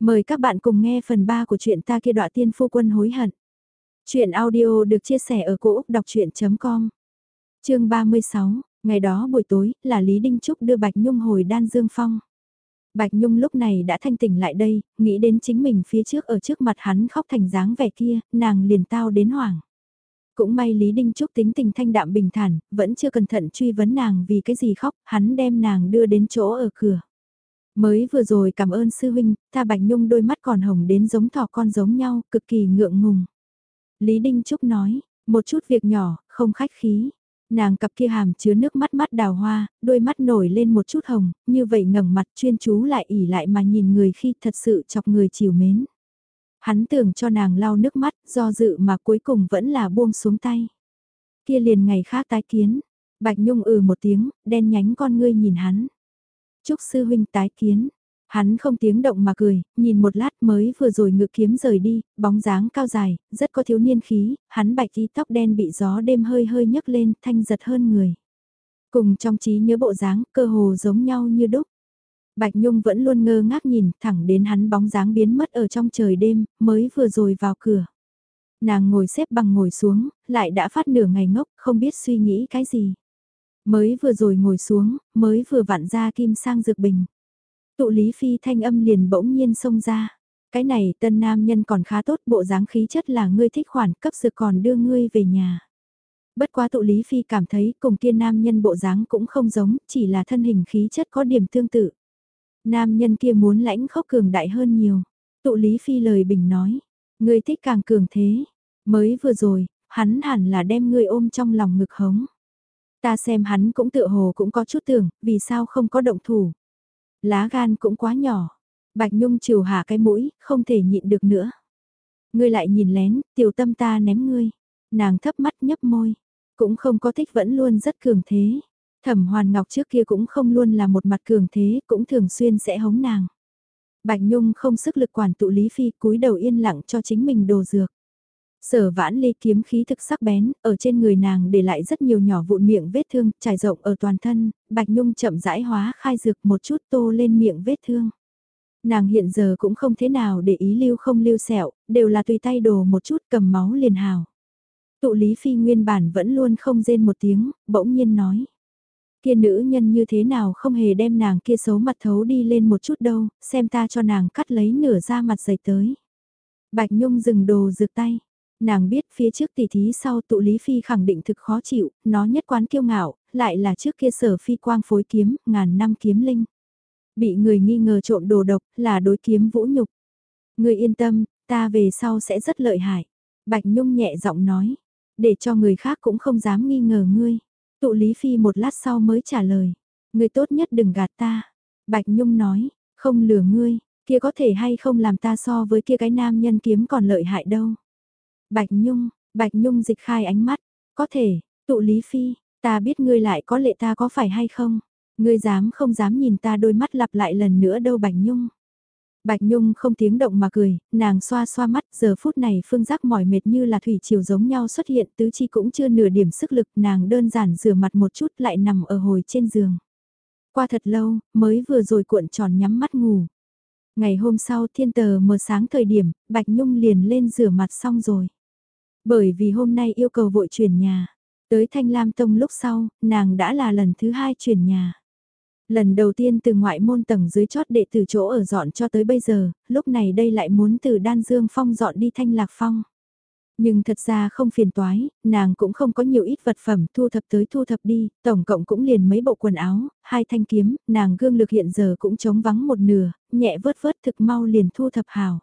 Mời các bạn cùng nghe phần 3 của truyện ta kia đọa tiên phu quân hối hận. Chuyện audio được chia sẻ ở cỗ đọc chuyện.com Chương 36, ngày đó buổi tối là Lý Đinh Trúc đưa Bạch Nhung hồi đan dương phong. Bạch Nhung lúc này đã thanh tỉnh lại đây, nghĩ đến chính mình phía trước ở trước mặt hắn khóc thành dáng vẻ kia, nàng liền tao đến hoảng. Cũng may Lý Đinh Trúc tính tình thanh đạm bình thản, vẫn chưa cẩn thận truy vấn nàng vì cái gì khóc, hắn đem nàng đưa đến chỗ ở cửa. Mới vừa rồi cảm ơn sư huynh, ta Bạch Nhung đôi mắt còn hồng đến giống thỏ con giống nhau, cực kỳ ngượng ngùng. Lý Đinh Trúc nói, một chút việc nhỏ, không khách khí. Nàng cặp kia hàm chứa nước mắt mắt đào hoa, đôi mắt nổi lên một chút hồng, như vậy ngẩng mặt chuyên chú lại ỉ lại mà nhìn người khi thật sự chọc người chiều mến. Hắn tưởng cho nàng lau nước mắt, do dự mà cuối cùng vẫn là buông xuống tay. Kia liền ngày khác tái kiến, Bạch Nhung ừ một tiếng, đen nhánh con ngươi nhìn hắn. Chúc sư huynh tái kiến. Hắn không tiếng động mà cười, nhìn một lát mới vừa rồi ngự kiếm rời đi, bóng dáng cao dài, rất có thiếu niên khí, hắn bạch y tóc đen bị gió đêm hơi hơi nhấc lên, thanh giật hơn người. Cùng trong trí nhớ bộ dáng, cơ hồ giống nhau như đúc. Bạch Nhung vẫn luôn ngơ ngác nhìn, thẳng đến hắn bóng dáng biến mất ở trong trời đêm, mới vừa rồi vào cửa. Nàng ngồi xếp bằng ngồi xuống, lại đã phát nửa ngày ngốc, không biết suy nghĩ cái gì. Mới vừa rồi ngồi xuống, mới vừa vặn ra kim sang dược bình. Tụ Lý Phi thanh âm liền bỗng nhiên xông ra. Cái này tân nam nhân còn khá tốt bộ dáng khí chất là ngươi thích khoản cấp dược còn đưa ngươi về nhà. Bất quá tụ Lý Phi cảm thấy cùng kia nam nhân bộ dáng cũng không giống, chỉ là thân hình khí chất có điểm tương tự. Nam nhân kia muốn lãnh khốc cường đại hơn nhiều. Tụ Lý Phi lời bình nói, ngươi thích càng cường thế. Mới vừa rồi, hắn hẳn là đem ngươi ôm trong lòng ngực hống. Ta xem hắn cũng tự hồ cũng có chút tưởng, vì sao không có động thủ. Lá gan cũng quá nhỏ. Bạch Nhung chiều hạ cái mũi, không thể nhịn được nữa. Ngươi lại nhìn lén, tiểu tâm ta ném ngươi. Nàng thấp mắt nhấp môi. Cũng không có thích vẫn luôn rất cường thế. Thẩm Hoàn Ngọc trước kia cũng không luôn là một mặt cường thế, cũng thường xuyên sẽ hống nàng. Bạch Nhung không sức lực quản tụ Lý Phi cúi đầu yên lặng cho chính mình đồ dược. Sở vãn ly kiếm khí thực sắc bén, ở trên người nàng để lại rất nhiều nhỏ vụn miệng vết thương, trải rộng ở toàn thân, Bạch Nhung chậm rãi hóa khai dược một chút tô lên miệng vết thương. Nàng hiện giờ cũng không thế nào để ý lưu không lưu sẹo, đều là tùy tay đồ một chút cầm máu liền hào. Tụ Lý Phi nguyên bản vẫn luôn không rên một tiếng, bỗng nhiên nói. Kia nữ nhân như thế nào không hề đem nàng kia xấu mặt thấu đi lên một chút đâu, xem ta cho nàng cắt lấy nửa da mặt dày tới. Bạch Nhung dừng đồ dược tay. Nàng biết phía trước tỷ thí sau tụ Lý Phi khẳng định thực khó chịu, nó nhất quán kiêu ngạo, lại là trước kia sở phi quang phối kiếm, ngàn năm kiếm linh. Bị người nghi ngờ trộm đồ độc, là đối kiếm vũ nhục. Người yên tâm, ta về sau sẽ rất lợi hại. Bạch Nhung nhẹ giọng nói, để cho người khác cũng không dám nghi ngờ ngươi. Tụ Lý Phi một lát sau mới trả lời, ngươi tốt nhất đừng gạt ta. Bạch Nhung nói, không lừa ngươi, kia có thể hay không làm ta so với kia cái nam nhân kiếm còn lợi hại đâu. Bạch Nhung, Bạch Nhung dịch khai ánh mắt, có thể, tụ Lý Phi, ta biết ngươi lại có lệ ta có phải hay không? Ngươi dám không dám nhìn ta đôi mắt lặp lại lần nữa đâu Bạch Nhung. Bạch Nhung không tiếng động mà cười, nàng xoa xoa mắt, giờ phút này phương giác mỏi mệt như là thủy chiều giống nhau xuất hiện, tứ chi cũng chưa nửa điểm sức lực, nàng đơn giản rửa mặt một chút lại nằm ở hồi trên giường. Qua thật lâu, mới vừa rồi cuộn tròn nhắm mắt ngủ. Ngày hôm sau thiên tờ mờ sáng thời điểm, Bạch Nhung liền lên rửa mặt xong rồi. Bởi vì hôm nay yêu cầu vội chuyển nhà. Tới Thanh Lam Tông lúc sau, nàng đã là lần thứ hai chuyển nhà. Lần đầu tiên từ ngoại môn tầng dưới chót đệ từ chỗ ở dọn cho tới bây giờ, lúc này đây lại muốn từ Đan Dương Phong dọn đi Thanh Lạc Phong. Nhưng thật ra không phiền toái, nàng cũng không có nhiều ít vật phẩm thu thập tới thu thập đi, tổng cộng cũng liền mấy bộ quần áo, hai thanh kiếm, nàng gương lực hiện giờ cũng trống vắng một nửa, nhẹ vớt vớt thực mau liền thu thập hào.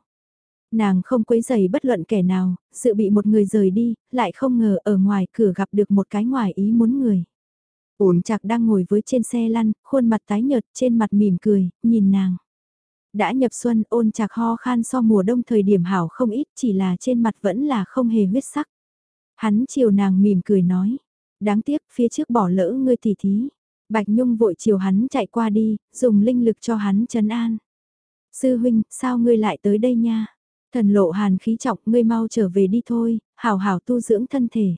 Nàng không quấy giày bất luận kẻ nào, sự bị một người rời đi, lại không ngờ ở ngoài cửa gặp được một cái ngoài ý muốn người. Ổn chạc đang ngồi với trên xe lăn, khuôn mặt tái nhợt trên mặt mỉm cười, nhìn nàng. Đã nhập xuân ôn chạc ho khan so mùa đông thời điểm hảo không ít chỉ là trên mặt vẫn là không hề huyết sắc. Hắn chiều nàng mỉm cười nói. Đáng tiếc phía trước bỏ lỡ ngươi tỉ thí. Bạch Nhung vội chiều hắn chạy qua đi, dùng linh lực cho hắn chấn an. Sư huynh, sao ngươi lại tới đây nha? Thần lộ hàn khí trọng ngươi mau trở về đi thôi, hảo hảo tu dưỡng thân thể.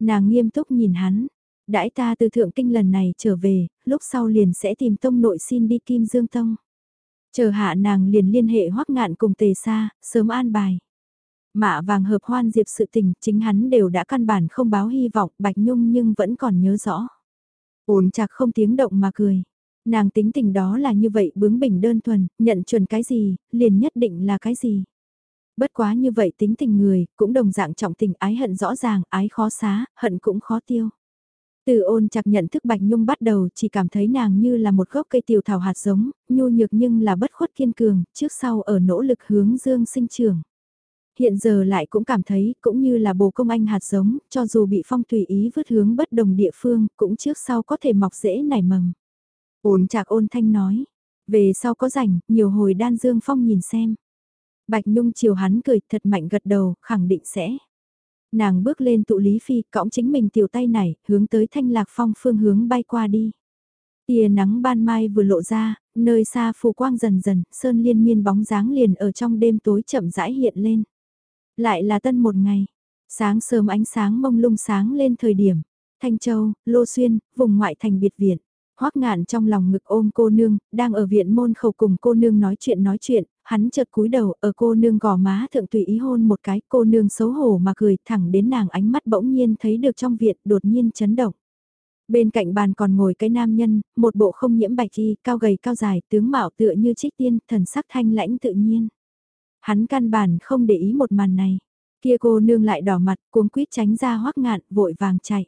Nàng nghiêm túc nhìn hắn, đãi ta từ thượng kinh lần này trở về, lúc sau liền sẽ tìm tông nội xin đi Kim Dương Tông. Chờ hạ nàng liền liên hệ hoắc ngạn cùng tề xa, sớm an bài. Mạ vàng hợp hoan diệp sự tình, chính hắn đều đã căn bản không báo hy vọng, Bạch Nhung nhưng vẫn còn nhớ rõ. Ổn chặt không tiếng động mà cười. Nàng tính tình đó là như vậy bướng bỉnh đơn thuần, nhận chuẩn cái gì, liền nhất định là cái gì. Bất quá như vậy tính tình người, cũng đồng dạng trọng tình ái hận rõ ràng, ái khó xá, hận cũng khó tiêu. Từ ôn chặt nhận thức Bạch Nhung bắt đầu chỉ cảm thấy nàng như là một gốc cây tiểu thảo hạt giống, nhu nhược nhưng là bất khuất kiên cường, trước sau ở nỗ lực hướng dương sinh trưởng. Hiện giờ lại cũng cảm thấy cũng như là bồ công anh hạt giống, cho dù bị phong tùy ý vứt hướng bất đồng địa phương, cũng trước sau có thể mọc dễ nảy mầm. Ôn chạc ôn thanh nói, về sau có rảnh, nhiều hồi đan dương phong nhìn xem. Bạch Nhung chiều hắn cười thật mạnh gật đầu, khẳng định sẽ. Nàng bước lên tụ Lý Phi, cõng chính mình tiểu tay này, hướng tới thanh lạc phong phương hướng bay qua đi. Tia nắng ban mai vừa lộ ra, nơi xa phù quang dần dần, sơn liên miên bóng dáng liền ở trong đêm tối chậm rãi hiện lên. Lại là tân một ngày, sáng sớm ánh sáng mông lung sáng lên thời điểm, Thanh Châu, Lô Xuyên, vùng ngoại thành biệt viện. Hoắc ngạn trong lòng ngực ôm cô nương, đang ở viện môn khẩu cùng cô nương nói chuyện nói chuyện, hắn chợt cúi đầu ở cô nương gò má thượng tùy ý hôn một cái, cô nương xấu hổ mà cười thẳng đến nàng ánh mắt bỗng nhiên thấy được trong viện đột nhiên chấn động. Bên cạnh bàn còn ngồi cái nam nhân, một bộ không nhiễm bạch y, cao gầy cao dài, tướng mạo tựa như trích tiên, thần sắc thanh lãnh tự nhiên. Hắn căn bản không để ý một màn này. Kia cô nương lại đỏ mặt, cuống quýt tránh ra hoắc ngạn, vội vàng chạy.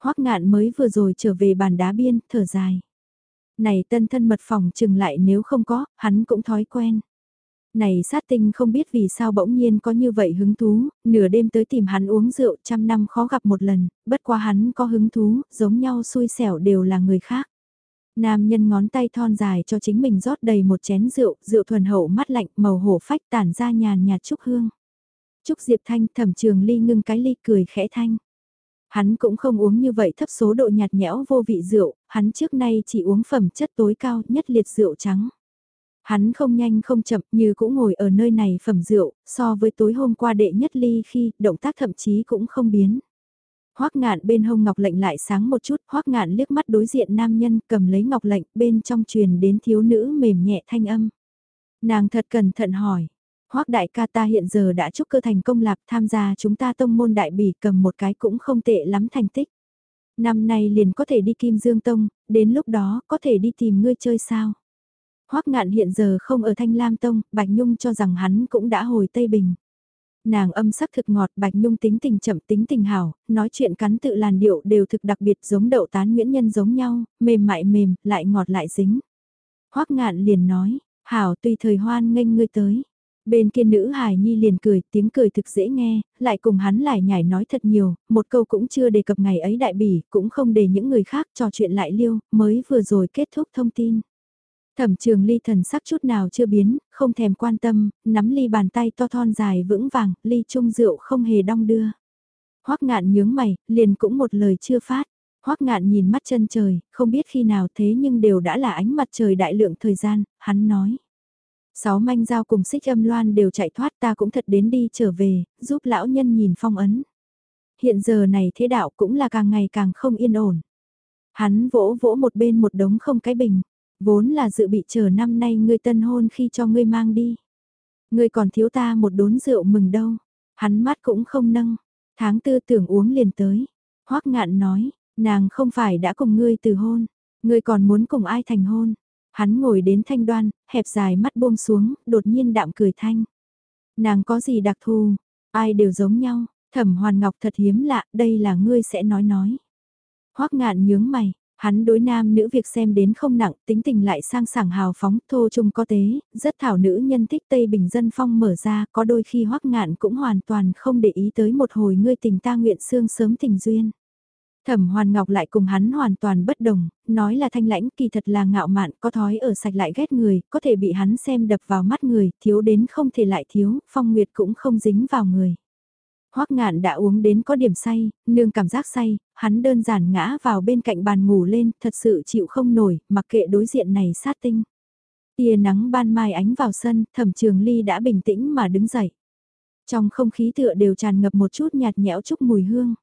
Hoắc ngạn mới vừa rồi trở về bàn đá biên, thở dài. Này tân thân mật phòng chừng lại nếu không có, hắn cũng thói quen. Này sát tinh không biết vì sao bỗng nhiên có như vậy hứng thú, nửa đêm tới tìm hắn uống rượu trăm năm khó gặp một lần, bất quá hắn có hứng thú, giống nhau xui xẻo đều là người khác. Nam nhân ngón tay thon dài cho chính mình rót đầy một chén rượu, rượu thuần hậu mắt lạnh màu hổ phách tản ra nhàn nhạt trúc hương. Trúc Diệp Thanh thẩm trường ly ngưng cái ly cười khẽ thanh. Hắn cũng không uống như vậy thấp số độ nhạt nhẽo vô vị rượu, hắn trước nay chỉ uống phẩm chất tối cao nhất liệt rượu trắng. Hắn không nhanh không chậm như cũng ngồi ở nơi này phẩm rượu, so với tối hôm qua đệ nhất ly khi động tác thậm chí cũng không biến. Hoắc ngạn bên hông ngọc lệnh lại sáng một chút, hoắc ngạn liếc mắt đối diện nam nhân cầm lấy ngọc lệnh bên trong truyền đến thiếu nữ mềm nhẹ thanh âm. Nàng thật cẩn thận hỏi, hoắc đại ca ta hiện giờ đã chúc cơ thành công lạc tham gia chúng ta tông môn đại bỉ cầm một cái cũng không tệ lắm thành tích. Năm nay liền có thể đi Kim Dương Tông, đến lúc đó có thể đi tìm ngươi chơi sao. Hoắc ngạn hiện giờ không ở Thanh Lam Tông, Bạch Nhung cho rằng hắn cũng đã hồi Tây Bình. Nàng âm sắc thực ngọt Bạch Nhung tính tình chậm tính tình hảo, nói chuyện cắn tự làn điệu đều thực đặc biệt giống đậu tán nguyễn nhân giống nhau, mềm mại mềm, lại ngọt lại dính. Hoắc ngạn liền nói, hảo tùy thời hoan nghênh ngươi tới. Bên kia nữ hài nhi liền cười, tiếng cười thực dễ nghe, lại cùng hắn lại nhảy nói thật nhiều, một câu cũng chưa đề cập ngày ấy đại bỉ, cũng không để những người khác trò chuyện lại liêu, mới vừa rồi kết thúc thông tin. Thẩm trường ly thần sắc chút nào chưa biến, không thèm quan tâm, nắm ly bàn tay to thon dài vững vàng, ly chung rượu không hề đong đưa. Hoắc ngạn nhướng mày, liền cũng một lời chưa phát. Hoắc ngạn nhìn mắt chân trời, không biết khi nào thế nhưng đều đã là ánh mặt trời đại lượng thời gian, hắn nói. Sáu manh giao cùng xích âm loan đều chạy thoát ta cũng thật đến đi trở về, giúp lão nhân nhìn phong ấn. Hiện giờ này thế đạo cũng là càng ngày càng không yên ổn. Hắn vỗ vỗ một bên một đống không cái bình. Vốn là dự bị chờ năm nay ngươi tân hôn khi cho ngươi mang đi. Ngươi còn thiếu ta một đốn rượu mừng đâu. Hắn mắt cũng không nâng. Tháng tư tưởng uống liền tới. Hoắc ngạn nói, nàng không phải đã cùng ngươi từ hôn. Ngươi còn muốn cùng ai thành hôn. Hắn ngồi đến thanh đoan, hẹp dài mắt buông xuống, đột nhiên đạm cười thanh. Nàng có gì đặc thù, ai đều giống nhau, thẩm hoàn ngọc thật hiếm lạ, đây là ngươi sẽ nói nói. Hoắc ngạn nhướng mày, hắn đối nam nữ việc xem đến không nặng, tính tình lại sang sảng hào phóng, thô trung có tế, rất thảo nữ nhân thích Tây Bình dân phong mở ra, có đôi khi hoắc ngạn cũng hoàn toàn không để ý tới một hồi ngươi tình ta nguyện xương sớm tình duyên. Thẩm Hoàn Ngọc lại cùng hắn hoàn toàn bất đồng, nói là thanh lãnh kỳ thật là ngạo mạn, có thói ở sạch lại ghét người, có thể bị hắn xem đập vào mắt người, thiếu đến không thể lại thiếu, phong nguyệt cũng không dính vào người. Hoắc ngạn đã uống đến có điểm say, nương cảm giác say, hắn đơn giản ngã vào bên cạnh bàn ngủ lên, thật sự chịu không nổi, mặc kệ đối diện này sát tinh. Tia nắng ban mai ánh vào sân, thẩm trường ly đã bình tĩnh mà đứng dậy. Trong không khí tựa đều tràn ngập một chút nhạt nhẽo chút mùi hương.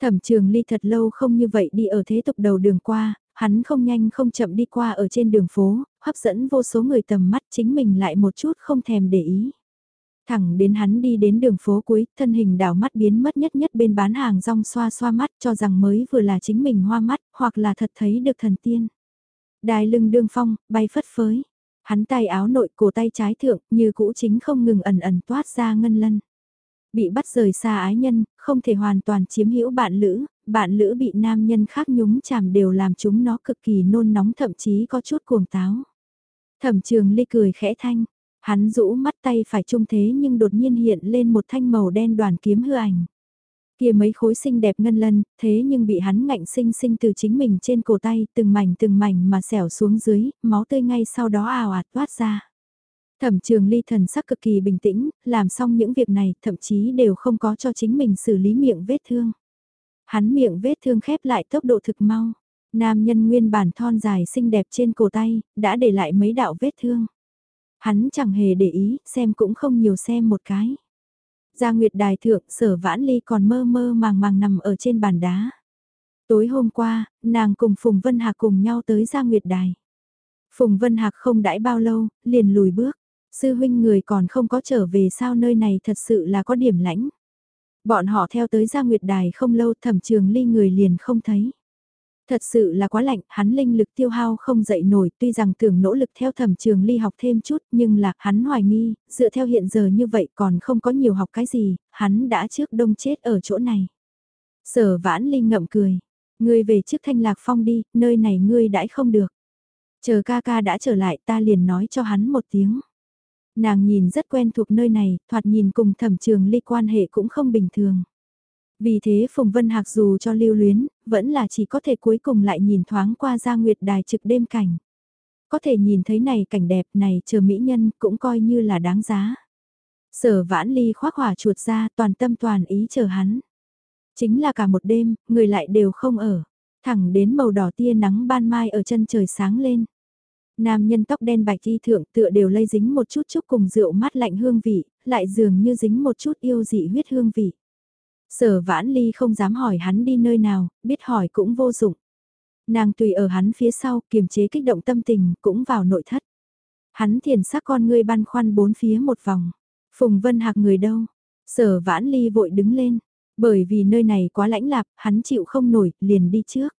Thẩm trường ly thật lâu không như vậy đi ở thế tục đầu đường qua, hắn không nhanh không chậm đi qua ở trên đường phố, hấp dẫn vô số người tầm mắt chính mình lại một chút không thèm để ý. Thẳng đến hắn đi đến đường phố cuối, thân hình đảo mắt biến mất nhất nhất bên bán hàng rong xoa xoa mắt cho rằng mới vừa là chính mình hoa mắt, hoặc là thật thấy được thần tiên. Đài lưng đương phong, bay phất phới. Hắn tay áo nội cổ tay trái thượng, như cũ chính không ngừng ẩn ẩn toát ra ngân lân. Bị bắt rời xa ái nhân, không thể hoàn toàn chiếm hữu bạn lữ, bạn lữ bị nam nhân khác nhúng chàm đều làm chúng nó cực kỳ nôn nóng thậm chí có chút cuồng táo. Thẩm trường ly cười khẽ thanh, hắn rũ mắt tay phải trung thế nhưng đột nhiên hiện lên một thanh màu đen đoàn kiếm hư ảnh. Kia mấy khối xinh đẹp ngân lân, thế nhưng bị hắn ngạnh sinh sinh từ chính mình trên cổ tay, từng mảnh từng mảnh mà xẻo xuống dưới, máu tươi ngay sau đó ào ạt toát ra. Thẩm trường ly thần sắc cực kỳ bình tĩnh, làm xong những việc này, thậm chí đều không có cho chính mình xử lý miệng vết thương. Hắn miệng vết thương khép lại tốc độ thực mau. Nam nhân nguyên bản thon dài xinh đẹp trên cổ tay, đã để lại mấy đạo vết thương. Hắn chẳng hề để ý, xem cũng không nhiều xem một cái. Gia Nguyệt Đài thượng sở vãn ly còn mơ mơ màng màng nằm ở trên bàn đá. Tối hôm qua, nàng cùng Phùng Vân Hạc cùng nhau tới Gia Nguyệt Đài. Phùng Vân Hạc không đãi bao lâu, liền lùi bước. Sư huynh người còn không có trở về sao nơi này thật sự là có điểm lãnh. Bọn họ theo tới Gia Nguyệt Đài không lâu thẩm trường ly người liền không thấy. Thật sự là quá lạnh, hắn linh lực tiêu hao không dậy nổi, tuy rằng tưởng nỗ lực theo thẩm trường ly học thêm chút, nhưng là, hắn hoài nghi, dựa theo hiện giờ như vậy còn không có nhiều học cái gì, hắn đã trước đông chết ở chỗ này. Sở vãn ly ngậm cười, ngươi về trước thanh lạc phong đi, nơi này ngươi đãi không được. Chờ ca ca đã trở lại ta liền nói cho hắn một tiếng. Nàng nhìn rất quen thuộc nơi này, thoạt nhìn cùng thẩm trường ly quan hệ cũng không bình thường. Vì thế Phùng Vân Hạc dù cho lưu luyến, vẫn là chỉ có thể cuối cùng lại nhìn thoáng qua ra nguyệt đài trực đêm cảnh. Có thể nhìn thấy này cảnh đẹp này chờ mỹ nhân cũng coi như là đáng giá. Sở vãn ly khoác hỏa chuột ra toàn tâm toàn ý chờ hắn. Chính là cả một đêm, người lại đều không ở. Thẳng đến màu đỏ tia nắng ban mai ở chân trời sáng lên. Nam nhân tóc đen bạch y thượng tựa đều lây dính một chút chút cùng rượu mát lạnh hương vị, lại dường như dính một chút yêu dị huyết hương vị. Sở vãn ly không dám hỏi hắn đi nơi nào, biết hỏi cũng vô dụng. Nàng tùy ở hắn phía sau, kiềm chế kích động tâm tình, cũng vào nội thất. Hắn thiền sắc con ngươi băn khoăn bốn phía một vòng. Phùng Vân Hạc người đâu? Sở vãn ly vội đứng lên. Bởi vì nơi này quá lãnh lạp, hắn chịu không nổi, liền đi trước.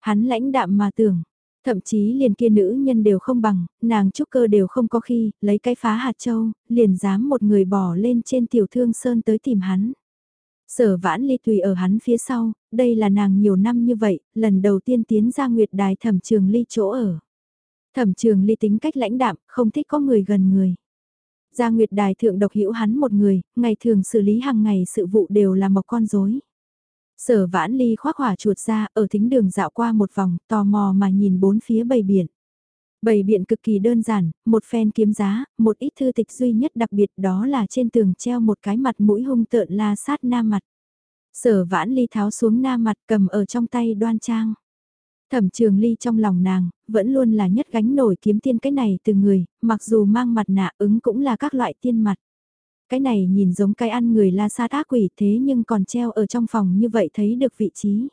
Hắn lãnh đạm mà tưởng, Thậm chí liền kia nữ nhân đều không bằng, nàng trúc cơ đều không có khi, lấy cái phá hạt châu, liền dám một người bỏ lên trên tiểu thương sơn tới tìm hắn. Sở vãn ly tùy ở hắn phía sau, đây là nàng nhiều năm như vậy, lần đầu tiên tiến ra nguyệt đài thẩm trường ly chỗ ở. Thẩm trường ly tính cách lãnh đạm, không thích có người gần người. Gia Nguyệt Đài thượng độc hữu hắn một người, ngày thường xử lý hàng ngày sự vụ đều là một con rối. Sở vãn ly khoác hỏa chuột ra ở thính đường dạo qua một vòng, tò mò mà nhìn bốn phía bầy biển. Bày biện cực kỳ đơn giản, một phen kiếm giá, một ít thư tịch duy nhất đặc biệt đó là trên tường treo một cái mặt mũi hung tợn la sát nam mặt. Sở vãn ly tháo xuống nam mặt cầm ở trong tay đoan trang. Thẩm trường ly trong lòng nàng, vẫn luôn là nhất gánh nổi kiếm tiên cái này từ người, mặc dù mang mặt nạ ứng cũng là các loại tiên mặt. Cái này nhìn giống cái ăn người la sát ác quỷ thế nhưng còn treo ở trong phòng như vậy thấy được vị trí.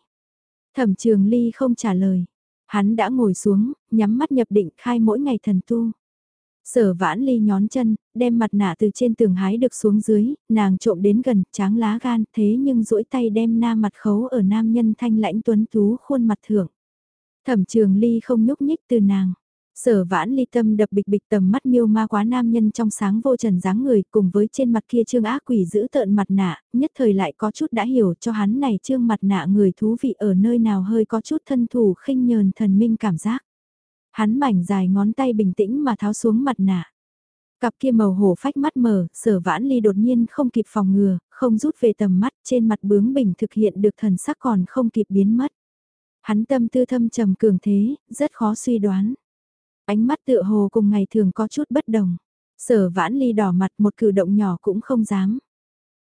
Thẩm trường ly không trả lời. Hắn đã ngồi xuống, nhắm mắt nhập định khai mỗi ngày thần tu. Sở vãn ly nhón chân, đem mặt nạ từ trên tường hái được xuống dưới, nàng trộm đến gần, tráng lá gan, thế nhưng duỗi tay đem nam mặt khấu ở nam nhân thanh lãnh tuấn tú khuôn mặt thưởng. Thẩm trường ly không nhúc nhích từ nàng. Sở vãn ly tâm đập bịch bịch tầm mắt miêu ma quá nam nhân trong sáng vô trần dáng người cùng với trên mặt kia trương ác quỷ giữ tợn mặt nạ, nhất thời lại có chút đã hiểu cho hắn này trương mặt nạ người thú vị ở nơi nào hơi có chút thân thủ khinh nhờn thần minh cảm giác. Hắn mảnh dài ngón tay bình tĩnh mà tháo xuống mặt nạ. Cặp kia màu hổ phách mắt mờ, sở vãn ly đột nhiên không kịp phòng ngừa, không rút về tầm mắt trên mặt bướng bỉnh thực hiện được thần sắc còn không kịp biến mất. Hắn tâm tư thâm trầm cường thế, rất khó suy đoán. Ánh mắt tựa hồ cùng ngày thường có chút bất đồng. Sở vãn ly đỏ mặt một cử động nhỏ cũng không dám.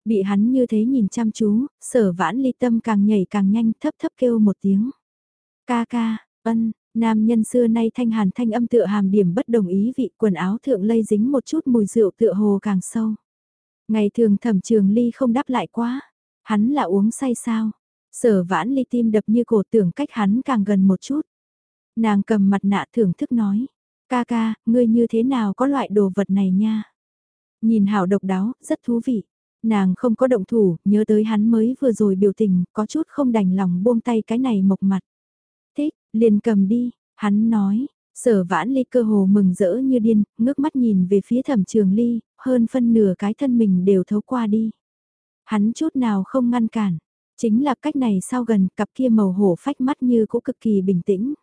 Bị hắn như thế nhìn chăm chú, sở vãn ly tâm càng nhảy càng nhanh thấp thấp kêu một tiếng. Ca ca, ân, nam nhân xưa nay thanh hàn thanh âm tựa hàm điểm bất đồng ý vị quần áo thượng lây dính một chút mùi rượu tựa hồ càng sâu. Ngày thường thẩm trường ly không đáp lại quá, hắn là uống say sao. Sở vãn ly tim đập như cổ tưởng cách hắn càng gần một chút. Nàng cầm mặt nạ thưởng thức nói, ca ca, ngươi như thế nào có loại đồ vật này nha. Nhìn hảo độc đáo, rất thú vị. Nàng không có động thủ, nhớ tới hắn mới vừa rồi biểu tình, có chút không đành lòng buông tay cái này mộc mặt. Thích, liền cầm đi, hắn nói, sở vãn ly cơ hồ mừng rỡ như điên, ngước mắt nhìn về phía thẩm trường ly, hơn phân nửa cái thân mình đều thấu qua đi. Hắn chút nào không ngăn cản, chính là cách này sau gần cặp kia màu hổ phách mắt như cũng cực kỳ bình tĩnh.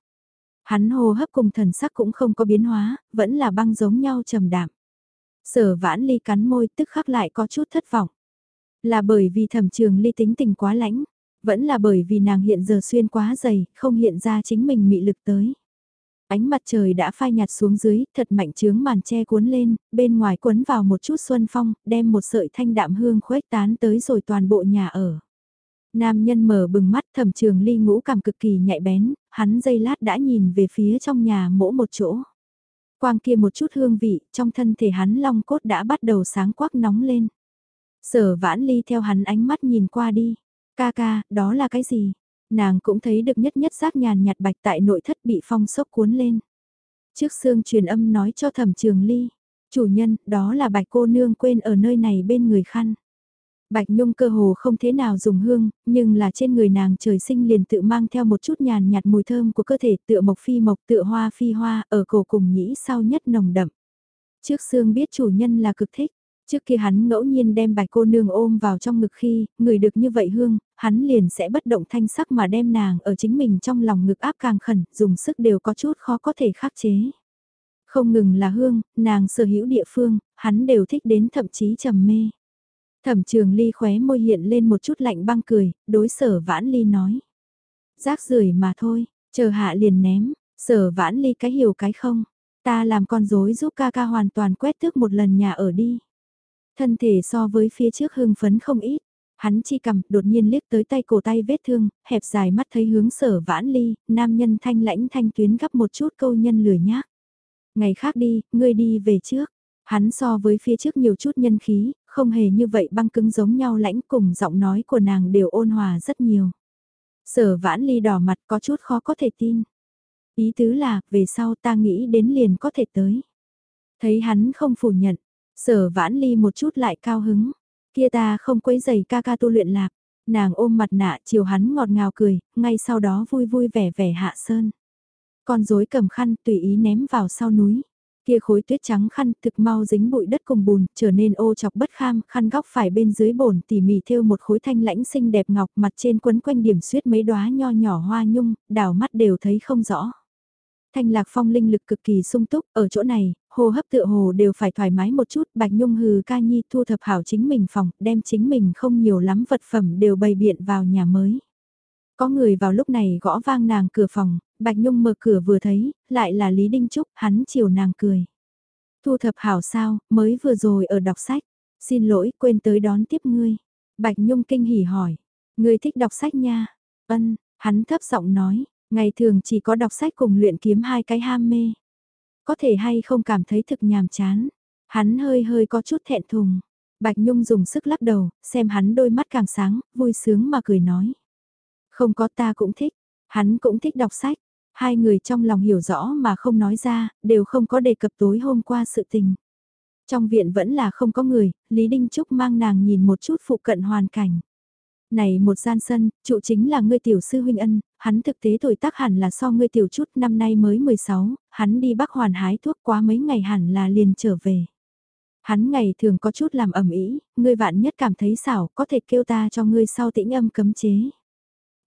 Hắn hô hấp cùng thần sắc cũng không có biến hóa, vẫn là băng giống nhau trầm đạm. Sở vãn ly cắn môi tức khắc lại có chút thất vọng. Là bởi vì thẩm trường ly tính tình quá lãnh, vẫn là bởi vì nàng hiện giờ xuyên quá dày, không hiện ra chính mình mị lực tới. Ánh mặt trời đã phai nhạt xuống dưới, thật mạnh chướng màn che cuốn lên, bên ngoài cuốn vào một chút xuân phong, đem một sợi thanh đạm hương khuếch tán tới rồi toàn bộ nhà ở. Nam nhân mở bừng mắt thẩm trường ly ngũ cảm cực kỳ nhạy bén, hắn dây lát đã nhìn về phía trong nhà mỗi một chỗ. Quang kia một chút hương vị, trong thân thể hắn long cốt đã bắt đầu sáng quắc nóng lên. Sở vãn ly theo hắn ánh mắt nhìn qua đi. Ca ca, đó là cái gì? Nàng cũng thấy được nhất nhất giác nhàn nhạt bạch tại nội thất bị phong sốc cuốn lên. Trước xương truyền âm nói cho thẩm trường ly. Chủ nhân, đó là bạch cô nương quên ở nơi này bên người khăn. Bạch Nhung cơ hồ không thế nào dùng hương, nhưng là trên người nàng trời sinh liền tự mang theo một chút nhàn nhạt mùi thơm của cơ thể tựa mộc phi mộc tựa hoa phi hoa ở cổ cùng nhĩ sau nhất nồng đậm. Trước xương biết chủ nhân là cực thích, trước kia hắn ngẫu nhiên đem bạch cô nương ôm vào trong ngực khi, người được như vậy hương, hắn liền sẽ bất động thanh sắc mà đem nàng ở chính mình trong lòng ngực áp càng khẩn, dùng sức đều có chút khó có thể khắc chế. Không ngừng là hương, nàng sở hữu địa phương, hắn đều thích đến thậm chí trầm mê. Thẩm trường ly khóe môi hiện lên một chút lạnh băng cười, đối sở vãn ly nói. Rác rưởi mà thôi, chờ hạ liền ném, sở vãn ly cái hiểu cái không. Ta làm con rối giúp ca ca hoàn toàn quét tước một lần nhà ở đi. Thân thể so với phía trước hưng phấn không ít. Hắn chi cầm, đột nhiên liếc tới tay cổ tay vết thương, hẹp dài mắt thấy hướng sở vãn ly, nam nhân thanh lãnh thanh tuyến gấp một chút câu nhân lười nhác. Ngày khác đi, ngươi đi về trước. Hắn so với phía trước nhiều chút nhân khí, không hề như vậy băng cứng giống nhau lãnh cùng giọng nói của nàng đều ôn hòa rất nhiều. Sở vãn ly đỏ mặt có chút khó có thể tin. Ý tứ là, về sau ta nghĩ đến liền có thể tới. Thấy hắn không phủ nhận, sở vãn ly một chút lại cao hứng. Kia ta không quấy giày ca ca tu luyện lạc. Nàng ôm mặt nạ chiều hắn ngọt ngào cười, ngay sau đó vui vui vẻ vẻ hạ sơn. Con rối cầm khăn tùy ý ném vào sau núi. Kia khối tuyết trắng khăn thực mau dính bụi đất cùng bùn, trở nên ô chọc bất kham, khăn góc phải bên dưới bổn tỉ mỉ thêu một khối thanh lãnh xinh đẹp ngọc mặt trên quấn quanh điểm suyết mấy đóa nho nhỏ hoa nhung, đảo mắt đều thấy không rõ. Thanh lạc phong linh lực cực kỳ sung túc, ở chỗ này, hô hấp tựa hồ đều phải thoải mái một chút, bạch nhung hừ ca nhi thu thập hảo chính mình phòng, đem chính mình không nhiều lắm vật phẩm đều bày biện vào nhà mới. Có người vào lúc này gõ vang nàng cửa phòng, Bạch Nhung mở cửa vừa thấy, lại là Lý Đinh Trúc, hắn chiều nàng cười. Thu thập hảo sao, mới vừa rồi ở đọc sách. Xin lỗi, quên tới đón tiếp ngươi. Bạch Nhung kinh hỉ hỏi. Ngươi thích đọc sách nha. Ân, hắn thấp giọng nói, ngày thường chỉ có đọc sách cùng luyện kiếm hai cái ham mê. Có thể hay không cảm thấy thực nhàm chán. Hắn hơi hơi có chút thẹn thùng. Bạch Nhung dùng sức lắc đầu, xem hắn đôi mắt càng sáng, vui sướng mà cười nói. Không có ta cũng thích, hắn cũng thích đọc sách, hai người trong lòng hiểu rõ mà không nói ra, đều không có đề cập tối hôm qua sự tình. Trong viện vẫn là không có người, Lý Đinh Trúc mang nàng nhìn một chút phụ cận hoàn cảnh. Này một gian sân, trụ chính là ngươi tiểu sư huynh ân, hắn thực tế tuổi tác hẳn là so ngươi tiểu chút năm nay mới 16, hắn đi bắc hoàn hái thuốc quá mấy ngày hẳn là liền trở về. Hắn ngày thường có chút làm ẩm ý, ngươi vạn nhất cảm thấy xảo có thể kêu ta cho ngươi sau tĩnh âm cấm chế.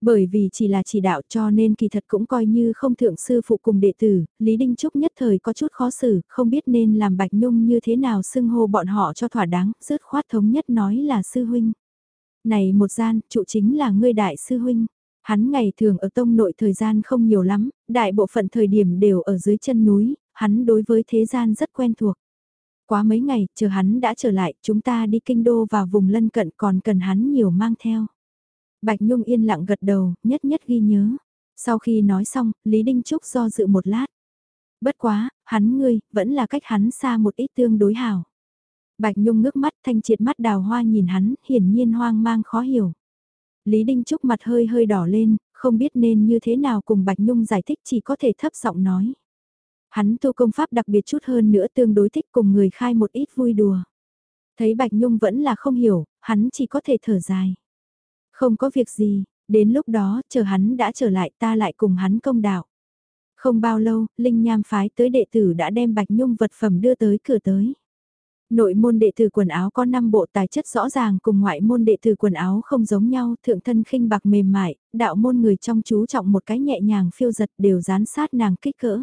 Bởi vì chỉ là chỉ đạo cho nên kỳ thật cũng coi như không thượng sư phụ cùng đệ tử, Lý Đinh Trúc nhất thời có chút khó xử, không biết nên làm Bạch Nhung như thế nào xưng hô bọn họ cho thỏa đáng, rớt khoát thống nhất nói là sư huynh. Này một gian, trụ chính là ngươi đại sư huynh. Hắn ngày thường ở tông nội thời gian không nhiều lắm, đại bộ phận thời điểm đều ở dưới chân núi, hắn đối với thế gian rất quen thuộc. Quá mấy ngày, chờ hắn đã trở lại, chúng ta đi kinh đô và vùng lân cận còn cần hắn nhiều mang theo. Bạch Nhung yên lặng gật đầu, nhất nhất ghi nhớ. Sau khi nói xong, Lý Đinh Trúc do dự một lát. Bất quá, hắn ngươi, vẫn là cách hắn xa một ít tương đối hảo. Bạch Nhung ngước mắt thanh triệt mắt đào hoa nhìn hắn, hiển nhiên hoang mang khó hiểu. Lý Đinh Trúc mặt hơi hơi đỏ lên, không biết nên như thế nào cùng Bạch Nhung giải thích chỉ có thể thấp giọng nói. Hắn tu công pháp đặc biệt chút hơn nữa tương đối thích cùng người khai một ít vui đùa. Thấy Bạch Nhung vẫn là không hiểu, hắn chỉ có thể thở dài. Không có việc gì, đến lúc đó chờ hắn đã trở lại ta lại cùng hắn công đạo. Không bao lâu, Linh Nham phái tới đệ tử đã đem Bạch Nhung vật phẩm đưa tới cửa tới. Nội môn đệ tử quần áo có 5 bộ tài chất rõ ràng cùng ngoại môn đệ tử quần áo không giống nhau, thượng thân khinh bạc mềm mại, đạo môn người trong chú trọng một cái nhẹ nhàng phiêu giật đều dán sát nàng kích cỡ.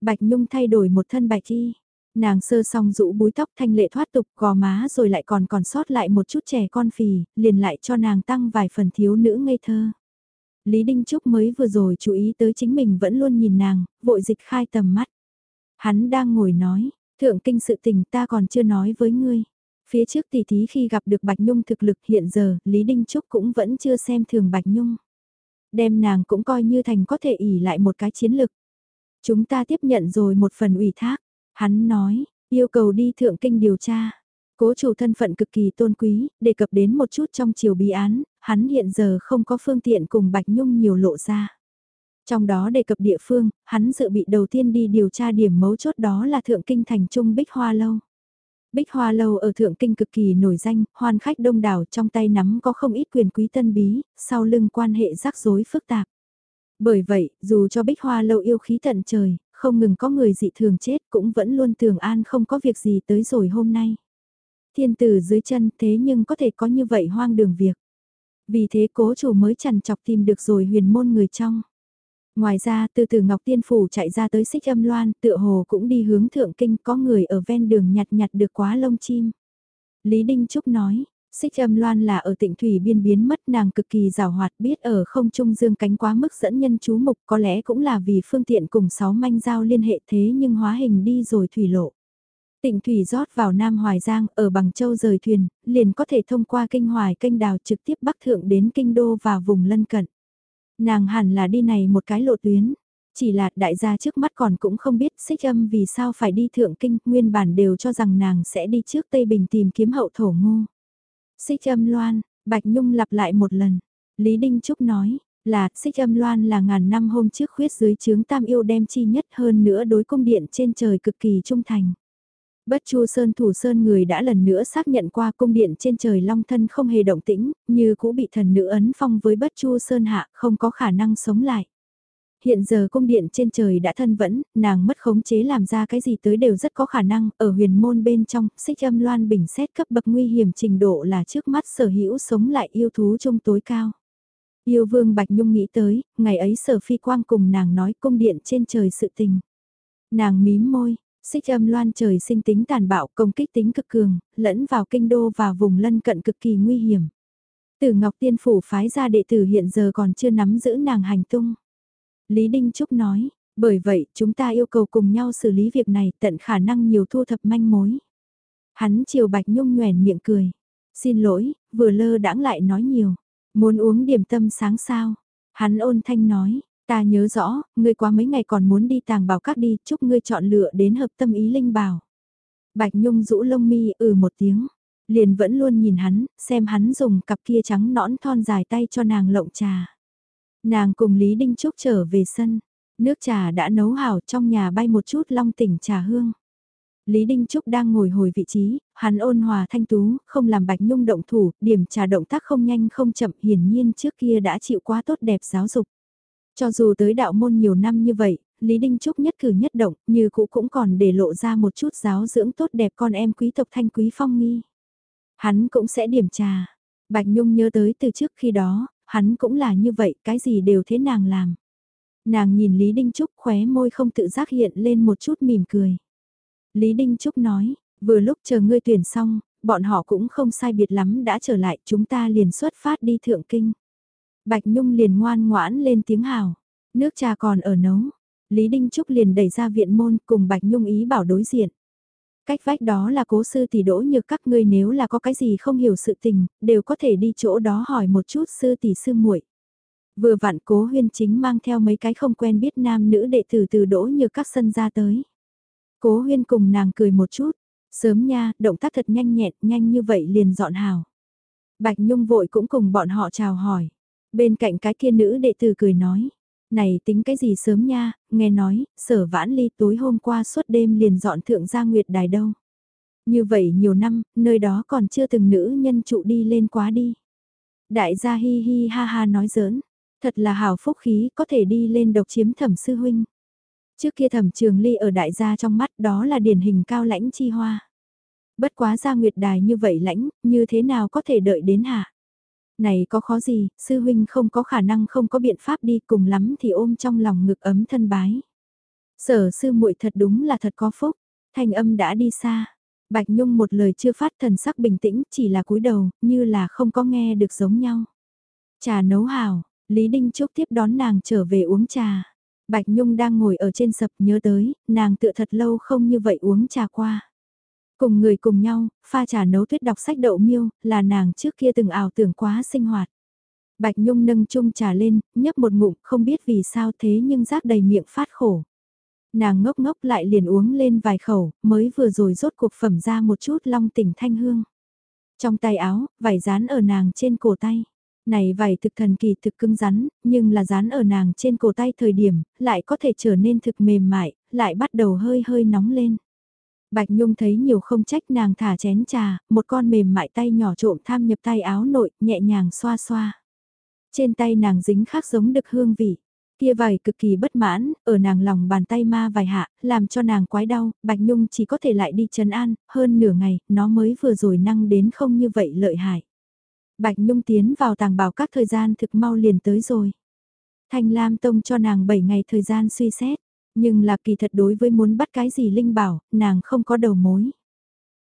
Bạch Nhung thay đổi một thân bạch y, nàng sơ xong rũ búi tóc thanh lệ thoát tục gò má rồi lại còn còn sót lại một chút trẻ con phì, liền lại cho nàng tăng vài phần thiếu nữ ngây thơ. Lý Đinh Trúc mới vừa rồi chú ý tới chính mình vẫn luôn nhìn nàng, vội dịch khai tầm mắt. Hắn đang ngồi nói, thượng kinh sự tình ta còn chưa nói với ngươi. Phía trước tỷ thí khi gặp được Bạch Nhung thực lực hiện giờ, Lý Đinh Trúc cũng vẫn chưa xem thường Bạch Nhung. Đem nàng cũng coi như thành có thể ỉ lại một cái chiến lực. Chúng ta tiếp nhận rồi một phần ủy thác. Hắn nói, yêu cầu đi thượng kinh điều tra. Cố chủ thân phận cực kỳ tôn quý, đề cập đến một chút trong chiều bí án, hắn hiện giờ không có phương tiện cùng Bạch Nhung nhiều lộ ra. Trong đó đề cập địa phương, hắn dự bị đầu tiên đi điều tra điểm mấu chốt đó là Thượng Kinh thành Trung Bích Hoa Lâu. Bích Hoa Lâu ở Thượng Kinh cực kỳ nổi danh, hoan khách đông đảo trong tay nắm có không ít quyền quý tân bí, sau lưng quan hệ rắc rối phức tạp. Bởi vậy, dù cho Bích Hoa Lâu yêu khí tận trời, không ngừng có người dị thường chết cũng vẫn luôn tường an không có việc gì tới rồi hôm nay. Thiên tử dưới chân thế nhưng có thể có như vậy hoang đường việc. Vì thế cố chủ mới chằn chọc tìm được rồi huyền môn người trong. Ngoài ra từ từ Ngọc Tiên Phủ chạy ra tới xích âm loan tựa hồ cũng đi hướng thượng kinh có người ở ven đường nhặt nhặt được quá lông chim. Lý Đinh Trúc nói, Xích âm loan là ở tịnh thủy biên biến mất nàng cực kỳ rào hoạt biết ở không trung dương cánh quá mức dẫn nhân chú mục có lẽ cũng là vì phương tiện cùng sáu manh giao liên hệ thế nhưng hóa hình đi rồi thủy lộ. Tịnh thủy rót vào Nam Hoài Giang ở bằng châu rời thuyền, liền có thể thông qua kinh hoài kênh đào trực tiếp bắc thượng đến kinh đô và vùng lân cận. Nàng hẳn là đi này một cái lộ tuyến, chỉ là đại gia trước mắt còn cũng không biết xích âm vì sao phải đi thượng kinh, nguyên bản đều cho rằng nàng sẽ đi trước Tây Bình tìm kiếm hậu thổ ngô. Xích âm loan, Bạch Nhung lặp lại một lần. Lý Đinh Trúc nói, là xích âm loan là ngàn năm hôm trước khuyết dưới chướng tam yêu đem chi nhất hơn nữa đối cung điện trên trời cực kỳ trung thành. Bất Chu Sơn thủ sơn người đã lần nữa xác nhận qua cung điện trên trời long thân không hề động tĩnh, như cũ bị thần nữ ấn phong với Bất Chu Sơn hạ không có khả năng sống lại. Hiện giờ cung điện trên trời đã thân vẫn, nàng mất khống chế làm ra cái gì tới đều rất có khả năng, ở huyền môn bên trong, xích âm loan bình xét cấp bậc nguy hiểm trình độ là trước mắt sở hữu sống lại yêu thú trong tối cao. Yêu vương Bạch Nhung nghĩ tới, ngày ấy sở phi quang cùng nàng nói cung điện trên trời sự tình. Nàng mím môi, xích âm loan trời sinh tính tàn bạo công kích tính cực cường, lẫn vào kinh đô và vùng lân cận cực kỳ nguy hiểm. Từ Ngọc Tiên Phủ phái ra đệ tử hiện giờ còn chưa nắm giữ nàng hành tung. Lý Đinh Trúc nói, bởi vậy chúng ta yêu cầu cùng nhau xử lý việc này tận khả năng nhiều thu thập manh mối. Hắn chiều Bạch Nhung nhoèn miệng cười. Xin lỗi, vừa lơ đãng lại nói nhiều. Muốn uống điểm tâm sáng sao? Hắn ôn thanh nói, ta nhớ rõ, ngươi qua mấy ngày còn muốn đi tàng bảo các đi, chúc ngươi chọn lựa đến hợp tâm ý linh bảo. Bạch Nhung rũ lông mi ừ một tiếng, liền vẫn luôn nhìn hắn, xem hắn dùng cặp kia trắng nõn thon dài tay cho nàng lộng trà. Nàng cùng Lý Đinh Trúc trở về sân, nước trà đã nấu hảo trong nhà bay một chút long tỉnh trà hương. Lý Đinh Trúc đang ngồi hồi vị trí, hắn ôn hòa thanh tú, không làm Bạch Nhung động thủ, điểm trà động tác không nhanh không chậm hiển nhiên trước kia đã chịu quá tốt đẹp giáo dục. Cho dù tới đạo môn nhiều năm như vậy, Lý Đinh Trúc nhất cử nhất động, như cũ cũng còn để lộ ra một chút giáo dưỡng tốt đẹp con em quý tộc thanh quý phong nghi. Hắn cũng sẽ điểm trà. Bạch Nhung nhớ tới từ trước khi đó, hắn cũng là như vậy, cái gì đều thế nàng làm. Nàng nhìn Lý Đinh Trúc khóe môi không tự giác hiện lên một chút mỉm cười. Lý Đinh Trúc nói, vừa lúc chờ ngươi tuyển xong, bọn họ cũng không sai biệt lắm đã trở lại, chúng ta liền xuất phát đi thượng kinh. Bạch Nhung liền ngoan ngoãn lên tiếng hào, nước trà còn ở nấu. Lý Đinh Trúc liền đẩy ra viện môn cùng Bạch Nhung ý bảo đối diện. Cách vách đó là cố sư tỷ đỗ nhược các ngươi nếu là có cái gì không hiểu sự tình, đều có thể đi chỗ đó hỏi một chút sư tỷ sư muội. Vừa vặn cố huyên chính mang theo mấy cái không quen biết nam nữ đệ tử từ đỗ nhược các sân ra tới. Cố huyên cùng nàng cười một chút, sớm nha, động tác thật nhanh nhẹn, nhanh như vậy liền dọn hào. Bạch Nhung vội cũng cùng bọn họ chào hỏi. Bên cạnh cái kia nữ đệ tử cười nói, này tính cái gì sớm nha, nghe nói, sở vãn ly tối hôm qua suốt đêm liền dọn thượng gia nguyệt đài đâu. Như vậy nhiều năm, nơi đó còn chưa từng nữ nhân trụ đi lên quá đi. Đại gia hi hi ha ha nói giỡn, thật là hào phúc khí có thể đi lên độc chiếm thẩm sư huynh. Trước kia thẩm trường ly ở đại gia trong mắt đó là điển hình cao lãnh chi hoa. Bất quá gia nguyệt đài như vậy lãnh, như thế nào có thể đợi đến hạ. Này có khó gì, sư huynh không có khả năng không có biện pháp đi cùng lắm thì ôm trong lòng ngực ấm thân bái. Sở sư muội thật đúng là thật có phúc, thanh âm đã đi xa. Bạch Nhung một lời chưa phát thần sắc bình tĩnh, chỉ là cúi đầu, như là không có nghe được giống nhau. Trà nấu hào, Lý Đinh Trúc tiếp đón nàng trở về uống trà. Bạch Nhung đang ngồi ở trên sập nhớ tới, nàng tựa thật lâu không như vậy uống trà qua. Cùng người cùng nhau, pha trà nấu tuyết đọc sách đậu miêu, là nàng trước kia từng ảo tưởng quá sinh hoạt. Bạch Nhung nâng chung trà lên, nhấp một ngụm, không biết vì sao thế nhưng rác đầy miệng phát khổ. Nàng ngốc ngốc lại liền uống lên vài khẩu, mới vừa rồi rốt cuộc phẩm ra một chút long tỉnh thanh hương. Trong tay áo, vải dán ở nàng trên cổ tay. Này vải thực thần kỳ thực cứng rắn, nhưng là dán ở nàng trên cổ tay thời điểm, lại có thể trở nên thực mềm mại, lại bắt đầu hơi hơi nóng lên. Bạch Nhung thấy nhiều không trách nàng thả chén trà, một con mềm mại tay nhỏ trộm tham nhập tay áo nội, nhẹ nhàng xoa xoa. Trên tay nàng dính khác giống được hương vị. Kia vải cực kỳ bất mãn, ở nàng lòng bàn tay ma vài hạ, làm cho nàng quái đau, Bạch Nhung chỉ có thể lại đi trấn an, hơn nửa ngày, nó mới vừa rồi năng đến không như vậy lợi hại. Bạch Nhung tiến vào tàng bảo các thời gian thực mau liền tới rồi. Thanh Lam Tông cho nàng 7 ngày thời gian suy xét, nhưng là kỳ thật đối với muốn bắt cái gì Linh bảo, nàng không có đầu mối.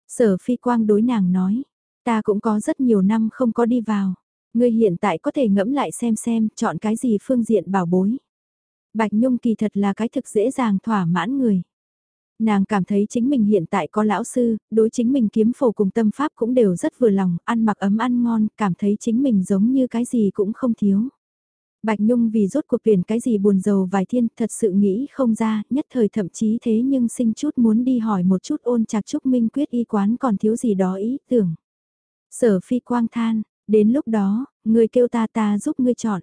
Sở Phi Quang đối nàng nói, ta cũng có rất nhiều năm không có đi vào. Ngươi hiện tại có thể ngẫm lại xem xem, chọn cái gì phương diện bảo bối. Bạch Nhung kỳ thật là cái thực dễ dàng thỏa mãn người. Nàng cảm thấy chính mình hiện tại có lão sư, đối chính mình kiếm phổ cùng tâm pháp cũng đều rất vừa lòng, ăn mặc ấm ăn ngon, cảm thấy chính mình giống như cái gì cũng không thiếu. Bạch Nhung vì rốt cuộc tuyển cái gì buồn giàu vài thiên thật sự nghĩ không ra, nhất thời thậm chí thế nhưng sinh chút muốn đi hỏi một chút ôn chạc trúc minh quyết y quán còn thiếu gì đó ý tưởng. Sở phi quang than, đến lúc đó, người kêu ta ta giúp ngươi chọn.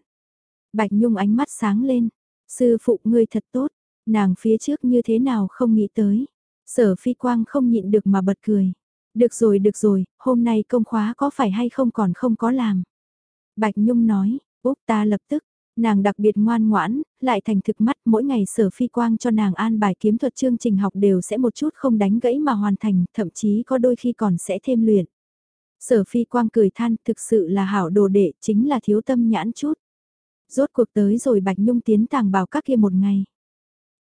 Bạch Nhung ánh mắt sáng lên, sư phụ ngươi thật tốt, nàng phía trước như thế nào không nghĩ tới. Sở phi quang không nhịn được mà bật cười. Được rồi được rồi, hôm nay công khóa có phải hay không còn không có làm. Bạch Nhung nói, Úc ta lập tức, Nàng đặc biệt ngoan ngoãn, lại thành thực mắt mỗi ngày sở phi quang cho nàng an bài kiếm thuật chương trình học đều sẽ một chút không đánh gãy mà hoàn thành, thậm chí có đôi khi còn sẽ thêm luyện. Sở phi quang cười than thực sự là hảo đồ đệ, chính là thiếu tâm nhãn chút. Rốt cuộc tới rồi Bạch Nhung tiến tàng bào các kia một ngày.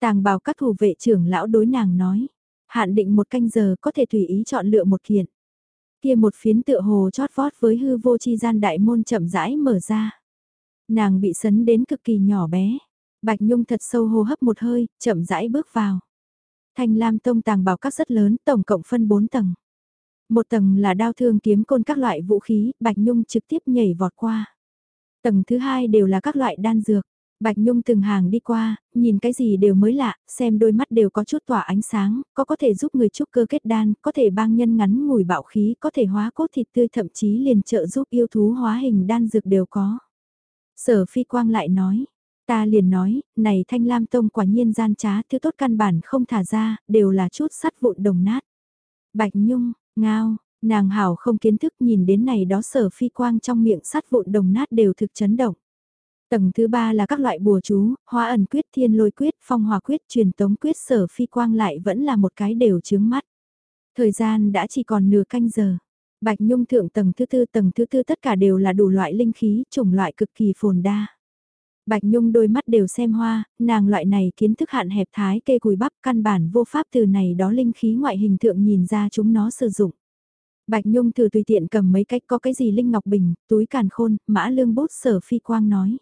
Tàng bào các thủ vệ trưởng lão đối nàng nói, hạn định một canh giờ có thể tùy ý chọn lựa một kiện. Kia một phiến tựa hồ chót vót với hư vô chi gian đại môn chậm rãi mở ra. Nàng bị sấn đến cực kỳ nhỏ bé. Bạch Nhung thật sâu hô hấp một hơi, chậm rãi bước vào. Thanh Lam Tông tàng bảo các rất lớn, tổng cộng phân 4 tầng. Một tầng là đao thương kiếm côn các loại vũ khí, Bạch Nhung trực tiếp nhảy vọt qua. Tầng thứ hai đều là các loại đan dược. Bạch Nhung từng hàng đi qua, nhìn cái gì đều mới lạ, xem đôi mắt đều có chút tỏa ánh sáng, có có thể giúp người trúc cơ kết đan, có thể bang nhân ngắn ngủi bạo khí, có thể hóa cốt thịt tươi thậm chí liền trợ giúp yêu thú hóa hình đan dược đều có. Sở phi quang lại nói, ta liền nói, này thanh lam tông quả nhiên gian trá thứ tốt căn bản không thả ra, đều là chút sắt vụn đồng nát. Bạch Nhung, ngao, nàng hảo không kiến thức nhìn đến này đó sở phi quang trong miệng sắt vụn đồng nát đều thực chấn động. Tầng thứ ba là các loại bùa chú, hóa ẩn quyết thiên lôi quyết, phong hòa quyết, truyền tống quyết sở phi quang lại vẫn là một cái đều chướng mắt. Thời gian đã chỉ còn nửa canh giờ. Bạch Nhung thượng tầng thứ tư tầng thứ tư tất cả đều là đủ loại linh khí, chủng loại cực kỳ phồn đa. Bạch Nhung đôi mắt đều xem hoa, nàng loại này kiến thức hạn hẹp thái kê cùi bắp căn bản vô pháp từ này đó linh khí ngoại hình thượng nhìn ra chúng nó sử dụng. Bạch Nhung thử tùy tiện cầm mấy cách có cái gì Linh Ngọc Bình, túi càn khôn, mã lương bút sở phi quang nói.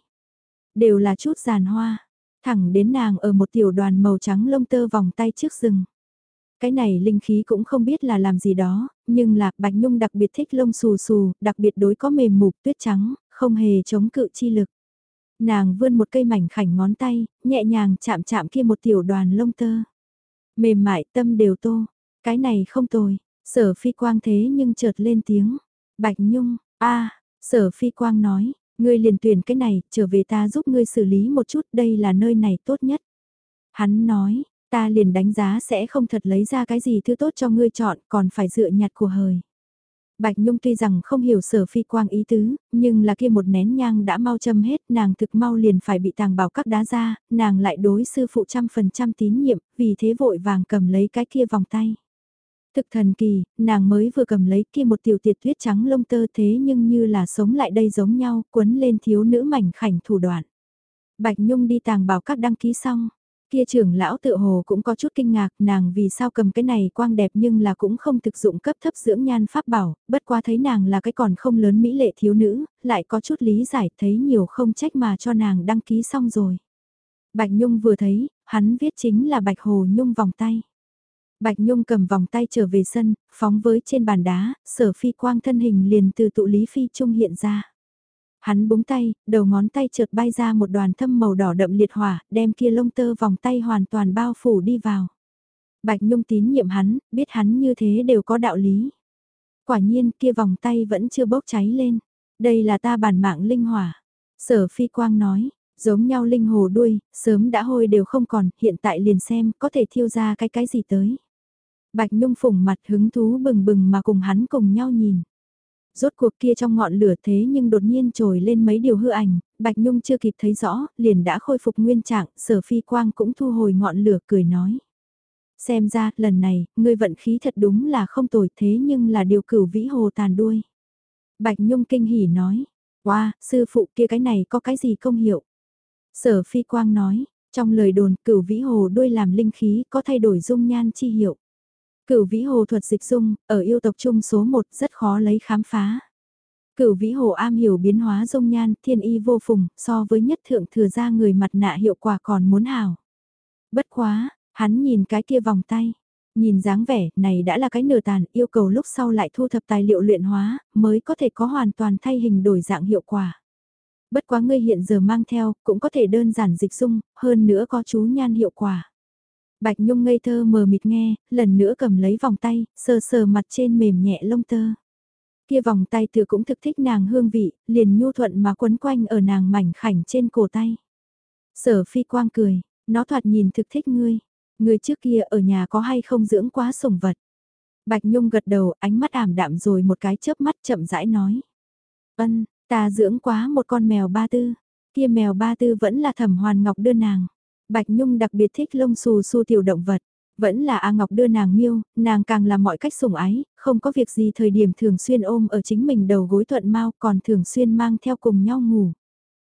Đều là chút giàn hoa, thẳng đến nàng ở một tiểu đoàn màu trắng lông tơ vòng tay trước rừng. Cái này linh khí cũng không biết là làm gì đó, nhưng là Bạch Nhung đặc biệt thích lông xù xù, đặc biệt đối có mềm mục tuyết trắng, không hề chống cự chi lực. Nàng vươn một cây mảnh khảnh ngón tay, nhẹ nhàng chạm chạm kia một tiểu đoàn lông tơ. Mềm mại tâm đều tô, cái này không tồi, sở phi quang thế nhưng chợt lên tiếng. Bạch Nhung, a sở phi quang nói, Ngươi liền tuyển cái này, trở về ta giúp ngươi xử lý một chút, đây là nơi này tốt nhất. Hắn nói, ta liền đánh giá sẽ không thật lấy ra cái gì thứ tốt cho ngươi chọn, còn phải dựa nhặt của hời. Bạch Nhung tuy rằng không hiểu sở phi quang ý tứ, nhưng là kia một nén nhang đã mau châm hết, nàng thực mau liền phải bị tàng bảo các đá ra, nàng lại đối sư phụ trăm phần trăm tín nhiệm, vì thế vội vàng cầm lấy cái kia vòng tay. Thực thần kỳ, nàng mới vừa cầm lấy kia một tiểu tiệt tuyết trắng lông tơ thế nhưng như là sống lại đây giống nhau, quấn lên thiếu nữ mảnh khảnh thủ đoạn. Bạch Nhung đi tàng bảo các đăng ký xong, Kia trưởng lão tự hồ cũng có chút kinh ngạc nàng vì sao cầm cái này quang đẹp nhưng là cũng không thực dụng cấp thấp dưỡng nhan pháp bảo, bất qua thấy nàng là cái còn không lớn mỹ lệ thiếu nữ, lại có chút lý giải thấy nhiều không trách mà cho nàng đăng ký xong rồi. Bạch Nhung vừa thấy, hắn viết chính là Bạch Hồ Nhung vòng tay. Bạch Nhung cầm vòng tay trở về sân, phóng với trên bàn đá, sở phi quang thân hình liền từ tụ lý phi trung hiện ra. Hắn búng tay, đầu ngón tay chợt bay ra một đoàn thâm màu đỏ đậm liệt hỏa, đem kia lông tơ vòng tay hoàn toàn bao phủ đi vào. Bạch Nhung tín nhiệm hắn, biết hắn như thế đều có đạo lý. Quả nhiên kia vòng tay vẫn chưa bốc cháy lên. Đây là ta bản mạng linh hỏa. Sở phi quang nói, giống nhau linh hồ đuôi, sớm đã hôi đều không còn, hiện tại liền xem có thể thiêu ra cái cái gì tới. Bạch Nhung phủng mặt hứng thú bừng bừng mà cùng hắn cùng nhau nhìn. Rốt cuộc kia trong ngọn lửa thế nhưng đột nhiên trồi lên mấy điều hư ảnh, Bạch Nhung chưa kịp thấy rõ, liền đã khôi phục nguyên trạng, sở phi quang cũng thu hồi ngọn lửa cười nói. Xem ra, lần này, ngươi vận khí thật đúng là không tồi thế nhưng là điều cửu vĩ hồ tàn đuôi. Bạch Nhung kinh hỉ nói, wow, sư phụ kia cái này có cái gì công hiệu? Sở phi quang nói, trong lời đồn cửu vĩ hồ đuôi làm linh khí có thay đổi dung nhan chi hiệu. Cửu vĩ hồ thuật dịch dung, ở yêu tộc trung số 1 rất khó lấy khám phá. Cửu vĩ hồ am hiểu biến hóa dung nhan, thiên y vô phùng, so với nhất thượng thừa ra người mặt nạ hiệu quả còn muốn hảo. Bất quá, hắn nhìn cái kia vòng tay. Nhìn dáng vẻ, này đã là cái nửa tàn, yêu cầu lúc sau lại thu thập tài liệu luyện hóa, mới có thể có hoàn toàn thay hình đổi dạng hiệu quả. Bất quá ngươi hiện giờ mang theo, cũng có thể đơn giản dịch dung, hơn nữa có chú nhan hiệu quả. Bạch Nhung ngây thơ mờ mịt nghe, lần nữa cầm lấy vòng tay, sờ sờ mặt trên mềm nhẹ lông tơ. Kia vòng tay tự cũng thực thích nàng hương vị, liền nhu thuận mà quấn quanh ở nàng mảnh khảnh trên cổ tay. Sở phi quang cười, nó thoạt nhìn thực thích ngươi. Ngươi trước kia ở nhà có hay không dưỡng quá sủng vật. Bạch Nhung gật đầu, ánh mắt ảm đạm rồi một cái chớp mắt chậm rãi nói. Ân, ta dưỡng quá một con mèo ba tư. Kia mèo ba tư vẫn là thẩm hoàn ngọc đưa nàng. Bạch Nhung đặc biệt thích lông xù xù tiểu động vật. Vẫn là A Ngọc đưa nàng miêu, nàng càng làm mọi cách sủng ái, không có việc gì thời điểm thường xuyên ôm ở chính mình đầu gối thuận mau còn thường xuyên mang theo cùng nhau ngủ.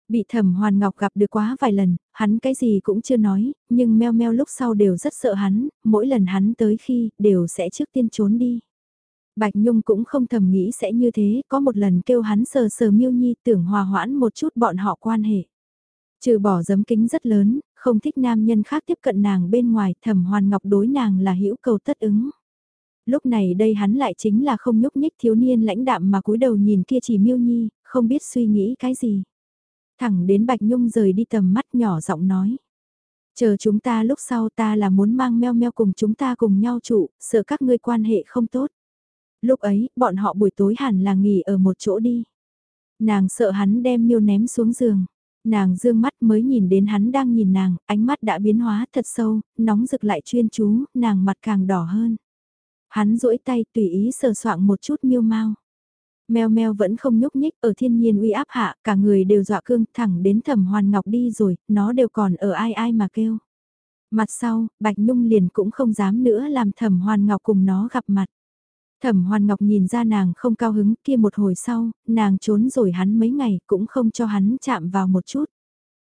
Bị thẩm hoàn ngọc gặp được quá vài lần, hắn cái gì cũng chưa nói, nhưng meo meo lúc sau đều rất sợ hắn, mỗi lần hắn tới khi, đều sẽ trước tiên trốn đi. Bạch Nhung cũng không thầm nghĩ sẽ như thế, có một lần kêu hắn sờ sờ miêu nhi tưởng hòa hoãn một chút bọn họ quan hệ. Trừ bỏ giấm kính rất lớn, không thích nam nhân khác tiếp cận nàng bên ngoài, thẩm hoàn ngọc đối nàng là hữu cầu tất ứng. Lúc này đây hắn lại chính là không nhúc nhích thiếu niên lãnh đạm mà cúi đầu nhìn kia chỉ miêu nhi, không biết suy nghĩ cái gì. Thẳng đến Bạch Nhung rời đi tầm mắt nhỏ giọng nói. Chờ chúng ta lúc sau ta là muốn mang meo meo cùng chúng ta cùng nhau trụ, sợ các ngươi quan hệ không tốt. Lúc ấy, bọn họ buổi tối hẳn là nghỉ ở một chỗ đi. Nàng sợ hắn đem miêu ném xuống giường. Nàng dương mắt mới nhìn đến hắn đang nhìn nàng, ánh mắt đã biến hóa thật sâu, nóng rực lại chuyên chú, nàng mặt càng đỏ hơn. Hắn duỗi tay tùy ý sờ soạng một chút miêu mau. Mèo mèo vẫn không nhúc nhích ở thiên nhiên uy áp hạ, cả người đều dọa cương thẳng đến thẩm hoàn ngọc đi rồi, nó đều còn ở ai ai mà kêu. Mặt sau, Bạch Nhung liền cũng không dám nữa làm thẩm hoàn ngọc cùng nó gặp mặt. Thẩm Hoàn Ngọc nhìn ra nàng không cao hứng kia một hồi sau, nàng trốn rồi hắn mấy ngày cũng không cho hắn chạm vào một chút.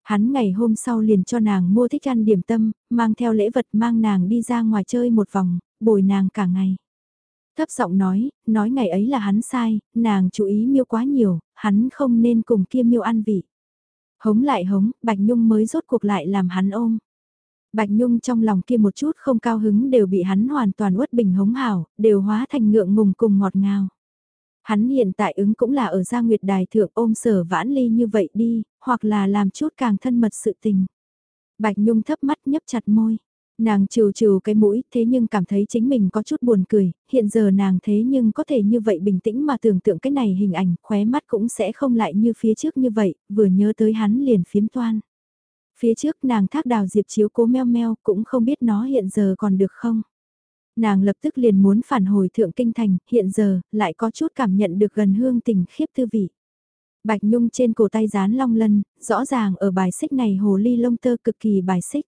Hắn ngày hôm sau liền cho nàng mua thích ăn điểm tâm, mang theo lễ vật mang nàng đi ra ngoài chơi một vòng, bồi nàng cả ngày. Thấp giọng nói, nói ngày ấy là hắn sai, nàng chú ý miêu quá nhiều, hắn không nên cùng kia miêu ăn vị. Hống lại hống, Bạch Nhung mới rốt cuộc lại làm hắn ôm. Bạch Nhung trong lòng kia một chút không cao hứng đều bị hắn hoàn toàn uất bình hống hảo, đều hóa thành ngượng ngùng cùng ngọt ngào. Hắn hiện tại ứng cũng là ở gia nguyệt đài thượng ôm sở vãn ly như vậy đi, hoặc là làm chút càng thân mật sự tình. Bạch Nhung thấp mắt nhấp chặt môi. Nàng trừ trừ cái mũi thế nhưng cảm thấy chính mình có chút buồn cười, hiện giờ nàng thế nhưng có thể như vậy bình tĩnh mà tưởng tượng cái này hình ảnh, khóe mắt cũng sẽ không lại như phía trước như vậy, vừa nhớ tới hắn liền phiếm toan. Phía trước nàng thác đào diệp chiếu cố meo meo cũng không biết nó hiện giờ còn được không. Nàng lập tức liền muốn phản hồi thượng kinh thành, hiện giờ, lại có chút cảm nhận được gần hương tình khiếp tư vị. Bạch Nhung trên cổ tay dán long lân, rõ ràng ở bài xích này hồ ly lông tơ cực kỳ bài xích.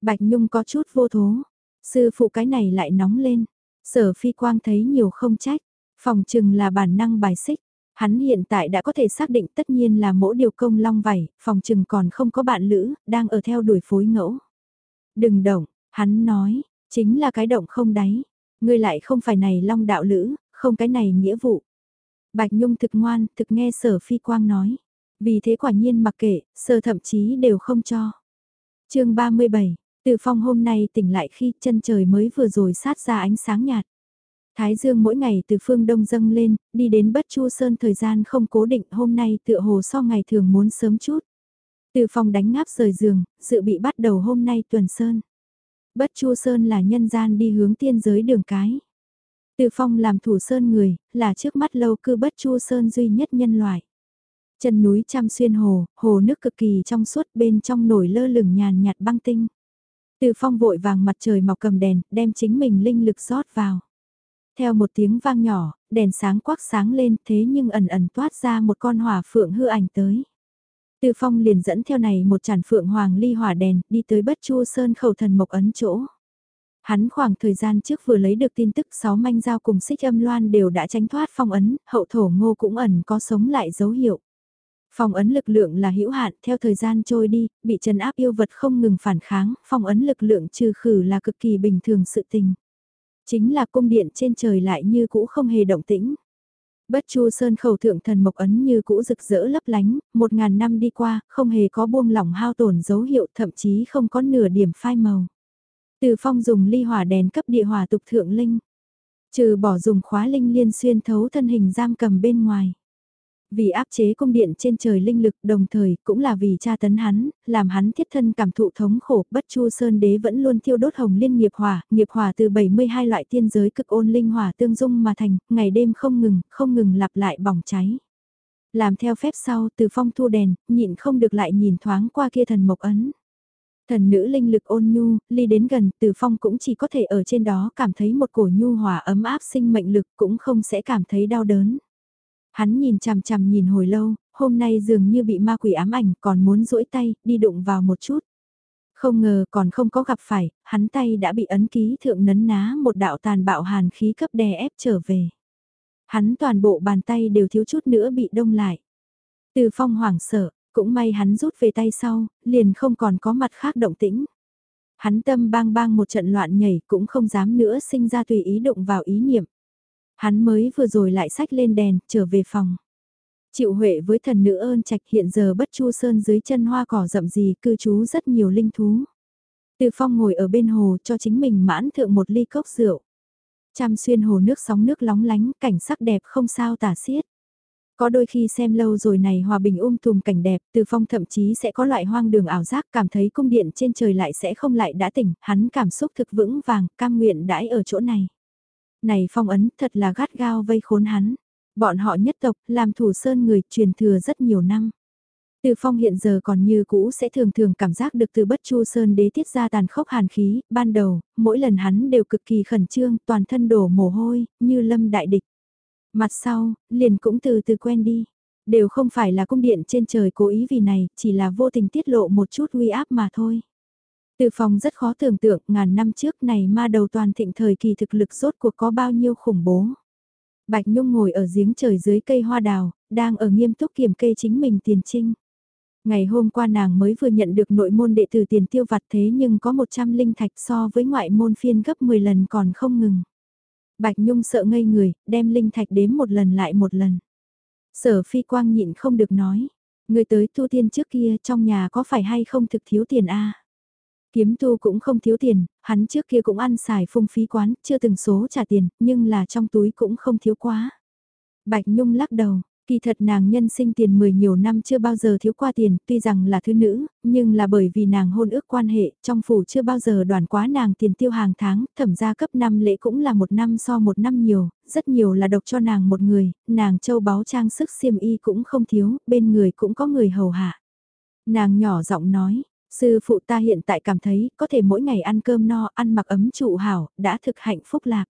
Bạch Nhung có chút vô thố, sư phụ cái này lại nóng lên, sở phi quang thấy nhiều không trách, phòng chừng là bản năng bài xích. Hắn hiện tại đã có thể xác định tất nhiên là mỗi điều công long vảy, phòng trừng còn không có bạn lữ, đang ở theo đuổi phối ngẫu. Đừng động, hắn nói, chính là cái động không đáy, ngươi lại không phải này long đạo lữ, không cái này nghĩa vụ. Bạch Nhung thực ngoan, thực nghe sở phi quang nói. Vì thế quả nhiên mặc kệ, sở thậm chí đều không cho. chương 37, từ phong hôm nay tỉnh lại khi chân trời mới vừa rồi sát ra ánh sáng nhạt. Thái dương mỗi ngày từ phương đông dâng lên, đi đến bất chu sơn thời gian không cố định hôm nay tựa hồ so ngày thường muốn sớm chút. Từ phong đánh ngáp rời giường, dự bị bắt đầu hôm nay tuần sơn. Bất chu sơn là nhân gian đi hướng tiên giới đường cái. Từ phong làm thủ sơn người, là trước mắt lâu cư bất chu sơn duy nhất nhân loại. Chân núi trăm xuyên hồ, hồ nước cực kỳ trong suốt bên trong nổi lơ lửng nhàn nhạt băng tinh. Từ phong vội vàng mặt trời mọc cầm đèn, đem chính mình linh lực rót vào. Theo một tiếng vang nhỏ, đèn sáng quắc sáng lên thế nhưng ẩn ẩn toát ra một con hỏa phượng hư ảnh tới. Từ phong liền dẫn theo này một chản phượng hoàng ly hỏa đèn đi tới bất chu sơn khẩu thần mộc ấn chỗ. Hắn khoảng thời gian trước vừa lấy được tin tức sáu manh giao cùng xích âm loan đều đã tránh thoát phong ấn, hậu thổ ngô cũng ẩn có sống lại dấu hiệu. Phong ấn lực lượng là hữu hạn, theo thời gian trôi đi, bị trần áp yêu vật không ngừng phản kháng, phong ấn lực lượng trừ khử là cực kỳ bình thường sự tình. Chính là cung điện trên trời lại như cũ không hề động tĩnh. Bất chu sơn khẩu thượng thần mộc ấn như cũ rực rỡ lấp lánh, một ngàn năm đi qua, không hề có buông lỏng hao tổn dấu hiệu thậm chí không có nửa điểm phai màu. Từ phong dùng ly hỏa đèn cấp địa hỏa tục thượng linh. Trừ bỏ dùng khóa linh liên xuyên thấu thân hình giam cầm bên ngoài. Vì áp chế cung điện trên trời linh lực đồng thời cũng là vì tra tấn hắn, làm hắn thiết thân cảm thụ thống khổ bất chu sơn đế vẫn luôn thiêu đốt hồng liên nghiệp hỏa, nghiệp hỏa từ 72 loại tiên giới cực ôn linh hỏa tương dung mà thành, ngày đêm không ngừng, không ngừng lặp lại bỏng cháy. Làm theo phép sau từ phong thu đèn, nhịn không được lại nhìn thoáng qua kia thần mộc ấn. Thần nữ linh lực ôn nhu, ly đến gần, từ phong cũng chỉ có thể ở trên đó cảm thấy một cổ nhu hòa ấm áp sinh mệnh lực cũng không sẽ cảm thấy đau đớn. Hắn nhìn chằm chằm nhìn hồi lâu, hôm nay dường như bị ma quỷ ám ảnh còn muốn duỗi tay, đi đụng vào một chút. Không ngờ còn không có gặp phải, hắn tay đã bị ấn ký thượng nấn ná một đạo tàn bạo hàn khí cấp đè ép trở về. Hắn toàn bộ bàn tay đều thiếu chút nữa bị đông lại. Từ phong hoảng sợ, cũng may hắn rút về tay sau, liền không còn có mặt khác động tĩnh. Hắn tâm bang bang một trận loạn nhảy cũng không dám nữa sinh ra tùy ý động vào ý niệm. Hắn mới vừa rồi lại sách lên đèn, trở về phòng. Chịu huệ với thần nữ ơn trạch hiện giờ bất chu sơn dưới chân hoa cỏ rậm gì cư trú rất nhiều linh thú. Từ phong ngồi ở bên hồ cho chính mình mãn thượng một ly cốc rượu. chăm xuyên hồ nước sóng nước lóng lánh, cảnh sắc đẹp không sao tả xiết. Có đôi khi xem lâu rồi này hòa bình um tùm cảnh đẹp, từ phong thậm chí sẽ có loại hoang đường ảo giác cảm thấy cung điện trên trời lại sẽ không lại đã tỉnh, hắn cảm xúc thực vững vàng, cam nguyện đãi ở chỗ này. Này phong ấn thật là gắt gao vây khốn hắn. Bọn họ nhất tộc, làm thủ sơn người truyền thừa rất nhiều năm. Từ phong hiện giờ còn như cũ sẽ thường thường cảm giác được từ bất chu sơn đế tiết ra tàn khốc hàn khí, ban đầu, mỗi lần hắn đều cực kỳ khẩn trương, toàn thân đổ mồ hôi, như lâm đại địch. Mặt sau, liền cũng từ từ quen đi. Đều không phải là cung điện trên trời cố ý vì này, chỉ là vô tình tiết lộ một chút uy áp mà thôi. Từ phòng rất khó tưởng tượng ngàn năm trước này ma đầu toàn thịnh thời kỳ thực lực rốt cuộc có bao nhiêu khủng bố. Bạch Nhung ngồi ở giếng trời dưới cây hoa đào, đang ở nghiêm túc kiểm kê chính mình tiền trinh. Ngày hôm qua nàng mới vừa nhận được nội môn đệ tử tiền tiêu vặt thế nhưng có 100 linh thạch so với ngoại môn phiên gấp 10 lần còn không ngừng. Bạch Nhung sợ ngây người, đem linh thạch đếm một lần lại một lần. Sở phi quang nhịn không được nói. Người tới tu tiên trước kia trong nhà có phải hay không thực thiếu tiền a Kiếm tu cũng không thiếu tiền, hắn trước kia cũng ăn xài phung phí quán, chưa từng số trả tiền, nhưng là trong túi cũng không thiếu quá. Bạch Nhung lắc đầu, Kỳ thật nàng nhân sinh tiền 10 nhiều năm chưa bao giờ thiếu qua tiền, tuy rằng là thứ nữ, nhưng là bởi vì nàng hôn ước quan hệ, trong phủ chưa bao giờ đoàn quá nàng tiền tiêu hàng tháng, thẩm gia cấp 5 lễ cũng là một năm so một năm nhiều, rất nhiều là độc cho nàng một người, nàng châu báu trang sức xiêm y cũng không thiếu, bên người cũng có người hầu hạ. Nàng nhỏ giọng nói, sư phụ ta hiện tại cảm thấy có thể mỗi ngày ăn cơm no, ăn mặc ấm trụ hảo, đã thực hạnh phúc lạc.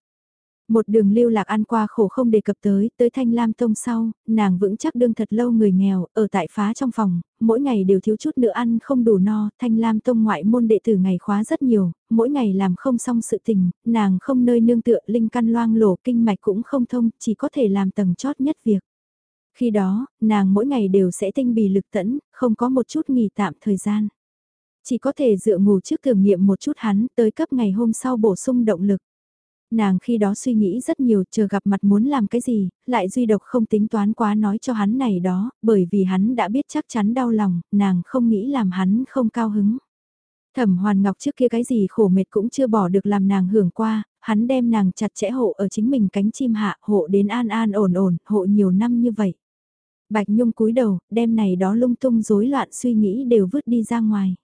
Một đường lưu lạc ăn qua khổ không đề cập tới, tới Thanh Lam Tông sau, nàng vững chắc đương thật lâu người nghèo, ở tại phá trong phòng, mỗi ngày đều thiếu chút nữa ăn không đủ no, Thanh Lam Tông ngoại môn đệ tử ngày khóa rất nhiều, mỗi ngày làm không xong sự tình, nàng không nơi nương tựa, linh căn loang lổ, kinh mạch cũng không thông, chỉ có thể làm tầng chót nhất việc. Khi đó, nàng mỗi ngày đều sẽ tinh bì lực tẫn, không có một chút nghỉ tạm thời gian. Chỉ có thể dựa ngủ trước thử nghiệm một chút hắn tới cấp ngày hôm sau bổ sung động lực. Nàng khi đó suy nghĩ rất nhiều chờ gặp mặt muốn làm cái gì, lại duy độc không tính toán quá nói cho hắn này đó, bởi vì hắn đã biết chắc chắn đau lòng, nàng không nghĩ làm hắn không cao hứng. Thẩm Hoàn Ngọc trước kia cái gì khổ mệt cũng chưa bỏ được làm nàng hưởng qua, hắn đem nàng chặt chẽ hộ ở chính mình cánh chim hạ, hộ đến an an ổn ổn, hộ nhiều năm như vậy. Bạch Nhung cúi đầu, đem này đó lung tung rối loạn suy nghĩ đều vứt đi ra ngoài.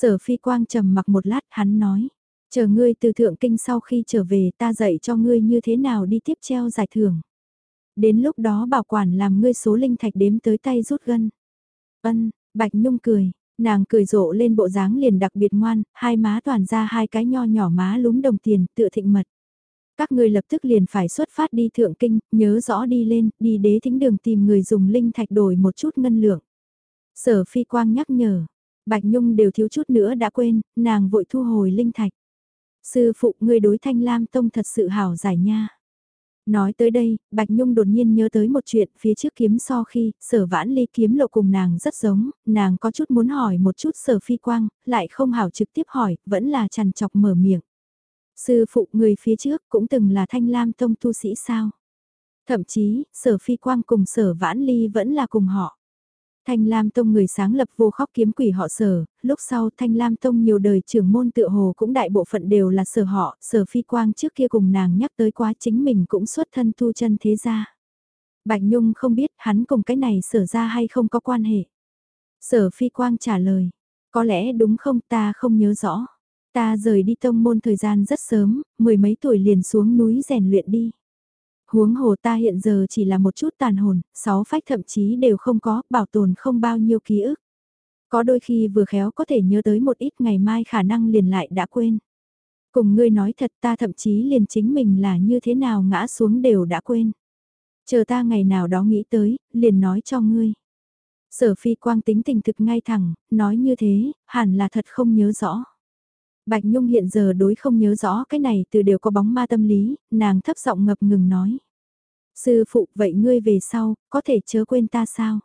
Sở Phi Quang trầm mặc một lát, hắn nói: Chờ ngươi từ thượng kinh sau khi trở về ta dạy cho ngươi như thế nào đi tiếp treo giải thưởng. Đến lúc đó bảo quản làm ngươi số linh thạch đếm tới tay rút gân. Ân, Bạch Nhung cười, nàng cười rộ lên bộ dáng liền đặc biệt ngoan, hai má toàn ra hai cái nho nhỏ má lúm đồng tiền tựa thịnh mật. Các ngươi lập tức liền phải xuất phát đi thượng kinh, nhớ rõ đi lên, đi đế thính đường tìm người dùng linh thạch đổi một chút ngân lượng. Sở phi quang nhắc nhở, Bạch Nhung đều thiếu chút nữa đã quên, nàng vội thu hồi linh thạch. Sư phụ người đối thanh lam tông thật sự hảo giải nha. Nói tới đây, Bạch Nhung đột nhiên nhớ tới một chuyện phía trước kiếm so khi, sở vãn ly kiếm lộ cùng nàng rất giống, nàng có chút muốn hỏi một chút sở phi quang, lại không hảo trực tiếp hỏi, vẫn là chằn chọc mở miệng. Sư phụ người phía trước cũng từng là thanh lam tông tu sĩ sao? Thậm chí, sở phi quang cùng sở vãn ly vẫn là cùng họ. Thanh Lam Tông người sáng lập vô khóc kiếm quỷ họ sở, lúc sau Thanh Lam Tông nhiều đời trưởng môn tự hồ cũng đại bộ phận đều là sở họ, sở phi quang trước kia cùng nàng nhắc tới quá chính mình cũng xuất thân thu chân thế gia. Bạch Nhung không biết hắn cùng cái này sở ra hay không có quan hệ. Sở phi quang trả lời, có lẽ đúng không ta không nhớ rõ. Ta rời đi tông môn thời gian rất sớm, mười mấy tuổi liền xuống núi rèn luyện đi. Huống hồ ta hiện giờ chỉ là một chút tàn hồn, sáu phách thậm chí đều không có, bảo tồn không bao nhiêu ký ức. Có đôi khi vừa khéo có thể nhớ tới một ít ngày mai khả năng liền lại đã quên. Cùng ngươi nói thật ta thậm chí liền chính mình là như thế nào ngã xuống đều đã quên. Chờ ta ngày nào đó nghĩ tới, liền nói cho ngươi. Sở phi quang tính tình thực ngay thẳng, nói như thế, hẳn là thật không nhớ rõ. Bạch Nhung hiện giờ đối không nhớ rõ cái này từ đều có bóng ma tâm lý, nàng thấp giọng ngập ngừng nói. Sư phụ vậy ngươi về sau, có thể chớ quên ta sao?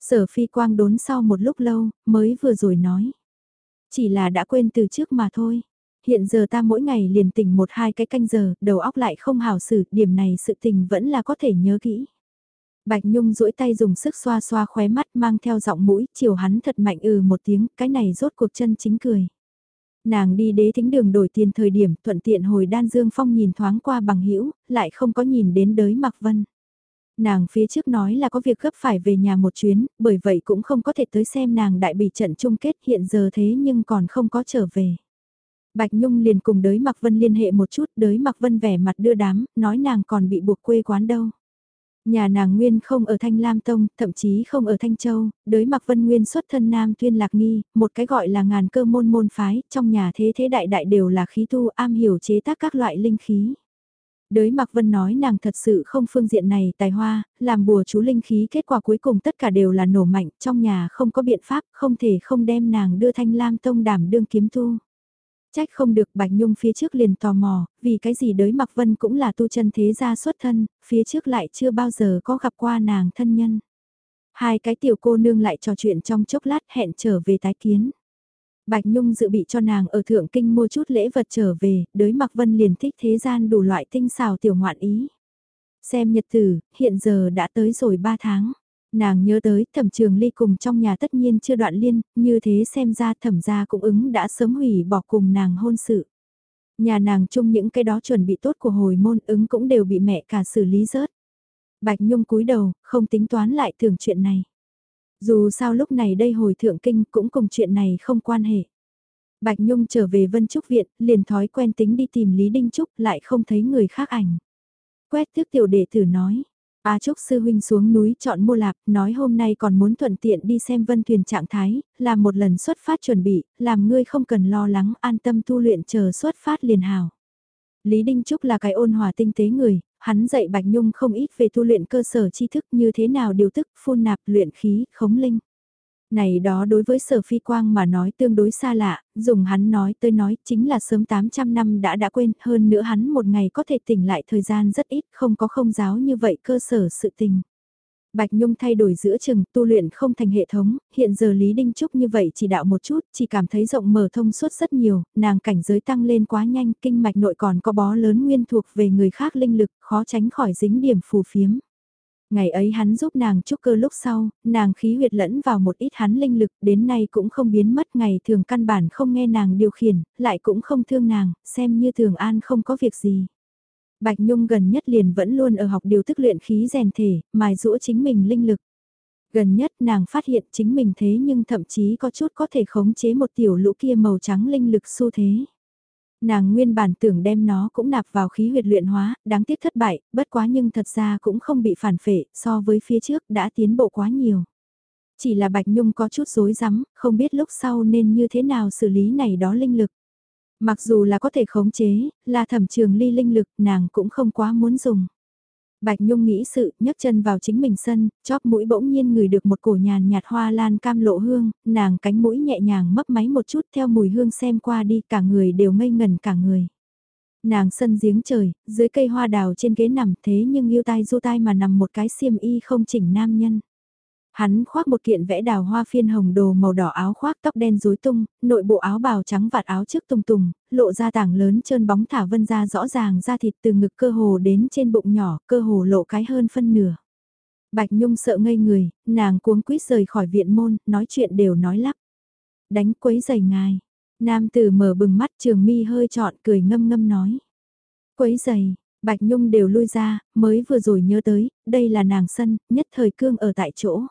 Sở phi quang đốn sau một lúc lâu, mới vừa rồi nói. Chỉ là đã quên từ trước mà thôi. Hiện giờ ta mỗi ngày liền tỉnh một hai cái canh giờ, đầu óc lại không hào xử, điểm này sự tình vẫn là có thể nhớ kỹ. Bạch Nhung duỗi tay dùng sức xoa xoa khóe mắt mang theo giọng mũi, chiều hắn thật mạnh ừ một tiếng, cái này rốt cuộc chân chính cười. Nàng đi đế thính đường đổi tiền thời điểm thuận tiện hồi đan dương phong nhìn thoáng qua bằng hữu lại không có nhìn đến đới mặc vân. Nàng phía trước nói là có việc gấp phải về nhà một chuyến, bởi vậy cũng không có thể tới xem nàng đại bị trận chung kết hiện giờ thế nhưng còn không có trở về. Bạch Nhung liền cùng đới Mặc Vân liên hệ một chút, đới Mặc Vân vẻ mặt đưa đám, nói nàng còn bị buộc quê quán đâu. Nhà nàng Nguyên không ở Thanh Lam Tông, thậm chí không ở Thanh Châu, đới mặc Vân Nguyên xuất thân Nam Tuyên Lạc Nghi, một cái gọi là ngàn cơ môn môn phái, trong nhà thế thế đại đại đều là khí tu am hiểu chế tác các loại linh khí. Đới Mạc Vân nói nàng thật sự không phương diện này tài hoa, làm bùa chú linh khí kết quả cuối cùng tất cả đều là nổ mạnh, trong nhà không có biện pháp, không thể không đem nàng đưa thanh lam tông đảm đương kiếm tu. Trách không được Bạch Nhung phía trước liền tò mò, vì cái gì đới Mạc Vân cũng là tu chân thế gia xuất thân, phía trước lại chưa bao giờ có gặp qua nàng thân nhân. Hai cái tiểu cô nương lại trò chuyện trong chốc lát hẹn trở về tái kiến. Bạch Nhung dự bị cho nàng ở Thượng Kinh mua chút lễ vật trở về, đới Mạc Vân liền thích thế gian đủ loại tinh xào tiểu ngoạn ý. Xem nhật tử, hiện giờ đã tới rồi 3 tháng. Nàng nhớ tới thẩm trường ly cùng trong nhà tất nhiên chưa đoạn liên, như thế xem ra thẩm gia cũng ứng đã sớm hủy bỏ cùng nàng hôn sự. Nhà nàng chung những cái đó chuẩn bị tốt của hồi môn ứng cũng đều bị mẹ cả xử lý rớt. Bạch Nhung cúi đầu, không tính toán lại thường chuyện này. Dù sao lúc này đây hồi thượng kinh cũng cùng chuyện này không quan hệ. Bạch Nhung trở về Vân Trúc Viện, liền thói quen tính đi tìm Lý Đinh Trúc lại không thấy người khác ảnh. Quét thước tiểu đệ tử nói, A Trúc sư huynh xuống núi chọn mua lạp, nói hôm nay còn muốn thuận tiện đi xem vân thuyền trạng thái, làm một lần xuất phát chuẩn bị, làm ngươi không cần lo lắng, an tâm tu luyện chờ xuất phát liền hào. Lý Đinh Trúc là cái ôn hòa tinh tế người, hắn dạy Bạch Nhung không ít về tu luyện cơ sở tri thức như thế nào điều tức, phun nạp, luyện khí, khống linh. Này đó đối với sở phi quang mà nói tương đối xa lạ, dùng hắn nói tới nói chính là sớm 800 năm đã đã quên, hơn nữa hắn một ngày có thể tỉnh lại thời gian rất ít, không có không giáo như vậy cơ sở sự tình. Bạch Nhung thay đổi giữa chừng, tu luyện không thành hệ thống, hiện giờ Lý Đinh Trúc như vậy chỉ đạo một chút, chỉ cảm thấy rộng mở thông suốt rất nhiều, nàng cảnh giới tăng lên quá nhanh, kinh mạch nội còn có bó lớn nguyên thuộc về người khác linh lực, khó tránh khỏi dính điểm phù phiếm. Ngày ấy hắn giúp nàng trúc cơ lúc sau, nàng khí huyệt lẫn vào một ít hắn linh lực, đến nay cũng không biến mất ngày thường căn bản không nghe nàng điều khiển, lại cũng không thương nàng, xem như thường an không có việc gì. Bạch Nhung gần nhất liền vẫn luôn ở học điều thức luyện khí rèn thể, mài rũa chính mình linh lực. Gần nhất nàng phát hiện chính mình thế nhưng thậm chí có chút có thể khống chế một tiểu lũ kia màu trắng linh lực xu thế. Nàng nguyên bản tưởng đem nó cũng nạp vào khí huyệt luyện hóa, đáng tiếc thất bại, bất quá nhưng thật ra cũng không bị phản phệ, so với phía trước đã tiến bộ quá nhiều. Chỉ là Bạch Nhung có chút rối rắm, không biết lúc sau nên như thế nào xử lý này đó linh lực. Mặc dù là có thể khống chế, là thẩm trường ly linh lực, nàng cũng không quá muốn dùng. Bạch Nhung nghĩ sự, nhấc chân vào chính mình sân, chóp mũi bỗng nhiên ngửi được một cổ nhàn nhạt hoa lan cam lộ hương, nàng cánh mũi nhẹ nhàng mấp máy một chút theo mùi hương xem qua đi, cả người đều ngây ngần cả người. Nàng sân giếng trời, dưới cây hoa đào trên ghế nằm thế nhưng yêu tai du tai mà nằm một cái xiêm y không chỉnh nam nhân. Hắn khoác một kiện vẽ đào hoa phiên hồng đồ màu đỏ áo khoác tóc đen rối tung, nội bộ áo bào trắng vạt áo trước tung tùng, lộ ra tảng lớn trơn bóng thả vân ra rõ ràng ra thịt từ ngực cơ hồ đến trên bụng nhỏ, cơ hồ lộ cái hơn phân nửa. Bạch Nhung sợ ngây người, nàng cuống quýt rời khỏi viện môn, nói chuyện đều nói lắp. Đánh quấy giày ngài. Nam tử mở bừng mắt trường mi hơi trọn cười ngâm ngâm nói. Quấy giày, Bạch Nhung đều lui ra, mới vừa rồi nhớ tới, đây là nàng sân, nhất thời cương ở tại chỗ.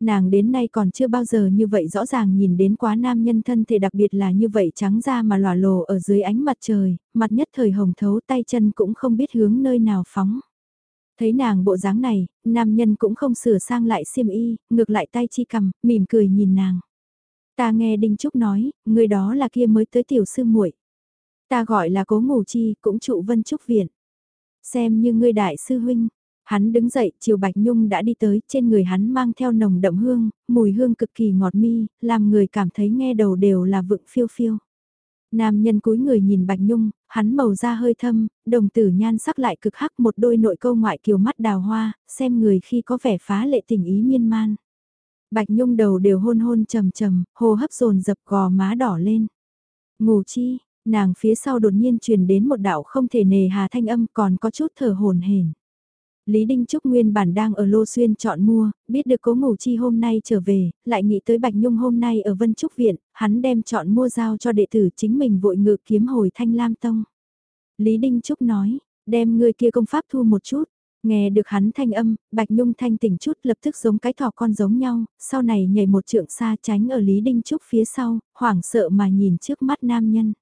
Nàng đến nay còn chưa bao giờ như vậy rõ ràng nhìn đến quá nam nhân thân thể đặc biệt là như vậy trắng da mà lòa lồ ở dưới ánh mặt trời, mặt nhất thời hồng thấu tay chân cũng không biết hướng nơi nào phóng. Thấy nàng bộ dáng này, nam nhân cũng không sửa sang lại xiêm y, ngược lại tay chi cầm, mỉm cười nhìn nàng. Ta nghe Đinh Trúc nói, người đó là kia mới tới tiểu sư muội. Ta gọi là cố ngủ chi, cũng trụ vân trúc viện. Xem như ngươi đại sư huynh, Hắn đứng dậy, chiều Bạch Nhung đã đi tới, trên người hắn mang theo nồng đậm hương, mùi hương cực kỳ ngọt mi, làm người cảm thấy nghe đầu đều là vựng phiêu phiêu. Nam nhân cúi người nhìn Bạch Nhung, hắn màu da hơi thâm, đồng tử nhan sắc lại cực hắc một đôi nội câu ngoại kiều mắt đào hoa, xem người khi có vẻ phá lệ tình ý miên man. Bạch Nhung đầu đều hôn hôn trầm trầm, hô hấp dồn dập gò má đỏ lên. Ngủ chi, nàng phía sau đột nhiên truyền đến một đạo không thể nề hà thanh âm còn có chút thở hồn hển. Lý Đinh Trúc nguyên bản đang ở Lô Xuyên chọn mua, biết được cố ngủ chi hôm nay trở về, lại nghĩ tới Bạch Nhung hôm nay ở Vân Trúc Viện, hắn đem chọn mua giao cho đệ tử chính mình vội ngự kiếm hồi Thanh Lam Tông. Lý Đinh Trúc nói, đem người kia công pháp thu một chút, nghe được hắn thanh âm, Bạch Nhung thanh tỉnh chút lập tức giống cái thỏ con giống nhau, sau này nhảy một trượng xa tránh ở Lý Đinh Trúc phía sau, hoảng sợ mà nhìn trước mắt nam nhân.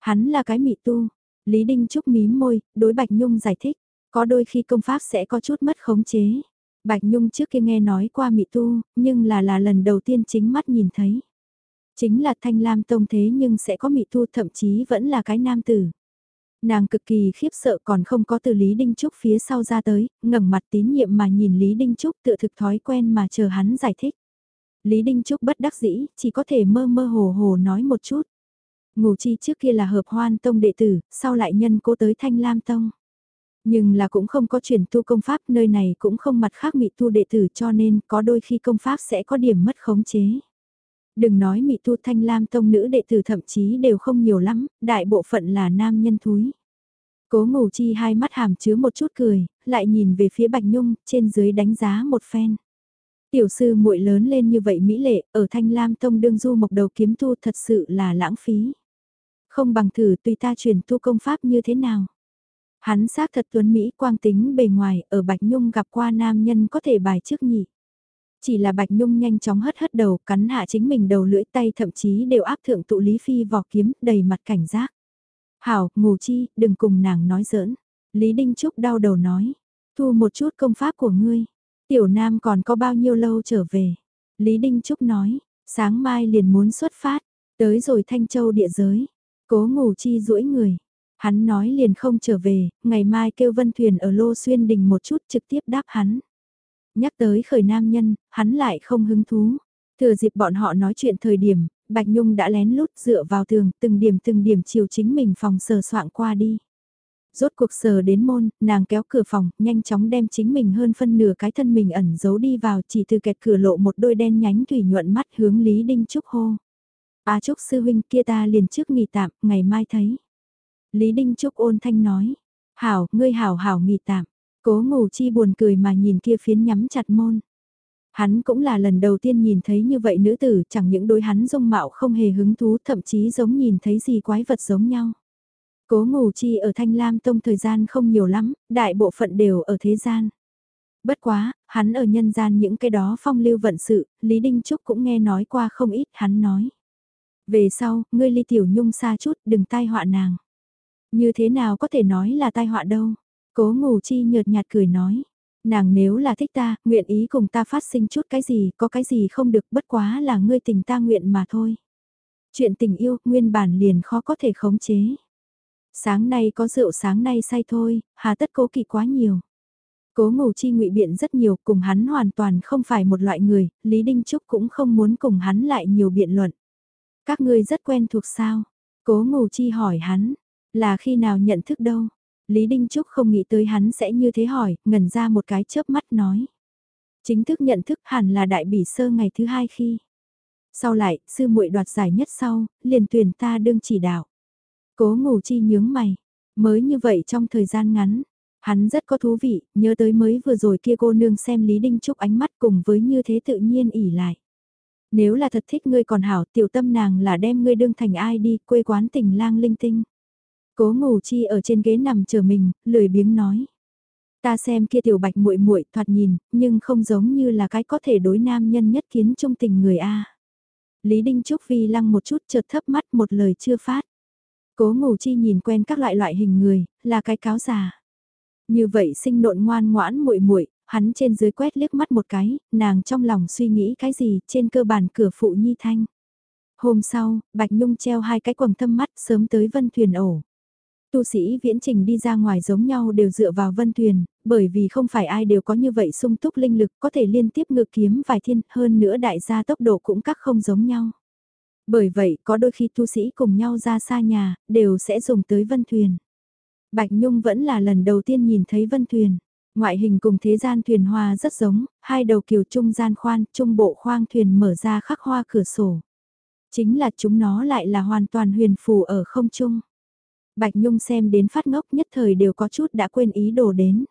Hắn là cái mị tu, Lý Đinh Trúc mím môi, đối Bạch Nhung giải thích. Có đôi khi công pháp sẽ có chút mất khống chế. Bạch Nhung trước kia nghe nói qua mị tu, nhưng là là lần đầu tiên chính mắt nhìn thấy. Chính là thanh lam tông thế nhưng sẽ có mị tu thậm chí vẫn là cái nam tử. Nàng cực kỳ khiếp sợ còn không có từ Lý Đinh Trúc phía sau ra tới, ngẩng mặt tín nhiệm mà nhìn Lý Đinh Trúc tự thực thói quen mà chờ hắn giải thích. Lý Đinh Trúc bất đắc dĩ, chỉ có thể mơ mơ hồ hồ nói một chút. Ngủ chi trước kia là hợp hoan tông đệ tử, sau lại nhân cố tới thanh lam tông. Nhưng là cũng không có truyền tu công pháp nơi này cũng không mặt khác mị tu đệ tử cho nên có đôi khi công pháp sẽ có điểm mất khống chế. Đừng nói mị tu thanh lam tông nữ đệ tử thậm chí đều không nhiều lắm, đại bộ phận là nam nhân thúi. Cố ngủ chi hai mắt hàm chứa một chút cười, lại nhìn về phía Bạch Nhung, trên dưới đánh giá một phen. Tiểu sư muội lớn lên như vậy mỹ lệ, ở thanh lam tông đương du mộc đầu kiếm tu thật sự là lãng phí. Không bằng thử tùy ta truyền tu công pháp như thế nào. Hắn xác thật tuấn Mỹ quang tính bề ngoài ở Bạch Nhung gặp qua nam nhân có thể bài trước nhỉ. Chỉ là Bạch Nhung nhanh chóng hất hất đầu cắn hạ chính mình đầu lưỡi tay thậm chí đều áp thượng tụ Lý Phi vỏ kiếm đầy mặt cảnh giác. Hảo, ngủ chi, đừng cùng nàng nói giỡn. Lý Đinh Trúc đau đầu nói. Thu một chút công pháp của ngươi. Tiểu Nam còn có bao nhiêu lâu trở về. Lý Đinh Trúc nói, sáng mai liền muốn xuất phát. Tới rồi Thanh Châu địa giới. Cố ngủ chi duỗi người. Hắn nói liền không trở về, ngày mai kêu Vân Thuyền ở Lô Xuyên Đình một chút trực tiếp đáp hắn. Nhắc tới khởi nam nhân, hắn lại không hứng thú. Thừa dịp bọn họ nói chuyện thời điểm, Bạch Nhung đã lén lút dựa vào tường, từng điểm từng điểm chiều chính mình phòng sờ soạn qua đi. Rốt cuộc sờ đến môn, nàng kéo cửa phòng, nhanh chóng đem chính mình hơn phân nửa cái thân mình ẩn giấu đi vào chỉ từ kẹt cửa lộ một đôi đen nhánh thủy nhuận mắt hướng Lý Đinh Trúc hô. A Trúc sư huynh kia ta liền trước nghỉ tạm, ngày mai thấy. Lý Đinh Trúc ôn thanh nói. Hảo, ngươi hảo hảo nghỉ tạm. Cố ngủ chi buồn cười mà nhìn kia phiến nhắm chặt môn. Hắn cũng là lần đầu tiên nhìn thấy như vậy nữ tử, chẳng những đối hắn dung mạo không hề hứng thú, thậm chí giống nhìn thấy gì quái vật giống nhau. Cố ngủ chi ở Thanh Lam Tông thời gian không nhiều lắm, đại bộ phận đều ở thế gian. Bất quá, hắn ở nhân gian những cái đó phong lưu vận sự, Lý Đinh Trúc cũng nghe nói qua không ít, hắn nói. Về sau, ngươi ly tiểu nhung xa chút, đừng tai họa nàng. Như thế nào có thể nói là tai họa đâu. Cố ngủ chi nhợt nhạt cười nói. Nàng nếu là thích ta, nguyện ý cùng ta phát sinh chút cái gì, có cái gì không được bất quá là ngươi tình ta nguyện mà thôi. Chuyện tình yêu, nguyên bản liền khó có thể khống chế. Sáng nay có rượu sáng nay say thôi, hà tất cố kỵ quá nhiều. Cố ngủ chi ngụy biện rất nhiều, cùng hắn hoàn toàn không phải một loại người, Lý Đinh Trúc cũng không muốn cùng hắn lại nhiều biện luận. Các ngươi rất quen thuộc sao? Cố ngủ chi hỏi hắn, là khi nào nhận thức đâu? Lý Đinh Trúc không nghĩ tới hắn sẽ như thế hỏi, ngẩn ra một cái chớp mắt nói. Chính thức nhận thức hẳn là đại bỉ sơ ngày thứ hai khi. Sau lại, sư muội đoạt giải nhất sau, liền tuyển ta đương chỉ đạo. Cố ngủ chi nhướng mày, mới như vậy trong thời gian ngắn. Hắn rất có thú vị, nhớ tới mới vừa rồi kia cô nương xem Lý Đinh Trúc ánh mắt cùng với như thế tự nhiên ỉ lại. Nếu là thật thích ngươi còn hảo tiểu tâm nàng là đem ngươi đương thành ai đi quê quán tình lang linh tinh. Cố ngủ chi ở trên ghế nằm chờ mình, lười biếng nói. Ta xem kia tiểu bạch muội muội thoạt nhìn, nhưng không giống như là cái có thể đối nam nhân nhất kiến trung tình người A. Lý Đinh Trúc Vi lăng một chút chợt thấp mắt một lời chưa phát. Cố ngủ chi nhìn quen các loại loại hình người, là cái cáo già. Như vậy sinh nộn ngoan ngoãn muội muội hắn trên dưới quét liếc mắt một cái, nàng trong lòng suy nghĩ cái gì trên cơ bản cửa phụ nhi thanh. Hôm sau, Bạch Nhung treo hai cái quầng thâm mắt sớm tới vân thuyền ổ. Tu sĩ viễn trình đi ra ngoài giống nhau đều dựa vào vân thuyền, bởi vì không phải ai đều có như vậy sung túc linh lực có thể liên tiếp ngự kiếm vài thiên, hơn nữa đại gia tốc độ cũng các không giống nhau. Bởi vậy có đôi khi tu sĩ cùng nhau ra xa nhà, đều sẽ dùng tới vân thuyền. Bạch Nhung vẫn là lần đầu tiên nhìn thấy vân thuyền. Ngoại hình cùng thế gian thuyền hoa rất giống, hai đầu kiều trung gian khoan, trung bộ khoang thuyền mở ra khắc hoa cửa sổ. Chính là chúng nó lại là hoàn toàn huyền phù ở không trung. Bạch Nhung xem đến phát ngốc nhất thời đều có chút đã quên ý đồ đến.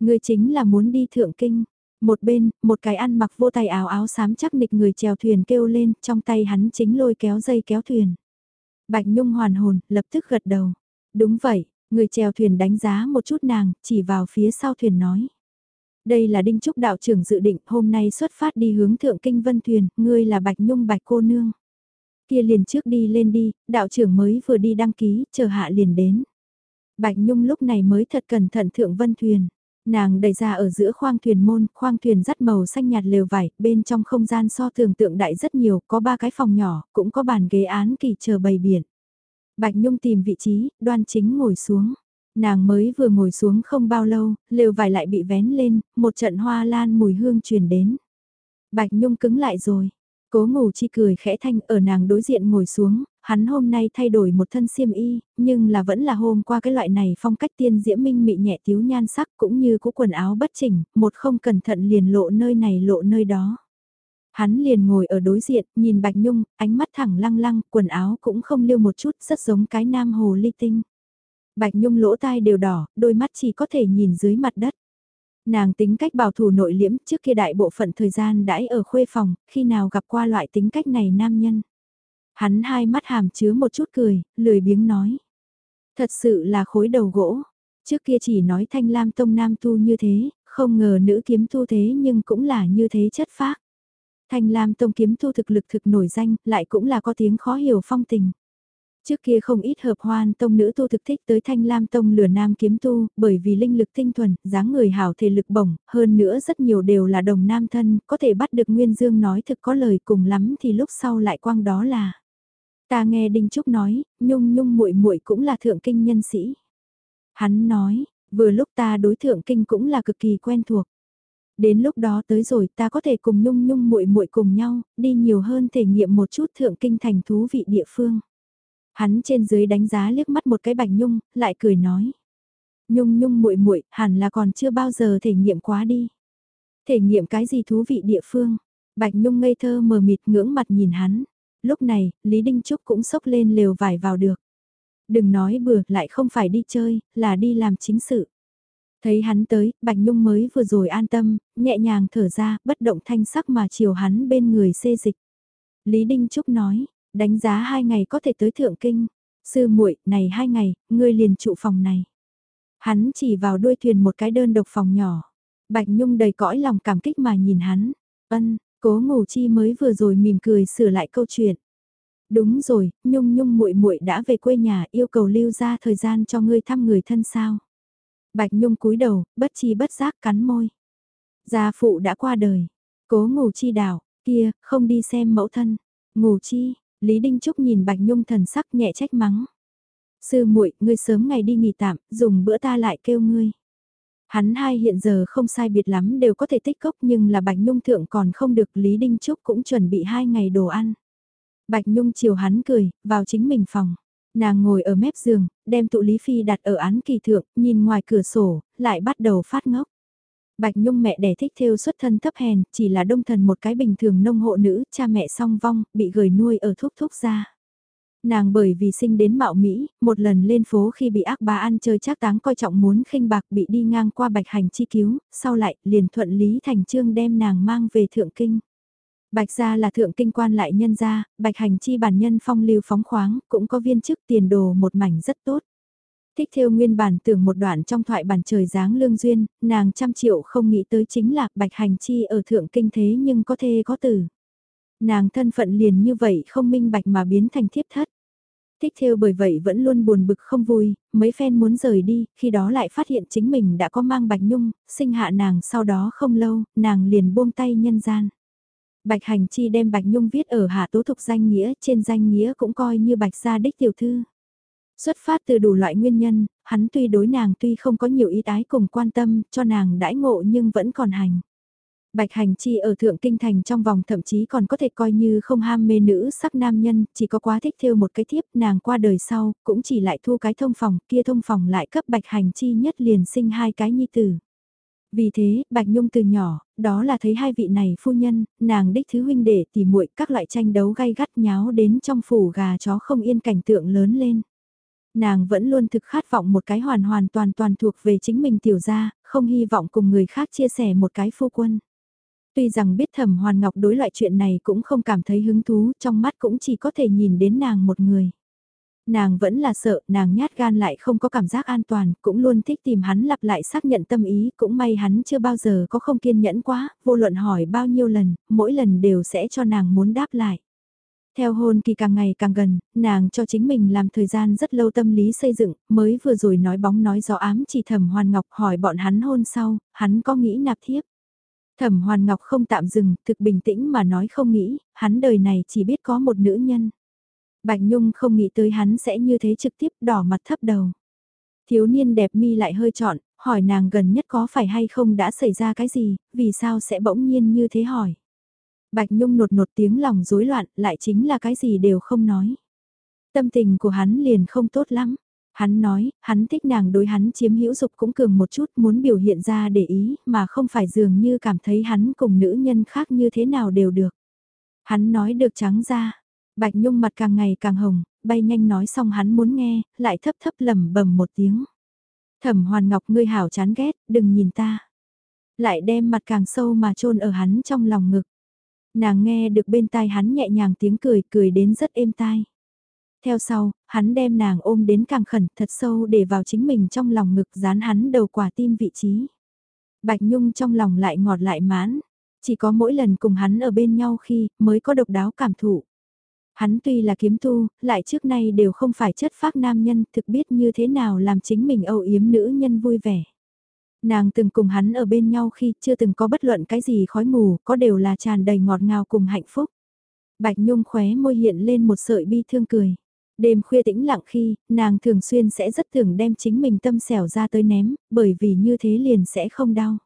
Người chính là muốn đi thượng kinh. Một bên, một cái ăn mặc vô tay áo áo xám chắc nịch người chèo thuyền kêu lên, trong tay hắn chính lôi kéo dây kéo thuyền. Bạch Nhung hoàn hồn, lập tức gật đầu. Đúng vậy, người chèo thuyền đánh giá một chút nàng, chỉ vào phía sau thuyền nói. Đây là Đinh Trúc đạo trưởng dự định hôm nay xuất phát đi hướng thượng kinh vân thuyền, ngươi là Bạch Nhung Bạch cô nương kia liền trước đi lên đi, đạo trưởng mới vừa đi đăng ký, chờ hạ liền đến. Bạch Nhung lúc này mới thật cẩn thận thượng vân thuyền. Nàng đẩy ra ở giữa khoang thuyền môn, khoang thuyền dắt màu xanh nhạt lều vải, bên trong không gian so tưởng tượng đại rất nhiều, có ba cái phòng nhỏ, cũng có bàn ghế án kỳ chờ bày biển. Bạch Nhung tìm vị trí, đoan chính ngồi xuống. Nàng mới vừa ngồi xuống không bao lâu, lều vải lại bị vén lên, một trận hoa lan mùi hương truyền đến. Bạch Nhung cứng lại rồi, Cố ngủ chi cười khẽ thanh ở nàng đối diện ngồi xuống, hắn hôm nay thay đổi một thân xiêm y, nhưng là vẫn là hôm qua cái loại này phong cách tiên diễm minh mị nhẹ thiếu nhan sắc cũng như cũ quần áo bất chỉnh, một không cẩn thận liền lộ nơi này lộ nơi đó. Hắn liền ngồi ở đối diện, nhìn Bạch Nhung, ánh mắt thẳng lăng lăng, quần áo cũng không liêu một chút, rất giống cái nam hồ ly tinh. Bạch Nhung lỗ tai đều đỏ, đôi mắt chỉ có thể nhìn dưới mặt đất. Nàng tính cách bảo thủ nội liễm trước kia đại bộ phận thời gian đãi ở khuê phòng, khi nào gặp qua loại tính cách này nam nhân. Hắn hai mắt hàm chứa một chút cười, lười biếng nói. Thật sự là khối đầu gỗ. Trước kia chỉ nói thanh lam tông nam tu như thế, không ngờ nữ kiếm tu thế nhưng cũng là như thế chất phác. Thanh lam tông kiếm tu thực lực thực nổi danh, lại cũng là có tiếng khó hiểu phong tình. Trước kia không ít hợp hoan tông nữ tu thực thích tới thanh lam tông lửa nam kiếm tu, bởi vì linh lực tinh thuần, dáng người hảo thể lực bổng, hơn nữa rất nhiều đều là đồng nam thân, có thể bắt được Nguyên Dương nói thực có lời cùng lắm thì lúc sau lại quang đó là. Ta nghe Đinh Trúc nói, nhung nhung muội muội cũng là thượng kinh nhân sĩ. Hắn nói, vừa lúc ta đối thượng kinh cũng là cực kỳ quen thuộc. Đến lúc đó tới rồi ta có thể cùng nhung nhung muội muội cùng nhau, đi nhiều hơn thể nghiệm một chút thượng kinh thành thú vị địa phương. Hắn trên dưới đánh giá liếc mắt một cái Bạch Nhung, lại cười nói. Nhung Nhung muội muội, hẳn là còn chưa bao giờ thể nghiệm quá đi. Thể nghiệm cái gì thú vị địa phương? Bạch Nhung ngây thơ mờ mịt ngưỡng mặt nhìn hắn. Lúc này, Lý Đinh Trúc cũng sốc lên lều vải vào được. Đừng nói bừa, lại không phải đi chơi, là đi làm chính sự. Thấy hắn tới, Bạch Nhung mới vừa rồi an tâm, nhẹ nhàng thở ra, bất động thanh sắc mà chiều hắn bên người xê dịch. Lý Đinh Trúc nói, Đánh giá hai ngày có thể tới thượng kinh. Sư muội này hai ngày, ngươi liền trụ phòng này. Hắn chỉ vào đuôi thuyền một cái đơn độc phòng nhỏ. Bạch Nhung đầy cõi lòng cảm kích mà nhìn hắn. Ân, cố ngủ chi mới vừa rồi mỉm cười sửa lại câu chuyện. Đúng rồi, Nhung Nhung muội muội đã về quê nhà yêu cầu lưu ra thời gian cho ngươi thăm người thân sao. Bạch Nhung cúi đầu, bất chi bất giác cắn môi. Gia phụ đã qua đời. Cố ngủ chi đảo, kia, không đi xem mẫu thân. Ngủ chi, Lý Đinh Trúc nhìn Bạch Nhung thần sắc nhẹ trách mắng. Sư muội, ngươi sớm ngày đi nghỉ tạm, dùng bữa ta lại kêu ngươi. Hắn hai hiện giờ không sai biệt lắm đều có thể tích cốc nhưng là Bạch Nhung thượng còn không được Lý Đinh Trúc cũng chuẩn bị hai ngày đồ ăn. Bạch Nhung chiều hắn cười, vào chính mình phòng. Nàng ngồi ở mép giường, đem tụ Lý Phi đặt ở án kỳ thượng, nhìn ngoài cửa sổ, lại bắt đầu phát ngốc. Bạch Nhung mẹ đẻ thích theo xuất thân thấp hèn, chỉ là đông thần một cái bình thường nông hộ nữ, cha mẹ song vong, bị gửi nuôi ở thúc thúc ra. Nàng bởi vì sinh đến mạo Mỹ, một lần lên phố khi bị ác bà ăn chơi chắc táng coi trọng muốn khinh bạc bị đi ngang qua bạch hành chi cứu, sau lại liền thuận lý thành trương đem nàng mang về thượng kinh. Bạch gia là thượng kinh quan lại nhân gia, bạch hành chi bản nhân phong lưu phóng khoáng, cũng có viên chức tiền đồ một mảnh rất tốt. Thích theo nguyên bản tưởng một đoạn trong thoại bản trời dáng lương duyên, nàng trăm triệu không nghĩ tới chính là bạch hành chi ở thượng kinh thế nhưng có thê có tử. Nàng thân phận liền như vậy không minh bạch mà biến thành thiếp thất. Thích theo bởi vậy vẫn luôn buồn bực không vui, mấy phen muốn rời đi, khi đó lại phát hiện chính mình đã có mang bạch nhung, sinh hạ nàng sau đó không lâu, nàng liền buông tay nhân gian. Bạch hành chi đem bạch nhung viết ở hạ tố thục danh nghĩa, trên danh nghĩa cũng coi như bạch gia đích tiểu thư. Xuất phát từ đủ loại nguyên nhân, hắn tuy đối nàng tuy không có nhiều ý tái cùng quan tâm cho nàng đãi ngộ nhưng vẫn còn hành. Bạch hành chi ở thượng kinh thành trong vòng thậm chí còn có thể coi như không ham mê nữ sắc nam nhân, chỉ có quá thích theo một cái thiếp nàng qua đời sau, cũng chỉ lại thu cái thông phòng, kia thông phòng lại cấp bạch hành chi nhất liền sinh hai cái nhi tử. Vì thế, Bạch Nhung từ nhỏ, đó là thấy hai vị này phu nhân, nàng đích thứ huynh đệ tỉ muội các loại tranh đấu gay gắt nháo đến trong phủ gà chó không yên cảnh tượng lớn lên. Nàng vẫn luôn thực khát vọng một cái hoàn hoàn toàn toàn thuộc về chính mình tiểu gia, không hy vọng cùng người khác chia sẻ một cái phu quân. Tuy rằng biết thẩm hoàn ngọc đối loại chuyện này cũng không cảm thấy hứng thú, trong mắt cũng chỉ có thể nhìn đến nàng một người. Nàng vẫn là sợ, nàng nhát gan lại không có cảm giác an toàn, cũng luôn thích tìm hắn lặp lại xác nhận tâm ý, cũng may hắn chưa bao giờ có không kiên nhẫn quá, vô luận hỏi bao nhiêu lần, mỗi lần đều sẽ cho nàng muốn đáp lại. Theo hôn kỳ càng ngày càng gần, nàng cho chính mình làm thời gian rất lâu tâm lý xây dựng, mới vừa rồi nói bóng nói gió ám chỉ thẩm hoàn ngọc hỏi bọn hắn hôn sau, hắn có nghĩ nạp thiếp. Thẩm hoàn ngọc không tạm dừng, thực bình tĩnh mà nói không nghĩ, hắn đời này chỉ biết có một nữ nhân. Bạch Nhung không nghĩ tới hắn sẽ như thế trực tiếp đỏ mặt thấp đầu. Thiếu niên đẹp mi lại hơi trọn, hỏi nàng gần nhất có phải hay không đã xảy ra cái gì, vì sao sẽ bỗng nhiên như thế hỏi. Bạch Nhung nột nột tiếng lòng rối loạn, lại chính là cái gì đều không nói. Tâm tình của hắn liền không tốt lắm. Hắn nói, hắn thích nàng đối hắn chiếm hữu dục cũng cường một chút muốn biểu hiện ra để ý mà không phải dường như cảm thấy hắn cùng nữ nhân khác như thế nào đều được. Hắn nói được trắng ra, Bạch Nhung mặt càng ngày càng hồng, bay nhanh nói xong hắn muốn nghe, lại thấp thấp lầm bầm một tiếng. Thẩm Hoàn Ngọc ngươi hảo chán ghét, đừng nhìn ta. Lại đem mặt càng sâu mà chôn ở hắn trong lòng ngực. Nàng nghe được bên tai hắn nhẹ nhàng tiếng cười, cười đến rất êm tai. Theo sau, hắn đem nàng ôm đến càng khẩn thật sâu để vào chính mình trong lòng ngực dán hắn đầu quả tim vị trí. Bạch Nhung trong lòng lại ngọt lại mãn, chỉ có mỗi lần cùng hắn ở bên nhau khi mới có độc đáo cảm thụ. Hắn tuy là kiếm tu, lại trước nay đều không phải chất phác nam nhân thực biết như thế nào làm chính mình âu yếm nữ nhân vui vẻ. Nàng từng cùng hắn ở bên nhau khi chưa từng có bất luận cái gì khói mù, có đều là tràn đầy ngọt ngào cùng hạnh phúc. Bạch Nhung khóe môi hiện lên một sợi bi thương cười. Đêm khuya tĩnh lặng khi, nàng thường xuyên sẽ rất thường đem chính mình tâm xẻo ra tới ném, bởi vì như thế liền sẽ không đau.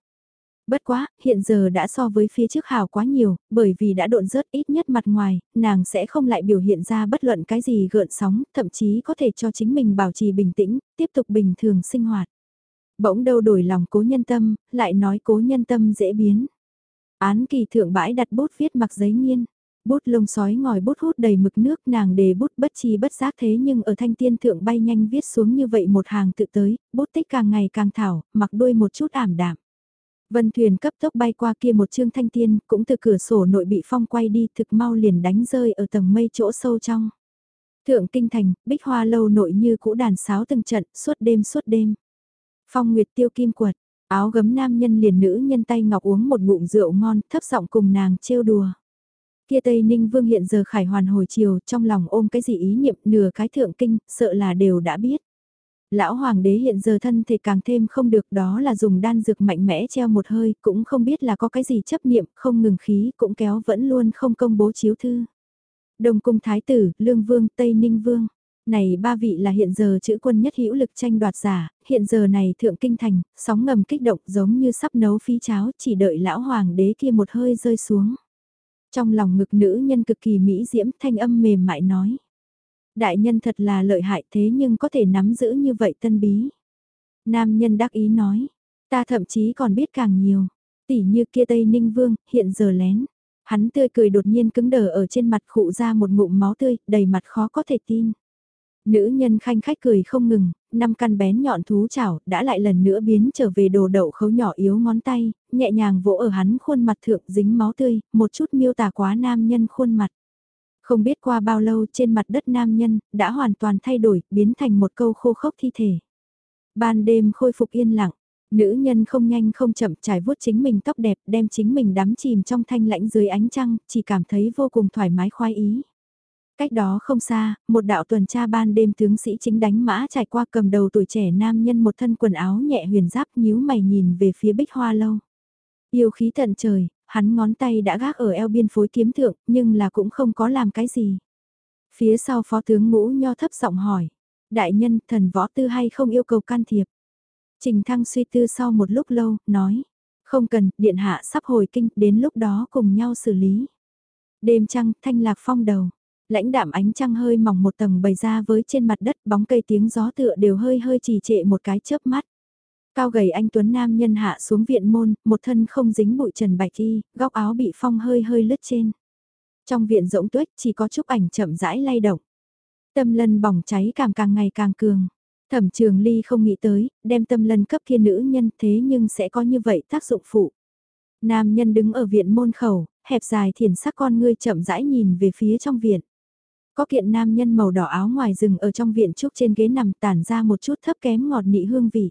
Bất quá, hiện giờ đã so với phía trước hào quá nhiều, bởi vì đã độn rớt ít nhất mặt ngoài, nàng sẽ không lại biểu hiện ra bất luận cái gì gợn sóng, thậm chí có thể cho chính mình bảo trì bình tĩnh, tiếp tục bình thường sinh hoạt. Bỗng đâu đổi lòng cố nhân tâm, lại nói cố nhân tâm dễ biến. Án kỳ thượng bãi đặt bút viết mặc giấy nghiên. Bút lông sói ngòi bút hút đầy mực nước nàng đề bút bất chi bất giác thế nhưng ở thanh tiên thượng bay nhanh viết xuống như vậy một hàng tự tới, bút tích càng ngày càng thảo, mặc đuôi một chút ảm đạm. Vân thuyền cấp tốc bay qua kia một chương thanh tiên, cũng từ cửa sổ nội bị phong quay đi thực mau liền đánh rơi ở tầng mây chỗ sâu trong. Thượng kinh thành, bích hoa lâu nội như cũ đàn sáo từng trận, suốt đêm suốt đêm. Phong nguyệt tiêu kim quật, áo gấm nam nhân liền nữ nhân tay ngọc uống một ngụm rượu ngon, thấp giọng cùng nàng trêu đùa. Kia Tây Ninh Vương hiện giờ khải hoàn hồi chiều, trong lòng ôm cái gì ý niệm nửa cái thượng kinh, sợ là đều đã biết. Lão hoàng đế hiện giờ thân thể càng thêm không được đó là dùng đan dược mạnh mẽ treo một hơi, cũng không biết là có cái gì chấp niệm, không ngừng khí, cũng kéo vẫn luôn không công bố chiếu thư. Đồng cung thái tử, lương vương, Tây Ninh vương. Này ba vị là hiện giờ chữ quân nhất hữu lực tranh đoạt giả, hiện giờ này thượng kinh thành, sóng ngầm kích động giống như sắp nấu phi cháo, chỉ đợi lão hoàng đế kia một hơi rơi xuống. Trong lòng ngực nữ nhân cực kỳ mỹ diễm thanh âm mềm mại nói. Đại nhân thật là lợi hại thế nhưng có thể nắm giữ như vậy tân bí. Nam nhân đắc ý nói, ta thậm chí còn biết càng nhiều, tỉ như kia Tây Ninh Vương, hiện giờ lén. Hắn tươi cười đột nhiên cứng đờ ở trên mặt khụ ra một ngụm máu tươi, đầy mặt khó có thể tin. Nữ nhân khanh khách cười không ngừng, năm căn bén nhọn thú chảo đã lại lần nữa biến trở về đồ đậu khấu nhỏ yếu ngón tay, nhẹ nhàng vỗ ở hắn khuôn mặt thượng dính máu tươi, một chút miêu tả quá nam nhân khuôn mặt. Không biết qua bao lâu trên mặt đất nam nhân, đã hoàn toàn thay đổi, biến thành một câu khô khốc thi thể. Ban đêm khôi phục yên lặng, nữ nhân không nhanh không chậm trải vuốt chính mình tóc đẹp đem chính mình đắm chìm trong thanh lãnh dưới ánh trăng, chỉ cảm thấy vô cùng thoải mái khoái ý. Cách đó không xa, một đạo tuần tra ban đêm tướng sĩ chính đánh mã trải qua cầm đầu tuổi trẻ nam nhân một thân quần áo nhẹ huyền giáp nhíu mày nhìn về phía bích hoa lâu. Yêu khí tận trời, hắn ngón tay đã gác ở eo biên phối kiếm thượng, nhưng là cũng không có làm cái gì. Phía sau phó tướng ngũ nho thấp giọng hỏi, đại nhân thần võ tư hay không yêu cầu can thiệp. Trình thăng suy tư sau một lúc lâu, nói, không cần, điện hạ sắp hồi kinh, đến lúc đó cùng nhau xử lý. Đêm trăng, thanh lạc phong đầu, lãnh đạm ánh trăng hơi mỏng một tầng bày ra với trên mặt đất bóng cây tiếng gió tựa đều hơi hơi trì trệ một cái chớp mắt. Cao gầy anh Tuấn Nam nhân hạ xuống viện môn, một thân không dính bụi trần bạch y, góc áo bị phong hơi hơi lướt trên. Trong viện rỗng tuếch chỉ có chúc ảnh chậm rãi lay động. Tâm lân bỏng cháy càng càng ngày càng cường. Thẩm trường ly không nghĩ tới, đem tâm lân cấp kia nữ nhân thế nhưng sẽ có như vậy tác dụng phụ. Nam nhân đứng ở viện môn khẩu, hẹp dài thiền sắc con ngươi chậm rãi nhìn về phía trong viện. Có kiện nam nhân màu đỏ áo ngoài rừng ở trong viện trúc trên ghế nằm tản ra một chút thấp kém ngọt nị hương vị.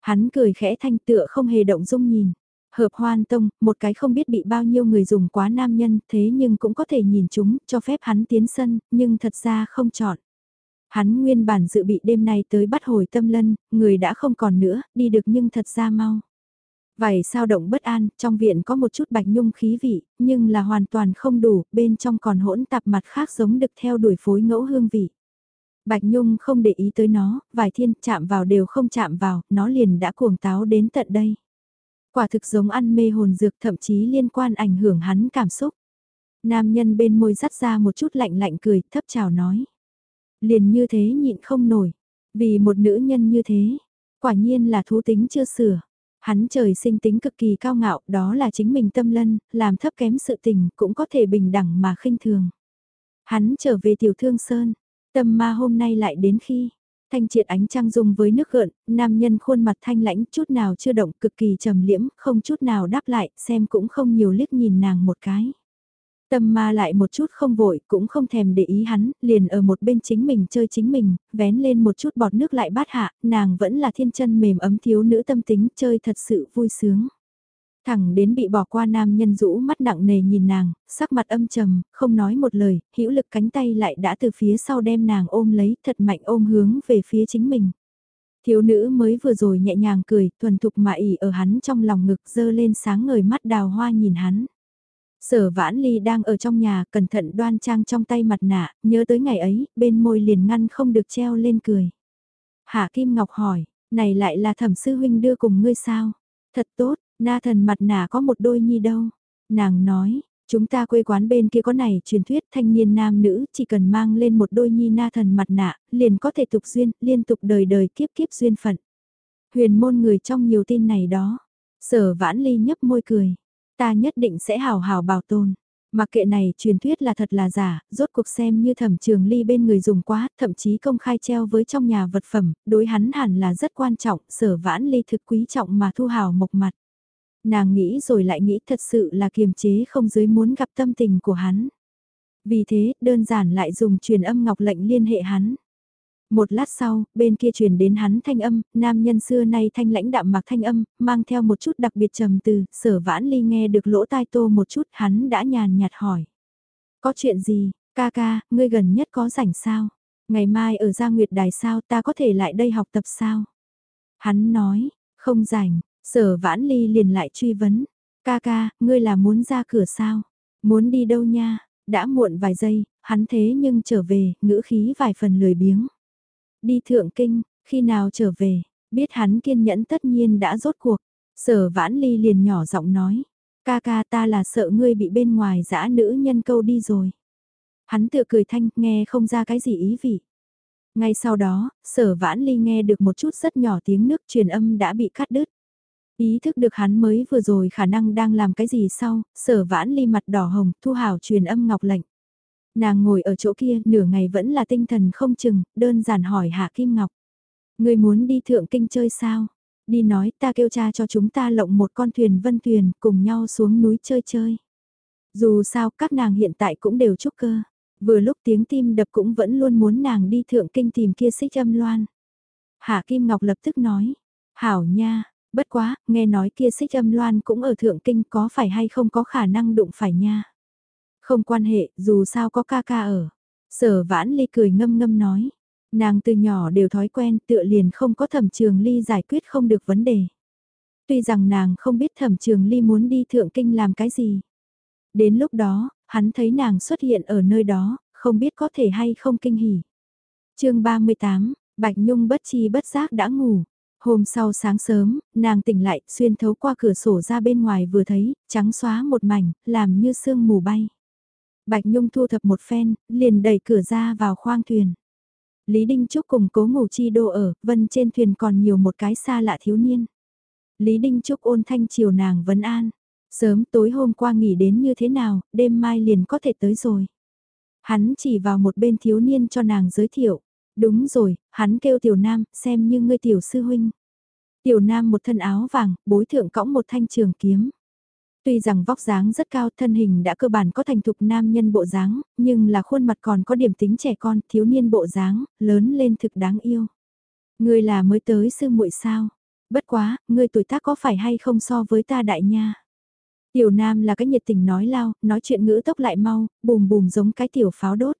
Hắn cười khẽ thanh tựa không hề động dung nhìn. Hợp hoan tông, một cái không biết bị bao nhiêu người dùng quá nam nhân thế nhưng cũng có thể nhìn chúng, cho phép hắn tiến sân, nhưng thật ra không chọn. Hắn nguyên bản dự bị đêm nay tới bắt hồi tâm lân, người đã không còn nữa, đi được nhưng thật ra mau. Vài sao động bất an, trong viện có một chút bạch nhung khí vị, nhưng là hoàn toàn không đủ, bên trong còn hỗn tạp mặt khác giống được theo đuổi phối ngẫu hương vị. Bạch Nhung không để ý tới nó, vài thiên chạm vào đều không chạm vào, nó liền đã cuồng táo đến tận đây. Quả thực giống ăn mê hồn dược thậm chí liên quan ảnh hưởng hắn cảm xúc. Nam nhân bên môi dắt ra một chút lạnh lạnh cười, thấp chào nói. Liền như thế nhịn không nổi, vì một nữ nhân như thế, quả nhiên là thú tính chưa sửa. Hắn trời sinh tính cực kỳ cao ngạo, đó là chính mình tâm lân, làm thấp kém sự tình, cũng có thể bình đẳng mà khinh thường. Hắn trở về tiểu thương sơn, tâm ma hôm nay lại đến khi, thanh triệt ánh trăng dùng với nước gợn, nam nhân khuôn mặt thanh lãnh chút nào chưa động cực kỳ trầm liễm, không chút nào đáp lại, xem cũng không nhiều liếc nhìn nàng một cái. Tâm ma lại một chút không vội, cũng không thèm để ý hắn, liền ở một bên chính mình chơi chính mình, vén lên một chút bọt nước lại bát hạ, nàng vẫn là thiên chân mềm ấm thiếu nữ tâm tính, chơi thật sự vui sướng. Thẳng đến bị bỏ qua nam nhân rũ mắt nặng nề nhìn nàng, sắc mặt âm trầm, không nói một lời, hữu lực cánh tay lại đã từ phía sau đem nàng ôm lấy, thật mạnh ôm hướng về phía chính mình. Thiếu nữ mới vừa rồi nhẹ nhàng cười, thuần thục mà ỉ ở hắn trong lòng ngực dơ lên sáng ngời mắt đào hoa nhìn hắn. Sở vãn ly đang ở trong nhà, cẩn thận đoan trang trong tay mặt nạ, nhớ tới ngày ấy, bên môi liền ngăn không được treo lên cười. Hạ Kim Ngọc hỏi, này lại là thẩm sư huynh đưa cùng ngươi sao? Thật tốt, na thần mặt nạ có một đôi nhi đâu. Nàng nói, chúng ta quê quán bên kia có này truyền thuyết thanh niên nam nữ chỉ cần mang lên một đôi nhi na thần mặt nạ, liền có thể tục duyên, liên tục đời đời kiếp kiếp duyên phận. Huyền môn người trong nhiều tin này đó. Sở vãn ly nhấp môi cười. Ta nhất định sẽ hào hào bảo tồn. Mặc kệ này truyền thuyết là thật là giả, rốt cuộc xem như thẩm trường ly bên người dùng quá, thậm chí công khai treo với trong nhà vật phẩm, đối hắn hẳn là rất quan trọng, sở vãn ly thực quý trọng mà thu hào mộc mặt. Nàng nghĩ rồi lại nghĩ thật sự là kiềm chế không dưới muốn gặp tâm tình của hắn. Vì thế, đơn giản lại dùng truyền âm ngọc lệnh liên hệ hắn. Một lát sau, bên kia truyền đến hắn thanh âm, nam nhân xưa nay thanh lãnh đạm mạc thanh âm, mang theo một chút đặc biệt trầm từ, sở vãn ly nghe được lỗ tai tô một chút, hắn đã nhàn nhạt hỏi. Có chuyện gì, ca ca, ngươi gần nhất có rảnh sao? Ngày mai ở Gia Nguyệt Đài sao ta có thể lại đây học tập sao? Hắn nói, không rảnh, sở vãn ly liền lại truy vấn. Ca ca, ngươi là muốn ra cửa sao? Muốn đi đâu nha? Đã muộn vài giây, hắn thế nhưng trở về, ngữ khí vài phần lười biếng. Đi thượng kinh, khi nào trở về, biết hắn kiên nhẫn tất nhiên đã rốt cuộc. Sở vãn ly liền nhỏ giọng nói, ca ca ta là sợ ngươi bị bên ngoài dã nữ nhân câu đi rồi. Hắn tự cười thanh, nghe không ra cái gì ý vị. Ngay sau đó, sở vãn ly nghe được một chút rất nhỏ tiếng nước truyền âm đã bị cắt đứt. Ý thức được hắn mới vừa rồi khả năng đang làm cái gì sau, sở vãn ly mặt đỏ hồng, thu hảo truyền âm ngọc lệnh. Nàng ngồi ở chỗ kia nửa ngày vẫn là tinh thần không chừng, đơn giản hỏi Hạ Kim Ngọc. Người muốn đi thượng kinh chơi sao? Đi nói ta kêu cha cho chúng ta lộng một con thuyền vân thuyền cùng nhau xuống núi chơi chơi. Dù sao các nàng hiện tại cũng đều chúc cơ. Vừa lúc tiếng tim đập cũng vẫn luôn muốn nàng đi thượng kinh tìm kia xích âm loan. Hạ Kim Ngọc lập tức nói. Hảo nha, bất quá, nghe nói kia xích âm loan cũng ở thượng kinh có phải hay không có khả năng đụng phải nha. Không quan hệ, dù sao có ca ca ở. Sở vãn ly cười ngâm ngâm nói. Nàng từ nhỏ đều thói quen tựa liền không có thẩm trường ly giải quyết không được vấn đề. Tuy rằng nàng không biết thẩm trường ly muốn đi thượng kinh làm cái gì. Đến lúc đó, hắn thấy nàng xuất hiện ở nơi đó, không biết có thể hay không kinh hỉ. chương 38, Bạch Nhung bất chi bất giác đã ngủ. Hôm sau sáng sớm, nàng tỉnh lại, xuyên thấu qua cửa sổ ra bên ngoài vừa thấy, trắng xóa một mảnh, làm như sương mù bay. Bạch Nhung thu thập một phen, liền đẩy cửa ra vào khoang thuyền. Lý Đinh Trúc cùng cố ngủ chi đô ở, vân trên thuyền còn nhiều một cái xa lạ thiếu niên. Lý Đinh Trúc ôn thanh chiều nàng vấn an. Sớm tối hôm qua nghỉ đến như thế nào, đêm mai liền có thể tới rồi. Hắn chỉ vào một bên thiếu niên cho nàng giới thiệu. Đúng rồi, hắn kêu tiểu nam, xem như ngươi tiểu sư huynh. Tiểu nam một thân áo vàng, bối thượng cõng một thanh trường kiếm. Tuy rằng vóc dáng rất cao thân hình đã cơ bản có thành thục nam nhân bộ dáng, nhưng là khuôn mặt còn có điểm tính trẻ con, thiếu niên bộ dáng, lớn lên thực đáng yêu. Ngươi là mới tới sư muội sao? Bất quá, ngươi tuổi tác có phải hay không so với ta đại nha? Tiểu nam là cái nhiệt tình nói lao, nói chuyện ngữ tốc lại mau, bùm bùm giống cái tiểu pháo đốt.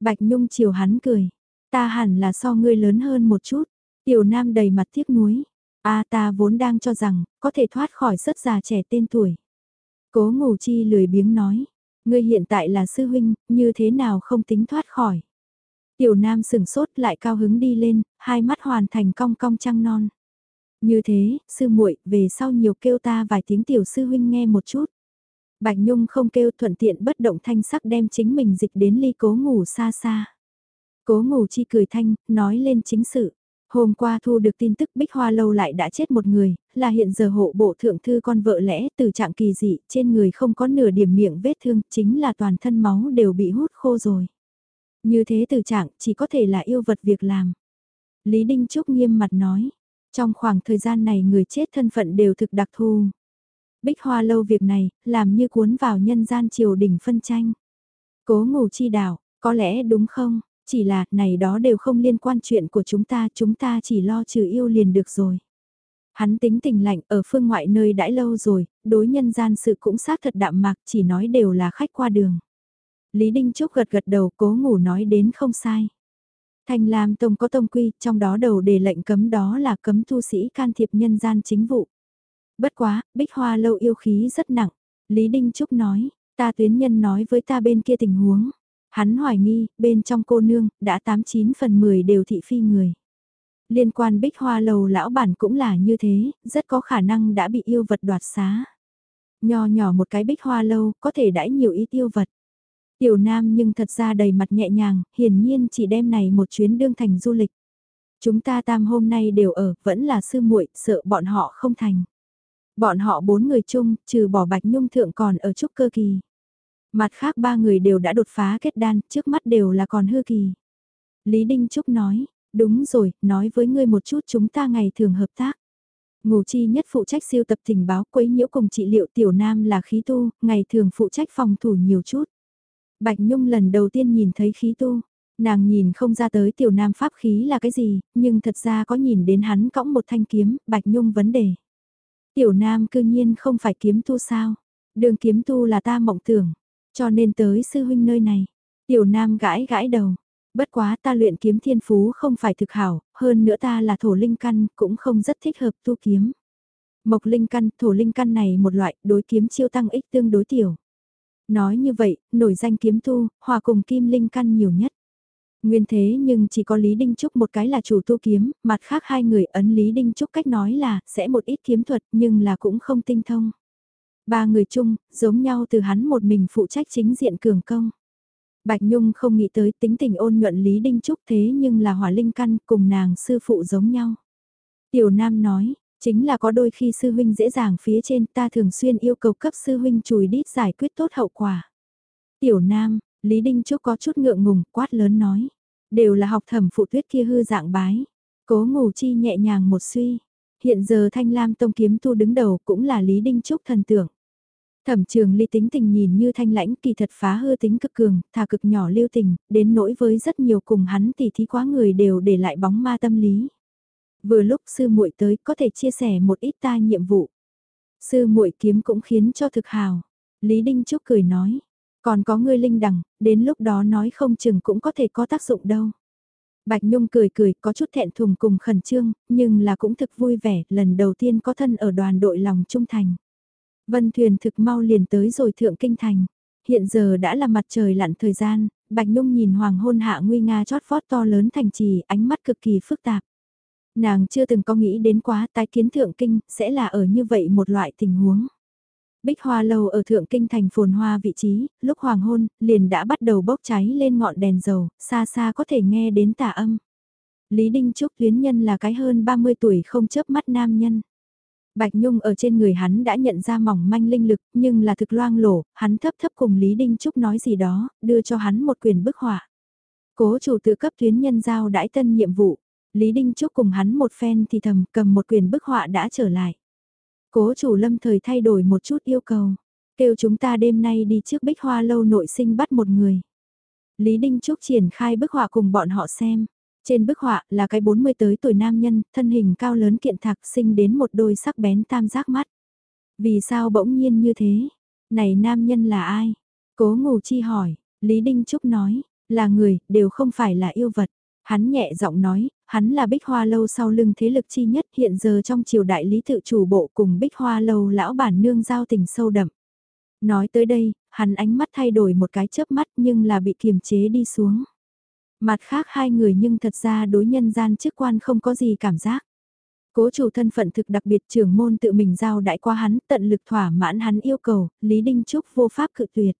Bạch Nhung chiều hắn cười, ta hẳn là so ngươi lớn hơn một chút. Tiểu nam đầy mặt tiếc nuối, a ta vốn đang cho rằng, có thể thoát khỏi rất già trẻ tên tuổi. Cố ngủ chi lười biếng nói, ngươi hiện tại là sư huynh, như thế nào không tính thoát khỏi. Tiểu nam sừng sốt lại cao hứng đi lên, hai mắt hoàn thành cong cong trăng non. Như thế, sư muội về sau nhiều kêu ta vài tiếng tiểu sư huynh nghe một chút. Bạch Nhung không kêu thuận tiện bất động thanh sắc đem chính mình dịch đến ly cố ngủ xa xa. Cố ngủ chi cười thanh, nói lên chính sự. Hôm qua thu được tin tức Bích Hoa Lâu lại đã chết một người, là hiện giờ hộ bộ thượng thư con vợ lẽ từ trạng kỳ dị, trên người không có nửa điểm miệng vết thương, chính là toàn thân máu đều bị hút khô rồi. Như thế từ trạng chỉ có thể là yêu vật việc làm. Lý Đinh Trúc nghiêm mặt nói, trong khoảng thời gian này người chết thân phận đều thực đặc thù. Bích hoa lâu việc này, làm như cuốn vào nhân gian triều đình phân tranh. Cố ngủ chi đảo, có lẽ đúng không? Chỉ là, này đó đều không liên quan chuyện của chúng ta, chúng ta chỉ lo trừ yêu liền được rồi. Hắn tính tình lạnh ở phương ngoại nơi đãi lâu rồi, đối nhân gian sự cũng xác thật đạm mạc, chỉ nói đều là khách qua đường. Lý Đinh Trúc gật gật đầu cố ngủ nói đến không sai. Thanh Lam Tông có tông quy, trong đó đầu đề lệnh cấm đó là cấm tu sĩ can thiệp nhân gian chính vụ. Bất quá, bích hoa lâu yêu khí rất nặng. Lý Đinh Trúc nói, ta tuyến nhân nói với ta bên kia tình huống. Hắn hoài nghi, bên trong cô nương, đã 89 phần 10 đều thị phi người. Liên quan bích hoa lầu lão bản cũng là như thế, rất có khả năng đã bị yêu vật đoạt xá. Nho nhỏ một cái bích hoa lâu, có thể đãi nhiều ý tiêu vật. Tiểu Nam nhưng thật ra đầy mặt nhẹ nhàng, hiển nhiên chỉ đem này một chuyến đương thành du lịch. Chúng ta tam hôm nay đều ở, vẫn là sư muội, sợ bọn họ không thành. Bọn họ bốn người chung, trừ bỏ Bạch Nhung thượng còn ở trúc cơ kỳ. Mặt khác ba người đều đã đột phá kết đan, trước mắt đều là còn hư kỳ. Lý Đinh Trúc nói, đúng rồi, nói với ngươi một chút chúng ta ngày thường hợp tác. Ngủ chi nhất phụ trách siêu tập tình báo quấy nhiễu cùng trị liệu tiểu nam là khí tu, ngày thường phụ trách phòng thủ nhiều chút. Bạch Nhung lần đầu tiên nhìn thấy khí tu, nàng nhìn không ra tới tiểu nam pháp khí là cái gì, nhưng thật ra có nhìn đến hắn cõng một thanh kiếm, Bạch Nhung vấn đề. Tiểu nam cư nhiên không phải kiếm tu sao, đường kiếm tu là ta mộng tưởng, cho nên tới sư huynh nơi này. Tiểu nam gãi gãi đầu, bất quá ta luyện kiếm thiên phú không phải thực hảo, hơn nữa ta là thổ linh căn, cũng không rất thích hợp tu kiếm. Mộc linh căn, thổ linh căn này một loại đối kiếm chiêu tăng ích tương đối tiểu. Nói như vậy, nổi danh kiếm tu, hòa cùng kim linh căn nhiều nhất. Nguyên thế nhưng chỉ có Lý Đinh Trúc một cái là chủ tu kiếm, mặt khác hai người ấn Lý Đinh Trúc cách nói là sẽ một ít kiếm thuật nhưng là cũng không tinh thông. Ba người chung, giống nhau từ hắn một mình phụ trách chính diện cường công. Bạch Nhung không nghĩ tới tính tình ôn nhuận Lý Đinh Trúc thế nhưng là hỏa linh căn cùng nàng sư phụ giống nhau. Tiểu Nam nói, chính là có đôi khi sư huynh dễ dàng phía trên ta thường xuyên yêu cầu cấp sư huynh chùi đít giải quyết tốt hậu quả. Tiểu Nam, Lý Đinh Trúc có chút ngượng ngùng, quát lớn nói. Đều là học thẩm phụ tuyết kia hư dạng bái. Cố ngủ chi nhẹ nhàng một suy. Hiện giờ Thanh Lam Tông kiếm tu đứng đầu cũng là Lý Đinh Trúc thần tượng. Thẩm trường ly tính tình nhìn như thanh lãnh kỳ thật phá hư tính cực cường, thà cực nhỏ lưu tình, đến nỗi với rất nhiều cùng hắn tỉ thí quá người đều để lại bóng ma tâm lý. Vừa lúc sư muội tới có thể chia sẻ một ít ta nhiệm vụ. Sư muội kiếm cũng khiến cho thực hào. Lý Đinh Trúc cười nói, còn có ngươi linh đằng, đến lúc đó nói không chừng cũng có thể có tác dụng đâu. Bạch Nhung cười cười có chút thẹn thùng cùng khẩn trương, nhưng là cũng thực vui vẻ, lần đầu tiên có thân ở đoàn đội lòng trung thành. Vân thuyền thực mau liền tới rồi thượng kinh thành. Hiện giờ đã là mặt trời lặn thời gian, Bạch Nhung nhìn hoàng hôn hạ nguy nga chót vót to lớn thành trì, ánh mắt cực kỳ phức tạp. Nàng chưa từng có nghĩ đến quá tái kiến thượng kinh, sẽ là ở như vậy một loại tình huống. Bích hoa lâu ở thượng kinh thành phồn hoa vị trí, lúc hoàng hôn, liền đã bắt đầu bốc cháy lên ngọn đèn dầu, xa xa có thể nghe đến tà âm. Lý Đinh Trúc luyến nhân là cái hơn 30 tuổi không chớp mắt nam nhân. Bạch Nhung ở trên người hắn đã nhận ra mỏng manh linh lực, nhưng là thực loang lổ, hắn thấp thấp cùng Lý Đinh Trúc nói gì đó, đưa cho hắn một quyền bức họa. Cố chủ tự cấp tuyến nhân giao đãi tân nhiệm vụ, Lý Đinh Trúc cùng hắn một phen thì thầm cầm một quyền bức họa đã trở lại. Cố chủ lâm thời thay đổi một chút yêu cầu, kêu chúng ta đêm nay đi trước bích hoa lâu nội sinh bắt một người. Lý Đinh Trúc triển khai bức họa cùng bọn họ xem. Trên bức họa là cái 40 tới tuổi nam nhân, thân hình cao lớn kiện thạc sinh đến một đôi sắc bén tam giác mắt. Vì sao bỗng nhiên như thế? Này nam nhân là ai? Cố ngủ chi hỏi, Lý Đinh Trúc nói, là người, đều không phải là yêu vật. Hắn nhẹ giọng nói, hắn là bích hoa lâu sau lưng thế lực chi nhất hiện giờ trong triều đại lý tự chủ bộ cùng bích hoa lâu lão bản nương giao tình sâu đậm. Nói tới đây, hắn ánh mắt thay đổi một cái chớp mắt nhưng là bị kiềm chế đi xuống. Mặt khác hai người nhưng thật ra đối nhân gian chức quan không có gì cảm giác. Cố chủ thân phận thực đặc biệt trưởng môn tự mình giao đại qua hắn tận lực thỏa mãn hắn yêu cầu, Lý Đinh Trúc vô pháp cự tuyệt.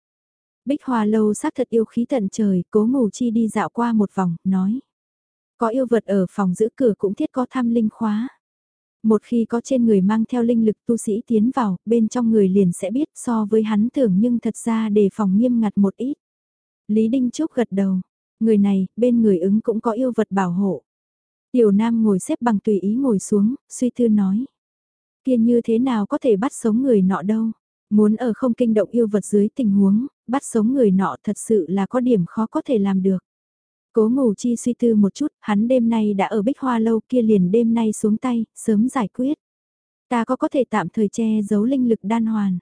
Bích Hòa Lâu xác thật yêu khí tận trời, cố ngủ chi đi dạo qua một vòng, nói. Có yêu vật ở phòng giữ cửa cũng thiết có tham linh khóa. Một khi có trên người mang theo linh lực tu sĩ tiến vào, bên trong người liền sẽ biết so với hắn tưởng nhưng thật ra đề phòng nghiêm ngặt một ít. Lý Đinh Trúc gật đầu, người này, bên người ứng cũng có yêu vật bảo hộ. Tiểu Nam ngồi xếp bằng tùy ý ngồi xuống, suy tư nói. Kia như thế nào có thể bắt sống người nọ đâu. Muốn ở không kinh động yêu vật dưới tình huống, bắt sống người nọ thật sự là có điểm khó có thể làm được. Cố ngủ chi suy tư một chút, hắn đêm nay đã ở bích hoa lâu kia liền đêm nay xuống tay, sớm giải quyết. Ta có có thể tạm thời che giấu linh lực đan hoàn.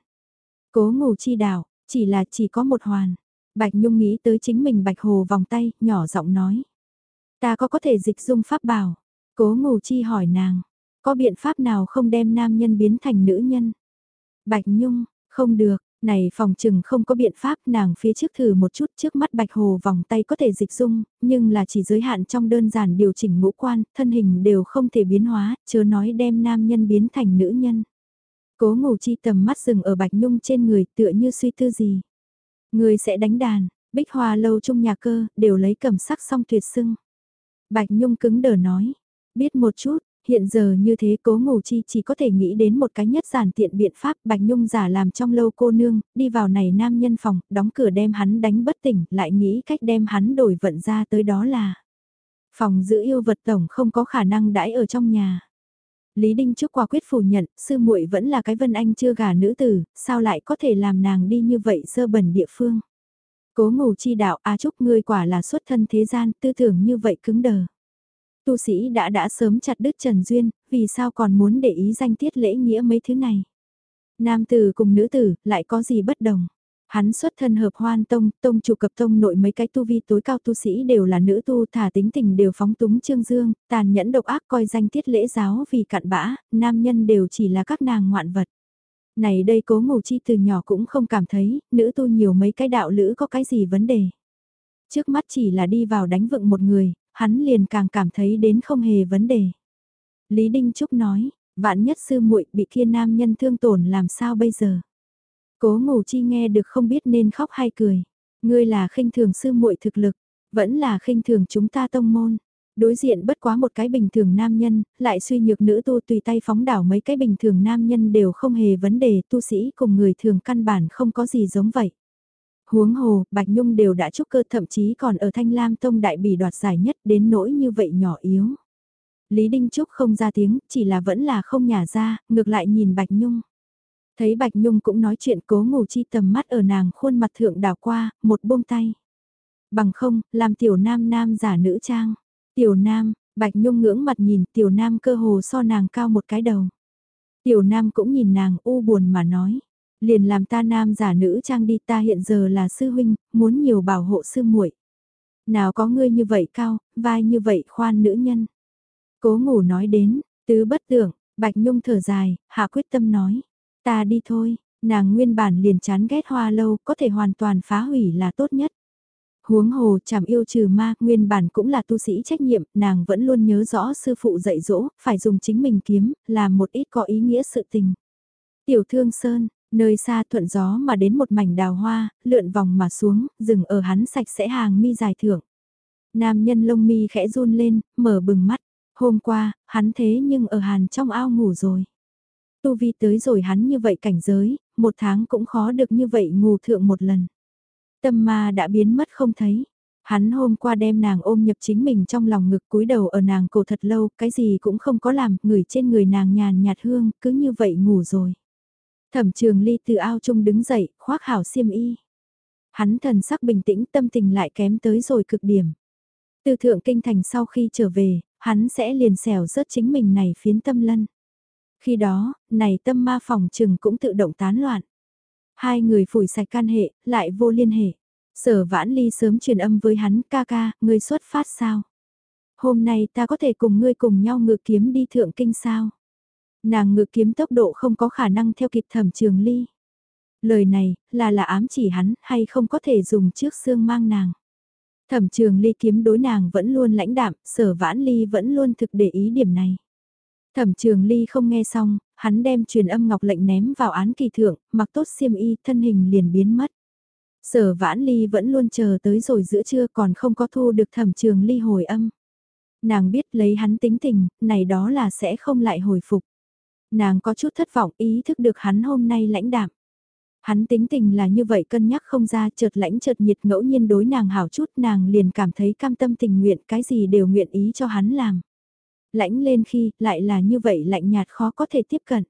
Cố ngủ chi đảo, chỉ là chỉ có một hoàn. Bạch Nhung nghĩ tới chính mình bạch hồ vòng tay, nhỏ giọng nói. Ta có có thể dịch dung pháp bảo. Cố ngủ chi hỏi nàng, có biện pháp nào không đem nam nhân biến thành nữ nhân? Bạch Nhung, không được, này phòng trừng không có biện pháp nàng phía trước thử một chút trước mắt bạch hồ vòng tay có thể dịch dung, nhưng là chỉ giới hạn trong đơn giản điều chỉnh ngũ quan, thân hình đều không thể biến hóa, chớ nói đem nam nhân biến thành nữ nhân. Cố ngủ chi tầm mắt dừng ở bạch nhung trên người tựa như suy tư gì. Người sẽ đánh đàn, bích hoa lâu trong nhà cơ, đều lấy cầm sắc song tuyệt sưng. Bạch nhung cứng đờ nói, biết một chút, hiện giờ như thế cố ngủ chi chỉ có thể nghĩ đến một cái nhất giản tiện biện pháp Bạch Nhung giả làm trong lâu cô nương, đi vào này nam nhân phòng, đóng cửa đem hắn đánh bất tỉnh, lại nghĩ cách đem hắn đổi vận ra tới đó là. Phòng giữ yêu vật tổng không có khả năng đãi ở trong nhà. Lý Đinh Trúc quả quyết phủ nhận, sư muội vẫn là cái Vân Anh chưa gả nữ tử, sao lại có thể làm nàng đi như vậy sơ bẩn địa phương. Cố ngủ chi đạo A Trúc ngươi quả là xuất thân thế gian, tư tưởng như vậy cứng đờ. Tu sĩ đã đã sớm chặt đứt Trần Duyên, vì sao còn muốn để ý danh tiết lễ nghĩa mấy thứ này. Nam tử cùng nữ tử, lại có gì bất đồng. Hắn xuất thân hợp hoan tông, tông chủ cập tông nội mấy cái tu vi tối cao tu sĩ đều là nữ tu thả tính tình đều phóng túng trương dương, tàn nhẫn độc ác coi danh tiết lễ giáo vì cặn bã, nam nhân đều chỉ là các nàng ngoạn vật. Này đây cố ngủ chi từ nhỏ cũng không cảm thấy, nữ tu nhiều mấy cái đạo lữ có cái gì vấn đề. Trước mắt chỉ là đi vào đánh vựng một người, hắn liền càng cảm thấy đến không hề vấn đề. Lý Đinh Trúc nói, vạn nhất sư muội bị kia nam nhân thương tổn làm sao bây giờ? Cố ngủ chi nghe được không biết nên khóc hay cười. Ngươi là khinh thường sư muội thực lực, vẫn là khinh thường chúng ta tông môn. Đối diện bất quá một cái bình thường nam nhân, lại suy nhược nữ tu tùy tay phóng đảo mấy cái bình thường nam nhân đều không hề vấn đề tu sĩ cùng người thường căn bản không có gì giống vậy. Huống hồ, Bạch Nhung đều đã trúc cơ thậm chí còn ở Thanh Lam Tông đại bỉ đoạt giải nhất đến nỗi như vậy nhỏ yếu. Lý Đinh Trúc không ra tiếng, chỉ là vẫn là không nhả ra, ngược lại nhìn Bạch Nhung. Thấy Bạch Nhung cũng nói chuyện cố ngủ chi tầm mắt ở nàng khuôn mặt thượng đảo qua, một buông tay. Bằng không, làm tiểu nam nam giả nữ trang. Tiểu nam, Bạch Nhung ngưỡng mặt nhìn tiểu nam cơ hồ so nàng cao một cái đầu. Tiểu nam cũng nhìn nàng u buồn mà nói. Liền làm ta nam giả nữ trang đi ta hiện giờ là sư huynh, muốn nhiều bảo hộ sư muội. Nào có ngươi như vậy cao, vai như vậy khoan nữ nhân. Cố ngủ nói đến, tứ bất tưởng, Bạch Nhung thở dài, hạ quyết tâm nói. Ta đi thôi, nàng nguyên bản liền chán ghét hoa lâu, có thể hoàn toàn phá hủy là tốt nhất. Huống hồ chảm yêu trừ ma, nguyên bản cũng là tu sĩ trách nhiệm, nàng vẫn luôn nhớ rõ sư phụ dạy dỗ, phải dùng chính mình kiếm, làm một ít có ý nghĩa sự tình. Tiểu thương sơn, Nơi xa thuận gió mà đến một mảnh đào hoa, lượn vòng mà xuống, dừng ở hắn sạch sẽ hàng mi dài thưởng. Nam nhân lông mi khẽ run lên, mở bừng mắt. Hôm qua, hắn thế nhưng ở hàn trong ao ngủ rồi. Tu vi tới rồi hắn như vậy cảnh giới, một tháng cũng khó được như vậy ngủ thượng một lần. Tâm ma đã biến mất không thấy. Hắn hôm qua đem nàng ôm nhập chính mình trong lòng ngực cúi đầu ở nàng cổ thật lâu, cái gì cũng không có làm, người trên người nàng nhàn nhạt hương, cứ như vậy ngủ rồi. Thẩm trường ly từ ao trung đứng dậy, khoác hảo xiêm y. Hắn thần sắc bình tĩnh tâm tình lại kém tới rồi cực điểm. Từ thượng kinh thành sau khi trở về, hắn sẽ liền xẻo rớt chính mình này phiến tâm lân. Khi đó, này tâm ma phòng trừng cũng tự động tán loạn. Hai người phủi sạch can hệ, lại vô liên hệ. Sở vãn ly sớm truyền âm với hắn ca ca, ngươi xuất phát sao? Hôm nay ta có thể cùng ngươi cùng nhau ngự kiếm đi thượng kinh sao? Nàng ngự kiếm tốc độ không có khả năng theo kịp thẩm trường ly. Lời này, là là ám chỉ hắn, hay không có thể dùng trước xương mang nàng. Thẩm trường ly kiếm đối nàng vẫn luôn lãnh đạm, sở vãn ly vẫn luôn thực để ý điểm này. Thẩm trường ly không nghe xong, hắn đem truyền âm ngọc lệnh ném vào án kỳ thượng, mặc tốt xiêm y, thân hình liền biến mất. Sở vãn ly vẫn luôn chờ tới rồi giữa trưa còn không có thu được thẩm trường ly hồi âm. Nàng biết lấy hắn tính tình, này đó là sẽ không lại hồi phục. Nàng có chút thất vọng ý thức được hắn hôm nay lãnh đạm. Hắn tính tình là như vậy cân nhắc không ra chợt lãnh chợt nhiệt ngẫu nhiên đối nàng hảo chút nàng liền cảm thấy cam tâm tình nguyện cái gì đều nguyện ý cho hắn làm. Lãnh lên khi lại là như vậy lạnh nhạt khó có thể tiếp cận.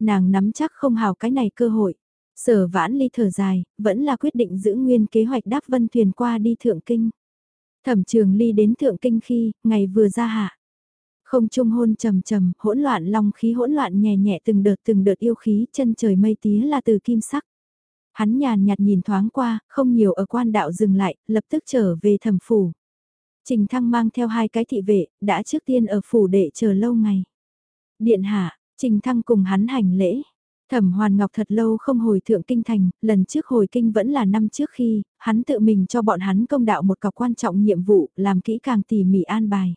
Nàng nắm chắc không hào cái này cơ hội. Sở vãn ly thở dài, vẫn là quyết định giữ nguyên kế hoạch đáp vân thuyền qua đi thượng kinh. Thẩm trường ly đến thượng kinh khi, ngày vừa ra hạ. Không trung hôn trầm trầm, hỗn loạn long khí hỗn loạn nhẹ nhẹ từng đợt từng đợt yêu khí, chân trời mây tía là từ kim sắc. Hắn nhàn nhạt nhìn thoáng qua, không nhiều ở quan đạo dừng lại, lập tức trở về thẩm phủ. Trình Thăng mang theo hai cái thị vệ, đã trước tiên ở phủ đệ chờ lâu ngày. Điện hạ, Trình Thăng cùng hắn hành lễ. Thẩm Hoàn Ngọc thật lâu không hồi thượng kinh thành, lần trước hồi kinh vẫn là năm trước khi, hắn tự mình cho bọn hắn công đạo một cọc quan trọng nhiệm vụ, làm kỹ càng tỉ mỉ an bài.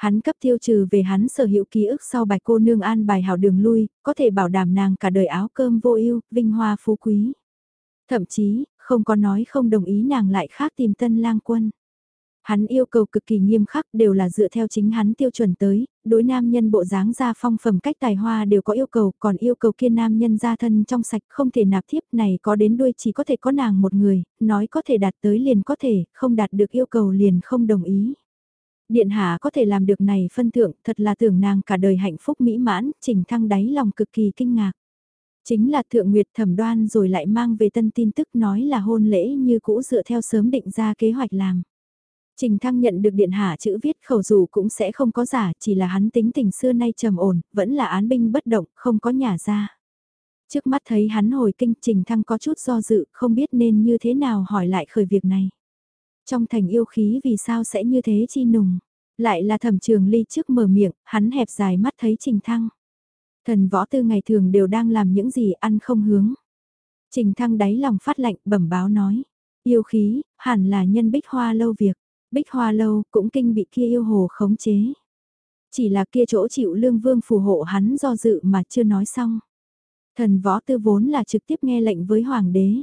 Hắn cấp tiêu trừ về hắn sở hữu ký ức sau bài cô nương an bài hảo đường lui, có thể bảo đảm nàng cả đời áo cơm vô ưu, vinh hoa phú quý. Thậm chí, không có nói không đồng ý nàng lại khác tìm tân lang quân. Hắn yêu cầu cực kỳ nghiêm khắc đều là dựa theo chính hắn tiêu chuẩn tới, đối nam nhân bộ dáng ra phong phẩm cách tài hoa đều có yêu cầu, còn yêu cầu kia nam nhân ra thân trong sạch không thể nạp thiếp này có đến đuôi chỉ có thể có nàng một người, nói có thể đạt tới liền có thể, không đạt được yêu cầu liền không đồng ý. Điện hạ có thể làm được này phân thượng, thật là tưởng nàng cả đời hạnh phúc mỹ mãn, trình thăng đáy lòng cực kỳ kinh ngạc. Chính là thượng nguyệt thẩm đoan rồi lại mang về tân tin tức nói là hôn lễ như cũ dựa theo sớm định ra kế hoạch làm. Trình Thăng nhận được điện hạ chữ viết khẩu dù cũng sẽ không có giả, chỉ là hắn tính tình xưa nay trầm ổn, vẫn là án binh bất động, không có nhà ra. Trước mắt thấy hắn hồi kinh Trình Thăng có chút do dự, không biết nên như thế nào hỏi lại khởi việc này. Trong thành yêu khí vì sao sẽ như thế chi nùng, lại là thẩm trường ly trước mở miệng, hắn hẹp dài mắt thấy Trình Thăng. Thần võ tư ngày thường đều đang làm những gì ăn không hướng. Trình Thăng đáy lòng phát lạnh bẩm báo nói, yêu khí, hẳn là nhân bích hoa lâu việc. Bích Hoa Lâu cũng kinh bị kia yêu hồ khống chế. Chỉ là kia chỗ chịu lương vương phù hộ hắn do dự mà chưa nói xong. Thần võ tư vốn là trực tiếp nghe lệnh với hoàng đế.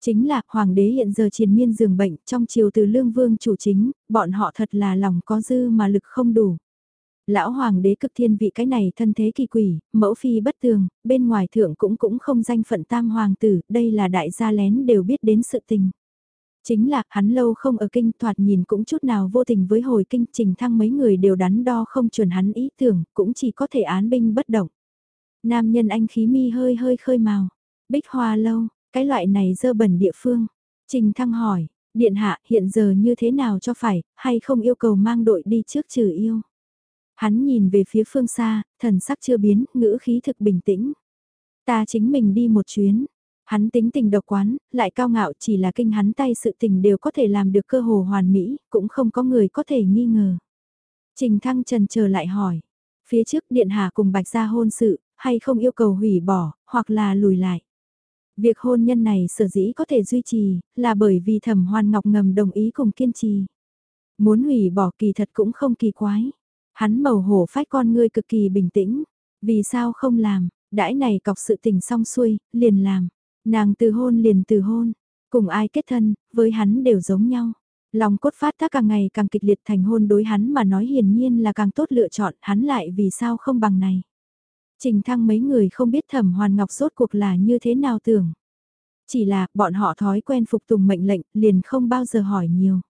Chính là hoàng đế hiện giờ triền miên giường bệnh trong chiều từ lương vương chủ chính, bọn họ thật là lòng có dư mà lực không đủ. Lão hoàng đế cực thiên vị cái này thân thế kỳ quỷ, mẫu phi bất tường, bên ngoài thượng cũng cũng không danh phận tam hoàng tử, đây là đại gia lén đều biết đến sự tình. Chính là, hắn lâu không ở kinh thoạt nhìn cũng chút nào vô tình với hồi kinh trình thăng mấy người đều đắn đo không chuẩn hắn ý tưởng, cũng chỉ có thể án binh bất động. Nam nhân anh khí mi hơi hơi khơi màu, bích hoa lâu, cái loại này dơ bẩn địa phương. Trình thăng hỏi, điện hạ hiện giờ như thế nào cho phải, hay không yêu cầu mang đội đi trước trừ yêu. Hắn nhìn về phía phương xa, thần sắc chưa biến, ngữ khí thực bình tĩnh. Ta chính mình đi một chuyến, Hắn tính tình độc quán, lại cao ngạo chỉ là kinh hắn tay sự tình đều có thể làm được cơ hồ hoàn mỹ, cũng không có người có thể nghi ngờ. Trình Thăng trần chờ lại hỏi, phía trước Điện Hà cùng Bạch Gia hôn sự, hay không yêu cầu hủy bỏ, hoặc là lùi lại. Việc hôn nhân này sở dĩ có thể duy trì, là bởi vì thẩm hoan ngọc ngầm đồng ý cùng kiên trì. Muốn hủy bỏ kỳ thật cũng không kỳ quái. Hắn màu hổ phách con ngươi cực kỳ bình tĩnh. Vì sao không làm, đãi này cọc sự tình xong xuôi, liền làm. Nàng từ hôn liền từ hôn, cùng ai kết thân, với hắn đều giống nhau. Lòng cốt phát tác càng ngày càng kịch liệt thành hôn đối hắn mà nói hiển nhiên là càng tốt lựa chọn hắn lại vì sao không bằng này. Trình thăng mấy người không biết thẩm hoàn ngọc rốt cuộc là như thế nào tưởng. Chỉ là bọn họ thói quen phục tùng mệnh lệnh liền không bao giờ hỏi nhiều.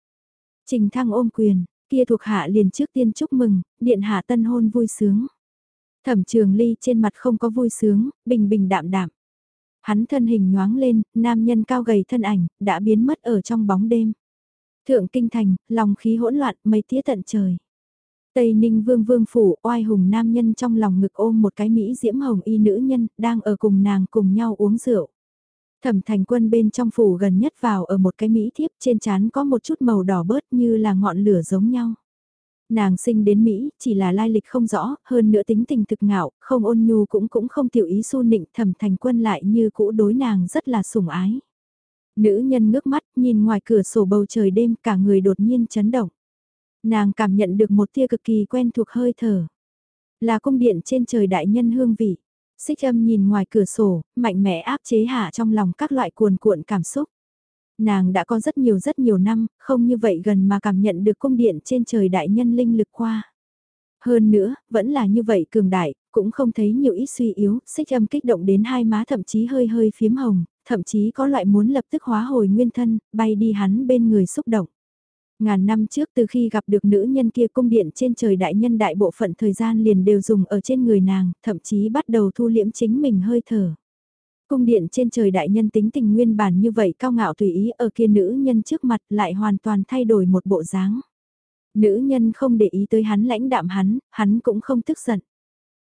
Trình thăng ôm quyền, kia thuộc hạ liền trước tiên chúc mừng, điện hạ tân hôn vui sướng. Thẩm trường ly trên mặt không có vui sướng, bình bình đạm đạm. Hắn thân hình nhoáng lên, nam nhân cao gầy thân ảnh, đã biến mất ở trong bóng đêm. Thượng kinh thành, lòng khí hỗn loạn, mây tía tận trời. Tây Ninh Vương Vương phủ, oai hùng nam nhân trong lòng ngực ôm một cái mỹ diễm hồng y nữ nhân, đang ở cùng nàng cùng nhau uống rượu. Thẩm thành quân bên trong phủ gần nhất vào ở một cái mỹ thiếp trên trán có một chút màu đỏ bớt như là ngọn lửa giống nhau. Nàng sinh đến Mỹ, chỉ là lai lịch không rõ, hơn nữa tính tình thực ngạo, không ôn nhu cũng cũng không tiểu ý su nịnh thẩm thành quân lại như cũ đối nàng rất là sủng ái. Nữ nhân ngước mắt, nhìn ngoài cửa sổ bầu trời đêm cả người đột nhiên chấn động. Nàng cảm nhận được một tia cực kỳ quen thuộc hơi thở. Là cung điện trên trời đại nhân hương vị. Xích âm nhìn ngoài cửa sổ, mạnh mẽ áp chế hạ trong lòng các loại cuồn cuộn cảm xúc nàng đã có rất nhiều rất nhiều năm, không như vậy gần mà cảm nhận được cung điện trên trời đại nhân linh lực qua. Hơn nữa, vẫn là như vậy cường đại, cũng không thấy nhiều ít suy yếu, xích âm kích động đến hai má thậm chí hơi hơi phiếm hồng, thậm chí có loại muốn lập tức hóa hồi nguyên thân, bay đi hắn bên người xúc động. Ngàn năm trước từ khi gặp được nữ nhân kia cung điện trên trời đại nhân đại bộ phận thời gian liền đều dùng ở trên người nàng, thậm chí bắt đầu thu liễm chính mình hơi thở. Cung điện trên trời đại nhân tính tình nguyên bản như vậy cao ngạo tùy ý ở kia nữ nhân trước mặt lại hoàn toàn thay đổi một bộ dáng. Nữ nhân không để ý tới hắn lãnh đạm hắn, hắn cũng không tức giận.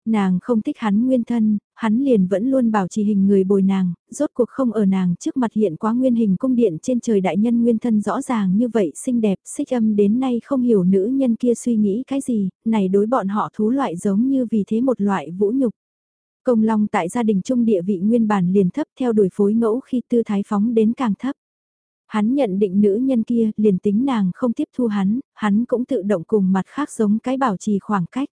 Nàng không thích hắn nguyên thân, hắn liền vẫn luôn bảo trì hình người bồi nàng, rốt cuộc không ở nàng trước mặt hiện quá nguyên hình cung điện trên trời đại nhân nguyên thân rõ ràng như vậy xinh đẹp, xích âm đến nay không hiểu nữ nhân kia suy nghĩ cái gì, này đối bọn họ thú loại giống như vì thế một loại vũ nhục. Công long tại gia đình trung địa vị nguyên bản liền thấp theo đuổi phối ngẫu khi tư thái phóng đến càng thấp. Hắn nhận định nữ nhân kia liền tính nàng không tiếp thu hắn, hắn cũng tự động cùng mặt khác giống cái bảo trì khoảng cách.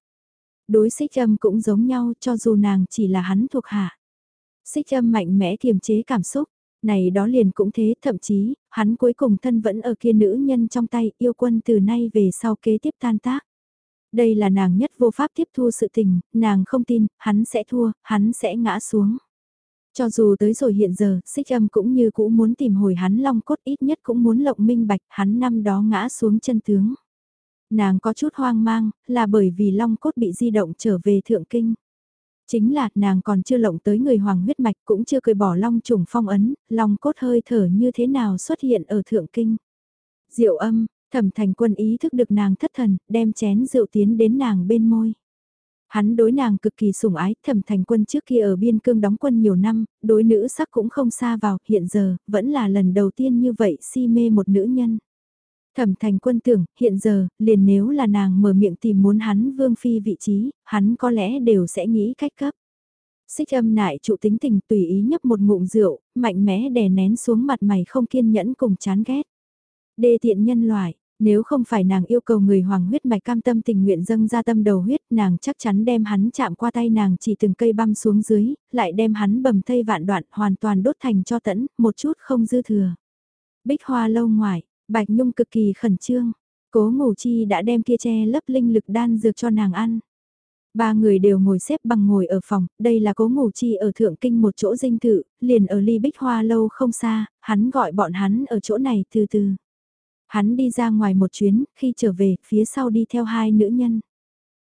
Đối xích âm cũng giống nhau cho dù nàng chỉ là hắn thuộc hạ. Xích âm mạnh mẽ kiềm chế cảm xúc, này đó liền cũng thế, thậm chí, hắn cuối cùng thân vẫn ở kia nữ nhân trong tay, yêu quân từ nay về sau kế tiếp tan tác. Đây là nàng nhất vô pháp tiếp thu sự tình, nàng không tin, hắn sẽ thua, hắn sẽ ngã xuống. Cho dù tới rồi hiện giờ, xích âm cũng như cũ muốn tìm hồi hắn long cốt ít nhất cũng muốn lộng minh bạch hắn năm đó ngã xuống chân tướng. Nàng có chút hoang mang, là bởi vì long cốt bị di động trở về thượng kinh. Chính là nàng còn chưa lộng tới người hoàng huyết mạch cũng chưa cười bỏ long trùng phong ấn, long cốt hơi thở như thế nào xuất hiện ở thượng kinh. Diệu âm, thẩm thành quân ý thức được nàng thất thần, đem chén rượu tiến đến nàng bên môi. Hắn đối nàng cực kỳ sủng ái, thẩm thành quân trước kia ở biên cương đóng quân nhiều năm, đối nữ sắc cũng không xa vào, hiện giờ, vẫn là lần đầu tiên như vậy si mê một nữ nhân. Thẩm thành quân tưởng, hiện giờ, liền nếu là nàng mở miệng tìm muốn hắn vương phi vị trí, hắn có lẽ đều sẽ nghĩ cách cấp. Xích âm nại trụ tính tình tùy ý nhấp một ngụm rượu, mạnh mẽ đè nén xuống mặt mày không kiên nhẫn cùng chán ghét. Đê tiện nhân loại, nếu không phải nàng yêu cầu người hoàng huyết mạch cam tâm tình nguyện dâng ra tâm đầu huyết, nàng chắc chắn đem hắn chạm qua tay nàng chỉ từng cây băm xuống dưới, lại đem hắn bầm thây vạn đoạn hoàn toàn đốt thành cho tẫn, một chút không dư thừa. Bích hoa lâu ngoài, Bạch Nhung cực kỳ khẩn trương, cố ngủ chi đã đem kia che lấp linh lực đan dược cho nàng ăn. Ba người đều ngồi xếp bằng ngồi ở phòng, đây là cố ngủ chi ở thượng kinh một chỗ dinh thự, liền ở ly bích hoa lâu không xa, hắn gọi bọn hắn ở chỗ này từ từ. Hắn đi ra ngoài một chuyến, khi trở về, phía sau đi theo hai nữ nhân.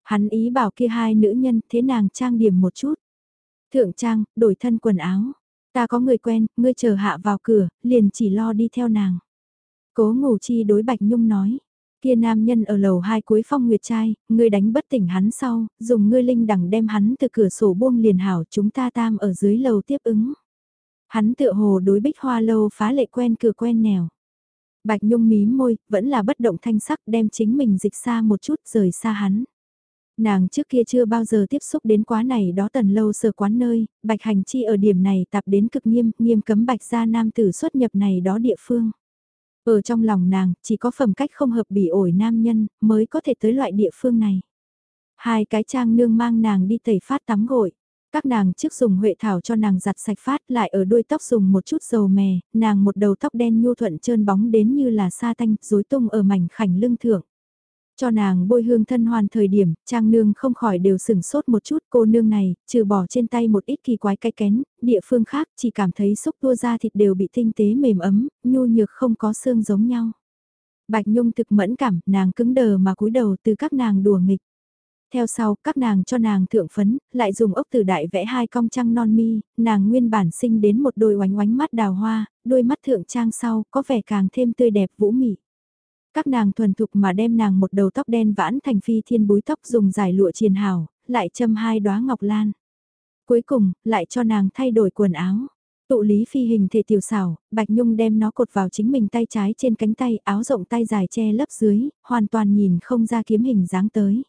Hắn ý bảo kia hai nữ nhân, thế nàng trang điểm một chút. Thượng trang, đổi thân quần áo. Ta có người quen, ngươi chờ hạ vào cửa, liền chỉ lo đi theo nàng. Cố ngủ chi đối Bạch Nhung nói. Kia nam nhân ở lầu hai cuối phong nguyệt trai, ngươi đánh bất tỉnh hắn sau, dùng ngươi linh đẳng đem hắn từ cửa sổ buông liền hảo chúng ta tam ở dưới lầu tiếp ứng. Hắn tựa hồ đối bích hoa lâu phá lệ quen cửa quen nèo. Bạch Nhung mí môi, vẫn là bất động thanh sắc đem chính mình dịch xa một chút rời xa hắn. Nàng trước kia chưa bao giờ tiếp xúc đến quá này đó tần lâu sờ quán nơi, bạch hành chi ở điểm này tạp đến cực nghiêm, nghiêm cấm bạch gia nam tử xuất nhập này đó địa phương. Ở trong lòng nàng, chỉ có phẩm cách không hợp bị ổi nam nhân, mới có thể tới loại địa phương này. Hai cái trang nương mang nàng đi tẩy phát tắm gội. Các nàng trước dùng huệ thảo cho nàng giặt sạch phát lại ở đuôi tóc dùng một chút dầu mè, nàng một đầu tóc đen nhu thuận trơn bóng đến như là sa tanh, rối tung ở mảnh khảnh lưng thượng. Cho nàng bôi hương thân hoàn thời điểm, trang nương không khỏi đều sửng sốt một chút cô nương này, trừ bỏ trên tay một ít kỳ quái cái kén, địa phương khác chỉ cảm thấy xúc tua da thịt đều bị tinh tế mềm ấm, nhu nhược không có xương giống nhau. Bạch Nhung thực mẫn cảm, nàng cứng đờ mà cúi đầu từ các nàng đùa nghịch. Theo sau, các nàng cho nàng thượng phấn, lại dùng ốc tử đại vẽ hai cong trăng non mi, nàng nguyên bản sinh đến một đôi oánh oánh mắt đào hoa, đôi mắt thượng trang sau, có vẻ càng thêm tươi đẹp vũ mị. Các nàng thuần thục mà đem nàng một đầu tóc đen vãn thành phi thiên búi tóc dùng giải lụa triền hảo, lại châm hai đóa ngọc lan. Cuối cùng, lại cho nàng thay đổi quần áo. Tụ lý phi hình thể tiểu xảo, Bạch Nhung đem nó cột vào chính mình tay trái trên cánh tay, áo rộng tay dài che lấp dưới, hoàn toàn nhìn không ra kiếm hình dáng tới.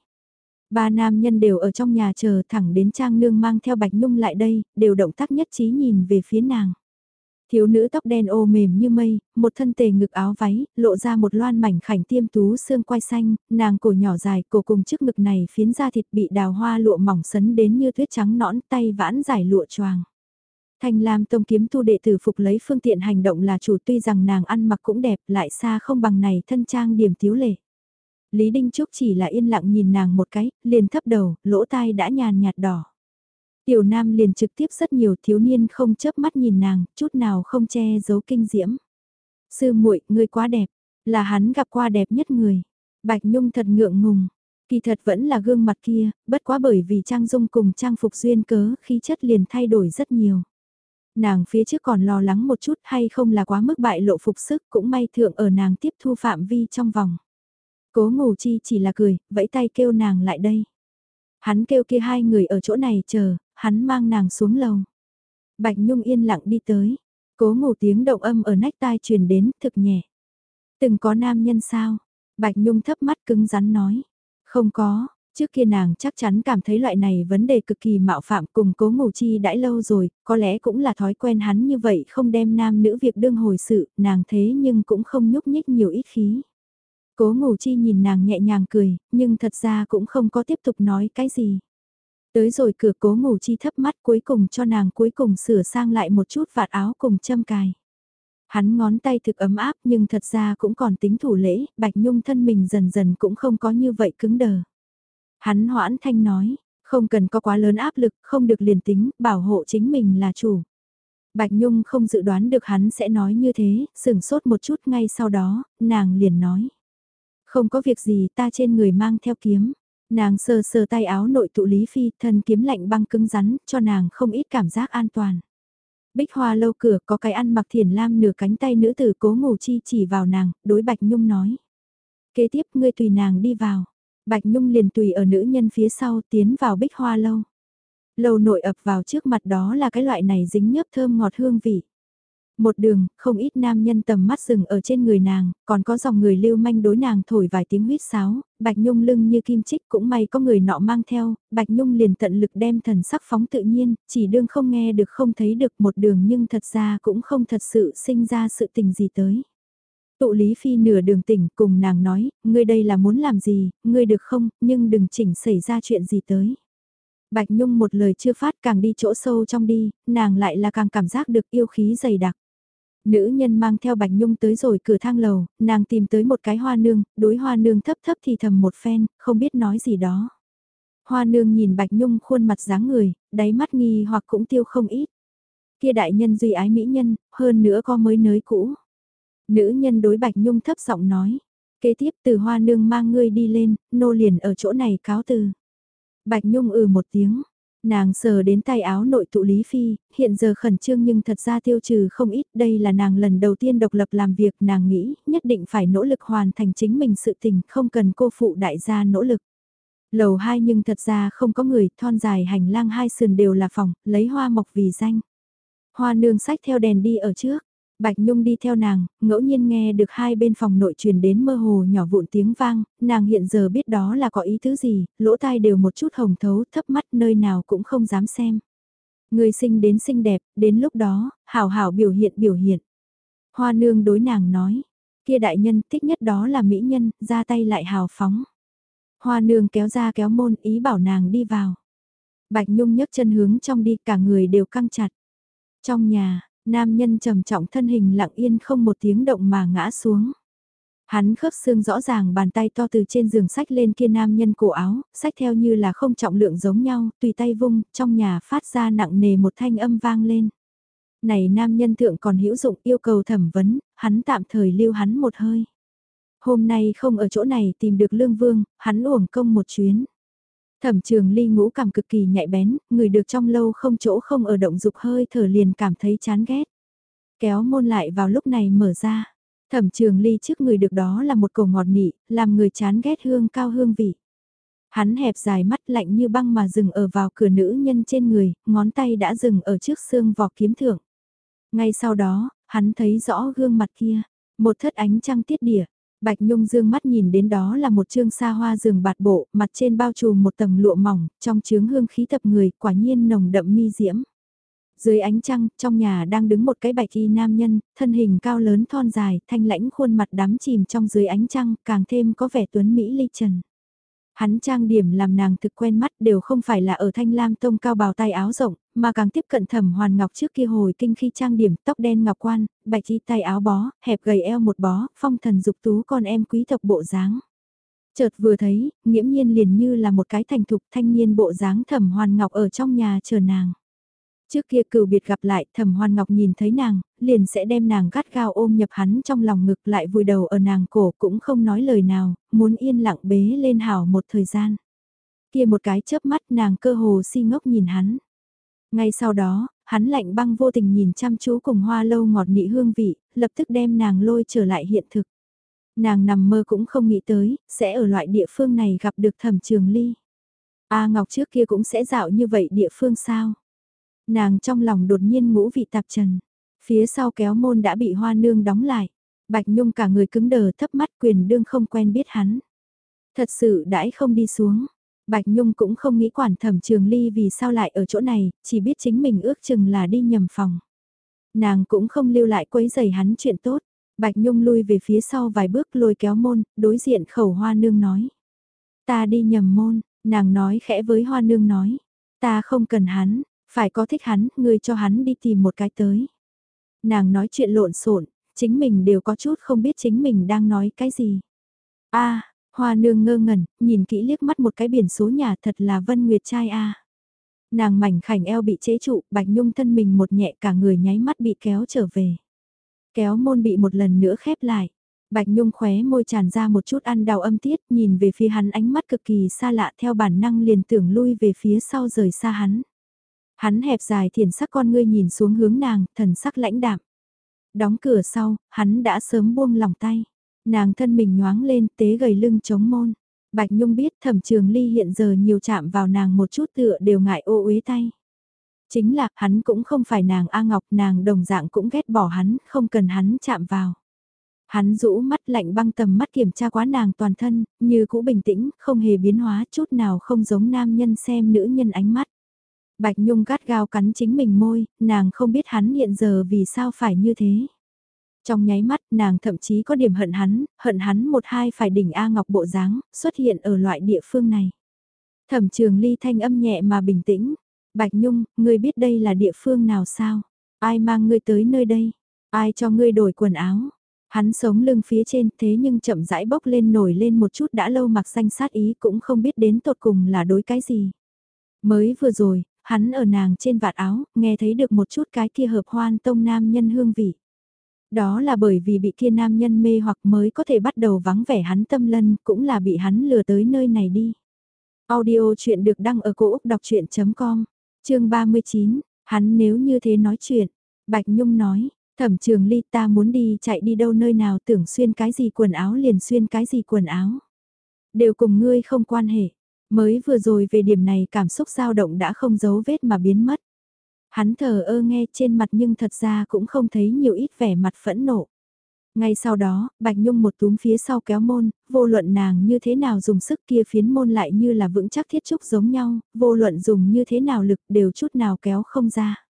Ba nam nhân đều ở trong nhà chờ thẳng đến Trang Nương mang theo Bạch Nhung lại đây, đều động tác nhất trí nhìn về phía nàng. Thiếu nữ tóc đen ô mềm như mây, một thân tề ngực áo váy, lộ ra một loan mảnh khảnh tiêm tú xương quai xanh, nàng cổ nhỏ dài, cổ cùng trước ngực này phiến da thịt bị đào hoa lụa mỏng sấn đến như tuyết trắng nõn tay vãn giải lụa choàng. Thanh Lam Tông kiếm tu đệ tử phục lấy phương tiện hành động là chủ tuy rằng nàng ăn mặc cũng đẹp lại xa không bằng này thân trang điểm thiếu lệ. Lý Đinh Trúc chỉ là yên lặng nhìn nàng một cái, liền thấp đầu, lỗ tai đã nhàn nhạt đỏ. Tiểu Nam liền trực tiếp rất nhiều thiếu niên không chớp mắt nhìn nàng, chút nào không che giấu kinh diễm. Sư muội, ngươi quá đẹp. Là hắn gặp qua đẹp nhất người. Bạch Nhung thật ngượng ngùng. Kỳ thật vẫn là gương mặt kia, bất quá bởi vì trang dung cùng trang phục duyên cớ khí chất liền thay đổi rất nhiều. Nàng phía trước còn lo lắng một chút hay không là quá mức bại lộ phục sức cũng may thượng ở nàng tiếp thu phạm vi trong vòng. Cố ngủ chi chỉ là cười, vẫy tay kêu nàng lại đây. Hắn kêu kia hai người ở chỗ này chờ, hắn mang nàng xuống lầu. Bạch Nhung yên lặng đi tới, cố ngủ tiếng động âm ở nách tai truyền đến thực nhẹ. Từng có nam nhân sao? Bạch Nhung thấp mắt cứng rắn nói. Không có, trước kia nàng chắc chắn cảm thấy loại này vấn đề cực kỳ mạo phạm cùng cố ngủ chi đãi lâu rồi, có lẽ cũng là thói quen hắn như vậy không đem nam nữ việc đương hồi sự, nàng thế nhưng cũng không nhúc nhích nhiều ít khí. Cố ngủ chi nhìn nàng nhẹ nhàng cười, nhưng thật ra cũng không có tiếp tục nói cái gì. Tới rồi cửa cố ngủ chi thấp mắt cuối cùng cho nàng cuối cùng sửa sang lại một chút vạt áo cùng châm cài. Hắn ngón tay thực ấm áp nhưng thật ra cũng còn tính thủ lễ, Bạch Nhung thân mình dần dần cũng không có như vậy cứng đờ. Hắn hoãn thanh nói, không cần có quá lớn áp lực, không được liền tính, bảo hộ chính mình là chủ. Bạch Nhung không dự đoán được hắn sẽ nói như thế, sửng sốt một chút ngay sau đó, nàng liền nói. Không có việc gì ta trên người mang theo kiếm. Nàng sờ sờ tay áo nội tụ Lý Phi, thân kiếm lạnh băng cứng rắn, cho nàng không ít cảm giác an toàn. Bích hoa lâu cửa có cái ăn mặc thiền lam nửa cánh tay nữ tử cố ngủ chi chỉ vào nàng, đối Bạch Nhung nói. Kế tiếp ngươi tùy nàng đi vào. Bạch Nhung liền tùy ở nữ nhân phía sau tiến vào bích hoa lâu. Lâu nội ập vào trước mặt đó là cái loại này dính nhớp thơm ngọt hương vị. Một đường, không ít nam nhân tầm mắt rừng ở trên người nàng, còn có dòng người lưu manh đối nàng thổi vài tiếng huyết sáo, Bạch Nhung lưng như kim chích cũng may có người nọ mang theo, Bạch Nhung liền tận lực đem thần sắc phóng tự nhiên, chỉ đương không nghe được không thấy được một đường nhưng thật ra cũng không thật sự sinh ra sự tình gì tới. Tụ Lý Phi nửa đường tỉnh cùng nàng nói, ngươi đây là muốn làm gì, ngươi được không, nhưng đừng chỉnh xảy ra chuyện gì tới. Bạch Nhung một lời chưa phát càng đi chỗ sâu trong đi, nàng lại là càng cảm giác được yêu khí dày đặc. Nữ nhân mang theo Bạch Nhung tới rồi cửa thang lầu, nàng tìm tới một cái hoa nương, đối hoa nương thấp thấp thì thầm một phen, không biết nói gì đó. Hoa nương nhìn Bạch Nhung khuôn mặt dáng người, đáy mắt nghi hoặc cũng tiêu không ít. Kia đại nhân duy ái mỹ nhân, hơn nữa có mới nới cũ. Nữ nhân đối Bạch Nhung thấp giọng nói. Kế tiếp từ hoa nương mang ngươi đi lên, nô liền ở chỗ này cáo từ. Bạch Nhung ừ một tiếng, Nàng sờ đến tay áo nội tụ Lý Phi, hiện giờ khẩn trương nhưng thật ra tiêu trừ không ít, đây là nàng lần đầu tiên độc lập làm việc, nàng nghĩ nhất định phải nỗ lực hoàn thành chính mình sự tình, không cần cô phụ đại gia nỗ lực. Lầu hai nhưng thật ra không có người, thon dài hành lang hai sườn đều là phòng, lấy hoa mộc vì danh. Hoa nương sách theo đèn đi ở trước, Bạch Nhung đi theo nàng, ngẫu nhiên nghe được hai bên phòng nội truyền đến mơ hồ nhỏ vụn tiếng vang, nàng hiện giờ biết đó là có ý thứ gì, lỗ tai đều một chút hồng thấu thấp mắt nơi nào cũng không dám xem. Người sinh đến xinh đẹp, đến lúc đó, hảo hảo biểu hiện biểu hiện. Hoa nương đối nàng nói, kia đại nhân thích nhất đó là mỹ nhân, ra tay lại hào phóng. Hoa nương kéo ra kéo môn ý bảo nàng đi vào. Bạch Nhung nhấc chân hướng trong đi cả người đều căng chặt. Trong nhà, Nam nhân trầm trọng thân hình lặng yên không một tiếng động mà ngã xuống. Hắn khớp xương rõ ràng bàn tay to từ trên giường sách lên kia nam nhân cổ áo, sách theo như là không trọng lượng giống nhau, tùy tay vung, trong nhà phát ra nặng nề một thanh âm vang lên. Này nam nhân thượng còn hữu dụng yêu cầu thẩm vấn, hắn tạm thời lưu hắn một hơi. Hôm nay không ở chỗ này tìm được lương vương, hắn uổng công một chuyến. Thẩm trường ly ngũ cảm cực kỳ nhạy bén, người được trong lâu không chỗ không ở động dục hơi thở liền cảm thấy chán ghét. Kéo môn lại vào lúc này mở ra. Thẩm trường ly trước người được đó là một cổ ngọt nị, làm người chán ghét hương cao hương vị. Hắn hẹp dài mắt lạnh như băng mà dừng ở vào cửa nữ nhân trên người, ngón tay đã dừng ở trước xương vỏ kiếm thượng. Ngay sau đó, hắn thấy rõ gương mặt kia, một thất ánh trăng tiết địa. Bạch Nhung dương mắt nhìn đến đó là một trương xa hoa giường bạt bộ, mặt trên bao trùm một tầng lụa mỏng, trong chướng hương khí tập người, quả nhiên nồng đậm mi diễm. Dưới ánh trăng, trong nhà đang đứng một cái bạch y nam nhân, thân hình cao lớn thon dài, thanh lãnh khuôn mặt đắm chìm trong dưới ánh trăng, càng thêm có vẻ tuấn Mỹ ly trần. Hắn trang điểm làm nàng thực quen mắt đều không phải là ở thanh lam tông cao bào tay áo rộng, mà càng tiếp cận thẩm hoàn ngọc trước kia hồi kinh khi trang điểm tóc đen ngọc quan, bạch chi tay áo bó, hẹp gầy eo một bó, phong thần dục tú con em quý tộc bộ dáng. Chợt vừa thấy, nghiễm nhiên liền như là một cái thành thục thanh niên bộ dáng thẩm hoàn ngọc ở trong nhà chờ nàng. Trước kia cựu biệt gặp lại, thẩm hoan ngọc nhìn thấy nàng, liền sẽ đem nàng gắt gao ôm nhập hắn trong lòng ngực lại vùi đầu ở nàng cổ cũng không nói lời nào, muốn yên lặng bế lên hảo một thời gian. Kia một cái chớp mắt nàng cơ hồ si ngốc nhìn hắn. Ngay sau đó, hắn lạnh băng vô tình nhìn chăm chú cùng hoa lâu ngọt nị hương vị, lập tức đem nàng lôi trở lại hiện thực. Nàng nằm mơ cũng không nghĩ tới, sẽ ở loại địa phương này gặp được thẩm trường ly. A Ngọc trước kia cũng sẽ dạo như vậy địa phương sao? Nàng trong lòng đột nhiên ngũ vị tạp trần. Phía sau kéo môn đã bị hoa nương đóng lại. Bạch Nhung cả người cứng đờ thấp mắt quyền đương không quen biết hắn. Thật sự đãi không đi xuống. Bạch Nhung cũng không nghĩ quản thẩm trường ly vì sao lại ở chỗ này, chỉ biết chính mình ước chừng là đi nhầm phòng. Nàng cũng không lưu lại quấy giày hắn chuyện tốt. Bạch Nhung lui về phía sau vài bước lôi kéo môn, đối diện khẩu hoa nương nói. Ta đi nhầm môn, nàng nói khẽ với hoa nương nói. Ta không cần hắn, phải có thích hắn, ngươi cho hắn đi tìm một cái tới. Nàng nói chuyện lộn xộn, chính mình đều có chút không biết chính mình đang nói cái gì. a hoa nương ngơ ngẩn, nhìn kỹ liếc mắt một cái biển số nhà thật là Vân Nguyệt trai a Nàng mảnh khảnh eo bị chế trụ, Bạch Nhung thân mình một nhẹ cả người nháy mắt bị kéo trở về. Kéo môn bị một lần nữa khép lại. Bạch Nhung khóe môi tràn ra một chút ăn đau âm tiết, nhìn về phía hắn ánh mắt cực kỳ xa lạ theo bản năng liền tưởng lui về phía sau rời xa hắn. Hắn hẹp dài thiền sắc con ngươi nhìn xuống hướng nàng, thần sắc lãnh đạm. Đóng cửa sau, hắn đã sớm buông lòng tay. Nàng thân mình nhoáng lên, tế gầy lưng chống môn. Bạch Nhung biết thẩm trường ly hiện giờ nhiều chạm vào nàng một chút tựa đều ngại ô uế tay. Chính là, hắn cũng không phải nàng A Ngọc, nàng đồng dạng cũng ghét bỏ hắn, không cần hắn chạm vào. Hắn rũ mắt lạnh băng tầm mắt kiểm tra quá nàng toàn thân, như cũ bình tĩnh, không hề biến hóa chút nào không giống nam nhân xem nữ nhân ánh mắt. Bạch Nhung gắt gao cắn chính mình môi, nàng không biết hắn hiện giờ vì sao phải như thế. Trong nháy mắt nàng thậm chí có điểm hận hắn, hận hắn một hai phải đỉnh A Ngọc bộ dáng xuất hiện ở loại địa phương này. Thẩm trường ly thanh âm nhẹ mà bình tĩnh. Bạch Nhung, ngươi biết đây là địa phương nào sao? Ai mang ngươi tới nơi đây? Ai cho ngươi đổi quần áo? Hắn sống lưng phía trên thế nhưng chậm rãi bốc lên nổi lên một chút đã lâu mặc xanh sát ý cũng không biết đến tột cùng là đối cái gì. Mới vừa rồi, hắn ở nàng trên vạt áo, nghe thấy được một chút cái kia hợp hoan tông nam nhân hương vị. Đó là bởi vì bị kia nam nhân mê hoặc mới có thể bắt đầu vắng vẻ hắn tâm lân, cũng là bị hắn lừa tới nơi này đi. Audio chuyện được đăng ở cổ Úc đọc chuyện.com, chương 39, hắn nếu như thế nói chuyện, Bạch Nhung nói, thẩm trường ly ta muốn đi chạy đi đâu nơi nào tưởng xuyên cái gì quần áo liền xuyên cái gì quần áo. Đều cùng ngươi không quan hệ, mới vừa rồi về điểm này cảm xúc dao động đã không giấu vết mà biến mất. Hắn thờ ơ nghe trên mặt nhưng thật ra cũng không thấy nhiều ít vẻ mặt phẫn nộ. Ngay sau đó, Bạch Nhung một túm phía sau kéo môn, vô luận nàng như thế nào dùng sức kia phiến môn lại như là vững chắc thiết trúc giống nhau, vô luận dùng như thế nào lực đều chút nào kéo không ra.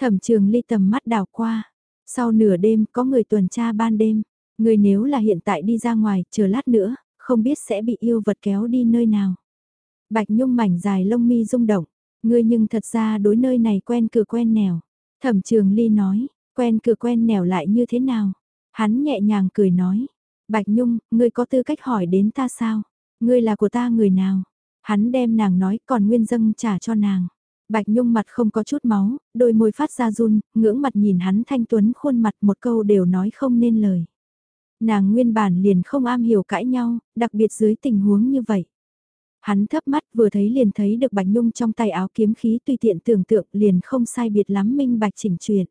Thẩm trường ly tầm mắt đào qua. Sau nửa đêm có người tuần tra ban đêm. Người nếu là hiện tại đi ra ngoài, chờ lát nữa, không biết sẽ bị yêu vật kéo đi nơi nào. Bạch Nhung mảnh dài lông mi rung động. Ngươi nhưng thật ra đối nơi này quen cửa quen nẻo. Thẩm trường ly nói, quen cửa quen nẻo lại như thế nào? Hắn nhẹ nhàng cười nói. Bạch Nhung, ngươi có tư cách hỏi đến ta sao? Ngươi là của ta người nào? Hắn đem nàng nói còn nguyên dâng trả cho nàng. Bạch Nhung mặt không có chút máu, đôi môi phát ra run, ngưỡng mặt nhìn hắn thanh tuấn khuôn mặt một câu đều nói không nên lời. Nàng nguyên bản liền không am hiểu cãi nhau, đặc biệt dưới tình huống như vậy. Hắn thấp mắt vừa thấy liền thấy được Bạch Nhung trong tay áo kiếm khí tùy tiện tưởng tượng liền không sai biệt lắm minh bạch chỉnh truyền.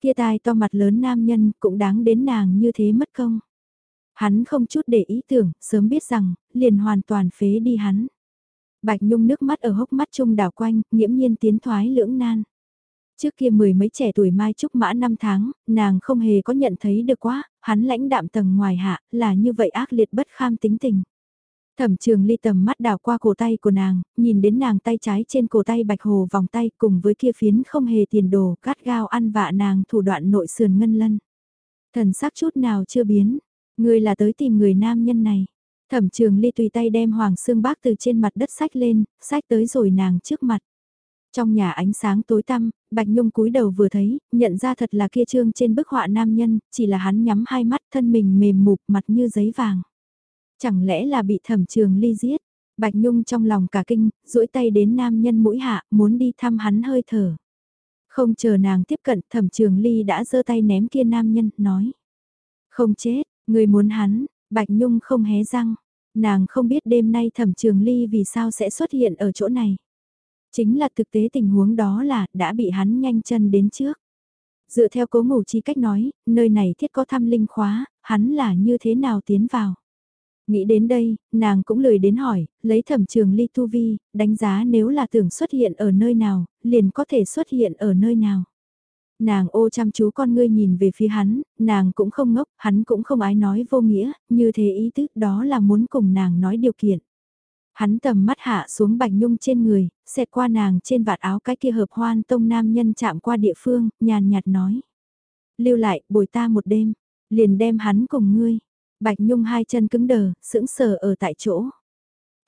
Kia tai to mặt lớn nam nhân cũng đáng đến nàng như thế mất công. Hắn không chút để ý tưởng, sớm biết rằng, liền hoàn toàn phế đi hắn. Bạch Nhung nước mắt ở hốc mắt trung đảo quanh, nghiễm nhiên tiến thoái lưỡng nan. Trước kia mười mấy trẻ tuổi mai trúc mã năm tháng, nàng không hề có nhận thấy được quá, hắn lãnh đạm tầng ngoài hạ, là như vậy ác liệt bất kham tính tình. Thẩm trường ly tầm mắt đảo qua cổ tay của nàng, nhìn đến nàng tay trái trên cổ tay bạch hồ vòng tay cùng với kia phiến không hề tiền đồ cắt gao ăn vạ nàng thủ đoạn nội sườn ngân lân. Thần sắc chút nào chưa biến, người là tới tìm người nam nhân này. Thẩm trường ly tùy tay đem hoàng xương bác từ trên mặt đất sách lên, sách tới rồi nàng trước mặt. Trong nhà ánh sáng tối tăm, Bạch Nhung cúi đầu vừa thấy, nhận ra thật là kia trương trên bức họa nam nhân, chỉ là hắn nhắm hai mắt thân mình mềm mục mặt như giấy vàng. Chẳng lẽ là bị thẩm trường ly giết? Bạch Nhung trong lòng cả kinh, duỗi tay đến nam nhân mũi hạ, muốn đi thăm hắn hơi thở. Không chờ nàng tiếp cận thẩm trường ly đã giơ tay ném kia nam nhân, nói. Không chết, người muốn hắn, Bạch Nhung không hé răng. Nàng không biết đêm nay thẩm trường ly vì sao sẽ xuất hiện ở chỗ này. Chính là thực tế tình huống đó là đã bị hắn nhanh chân đến trước. Dựa theo cố ngủ chi cách nói, nơi này thiết có thăm linh khóa, hắn là như thế nào tiến vào. Nghĩ đến đây, nàng cũng lười đến hỏi, lấy thẩm trường ly tu vi, đánh giá nếu là tưởng xuất hiện ở nơi nào, liền có thể xuất hiện ở nơi nào. Nàng ô chăm chú con ngươi nhìn về phía hắn, nàng cũng không ngốc, hắn cũng không ái nói vô nghĩa, như thế ý tứ đó là muốn cùng nàng nói điều kiện. Hắn tầm mắt hạ xuống bạch nhung trên người, xẹt qua nàng trên vạt áo cái kia hợp hoan tông nam nhân chạm qua địa phương, nhàn nhạt nói. Lưu lại, bồi ta một đêm, liền đem hắn cùng ngươi. Bạch nhung hai chân cứng đờ, sững sờ ở tại chỗ.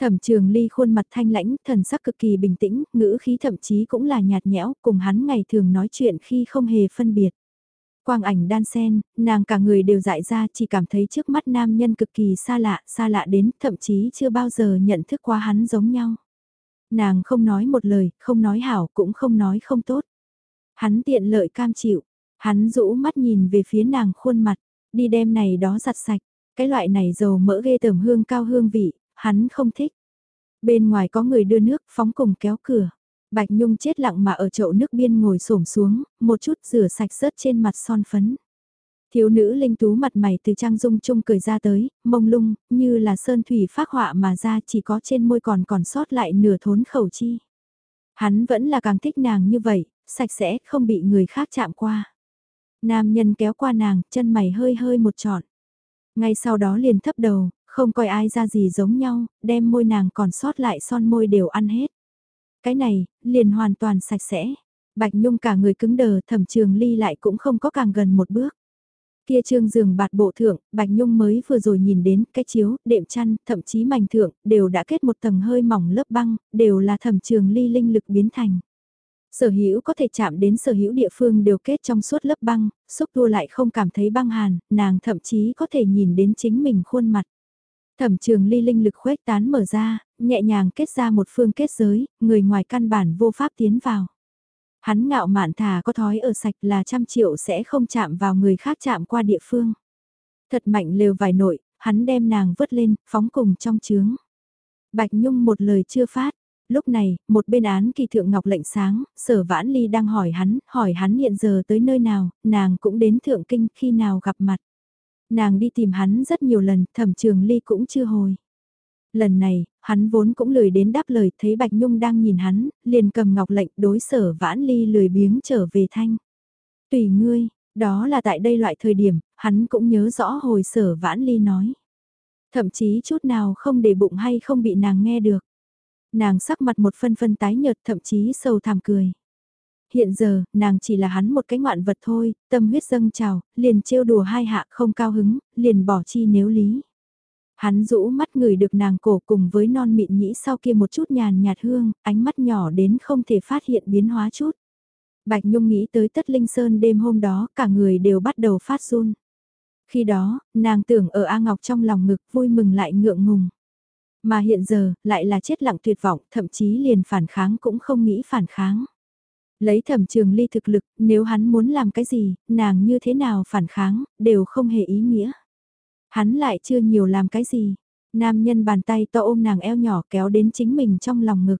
Thẩm trường ly khuôn mặt thanh lãnh, thần sắc cực kỳ bình tĩnh, ngữ khí thậm chí cũng là nhạt nhẽo, cùng hắn ngày thường nói chuyện khi không hề phân biệt. Quang ảnh đan sen, nàng cả người đều dại ra chỉ cảm thấy trước mắt nam nhân cực kỳ xa lạ, xa lạ đến thậm chí chưa bao giờ nhận thức qua hắn giống nhau. Nàng không nói một lời, không nói hảo cũng không nói không tốt. Hắn tiện lợi cam chịu, hắn rũ mắt nhìn về phía nàng khuôn mặt, đi đem này đó giặt sạch, cái loại này dầu mỡ ghê tởm hương cao hương vị, hắn không thích. Bên ngoài có người đưa nước phóng cùng kéo cửa. Bạch Nhung chết lặng mà ở chậu nước biên ngồi xổm xuống, một chút rửa sạch rớt trên mặt son phấn. Thiếu nữ linh tú mặt mày từ trang dung trung cười ra tới, mông lung, như là sơn thủy phác họa mà ra chỉ có trên môi còn còn sót lại nửa thốn khẩu chi. Hắn vẫn là càng thích nàng như vậy, sạch sẽ, không bị người khác chạm qua. Nam nhân kéo qua nàng, chân mày hơi hơi một trọn. Ngay sau đó liền thấp đầu, không coi ai ra gì giống nhau, đem môi nàng còn sót lại son môi đều ăn hết. Cái này, liền hoàn toàn sạch sẽ. Bạch Nhung cả người cứng đờ thẩm trường ly lại cũng không có càng gần một bước. Kia trương giường bạt bộ thượng, Bạch Nhung mới vừa rồi nhìn đến cái chiếu, đệm chăn, thậm chí mảnh thượng, đều đã kết một tầng hơi mỏng lớp băng, đều là thẩm trường ly linh lực biến thành. Sở hữu có thể chạm đến sở hữu địa phương đều kết trong suốt lớp băng, xúc tua lại không cảm thấy băng hàn, nàng thậm chí có thể nhìn đến chính mình khuôn mặt. Thẩm trường ly linh lực khuếch tán mở ra, nhẹ nhàng kết ra một phương kết giới, người ngoài căn bản vô pháp tiến vào. Hắn ngạo mạn thà có thói ở sạch là trăm triệu sẽ không chạm vào người khác chạm qua địa phương. Thật mạnh lều vài nội, hắn đem nàng vớt lên, phóng cùng trong chướng. Bạch Nhung một lời chưa phát. Lúc này, một bên án kỳ thượng ngọc lệnh sáng, sở vãn ly đang hỏi hắn, hỏi hắn hiện giờ tới nơi nào, nàng cũng đến thượng kinh khi nào gặp mặt. Nàng đi tìm hắn rất nhiều lần, thẩm trường ly cũng chưa hồi. Lần này, hắn vốn cũng lười đến đáp lời, thấy Bạch Nhung đang nhìn hắn, liền cầm ngọc lệnh đối sở vãn ly lười biếng trở về thanh. Tùy ngươi, đó là tại đây loại thời điểm, hắn cũng nhớ rõ hồi sở vãn ly nói. Thậm chí chút nào không để bụng hay không bị nàng nghe được. Nàng sắc mặt một phân phân tái nhợt thậm chí sầu thảm cười. Hiện giờ, nàng chỉ là hắn một cái ngoạn vật thôi, tâm huyết dâng trào, liền trêu đùa hai hạ không cao hứng, liền bỏ chi nếu lý. Hắn rũ mắt người được nàng cổ cùng với non mịn nhĩ sau kia một chút nhàn nhạt hương, ánh mắt nhỏ đến không thể phát hiện biến hóa chút. Bạch Nhung nghĩ tới tất linh sơn đêm hôm đó, cả người đều bắt đầu phát run. Khi đó, nàng tưởng ở A Ngọc trong lòng ngực vui mừng lại ngượng ngùng. Mà hiện giờ, lại là chết lặng tuyệt vọng, thậm chí liền phản kháng cũng không nghĩ phản kháng. Lấy thẩm trường ly thực lực, nếu hắn muốn làm cái gì, nàng như thế nào phản kháng, đều không hề ý nghĩa. Hắn lại chưa nhiều làm cái gì. Nam nhân bàn tay to ôm nàng eo nhỏ kéo đến chính mình trong lòng ngực.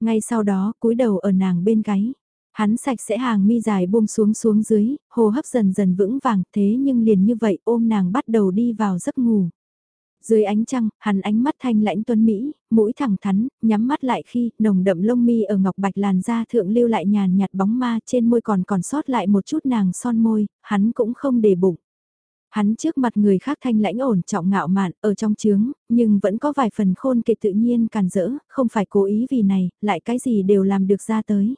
Ngay sau đó cúi đầu ở nàng bên gáy. Hắn sạch sẽ hàng mi dài buông xuống xuống dưới, hô hấp dần dần vững vàng thế nhưng liền như vậy ôm nàng bắt đầu đi vào giấc ngủ. Dưới ánh trăng, hắn ánh mắt thanh lãnh tuấn Mỹ, mũi thẳng thắn, nhắm mắt lại khi nồng đậm lông mi ở ngọc bạch làn da thượng lưu lại nhàn nhạt bóng ma trên môi còn còn sót lại một chút nàng son môi, hắn cũng không để bụng. Hắn trước mặt người khác thanh lãnh ổn trọng ngạo mạn ở trong trướng, nhưng vẫn có vài phần khôn kịch tự nhiên càn rỡ, không phải cố ý vì này, lại cái gì đều làm được ra tới.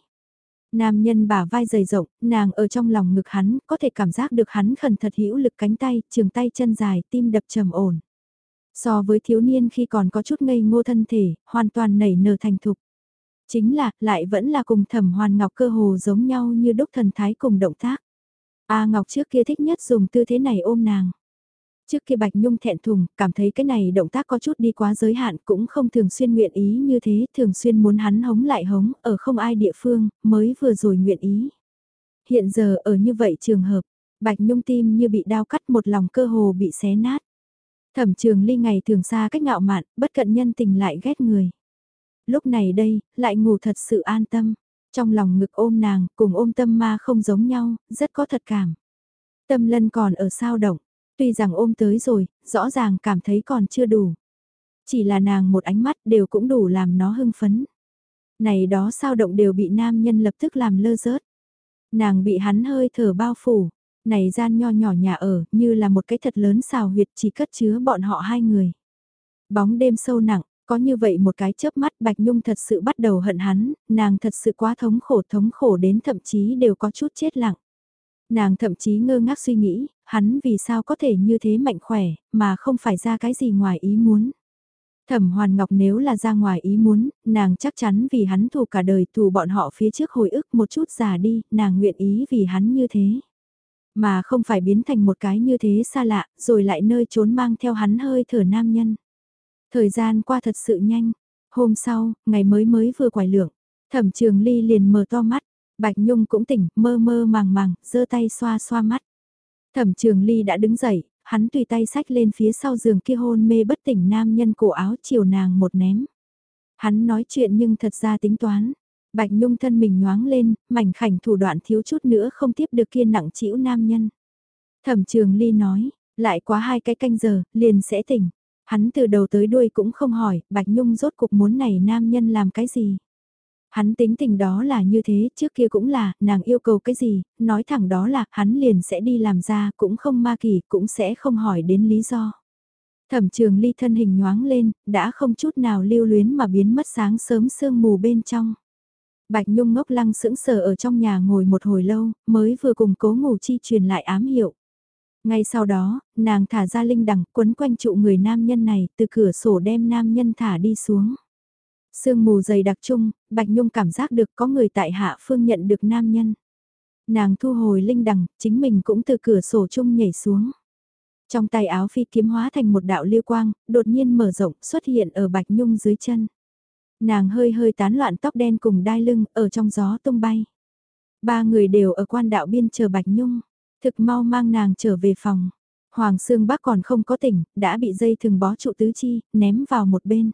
Nam nhân bả vai dày rộng, nàng ở trong lòng ngực hắn, có thể cảm giác được hắn khẩn thật hữu lực cánh tay, trường tay chân dài, tim đập trầm ổn. So với thiếu niên khi còn có chút ngây ngô thân thể, hoàn toàn nảy nở thành thục. Chính là, lại vẫn là cùng thẩm hoàn ngọc cơ hồ giống nhau như đúc thần thái cùng động tác. A Ngọc trước kia thích nhất dùng tư thế này ôm nàng. Trước kia Bạch Nhung thẹn thùng, cảm thấy cái này động tác có chút đi quá giới hạn cũng không thường xuyên nguyện ý như thế, thường xuyên muốn hắn hống lại hống, ở không ai địa phương, mới vừa rồi nguyện ý. Hiện giờ ở như vậy trường hợp, Bạch Nhung tim như bị đau cắt một lòng cơ hồ bị xé nát. Thẩm trường ly ngày thường xa cách ngạo mạn, bất cận nhân tình lại ghét người. Lúc này đây, lại ngủ thật sự an tâm. Trong lòng ngực ôm nàng, cùng ôm tâm ma không giống nhau, rất có thật cảm. Tâm lân còn ở sao động, tuy rằng ôm tới rồi, rõ ràng cảm thấy còn chưa đủ. Chỉ là nàng một ánh mắt đều cũng đủ làm nó hưng phấn. Này đó sao động đều bị nam nhân lập tức làm lơ rớt. Nàng bị hắn hơi thở bao phủ, này gian nho nhỏ nhà ở như là một cái thật lớn xào huyệt chỉ cất chứa bọn họ hai người. Bóng đêm sâu nặng, có như vậy một cái chớp mắt Bạch Nhung thật sự bắt đầu hận hắn, nàng thật sự quá thống khổ thống khổ đến thậm chí đều có chút chết lặng. Nàng thậm chí ngơ ngác suy nghĩ, hắn vì sao có thể như thế mạnh khỏe, mà không phải ra cái gì ngoài ý muốn. Thẩm Hoàn Ngọc nếu là ra ngoài ý muốn, nàng chắc chắn vì hắn thù cả đời thù bọn họ phía trước hồi ức một chút già đi, nàng nguyện ý vì hắn như thế. Mà không phải biến thành một cái như thế xa lạ, rồi lại nơi trốn mang theo hắn hơi thở nam nhân. Thời gian qua thật sự nhanh. Hôm sau, ngày mới mới vừa quải lượng, thẩm trường ly liền mở to mắt, Bạch Nhung cũng tỉnh, mơ mơ màng màng, giơ tay xoa xoa mắt. Thẩm trường ly đã đứng dậy, hắn tùy tay sách lên phía sau giường kia hôn mê bất tỉnh nam nhân cổ áo chiều nàng một ném. Hắn nói chuyện nhưng thật ra tính toán. Bạch Nhung thân mình nhoáng lên, mảnh khảnh thủ đoạn thiếu chút nữa không tiếp được kia nặng chịu nam nhân. Thẩm trường ly nói, lại quá hai cái canh giờ, liền sẽ tỉnh. Hắn từ đầu tới đuôi cũng không hỏi, Bạch Nhung rốt cục muốn này nam nhân làm cái gì. Hắn tính tình đó là như thế, trước kia cũng là, nàng yêu cầu cái gì, nói thẳng đó là, hắn liền sẽ đi làm ra, cũng không ma kỳ, cũng sẽ không hỏi đến lý do. Thẩm trường ly thân hình nhoáng lên, đã không chút nào lưu luyến mà biến mất sáng sớm sương mù bên trong. Bạch Nhung ngốc lăng sững sờ ở trong nhà ngồi một hồi lâu, mới vừa cùng cố ngủ chi truyền lại ám hiệu. Ngay sau đó, nàng thả ra linh đằng quấn quanh trụ người nam nhân này từ cửa sổ đem nam nhân thả đi xuống. Sương mù dày đặc chung, Bạch Nhung cảm giác được có người tại hạ phương nhận được nam nhân. Nàng thu hồi linh đằng, chính mình cũng từ cửa sổ chung nhảy xuống. Trong tay áo phi kiếm hóa thành một đạo lưu quang, đột nhiên mở rộng xuất hiện ở Bạch Nhung dưới chân. Nàng hơi hơi tán loạn tóc đen cùng đai lưng ở trong gió tung bay. Ba người đều ở quan đạo biên chờ Bạch Nhung, thực mau mang nàng trở về phòng. Hoàng Sương bắc còn không có tỉnh, đã bị dây thừng bó trụ tứ chi, ném vào một bên.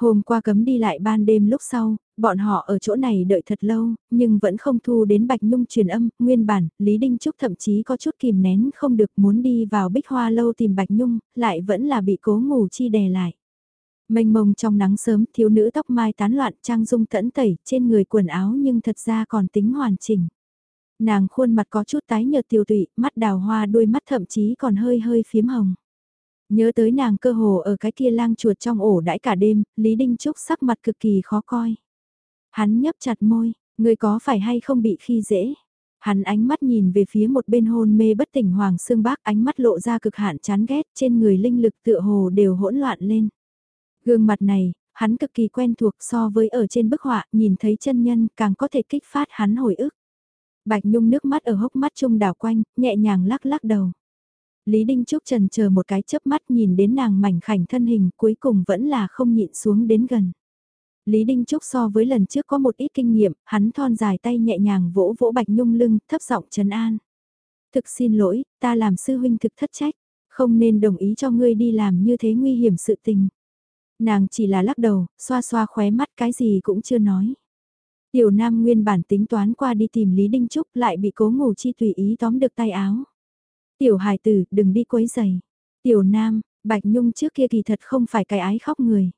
Hôm qua cấm đi lại ban đêm lúc sau, bọn họ ở chỗ này đợi thật lâu, nhưng vẫn không thu đến Bạch Nhung truyền âm, nguyên bản, Lý Đinh Trúc thậm chí có chút kìm nén không được muốn đi vào bích hoa lâu tìm Bạch Nhung, lại vẫn là bị cố ngủ chi đè lại. Mênh mông trong nắng sớm, thiếu nữ tóc mai tán loạn trang dung tẫn tẩy trên người quần áo nhưng thật ra còn tính hoàn chỉnh. Nàng khuôn mặt có chút tái nhợt tiêu tụy, mắt đào hoa đuôi mắt thậm chí còn hơi hơi phiếm hồng. Nhớ tới nàng cơ hồ ở cái kia lang chuột trong ổ đãi cả đêm, Lý Đinh Trúc sắc mặt cực kỳ khó coi. Hắn nhấp chặt môi, người có phải hay không bị khi dễ. Hắn ánh mắt nhìn về phía một bên hôn mê bất tỉnh Hoàng Sương Bác ánh mắt lộ ra cực hạn chán ghét trên người linh lực tựa hồ đều hỗn loạn lên. Gương mặt này, hắn cực kỳ quen thuộc so với ở trên bức họa nhìn thấy chân nhân càng có thể kích phát hắn hồi ức. Bạch Nhung nước mắt ở hốc mắt trung đảo quanh, nhẹ nhàng lắc lắc đầu. Lý Đinh Trúc trần chờ một cái chớp mắt nhìn đến nàng mảnh khảnh thân hình cuối cùng vẫn là không nhịn xuống đến gần. Lý Đinh Trúc so với lần trước có một ít kinh nghiệm, hắn thon dài tay nhẹ nhàng vỗ vỗ Bạch Nhung lưng, thấp giọng trấn an. Thực xin lỗi, ta làm sư huynh thực thất trách, không nên đồng ý cho ngươi đi làm như thế nguy hiểm sự tình. Nàng chỉ là lắc đầu, xoa xoa khóe mắt cái gì cũng chưa nói. Tiểu Nam nguyên bản tính toán qua đi tìm Lý Đinh Trúc lại bị cố ngủ chi tùy ý tóm được tay áo. Tiểu hài tử, đừng đi quấy giày. Tiểu Nam, Bạch Nhung trước kia kỳ thật không phải cái ái khóc người.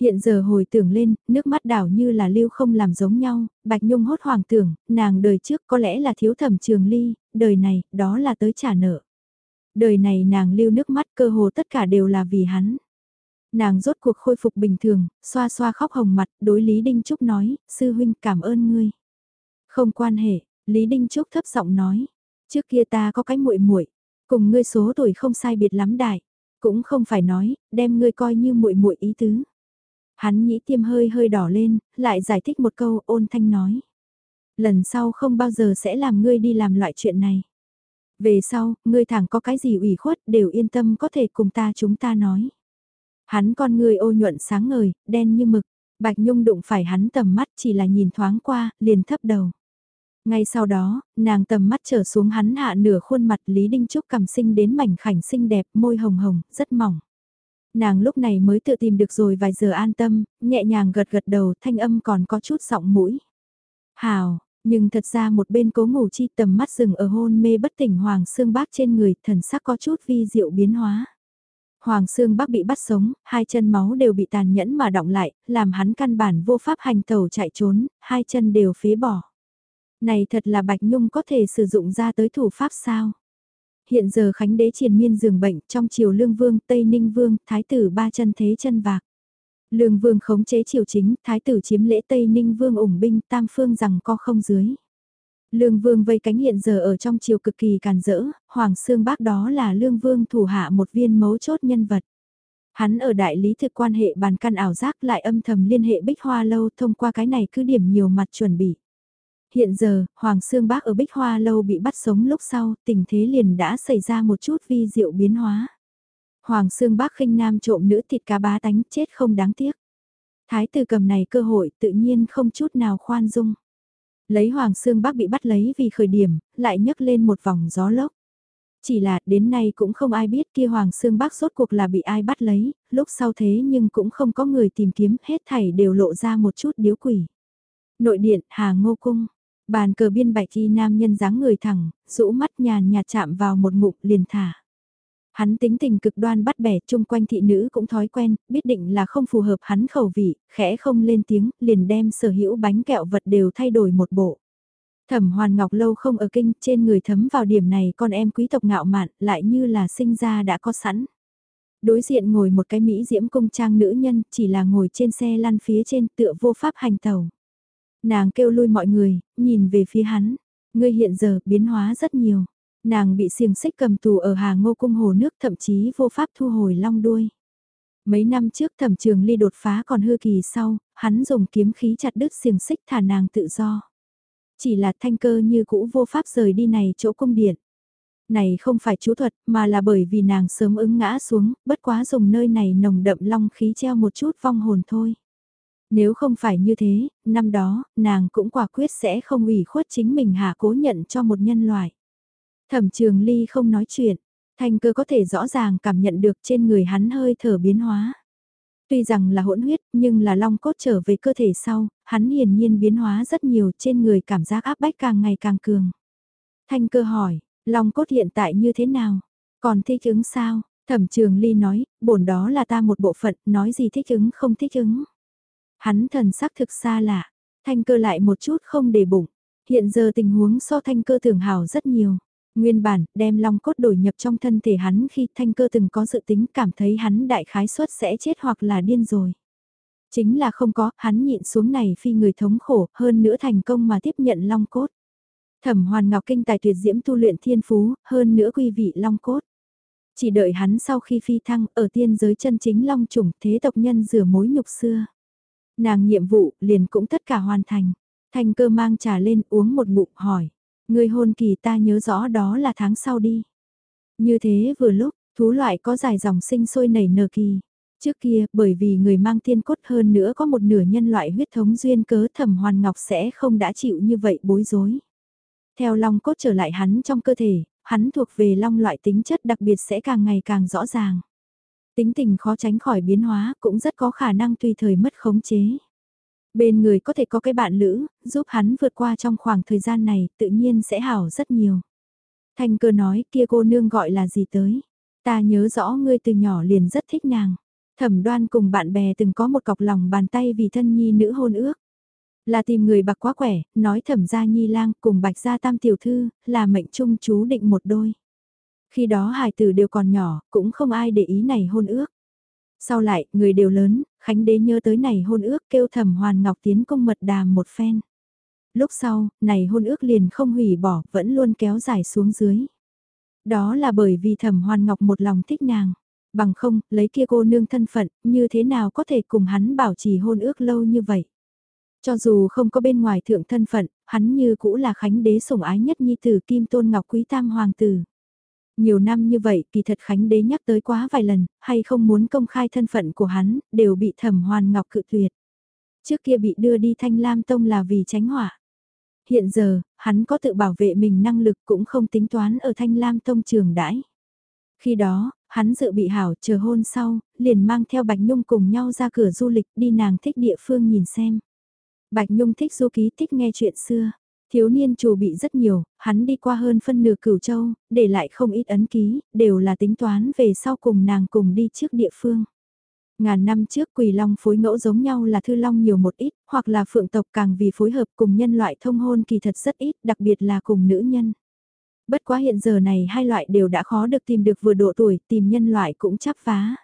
Hiện giờ hồi tưởng lên, nước mắt đảo như là lưu không làm giống nhau, Bạch Nhung hốt hoảng tưởng, nàng đời trước có lẽ là thiếu thẩm trường ly, đời này, đó là tới trả nợ. Đời này nàng lưu nước mắt cơ hồ tất cả đều là vì hắn. Nàng rốt cuộc khôi phục bình thường, xoa xoa khóc hồng mặt, đối Lý Đinh Trúc nói, sư huynh cảm ơn ngươi. Không quan hệ, Lý Đinh Trúc thấp giọng nói, Trước kia ta có cái muội muội, cùng ngươi số tuổi không sai biệt lắm đại, cũng không phải nói, đem ngươi coi như muội muội ý tứ. Hắn nhĩ tiêm hơi hơi đỏ lên, lại giải thích một câu ôn thanh nói. Lần sau không bao giờ sẽ làm ngươi đi làm loại chuyện này. Về sau, ngươi thẳng có cái gì ủy khuất đều yên tâm có thể cùng ta chúng ta nói. Hắn con người ô nhuận sáng ngời, đen như mực, Bạch Nhung đụng phải hắn tầm mắt chỉ là nhìn thoáng qua, liền thấp đầu. Ngay sau đó, nàng tầm mắt trở xuống hắn hạ nửa khuôn mặt Lý Đinh Trúc cầm sinh đến mảnh khảnh xinh đẹp, môi hồng hồng, rất mỏng. Nàng lúc này mới tự tìm được rồi vài giờ an tâm, nhẹ nhàng gật gật đầu thanh âm còn có chút giọng mũi. Hào, nhưng thật ra một bên cố ngủ chi tầm mắt rừng ở hôn mê bất tỉnh Hoàng xương Bác trên người thần sắc có chút vi diệu biến hóa. Hoàng Sương Bắc bị bắt sống, hai chân máu đều bị tàn nhẫn mà động lại, làm hắn căn bản vô pháp hành tẩu chạy trốn, hai chân đều phế bỏ. Này thật là Bạch Nhung có thể sử dụng ra tới thủ pháp sao? Hiện giờ Khánh Đế triền miên giường bệnh trong triều Lương Vương, Tây Ninh Vương, Thái tử ba chân thế chân vạc. Lương Vương khống chế triều chính, Thái tử chiếm lễ Tây Ninh Vương ủng binh, Tam Phương rằng co không dưới. Lương Vương vây cánh hiện giờ ở trong chiều cực kỳ càn rỡ, Hoàng Sương Bác đó là Lương Vương thủ hạ một viên mấu chốt nhân vật. Hắn ở đại lý thực quan hệ bàn căn ảo giác lại âm thầm liên hệ Bích Hoa Lâu thông qua cái này cứ điểm nhiều mặt chuẩn bị. Hiện giờ, Hoàng Sương Bác ở Bích Hoa Lâu bị bắt sống lúc sau, tình thế liền đã xảy ra một chút vi diệu biến hóa. Hoàng Sương Bác khinh nam trộm nữ thịt cá bá tánh chết không đáng tiếc. Thái tử cầm này cơ hội tự nhiên không chút nào khoan dung. Lấy Hoàng Sương bắc bị bắt lấy vì khởi điểm, lại nhấc lên một vòng gió lốc. Chỉ là đến nay cũng không ai biết kia Hoàng Sương bắc rốt cuộc là bị ai bắt lấy, lúc sau thế nhưng cũng không có người tìm kiếm hết thảy đều lộ ra một chút điếu quỷ. Nội điện Hà Ngô Cung, bàn cờ biên bạch y nam nhân dáng người thẳng, rũ mắt nhàn nhạt chạm vào một ngụm liền thả. Hắn tính tình cực đoan bắt bẻ chung quanh thị nữ cũng thói quen, biết định là không phù hợp hắn khẩu vị, khẽ không lên tiếng, liền đem sở hữu bánh kẹo vật đều thay đổi một bộ. Thẩm Hoàn Ngọc lâu không ở kinh, trên người thấm vào điểm này con em quý tộc ngạo mạn, lại như là sinh ra đã có sẵn. Đối diện ngồi một cái Mỹ diễm công trang nữ nhân, chỉ là ngồi trên xe lăn phía trên tựa vô pháp hành tàu. Nàng kêu lui mọi người, nhìn về phía hắn. Ngươi hiện giờ biến hóa rất nhiều. Nàng bị xiềng xích cầm tù ở Hà Ngô Cung hồ nước thậm chí vô pháp thu hồi long đuôi. Mấy năm trước thẩm trường ly đột phá còn hư kỳ sau, hắn dùng kiếm khí chặt đứt xiềng xích thả nàng tự do. Chỉ là thanh cơ như cũ vô pháp rời đi này chỗ cung điện. Này không phải chú thuật mà là bởi vì nàng sớm ứng ngã xuống, bất quá dùng nơi này nồng đậm long khí treo một chút vong hồn thôi. Nếu không phải như thế, năm đó, nàng cũng quả quyết sẽ không ủy khuất chính mình hạ cố nhận cho một nhân loại. Thẩm trường ly không nói chuyện, thanh cơ có thể rõ ràng cảm nhận được trên người hắn hơi thở biến hóa. Tuy rằng là hỗn huyết, nhưng là long cốt trở về cơ thể sau, hắn hiển nhiên biến hóa rất nhiều trên người cảm giác áp bách càng ngày càng cường. Thanh cơ hỏi, long cốt hiện tại như thế nào? Còn thích ứng sao? Thẩm trường ly nói, bổn đó là ta một bộ phận, nói gì thích ứng không thích ứng. Hắn thần sắc thực xa lạ, thanh cơ lại một chút không để bụng. Hiện giờ tình huống so thanh cơ tưởng hào rất nhiều. Nguyên bản, đem long cốt đổi nhập trong thân thể hắn khi thanh cơ từng có dự tính cảm thấy hắn đại khái suất sẽ chết hoặc là điên rồi. Chính là không có, hắn nhịn xuống này phi người thống khổ, hơn nữa thành công mà tiếp nhận long cốt. Thẩm hoàn ngọc kinh tài tuyệt diễm tu luyện thiên phú, hơn nữa quy vị long cốt. Chỉ đợi hắn sau khi phi thăng, ở tiên giới chân chính long trùng thế tộc nhân rửa mối nhục xưa. Nàng nhiệm vụ, liền cũng tất cả hoàn thành. Thanh cơ mang trà lên uống một ngụm hỏi. Người hôn kỳ ta nhớ rõ đó là tháng sau đi. Như thế vừa lúc, thú loại có dài dòng sinh sôi nảy nở kỳ. Trước kia, bởi vì người mang tiên cốt hơn nữa có một nửa nhân loại huyết thống duyên cớ thẩm hoàn ngọc sẽ không đã chịu như vậy bối rối. Theo long cốt trở lại hắn trong cơ thể, hắn thuộc về long loại tính chất đặc biệt sẽ càng ngày càng rõ ràng. Tính tình khó tránh khỏi biến hóa cũng rất có khả năng tùy thời mất khống chế. Bên người có thể có cái bạn lữ, giúp hắn vượt qua trong khoảng thời gian này, tự nhiên sẽ hảo rất nhiều. Thanh cơ nói kia cô nương gọi là gì tới. Ta nhớ rõ ngươi từ nhỏ liền rất thích nàng. Thẩm đoan cùng bạn bè từng có một cọc lòng bàn tay vì thân nhi nữ hôn ước. Là tìm người bạc quá khỏe, nói thẩm gia nhi lang cùng bạch gia tam tiểu thư, là mệnh trung chú định một đôi. Khi đó hài tử đều còn nhỏ, cũng không ai để ý này hôn ước. Sau lại, người đều lớn, Khánh đế nhớ tới này hôn ước kêu thẩm hoàn ngọc tiến công mật đàm một phen. Lúc sau, này hôn ước liền không hủy bỏ, vẫn luôn kéo dài xuống dưới. Đó là bởi vì thẩm hoàn ngọc một lòng thích nàng. Bằng không, lấy kia cô nương thân phận, như thế nào có thể cùng hắn bảo trì hôn ước lâu như vậy. Cho dù không có bên ngoài thượng thân phận, hắn như cũ là khánh đế sủng ái nhất nhi tử kim tôn ngọc quý tam hoàng tử. Nhiều năm như vậy kỳ thật Khánh Đế nhắc tới quá vài lần, hay không muốn công khai thân phận của hắn, đều bị thẩm hoàn ngọc cự tuyệt. Trước kia bị đưa đi Thanh Lam Tông là vì tránh hỏa. hiện giờ, hắn có tự bảo vệ mình năng lực cũng không tính toán ở Thanh Lam Tông trường đãi. Khi đó, hắn dự bị hảo chờ hôn sau, liền mang theo Bạch Nhung cùng nhau ra cửa du lịch đi nàng thích địa phương nhìn xem. Bạch Nhung thích du ký thích nghe chuyện xưa. Thiếu niên chủ bị rất nhiều, hắn đi qua hơn phân nửa cửu châu, để lại không ít ấn ký, đều là tính toán về sau cùng nàng cùng đi trước địa phương. Ngàn năm trước quỳ long phối ngẫu giống nhau là thư long nhiều một ít, hoặc là phượng tộc càng vì phối hợp cùng nhân loại thông hôn kỳ thật rất ít, đặc biệt là cùng nữ nhân. Bất quá hiện giờ này hai loại đều đã khó được tìm được vừa độ tuổi, tìm nhân loại cũng chắp phá.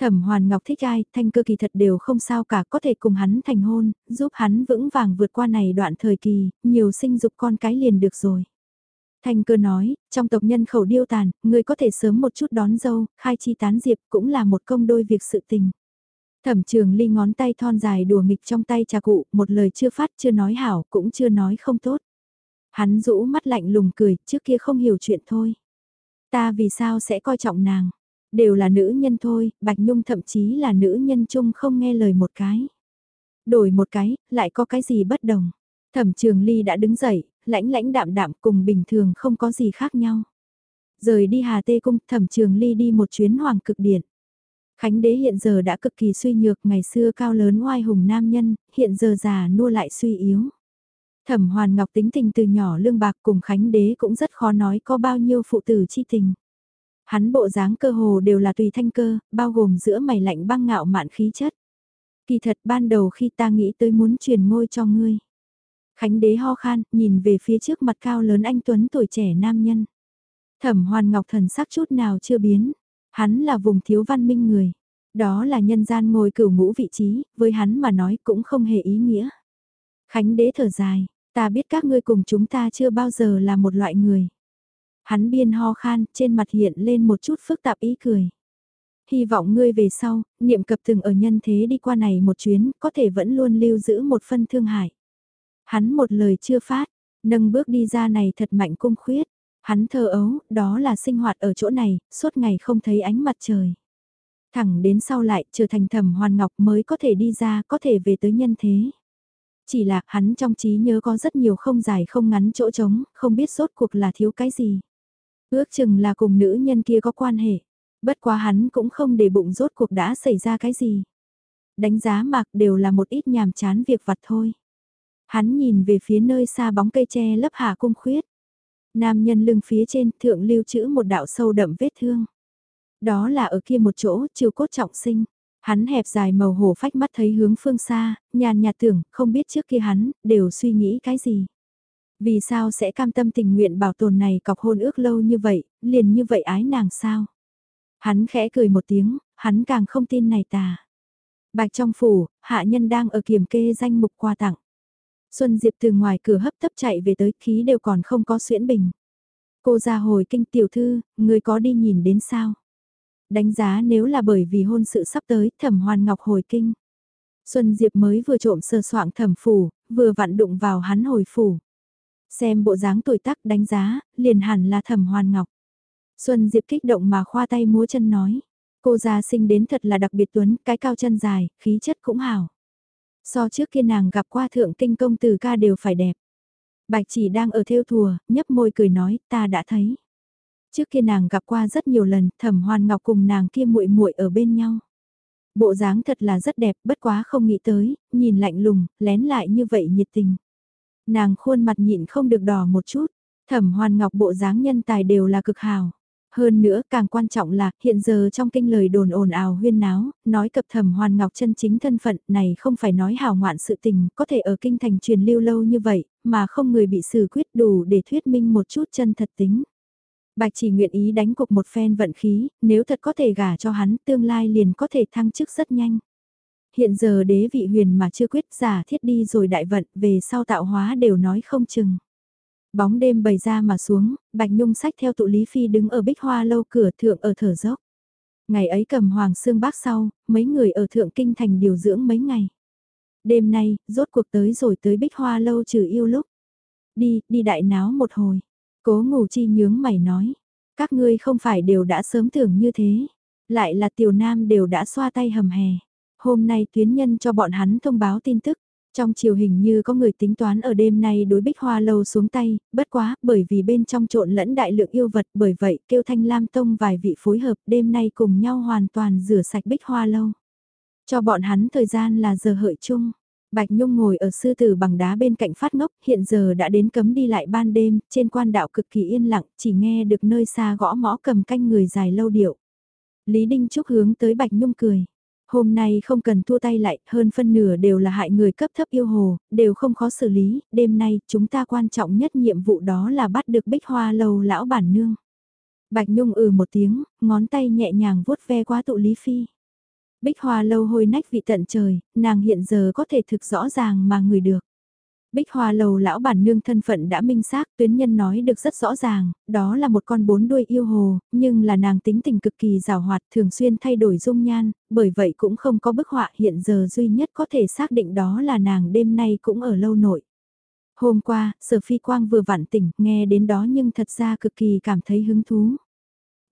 Thẩm Hoàn Ngọc thích ai, thanh cơ kỳ thật đều không sao cả, có thể cùng hắn thành hôn, giúp hắn vững vàng vượt qua này đoạn thời kỳ, nhiều sinh dục con cái liền được rồi. Thanh cơ nói, trong tộc nhân khẩu điêu tàn, người có thể sớm một chút đón dâu, khai chi tán diệp cũng là một công đôi việc sự tình. Thẩm trường ly ngón tay thon dài đùa nghịch trong tay trà cụ, một lời chưa phát chưa nói hảo, cũng chưa nói không tốt. Hắn rũ mắt lạnh lùng cười, trước kia không hiểu chuyện thôi. Ta vì sao sẽ coi trọng nàng? Đều là nữ nhân thôi, Bạch Nhung thậm chí là nữ nhân chung không nghe lời một cái. Đổi một cái, lại có cái gì bất đồng. Thẩm trường ly đã đứng dậy, lãnh lãnh đạm đạm cùng bình thường không có gì khác nhau. Rời đi Hà Tê Cung, thẩm trường ly đi một chuyến hoàng cực điện. Khánh đế hiện giờ đã cực kỳ suy nhược, ngày xưa cao lớn oai hùng nam nhân, hiện giờ già nua lại suy yếu. Thẩm Hoàn Ngọc tính tình từ nhỏ lương bạc cùng Khánh đế cũng rất khó nói có bao nhiêu phụ tử chi tình. Hắn bộ dáng cơ hồ đều là tùy thanh cơ, bao gồm giữa mày lạnh băng ngạo mạn khí chất. Kỳ thật ban đầu khi ta nghĩ tới muốn truyền ngôi cho ngươi. Khánh đế ho khan, nhìn về phía trước mặt cao lớn anh Tuấn tuổi trẻ nam nhân. Thẩm hoàn ngọc thần sắc chút nào chưa biến. Hắn là vùng thiếu văn minh người. Đó là nhân gian ngồi cửu ngũ vị trí, với hắn mà nói cũng không hề ý nghĩa. Khánh đế thở dài, ta biết các ngươi cùng chúng ta chưa bao giờ là một loại người. Hắn biên ho khan, trên mặt hiện lên một chút phức tạp ý cười. Hy vọng ngươi về sau, niệm cập từng ở nhân thế đi qua này một chuyến, có thể vẫn luôn lưu giữ một phân thương hại. Hắn một lời chưa phát, nâng bước đi ra này thật mạnh cung khuyết. Hắn thơ ấu, đó là sinh hoạt ở chỗ này, suốt ngày không thấy ánh mặt trời. Thẳng đến sau lại trở thành thẩm hoàn ngọc mới có thể đi ra, có thể về tới nhân thế. Chỉ là hắn trong trí nhớ có rất nhiều không dài không ngắn chỗ trống, không biết rốt cuộc là thiếu cái gì. Ước chừng là cùng nữ nhân kia có quan hệ. Bất quá hắn cũng không để bụng rốt cuộc đã xảy ra cái gì. Đánh giá mạc đều là một ít nhàm chán việc vặt thôi. Hắn nhìn về phía nơi xa bóng cây tre lấp hạ cung khuyết. Nam nhân lưng phía trên thượng lưu trữ một đạo sâu đậm vết thương. Đó là ở kia một chỗ chiều cốt trọng sinh. Hắn hẹp dài màu hổ phách mắt thấy hướng phương xa, nhàn nhạt tưởng, không biết trước kia hắn, đều suy nghĩ cái gì. Vì sao sẽ cam tâm tình nguyện bảo tồn này cọc hôn ước lâu như vậy, liền như vậy ái nàng sao? Hắn khẽ cười một tiếng, hắn càng không tin này tà. Bạch trong phủ, hạ nhân đang ở kiểm kê danh mục quà tặng. Xuân Diệp từ ngoài cửa hấp tấp chạy về tới khí đều còn không có xuyễn bình. Cô ra hồi kinh tiểu thư, người có đi nhìn đến sao? Đánh giá nếu là bởi vì hôn sự sắp tới, thẩm hoàn ngọc hồi kinh. Xuân Diệp mới vừa trộm sơ soạn thẩm phủ, vừa vặn đụng vào hắn hồi phủ. Xem bộ dáng tuổi tác đánh giá, liền hẳn là thẩm hoàn ngọc. Xuân Diệp kích động mà khoa tay múa chân nói. Cô già sinh đến thật là đặc biệt tuấn, cái cao chân dài, khí chất cũng hảo. So trước kia nàng gặp qua thượng kinh công từ ca đều phải đẹp. Bạch chỉ đang ở theo thùa, nhấp môi cười nói, ta đã thấy. Trước kia nàng gặp qua rất nhiều lần, thẩm hoàn ngọc cùng nàng kia muội muội ở bên nhau. Bộ dáng thật là rất đẹp, bất quá không nghĩ tới, nhìn lạnh lùng, lén lại như vậy nhiệt tình. Nàng khuôn mặt nhịn không được đỏ một chút, thẩm hoàn ngọc bộ dáng nhân tài đều là cực hào. Hơn nữa càng quan trọng là hiện giờ trong kinh lời đồn ồn ào huyên náo, nói cập thẩm hoàn ngọc chân chính thân phận này không phải nói hào ngoạn sự tình có thể ở kinh thành truyền lưu lâu như vậy mà không người bị xử quyết đủ để thuyết minh một chút chân thật tính. Bạch chỉ nguyện ý đánh cục một phen vận khí, nếu thật có thể gả cho hắn tương lai liền có thể thăng chức rất nhanh. Hiện giờ đế vị huyền mà chưa quyết giả thiết đi rồi đại vận về sau tạo hóa đều nói không chừng. Bóng đêm bày ra mà xuống, Bạch Nhung sách theo tụ Lý Phi đứng ở bích hoa lâu cửa thượng ở thở dốc. Ngày ấy cầm hoàng xương bác sau, mấy người ở thượng kinh thành điều dưỡng mấy ngày. Đêm nay, rốt cuộc tới rồi tới bích hoa lâu trừ yêu lúc. Đi, đi đại náo một hồi. Cố ngủ chi nhướng mày nói. Các ngươi không phải đều đã sớm tưởng như thế. Lại là tiểu nam đều đã xoa tay hầm hè. Hôm nay tuyến nhân cho bọn hắn thông báo tin tức. Trong chiều hình như có người tính toán ở đêm nay đối bích hoa lâu xuống tay, bất quá, bởi vì bên trong trộn lẫn đại lượng yêu vật, bởi vậy kêu thanh lam tông vài vị phối hợp đêm nay cùng nhau hoàn toàn rửa sạch bích hoa lâu. Cho bọn hắn thời gian là giờ hợi chung. Bạch Nhung ngồi ở sư tử bằng đá bên cạnh phát ngốc, hiện giờ đã đến cấm đi lại ban đêm, trên quan đạo cực kỳ yên lặng, chỉ nghe được nơi xa gõ mõ cầm canh người dài lâu điệu. Lý Đinh Trúc hướng tới Bạch Nhung cười. Hôm nay không cần thua tay lại, hơn phân nửa đều là hại người cấp thấp yêu hồ, đều không khó xử lý, đêm nay chúng ta quan trọng nhất nhiệm vụ đó là bắt được bích hoa lầu lão bản nương. Bạch Nhung ừ một tiếng, ngón tay nhẹ nhàng vuốt ve qua tụ Lý Phi. Bích hoa lâu hôi nách vị tận trời, nàng hiện giờ có thể thực rõ ràng mà người được. Bích Hoa Lầu lão bản nương thân phận đã minh xác, tuyến nhân nói được rất rõ ràng, đó là một con bốn đuôi yêu hồ, nhưng là nàng tính tình cực kỳ rào hoạt, thường xuyên thay đổi dung nhan, bởi vậy cũng không có bức họa hiện giờ duy nhất có thể xác định đó là nàng đêm nay cũng ở lâu nội. Hôm qua, Sở Phi Quang vừa vặn tỉnh, nghe đến đó nhưng thật ra cực kỳ cảm thấy hứng thú.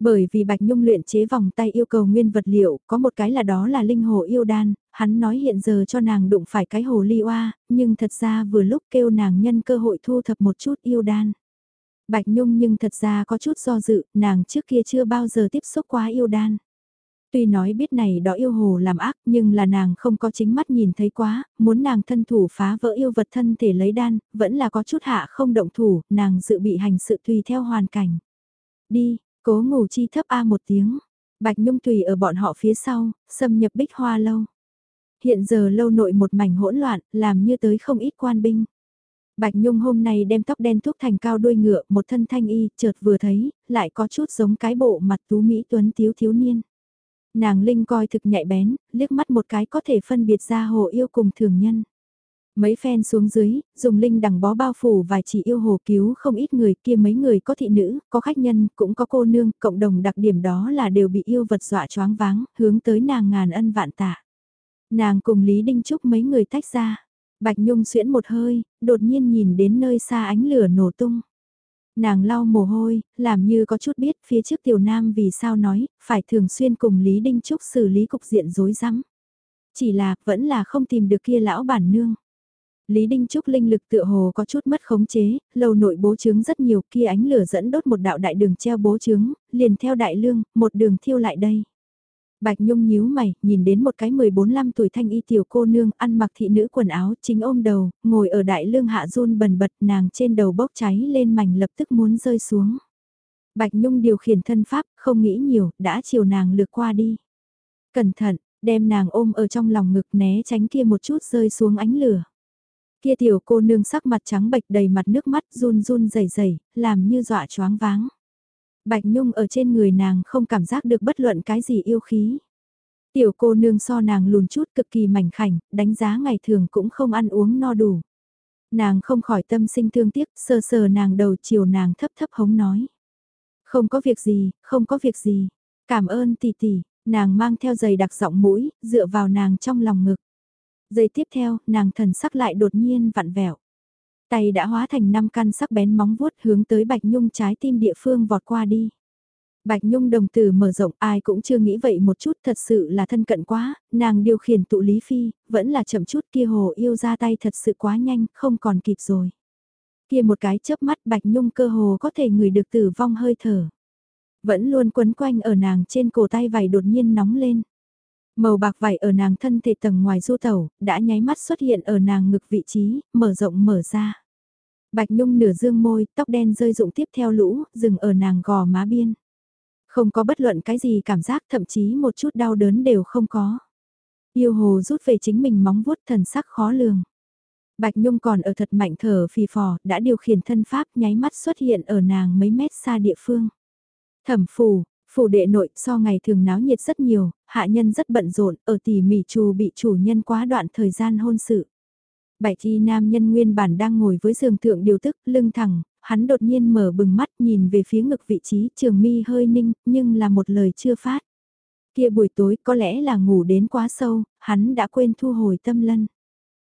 Bởi vì Bạch Nhung luyện chế vòng tay yêu cầu nguyên vật liệu, có một cái là đó là linh hồ yêu đan, hắn nói hiện giờ cho nàng đụng phải cái hồ ly oa, nhưng thật ra vừa lúc kêu nàng nhân cơ hội thu thập một chút yêu đan. Bạch Nhung nhưng thật ra có chút do dự, nàng trước kia chưa bao giờ tiếp xúc quá yêu đan. Tuy nói biết này đó yêu hồ làm ác nhưng là nàng không có chính mắt nhìn thấy quá, muốn nàng thân thủ phá vỡ yêu vật thân thể lấy đan, vẫn là có chút hạ không động thủ, nàng dự bị hành sự tùy theo hoàn cảnh. Đi, Cố ngủ chi thấp A một tiếng. Bạch Nhung tùy ở bọn họ phía sau, xâm nhập bích hoa lâu. Hiện giờ lâu nội một mảnh hỗn loạn, làm như tới không ít quan binh. Bạch Nhung hôm nay đem tóc đen thuốc thành cao đuôi ngựa, một thân thanh y, chợt vừa thấy, lại có chút giống cái bộ mặt tú Mỹ tuấn thiếu thiếu niên. Nàng Linh coi thực nhạy bén, liếc mắt một cái có thể phân biệt ra hồ yêu cùng thường nhân. Mấy phen xuống dưới, dùng linh đằng bó bao phủ vài chỉ yêu hồ cứu không ít người kia mấy người có thị nữ, có khách nhân, cũng có cô nương, cộng đồng đặc điểm đó là đều bị yêu vật dọa choáng váng, hướng tới nàng ngàn ân vạn tạ. Nàng cùng Lý Đinh Trúc mấy người tách ra. Bạch Nhung xuyễn một hơi, đột nhiên nhìn đến nơi xa ánh lửa nổ tung. Nàng lau mồ hôi, làm như có chút biết phía trước tiểu nam vì sao nói, phải thường xuyên cùng Lý Đinh Trúc xử lý cục diện rối rắm. Chỉ là, vẫn là không tìm được kia lão bản nương. Lý Đinh Trúc linh lực tựa hồ có chút mất khống chế, lầu nội bố trướng rất nhiều kia ánh lửa dẫn đốt một đạo đại đường treo bố trướng, liền theo đại lương, một đường thiêu lại đây. Bạch Nhung nhíu mày, nhìn đến một cái 14-15 tuổi thanh y tiểu cô nương ăn mặc thị nữ quần áo chính ôm đầu, ngồi ở đại lương hạ run bần bật nàng trên đầu bốc cháy lên mảnh lập tức muốn rơi xuống. Bạch Nhung điều khiển thân pháp, không nghĩ nhiều, đã chiều nàng lược qua đi. Cẩn thận, đem nàng ôm ở trong lòng ngực né tránh kia một chút rơi xuống ánh lửa. Kia tiểu cô nương sắc mặt trắng bệch đầy mặt nước mắt run run rẩy rẩy, làm như dọa choáng váng. Bạch Nhung ở trên người nàng không cảm giác được bất luận cái gì yêu khí. Tiểu cô nương so nàng lùn chút cực kỳ mảnh khảnh, đánh giá ngày thường cũng không ăn uống no đủ. Nàng không khỏi tâm sinh thương tiếc, sờ sờ nàng đầu chiều nàng thấp thấp hống nói. Không có việc gì, không có việc gì. Cảm ơn tỷ tỷ, nàng mang theo giày đặc giọng mũi, dựa vào nàng trong lòng ngực. Giây tiếp theo, nàng thần sắc lại đột nhiên vặn vẹo. Tay đã hóa thành năm căn sắc bén móng vuốt hướng tới Bạch Nhung trái tim địa phương vọt qua đi. Bạch Nhung đồng tử mở rộng ai cũng chưa nghĩ vậy một chút thật sự là thân cận quá, nàng điều khiển tụ Lý Phi, vẫn là chậm chút kia hồ yêu ra tay thật sự quá nhanh, không còn kịp rồi. Kia một cái chớp mắt Bạch Nhung cơ hồ có thể người được tử vong hơi thở. Vẫn luôn quấn quanh ở nàng trên cổ tay vải đột nhiên nóng lên. Màu bạc vải ở nàng thân thể tầng ngoài du tẩu, đã nháy mắt xuất hiện ở nàng ngực vị trí, mở rộng mở ra. Bạch Nhung nửa dương môi, tóc đen rơi rụng tiếp theo lũ, dừng ở nàng gò má biên. Không có bất luận cái gì cảm giác thậm chí một chút đau đớn đều không có. Yêu hồ rút về chính mình móng vuốt thần sắc khó lường. Bạch Nhung còn ở thật mạnh thở phì phò, đã điều khiển thân pháp nháy mắt xuất hiện ở nàng mấy mét xa địa phương. Thẩm phù, Phủ đệ nội so ngày thường náo nhiệt rất nhiều, hạ nhân rất bận rộn, ở tỉ mỉ trù bị chủ nhân quá đoạn thời gian hôn sự. Bảy thi nam nhân nguyên bản đang ngồi với giường thượng điều tức, lưng thẳng, hắn đột nhiên mở bừng mắt nhìn về phía ngực vị trí trường mi hơi ninh, nhưng là một lời chưa phát. Kia buổi tối có lẽ là ngủ đến quá sâu, hắn đã quên thu hồi tâm lân.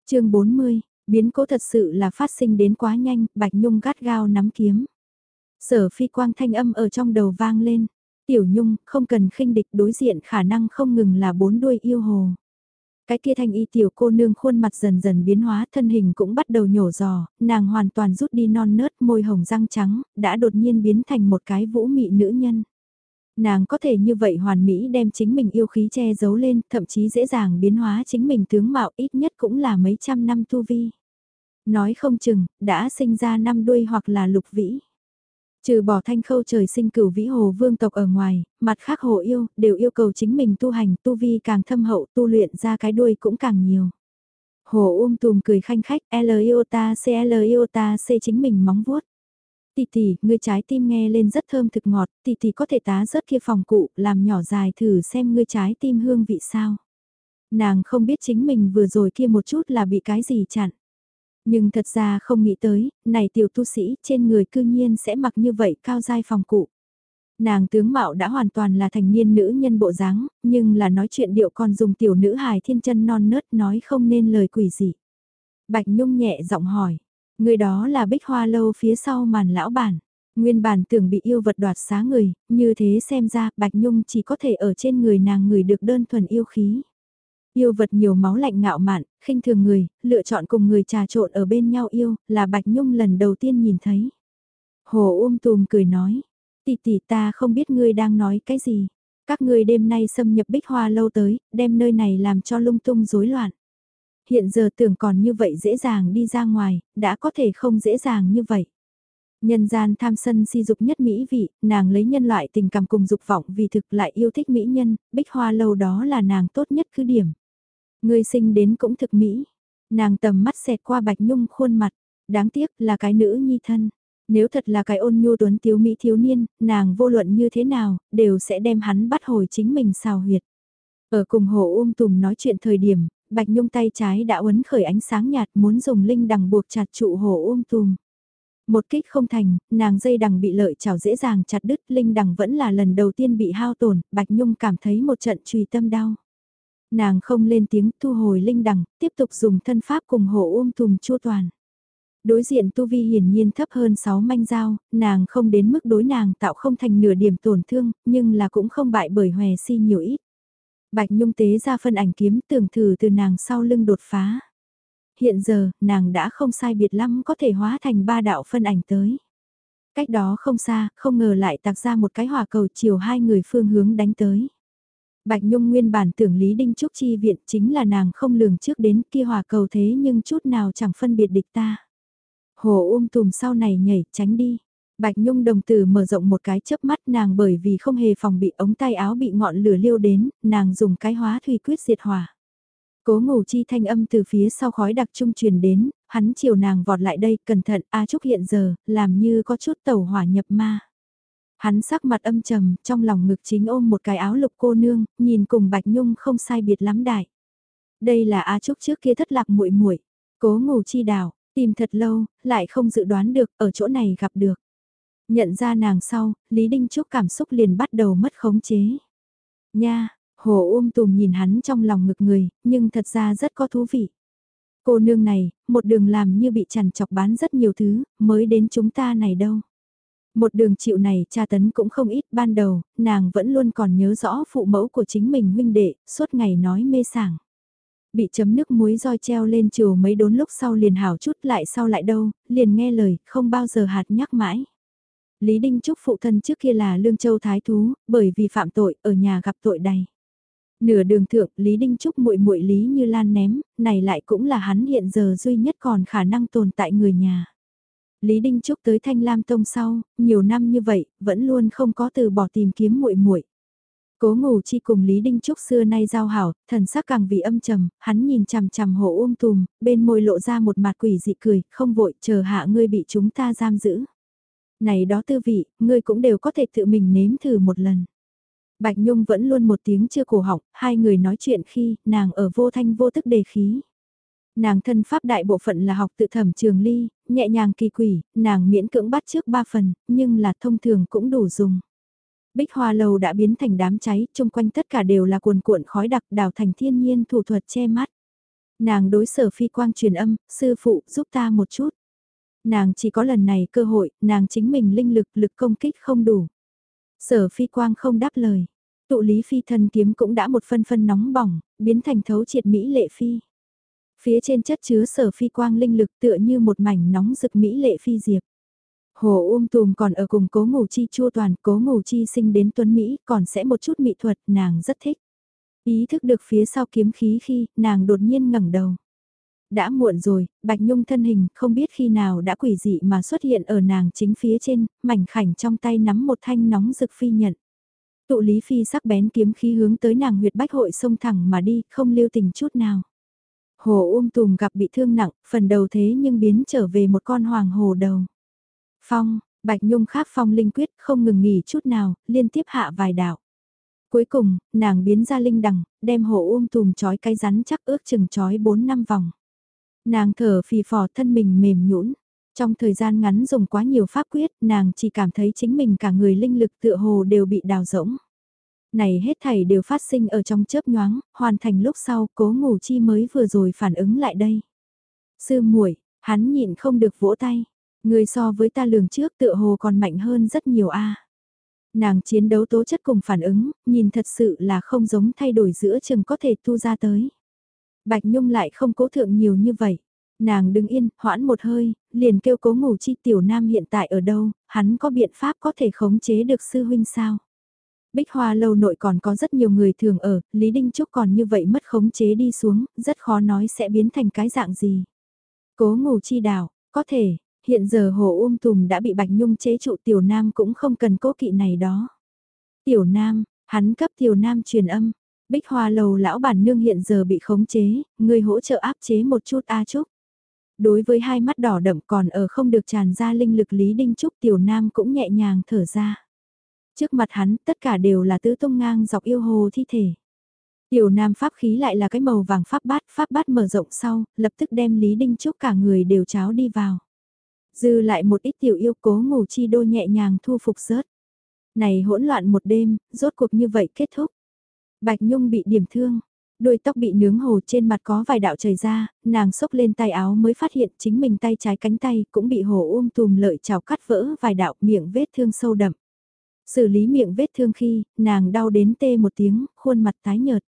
chương 40, biến cố thật sự là phát sinh đến quá nhanh, Bạch Nhung gắt gao nắm kiếm. Sở phi quang thanh âm ở trong đầu vang lên. Tiểu Nhung, không cần khinh địch đối diện khả năng không ngừng là bốn đuôi yêu hồ. Cái kia thanh y tiểu cô nương khuôn mặt dần dần biến hóa thân hình cũng bắt đầu nhổ giò, nàng hoàn toàn rút đi non nớt môi hồng răng trắng, đã đột nhiên biến thành một cái vũ mị nữ nhân. Nàng có thể như vậy hoàn mỹ đem chính mình yêu khí che giấu lên, thậm chí dễ dàng biến hóa chính mình tướng mạo ít nhất cũng là mấy trăm năm tu vi. Nói không chừng, đã sinh ra năm đuôi hoặc là lục vĩ. Trừ bỏ thanh khâu trời sinh cửu vĩ hồ vương tộc ở ngoài, mặt khác hồ yêu, đều yêu cầu chính mình tu hành, tu vi càng thâm hậu, tu luyện ra cái đuôi cũng càng nhiều. Hồ ôm tùm cười khanh khách, L iota C L iota C chính mình móng vuốt. Tỷ tỷ, người trái tim nghe lên rất thơm thực ngọt, tỷ tỷ có thể tá rớt kia phòng cụ, làm nhỏ dài thử xem người trái tim hương vị sao. Nàng không biết chính mình vừa rồi kia một chút là bị cái gì chặn. Nhưng thật ra không nghĩ tới, này tiểu tu sĩ trên người cư nhiên sẽ mặc như vậy cao dai phòng cụ. Nàng tướng mạo đã hoàn toàn là thành niên nữ nhân bộ dáng, nhưng là nói chuyện điệu còn dùng tiểu nữ hài thiên chân non nớt nói không nên lời quỷ gì. Bạch Nhung nhẹ giọng hỏi, người đó là bích hoa lâu phía sau màn lão bản. Nguyên bản tưởng bị yêu vật đoạt xá người, như thế xem ra Bạch Nhung chỉ có thể ở trên người nàng người được đơn thuần yêu khí. Yêu vật nhiều máu lạnh ngạo mạn, khinh thường người, lựa chọn cùng người trà trộn ở bên nhau yêu, là Bạch Nhung lần đầu tiên nhìn thấy. Hồ ôm tùm cười nói, tỷ tỷ ta không biết ngươi đang nói cái gì. Các ngươi đêm nay xâm nhập bích hoa lâu tới, đem nơi này làm cho lung tung rối loạn. Hiện giờ tưởng còn như vậy dễ dàng đi ra ngoài, đã có thể không dễ dàng như vậy. Nhân gian tham sân si dục nhất mỹ vị, nàng lấy nhân loại tình cảm cùng dục vọng vì thực lại yêu thích mỹ nhân, bích hoa lâu đó là nàng tốt nhất cứ điểm. Người sinh đến cũng thực mỹ. Nàng tầm mắt xẹt qua bạch nhung khuôn mặt. Đáng tiếc là cái nữ nhi thân. Nếu thật là cái ôn nhu tuấn tiếu mỹ thiếu niên, nàng vô luận như thế nào, đều sẽ đem hắn bắt hồi chính mình xào huyệt. Ở cùng hồ ôm tùm nói chuyện thời điểm, bạch nhung tay trái đã uấn khởi ánh sáng nhạt muốn dùng linh đằng buộc chặt trụ hồ ôm tùm. Một kích không thành, nàng dây đằng bị lợi chảo dễ dàng chặt đứt, linh đằng vẫn là lần đầu tiên bị hao tổn, Bạch Nhung cảm thấy một trận trùy tâm đau. Nàng không lên tiếng thu hồi linh đằng, tiếp tục dùng thân pháp cùng hộ ôm tùm chua toàn. Đối diện tu vi hiển nhiên thấp hơn 6 manh dao, nàng không đến mức đối nàng tạo không thành nửa điểm tổn thương, nhưng là cũng không bại bởi hòe si nhiều ít. Bạch Nhung tế ra phân ảnh kiếm tưởng thử từ nàng sau lưng đột phá. Hiện giờ, nàng đã không sai biệt lắm có thể hóa thành ba đạo phân ảnh tới. Cách đó không xa, không ngờ lại tạc ra một cái hỏa cầu chiều hai người phương hướng đánh tới. Bạch Nhung nguyên bản tưởng Lý Đinh Trúc chi viện chính là nàng không lường trước đến kia hòa cầu thế nhưng chút nào chẳng phân biệt địch ta. Hồ ôm tùm sau này nhảy tránh đi. Bạch Nhung đồng tử mở rộng một cái chớp mắt nàng bởi vì không hề phòng bị ống tay áo bị ngọn lửa liêu đến, nàng dùng cái hóa thủy quyết diệt hỏa. Cố ngủ chi thanh âm từ phía sau khói đặc trung truyền đến, hắn chiều nàng vọt lại đây, cẩn thận, A Trúc hiện giờ, làm như có chút tẩu hỏa nhập ma. Hắn sắc mặt âm trầm, trong lòng ngực chính ôm một cái áo lục cô nương, nhìn cùng Bạch Nhung không sai biệt lắm đại. Đây là A Trúc trước kia thất lạc muội muội cố ngủ chi đảo, tìm thật lâu, lại không dự đoán được, ở chỗ này gặp được. Nhận ra nàng sau, Lý Đinh Trúc cảm xúc liền bắt đầu mất khống chế. Nha, Hồ ôm tùm nhìn hắn trong lòng ngực người, nhưng thật ra rất có thú vị. Cô nương này, một đường làm như bị chằn chọc bán rất nhiều thứ, mới đến chúng ta này đâu. Một đường chịu này cha tấn cũng không ít ban đầu, nàng vẫn luôn còn nhớ rõ phụ mẫu của chính mình huynh đệ, suốt ngày nói mê sảng. Bị chấm nước muối roi treo lên chiều mấy đốn lúc sau liền hảo chút lại sau lại đâu, liền nghe lời, không bao giờ hạt nhắc mãi. Lý Đinh Trúc phụ thân trước kia là Lương Châu Thái Thú, bởi vì phạm tội, ở nhà gặp tội đầy. Nửa đường thượng, Lý Đinh Trúc muội muội Lý Như Lan ném, này lại cũng là hắn hiện giờ duy nhất còn khả năng tồn tại người nhà. Lý Đinh Trúc tới Thanh Lam Tông sau, nhiều năm như vậy, vẫn luôn không có từ bỏ tìm kiếm muội muội. Cố ngủ chi cùng Lý Đinh Trúc xưa nay giao hảo, thần sắc càng vì âm trầm, hắn nhìn chằm chằm hổ ôm tùm, bên môi lộ ra một mặt quỷ dị cười, không vội, chờ hạ ngươi bị chúng ta giam giữ. Này đó tư vị, ngươi cũng đều có thể tự mình nếm thử một lần. Bạch Nhung vẫn luôn một tiếng chưa cổ họng, hai người nói chuyện khi nàng ở vô thanh vô tức đề khí. Nàng thân pháp đại bộ phận là học tự thẩm trường ly, nhẹ nhàng kỳ quỷ, nàng miễn cưỡng bắt trước ba phần, nhưng là thông thường cũng đủ dùng. Bích hoa lầu đã biến thành đám cháy, chung quanh tất cả đều là cuồn cuộn khói đặc đào thành thiên nhiên thủ thuật che mắt. Nàng đối sở phi quang truyền âm, sư phụ giúp ta một chút. Nàng chỉ có lần này cơ hội, nàng chính mình linh lực lực công kích không đủ. Sở phi quang không đáp lời. Tụ Lý Phi thân kiếm cũng đã một phân phân nóng bỏng, biến thành thấu triệt Mỹ lệ phi. Phía trên chất chứa sở phi quang linh lực tựa như một mảnh nóng rực Mỹ lệ phi diệp. Hồ uông tùm còn ở cùng cố ngủ chi chua toàn, cố ngủ chi sinh đến tuấn Mỹ, còn sẽ một chút mỹ thuật, nàng rất thích. Ý thức được phía sau kiếm khí khi, nàng đột nhiên ngẩng đầu. Đã muộn rồi, Bạch Nhung thân hình không biết khi nào đã quỷ dị mà xuất hiện ở nàng chính phía trên, mảnh khảnh trong tay nắm một thanh nóng rực phi nhận. Tụ Lý Phi sắc bén kiếm khí hướng tới nàng huyệt bách hội xông thẳng mà đi, không lưu tình chút nào. Hồ ôm tùm gặp bị thương nặng, phần đầu thế nhưng biến trở về một con hoàng hồ đầu. Phong, Bạch Nhung khác phong linh quyết không ngừng nghỉ chút nào, liên tiếp hạ vài đạo. Cuối cùng, nàng biến ra linh đằng, đem hồ ôm tùm trói cái rắn chắc ước chừng trói 4 năm vòng. Nàng thở phì phò thân mình mềm nhũn. Trong thời gian ngắn dùng quá nhiều pháp quyết, nàng chỉ cảm thấy chính mình cả người linh lực tựa hồ đều bị đào rỗng. Này hết thảy đều phát sinh ở trong chớp nhoáng, hoàn thành lúc sau cố ngủ chi mới vừa rồi phản ứng lại đây. Sư muội hắn nhịn không được vỗ tay. Người so với ta lường trước tựa hồ còn mạnh hơn rất nhiều a. Nàng chiến đấu tố chất cùng phản ứng, nhìn thật sự là không giống thay đổi giữa chừng có thể tu ra tới. Bạch Nhung lại không cố thượng nhiều như vậy. Nàng đứng yên, hoãn một hơi, liền kêu cố ngủ chi tiểu nam hiện tại ở đâu, hắn có biện pháp có thể khống chế được sư huynh sao. Bích Hoa lâu nội còn có rất nhiều người thường ở, Lý Đinh Trúc còn như vậy mất khống chế đi xuống, rất khó nói sẽ biến thành cái dạng gì. Cố ngủ chi đảo, có thể, hiện giờ hồ ôm tùm đã bị Bạch Nhung chế trụ tiểu nam cũng không cần cố kỵ này đó. Tiểu nam, hắn cấp tiểu nam truyền âm, Bích Hoa lầu lão bản nương hiện giờ bị khống chế, người hỗ trợ áp chế một chút A Trúc. Đối với hai mắt đỏ đậm còn ở không được tràn ra linh lực Lý Đinh Trúc tiểu nam cũng nhẹ nhàng thở ra. Trước mặt hắn tất cả đều là tứ tung ngang dọc yêu hồ thi thể. Tiểu nam pháp khí lại là cái màu vàng pháp bát, pháp bát mở rộng sau, lập tức đem Lý Đinh Trúc cả người đều cháo đi vào. Dư lại một ít tiểu yêu cố ngủ chi đô nhẹ nhàng thu phục rớt. Này hỗn loạn một đêm, rốt cuộc như vậy kết thúc. Bạch Nhung bị điểm thương, đôi tóc bị nướng hồ trên mặt có vài đạo chảy ra, nàng xốc lên tay áo mới phát hiện chính mình tay trái cánh tay cũng bị hồ ôm tùm lợi chảo cắt vỡ vài đạo miệng vết thương sâu đậm. Xử lý miệng vết thương khi, nàng đau đến tê một tiếng, khuôn mặt tái nhợt.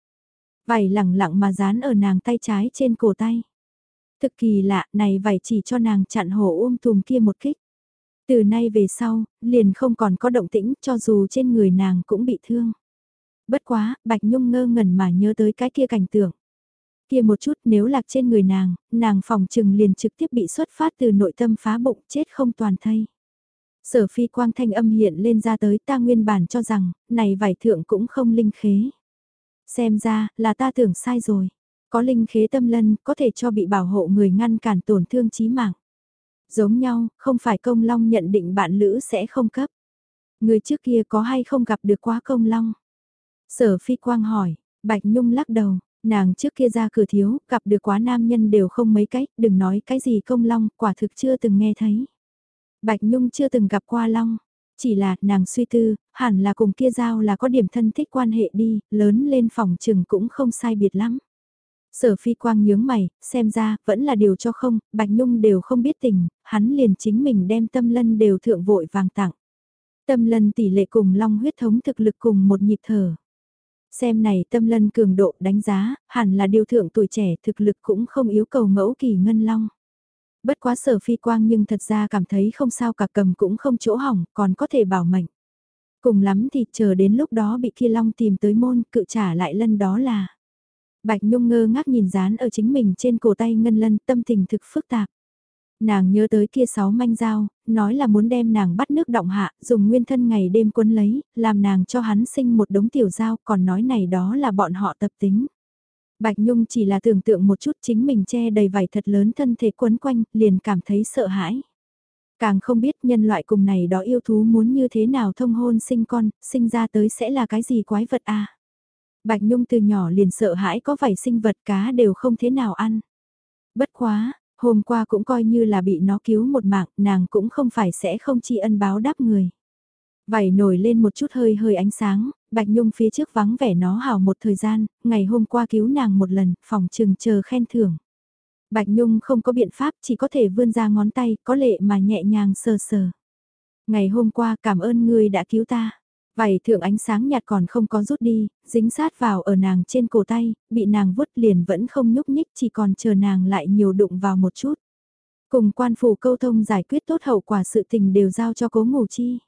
Vảy lẳng lặng mà dán ở nàng tay trái trên cổ tay. Thực kỳ lạ, này vảy chỉ cho nàng chặn hồ ôm tùm kia một kích. Từ nay về sau, liền không còn có động tĩnh cho dù trên người nàng cũng bị thương. Bất quá, Bạch Nhung ngơ ngẩn mà nhớ tới cái kia cảnh tượng. Kia một chút nếu lạc trên người nàng, nàng phòng trừng liền trực tiếp bị xuất phát từ nội tâm phá bụng chết không toàn thây. Sở phi quang thanh âm hiện lên ra tới ta nguyên bản cho rằng, này vải thượng cũng không linh khế. Xem ra, là ta tưởng sai rồi. Có linh khế tâm lân, có thể cho bị bảo hộ người ngăn cản tổn thương chí mạng. Giống nhau, không phải công long nhận định bạn lữ sẽ không cấp. Người trước kia có hay không gặp được quá công long? Sở phi quang hỏi, Bạch Nhung lắc đầu, nàng trước kia ra cửa thiếu, gặp được quá nam nhân đều không mấy cách, đừng nói cái gì công long, quả thực chưa từng nghe thấy. Bạch Nhung chưa từng gặp qua long, chỉ là nàng suy tư, hẳn là cùng kia giao là có điểm thân thích quan hệ đi, lớn lên phòng trừng cũng không sai biệt lắm. Sở phi quang nhướng mày, xem ra, vẫn là điều cho không, Bạch Nhung đều không biết tình, hắn liền chính mình đem tâm lân đều thượng vội vàng tặng. Tâm lân tỷ lệ cùng long huyết thống thực lực cùng một nhịp thở. Xem này tâm lân cường độ đánh giá, hẳn là điều thượng tuổi trẻ thực lực cũng không yếu cầu ngẫu kỳ ngân long. Bất quá sở phi quang nhưng thật ra cảm thấy không sao cả cầm cũng không chỗ hỏng, còn có thể bảo mệnh. Cùng lắm thì chờ đến lúc đó bị kia long tìm tới môn cự trả lại lân đó là. Bạch Nhung ngơ ngác nhìn dán ở chính mình trên cổ tay ngân lân tâm tình thực phức tạp. Nàng nhớ tới kia sáu manh dao, nói là muốn đem nàng bắt nước động hạ, dùng nguyên thân ngày đêm quân lấy, làm nàng cho hắn sinh một đống tiểu dao, còn nói này đó là bọn họ tập tính. Bạch Nhung chỉ là tưởng tượng một chút chính mình che đầy vải thật lớn thân thể quấn quanh, liền cảm thấy sợ hãi. Càng không biết nhân loại cùng này đó yêu thú muốn như thế nào thông hôn sinh con, sinh ra tới sẽ là cái gì quái vật à? Bạch Nhung từ nhỏ liền sợ hãi có vảy sinh vật cá đều không thế nào ăn. Bất quá, Hôm qua cũng coi như là bị nó cứu một mạng, nàng cũng không phải sẽ không tri ân báo đáp người. Vảy nổi lên một chút hơi hơi ánh sáng, Bạch Nhung phía trước vắng vẻ nó hào một thời gian, ngày hôm qua cứu nàng một lần, phòng trừng chờ khen thưởng. Bạch Nhung không có biện pháp chỉ có thể vươn ra ngón tay, có lệ mà nhẹ nhàng sờ sờ. Ngày hôm qua cảm ơn ngươi đã cứu ta. Vảy thượng ánh sáng nhạt còn không có rút đi, dính sát vào ở nàng trên cổ tay, bị nàng vuốt liền vẫn không nhúc nhích chỉ còn chờ nàng lại nhiều đụng vào một chút. Cùng quan phủ câu thông giải quyết tốt hậu quả sự tình đều giao cho cố ngủ chi.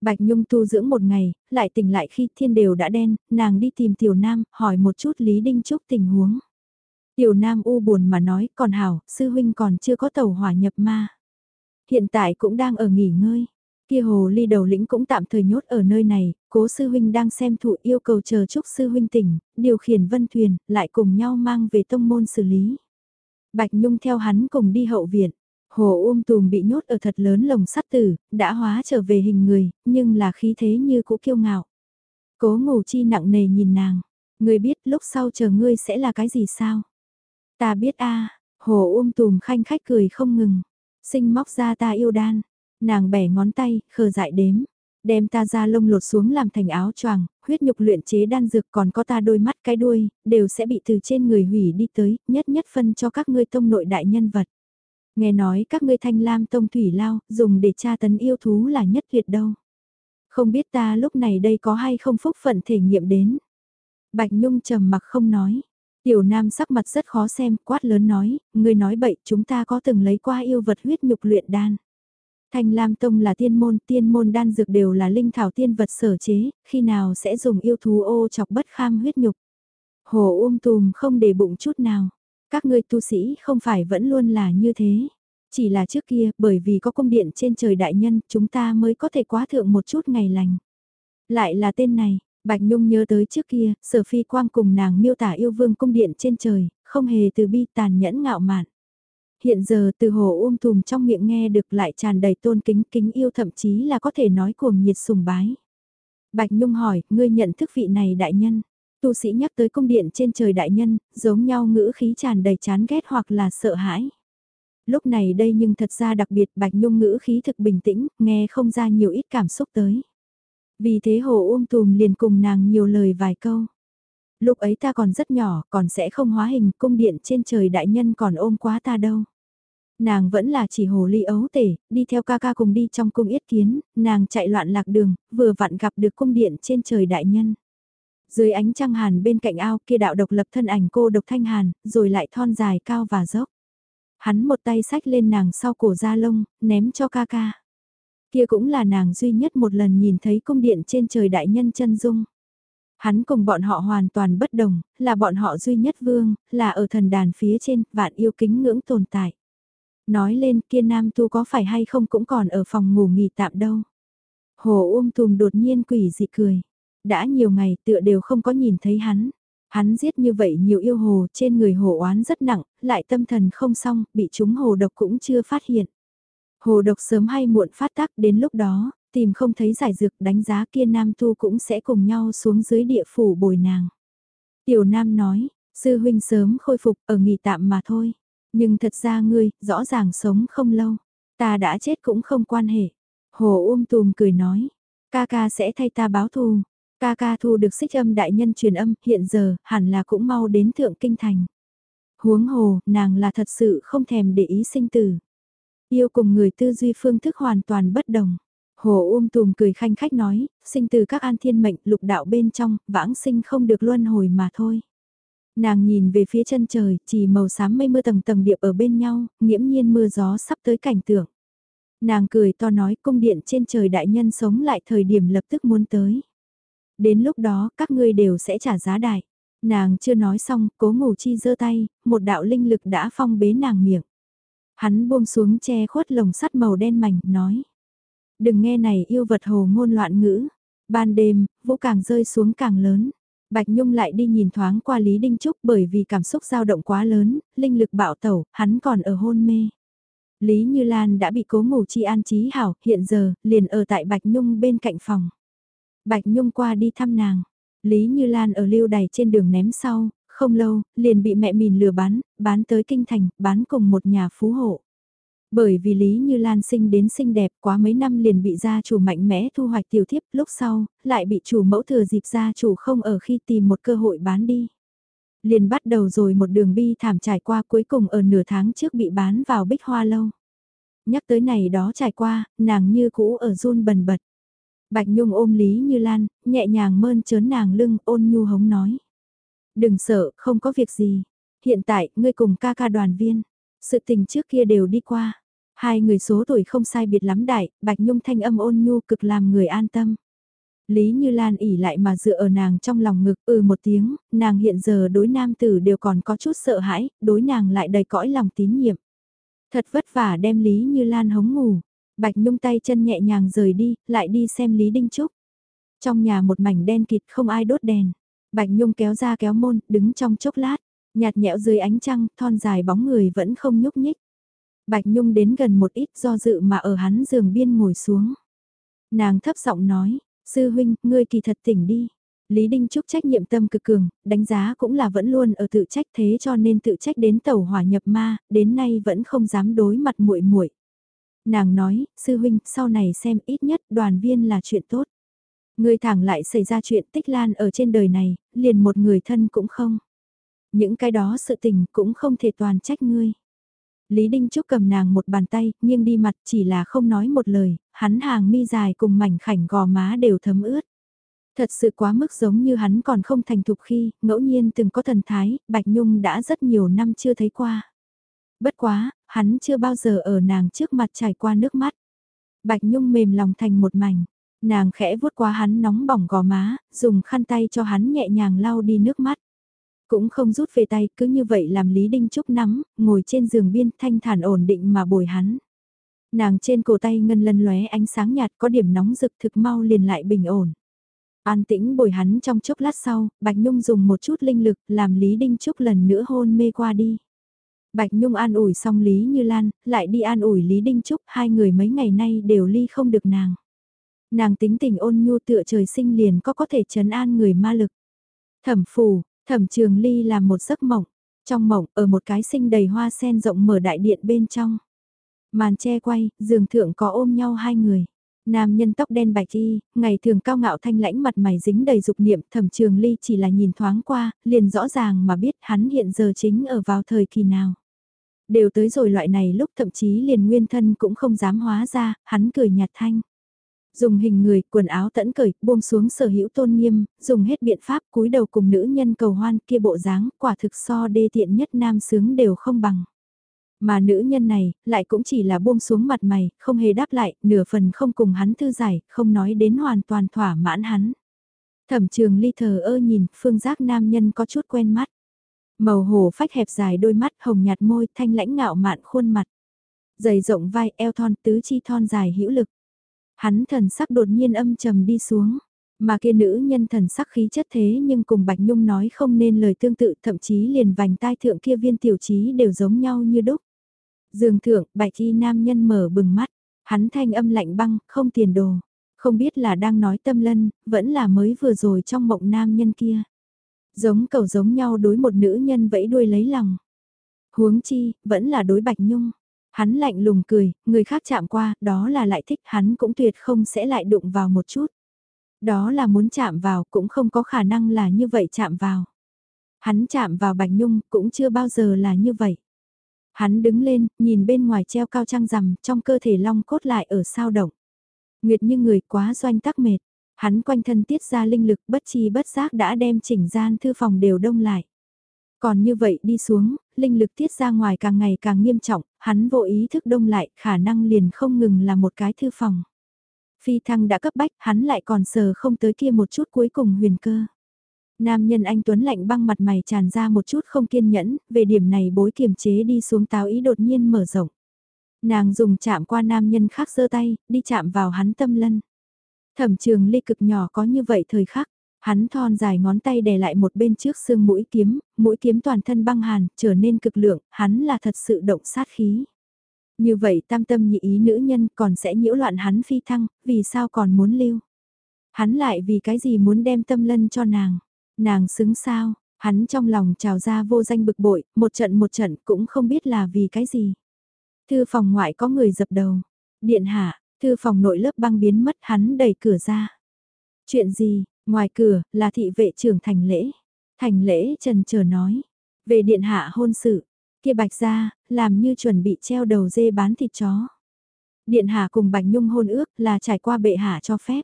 Bạch Nhung tu dưỡng một ngày, lại tỉnh lại khi thiên đều đã đen, nàng đi tìm Tiểu Nam, hỏi một chút Lý Đinh Trúc tình huống. Tiểu Nam u buồn mà nói, còn hảo, sư huynh còn chưa có tàu hỏa nhập ma. Hiện tại cũng đang ở nghỉ ngơi. Kia hồ ly đầu lĩnh cũng tạm thời nhốt ở nơi này, cố sư huynh đang xem thụ yêu cầu chờ chúc sư huynh tỉnh, điều khiển vân thuyền, lại cùng nhau mang về tông môn xử lý. Bạch Nhung theo hắn cùng đi hậu viện. Hồ ôm tùm bị nhốt ở thật lớn lồng sắt tử, đã hóa trở về hình người, nhưng là khí thế như cũ kiêu ngạo. Cố ngủ chi nặng nề nhìn nàng, ngươi biết lúc sau chờ ngươi sẽ là cái gì sao? Ta biết a hồ ôm tùm khanh khách cười không ngừng, sinh móc ra ta yêu đan, nàng bẻ ngón tay, khờ dại đếm, đem ta ra lông lột xuống làm thành áo choàng, huyết nhục luyện chế đan dược còn có ta đôi mắt cái đuôi, đều sẽ bị từ trên người hủy đi tới, nhất nhất phân cho các ngươi tông nội đại nhân vật. Nghe nói các ngươi thanh lam tông thủy lao, dùng để tra tấn yêu thú là nhất tuyệt đâu. Không biết ta lúc này đây có hay không phúc phận thể nghiệm đến. Bạch Nhung trầm mặc không nói. Tiểu Nam sắc mặt rất khó xem, quát lớn nói, người nói bậy chúng ta có từng lấy qua yêu vật huyết nhục luyện đan. Thanh Lam Tông là tiên môn, tiên môn đan dược đều là linh thảo tiên vật sở chế, khi nào sẽ dùng yêu thú ô chọc bất kham huyết nhục. Hồ ôm tùm không để bụng chút nào. Các ngươi tu sĩ không phải vẫn luôn là như thế. Chỉ là trước kia, bởi vì có cung điện trên trời đại nhân, chúng ta mới có thể quá thượng một chút ngày lành. Lại là tên này, Bạch Nhung nhớ tới trước kia, sở phi quang cùng nàng miêu tả yêu vương cung điện trên trời, không hề từ bi tàn nhẫn ngạo mạn. Hiện giờ từ hồ um ôm tùm trong miệng nghe được lại tràn đầy tôn kính kính yêu thậm chí là có thể nói cuồng nhiệt sùng bái. Bạch Nhung hỏi, ngươi nhận thức vị này đại nhân. Tu sĩ nhắc tới cung điện trên trời đại nhân, giống nhau ngữ khí tràn đầy chán ghét hoặc là sợ hãi. Lúc này đây nhưng thật ra đặc biệt Bạch Nhung ngữ khí thực bình tĩnh, nghe không ra nhiều ít cảm xúc tới. Vì thế hồ ôm tùm liền cùng nàng nhiều lời vài câu. Lúc ấy ta còn rất nhỏ, còn sẽ không hóa hình, cung điện trên trời đại nhân còn ôm quá ta đâu. Nàng vẫn là chỉ hồ ly ấu tể, đi theo ca ca cùng đi trong cung yết kiến, nàng chạy loạn lạc đường, vừa vặn gặp được cung điện trên trời đại nhân. Dưới ánh trăng hàn bên cạnh ao kia đạo độc lập thân ảnh cô độc thanh hàn, rồi lại thon dài cao và dốc. Hắn một tay sách lên nàng sau cổ da lông, ném cho ca ca. Kia cũng là nàng duy nhất một lần nhìn thấy cung điện trên trời đại nhân chân dung. Hắn cùng bọn họ hoàn toàn bất đồng, là bọn họ duy nhất vương, là ở thần đàn phía trên, vạn yêu kính ngưỡng tồn tại. Nói lên kia nam tu có phải hay không cũng còn ở phòng ngủ nghỉ tạm đâu. Hồ ôm tùm đột nhiên quỷ dị cười. Đã nhiều ngày tựa đều không có nhìn thấy hắn. Hắn giết như vậy nhiều yêu hồ trên người hồ oán rất nặng, lại tâm thần không xong, bị chúng hồ độc cũng chưa phát hiện. Hồ độc sớm hay muộn phát tác đến lúc đó, tìm không thấy giải dược đánh giá kia nam tu cũng sẽ cùng nhau xuống dưới địa phủ bồi nàng. Tiểu nam nói, sư huynh sớm khôi phục ở nghỉ tạm mà thôi. Nhưng thật ra ngươi, rõ ràng sống không lâu. Ta đã chết cũng không quan hệ. Hồ ôm tùm cười nói, ca ca sẽ thay ta báo thù. Ca ca thu được xích âm đại nhân truyền âm, hiện giờ, hẳn là cũng mau đến thượng kinh thành. Huống hồ, nàng là thật sự không thèm để ý sinh tử. Yêu cùng người tư duy phương thức hoàn toàn bất đồng. Hồ ôm tùm cười khanh khách nói, sinh từ các an thiên mệnh lục đạo bên trong, vãng sinh không được luân hồi mà thôi. Nàng nhìn về phía chân trời, chỉ màu xám mây mưa tầng tầng điệp ở bên nhau, nghiễm nhiên mưa gió sắp tới cảnh tượng. Nàng cười to nói cung điện trên trời đại nhân sống lại thời điểm lập tức muốn tới. Đến lúc đó các ngươi đều sẽ trả giá đại. Nàng chưa nói xong, cố ngủ chi giơ tay, một đạo linh lực đã phong bế nàng miệng. Hắn buông xuống che khuất lồng sắt màu đen mảnh, nói. Đừng nghe này yêu vật hồ ngôn loạn ngữ. Ban đêm, vũ càng rơi xuống càng lớn. Bạch Nhung lại đi nhìn thoáng qua Lý Đinh Trúc bởi vì cảm xúc dao động quá lớn, linh lực bạo tẩu, hắn còn ở hôn mê. Lý Như Lan đã bị cố ngủ chi an trí hảo, hiện giờ, liền ở tại Bạch Nhung bên cạnh phòng. Bạch Nhung qua đi thăm nàng. Lý Như Lan ở lưu đày trên đường ném sau, không lâu, liền bị mẹ mìn lừa bán, bán tới kinh thành, bán cùng một nhà phú hộ. Bởi vì Lý Như Lan sinh đến xinh đẹp quá mấy năm liền bị gia chủ mạnh mẽ thu hoạch tiểu thiếp, lúc sau, lại bị chủ mẫu thừa dịp gia chủ không ở khi tìm một cơ hội bán đi. Liền bắt đầu rồi một đường bi thảm trải qua cuối cùng ở nửa tháng trước bị bán vào bích hoa lâu. Nhắc tới này đó trải qua, nàng như cũ ở run bần bật. Bạch Nhung ôm Lý Như Lan, nhẹ nhàng mơn trớn nàng lưng ôn nhu hống nói. Đừng sợ, không có việc gì. Hiện tại, ngươi cùng ca ca đoàn viên. Sự tình trước kia đều đi qua. Hai người số tuổi không sai biệt lắm đại, Bạch Nhung thanh âm ôn nhu cực làm người an tâm. Lý Như Lan ỉ lại mà dựa ở nàng trong lòng ngực ừ một tiếng, nàng hiện giờ đối nam tử đều còn có chút sợ hãi, đối nàng lại đầy cõi lòng tín nhiệm. Thật vất vả đem Lý Như Lan hống ngủ, Bạch Nhung tay chân nhẹ nhàng rời đi, lại đi xem Lý Đinh Trúc. Trong nhà một mảnh đen kịt không ai đốt đèn. Bạch Nhung kéo ra kéo môn, đứng trong chốc lát, nhạt nhẽo dưới ánh trăng, thon dài bóng người vẫn không nhúc nhích. Bạch Nhung đến gần một ít do dự mà ở hắn giường biên ngồi xuống. Nàng thấp giọng nói, sư huynh, ngươi kỳ thật tỉnh đi. Lý Đinh Trúc trách nhiệm tâm cực cường, đánh giá cũng là vẫn luôn ở tự trách thế cho nên tự trách đến tàu hỏa nhập ma, đến nay vẫn không dám đối mặt muội muội. Nàng nói, sư huynh, sau này xem ít nhất đoàn viên là chuyện tốt. người thẳng lại xảy ra chuyện tích lan ở trên đời này, liền một người thân cũng không. Những cái đó sự tình cũng không thể toàn trách ngươi. Lý Đinh Trúc cầm nàng một bàn tay, nghiêng đi mặt chỉ là không nói một lời, hắn hàng mi dài cùng mảnh khảnh gò má đều thấm ướt. Thật sự quá mức giống như hắn còn không thành thục khi, ngẫu nhiên từng có thần thái, Bạch Nhung đã rất nhiều năm chưa thấy qua. Bất quá, hắn chưa bao giờ ở nàng trước mặt trải qua nước mắt. Bạch Nhung mềm lòng thành một mảnh, nàng khẽ vuốt qua hắn nóng bỏng gò má, dùng khăn tay cho hắn nhẹ nhàng lau đi nước mắt. Cũng không rút về tay, cứ như vậy làm Lý Đinh Trúc nắm, ngồi trên giường biên thanh thản ổn định mà bồi hắn. Nàng trên cổ tay ngân lân lóe ánh sáng nhạt có điểm nóng rực thực mau liền lại bình ổn. An tĩnh bồi hắn trong chốc lát sau, Bạch Nhung dùng một chút linh lực làm Lý Đinh Trúc lần nữa hôn mê qua đi. Bạch Nhung an ủi xong Lý Như Lan, lại đi an ủi Lý Đinh Trúc, hai người mấy ngày nay đều ly không được nàng. Nàng tính tình ôn nhu tựa trời sinh liền có có thể chấn an người ma lực. Thẩm phù, thẩm trường ly làm một giấc mộng, trong mộng ở một cái sinh đầy hoa sen rộng mở đại điện bên trong. Màn che quay, giường thượng có ôm nhau hai người. Nam nhân tóc đen bạch y, ngày thường cao ngạo thanh lãnh mặt mày dính đầy dục niệm thẩm trường ly chỉ là nhìn thoáng qua, liền rõ ràng mà biết hắn hiện giờ chính ở vào thời kỳ nào. Đều tới rồi loại này lúc thậm chí liền nguyên thân cũng không dám hóa ra, hắn cười nhạt thanh. Dùng hình người, quần áo tẫn cởi, buông xuống sở hữu tôn nghiêm, dùng hết biện pháp cúi đầu cùng nữ nhân cầu hoan kia bộ dáng, quả thực so đê tiện nhất nam sướng đều không bằng. Mà nữ nhân này, lại cũng chỉ là buông xuống mặt mày, không hề đáp lại, nửa phần không cùng hắn thư giải, không nói đến hoàn toàn thỏa mãn hắn. Thẩm trường ly thờ ơ nhìn, phương giác nam nhân có chút quen mắt. Màu hổ phách hẹp dài đôi mắt hồng nhạt môi thanh lãnh ngạo mạn khuôn mặt. Dày rộng vai eo thon tứ chi thon dài hữu lực. Hắn thần sắc đột nhiên âm trầm đi xuống. Mà kia nữ nhân thần sắc khí chất thế nhưng cùng Bạch Nhung nói không nên lời tương tự thậm chí liền vành tai thượng kia viên tiểu trí đều giống nhau như đúc. Dương thượng, bạch y nam nhân mở bừng mắt, hắn thanh âm lạnh băng, không tiền đồ. Không biết là đang nói tâm lân, vẫn là mới vừa rồi trong mộng nam nhân kia. Giống cầu giống nhau đối một nữ nhân vẫy đuôi lấy lòng. Huống chi, vẫn là đối bạch nhung. Hắn lạnh lùng cười, người khác chạm qua, đó là lại thích hắn cũng tuyệt không sẽ lại đụng vào một chút. Đó là muốn chạm vào cũng không có khả năng là như vậy chạm vào. Hắn chạm vào bạch nhung cũng chưa bao giờ là như vậy. Hắn đứng lên, nhìn bên ngoài treo cao trăng rằm, trong cơ thể long cốt lại ở sao động. Nguyệt như người quá doanh tắc mệt, hắn quanh thân tiết ra linh lực bất chi bất giác đã đem chỉnh gian thư phòng đều đông lại. Còn như vậy đi xuống, linh lực tiết ra ngoài càng ngày càng nghiêm trọng, hắn vô ý thức đông lại, khả năng liền không ngừng là một cái thư phòng. Phi thăng đã cấp bách, hắn lại còn sờ không tới kia một chút cuối cùng huyền cơ. Nam nhân anh Tuấn lạnh băng mặt mày tràn ra một chút không kiên nhẫn, về điểm này bối kiềm chế đi xuống táo ý đột nhiên mở rộng. Nàng dùng chạm qua nam nhân khác giơ tay, đi chạm vào hắn tâm lân. Thẩm trường ly cực nhỏ có như vậy thời khắc, hắn thon dài ngón tay đè lại một bên trước xương mũi kiếm, mũi kiếm toàn thân băng hàn, trở nên cực lượng, hắn là thật sự động sát khí. Như vậy tam tâm nhị ý nữ nhân còn sẽ nhiễu loạn hắn phi thăng, vì sao còn muốn lưu? Hắn lại vì cái gì muốn đem tâm lân cho nàng? Nàng xứng sao, hắn trong lòng trào ra vô danh bực bội, một trận một trận cũng không biết là vì cái gì. Thư phòng ngoại có người dập đầu. Điện hạ, thư phòng nội lớp băng biến mất hắn đẩy cửa ra. Chuyện gì, ngoài cửa, là thị vệ trưởng thành lễ. Thành lễ trần chờ nói. Về điện hạ hôn sự, kia bạch ra, làm như chuẩn bị treo đầu dê bán thịt chó. Điện hạ cùng bạch nhung hôn ước là trải qua bệ hạ cho phép.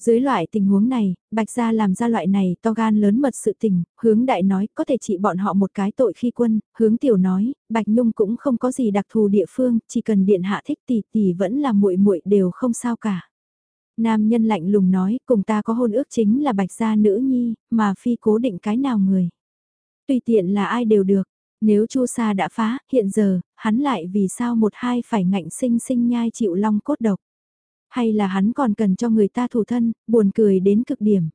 Dưới loại tình huống này, Bạch Gia làm ra loại này to gan lớn mật sự tình, hướng đại nói có thể trị bọn họ một cái tội khi quân, hướng tiểu nói, Bạch Nhung cũng không có gì đặc thù địa phương, chỉ cần điện hạ thích tỷ tỷ vẫn là muội muội đều không sao cả. Nam nhân lạnh lùng nói, cùng ta có hôn ước chính là Bạch Gia nữ nhi, mà phi cố định cái nào người. Tùy tiện là ai đều được, nếu Chu Sa đã phá, hiện giờ, hắn lại vì sao một hai phải ngạnh sinh sinh nhai chịu long cốt độc. Hay là hắn còn cần cho người ta thủ thân, buồn cười đến cực điểm.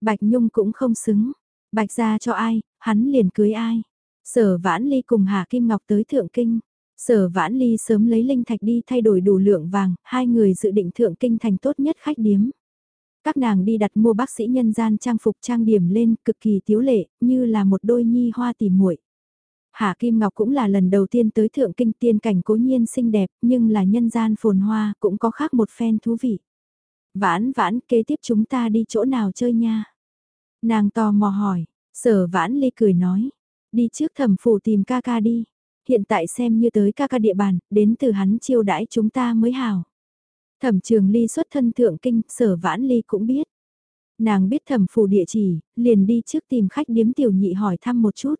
Bạch Nhung cũng không xứng. Bạch ra cho ai, hắn liền cưới ai. Sở Vãn Ly cùng Hà Kim Ngọc tới Thượng Kinh. Sở Vãn Ly sớm lấy linh thạch đi thay đổi đủ lượng vàng, hai người dự định Thượng Kinh thành tốt nhất khách điếm. Các nàng đi đặt mua bác sĩ nhân gian trang phục trang điểm lên cực kỳ tiếu lệ, như là một đôi nhi hoa tỉ muội. Hạ Kim Ngọc cũng là lần đầu tiên tới thượng kinh tiên cảnh cố nhiên xinh đẹp, nhưng là nhân gian phồn hoa, cũng có khác một phen thú vị. Vãn vãn, kế tiếp chúng ta đi chỗ nào chơi nha? Nàng tò mò hỏi, sở vãn ly cười nói, đi trước thẩm phủ tìm ca ca đi. Hiện tại xem như tới ca ca địa bàn, đến từ hắn chiêu đãi chúng ta mới hào. Thẩm trường ly xuất thân thượng kinh, sở vãn ly cũng biết. Nàng biết thẩm phủ địa chỉ, liền đi trước tìm khách điếm tiểu nhị hỏi thăm một chút.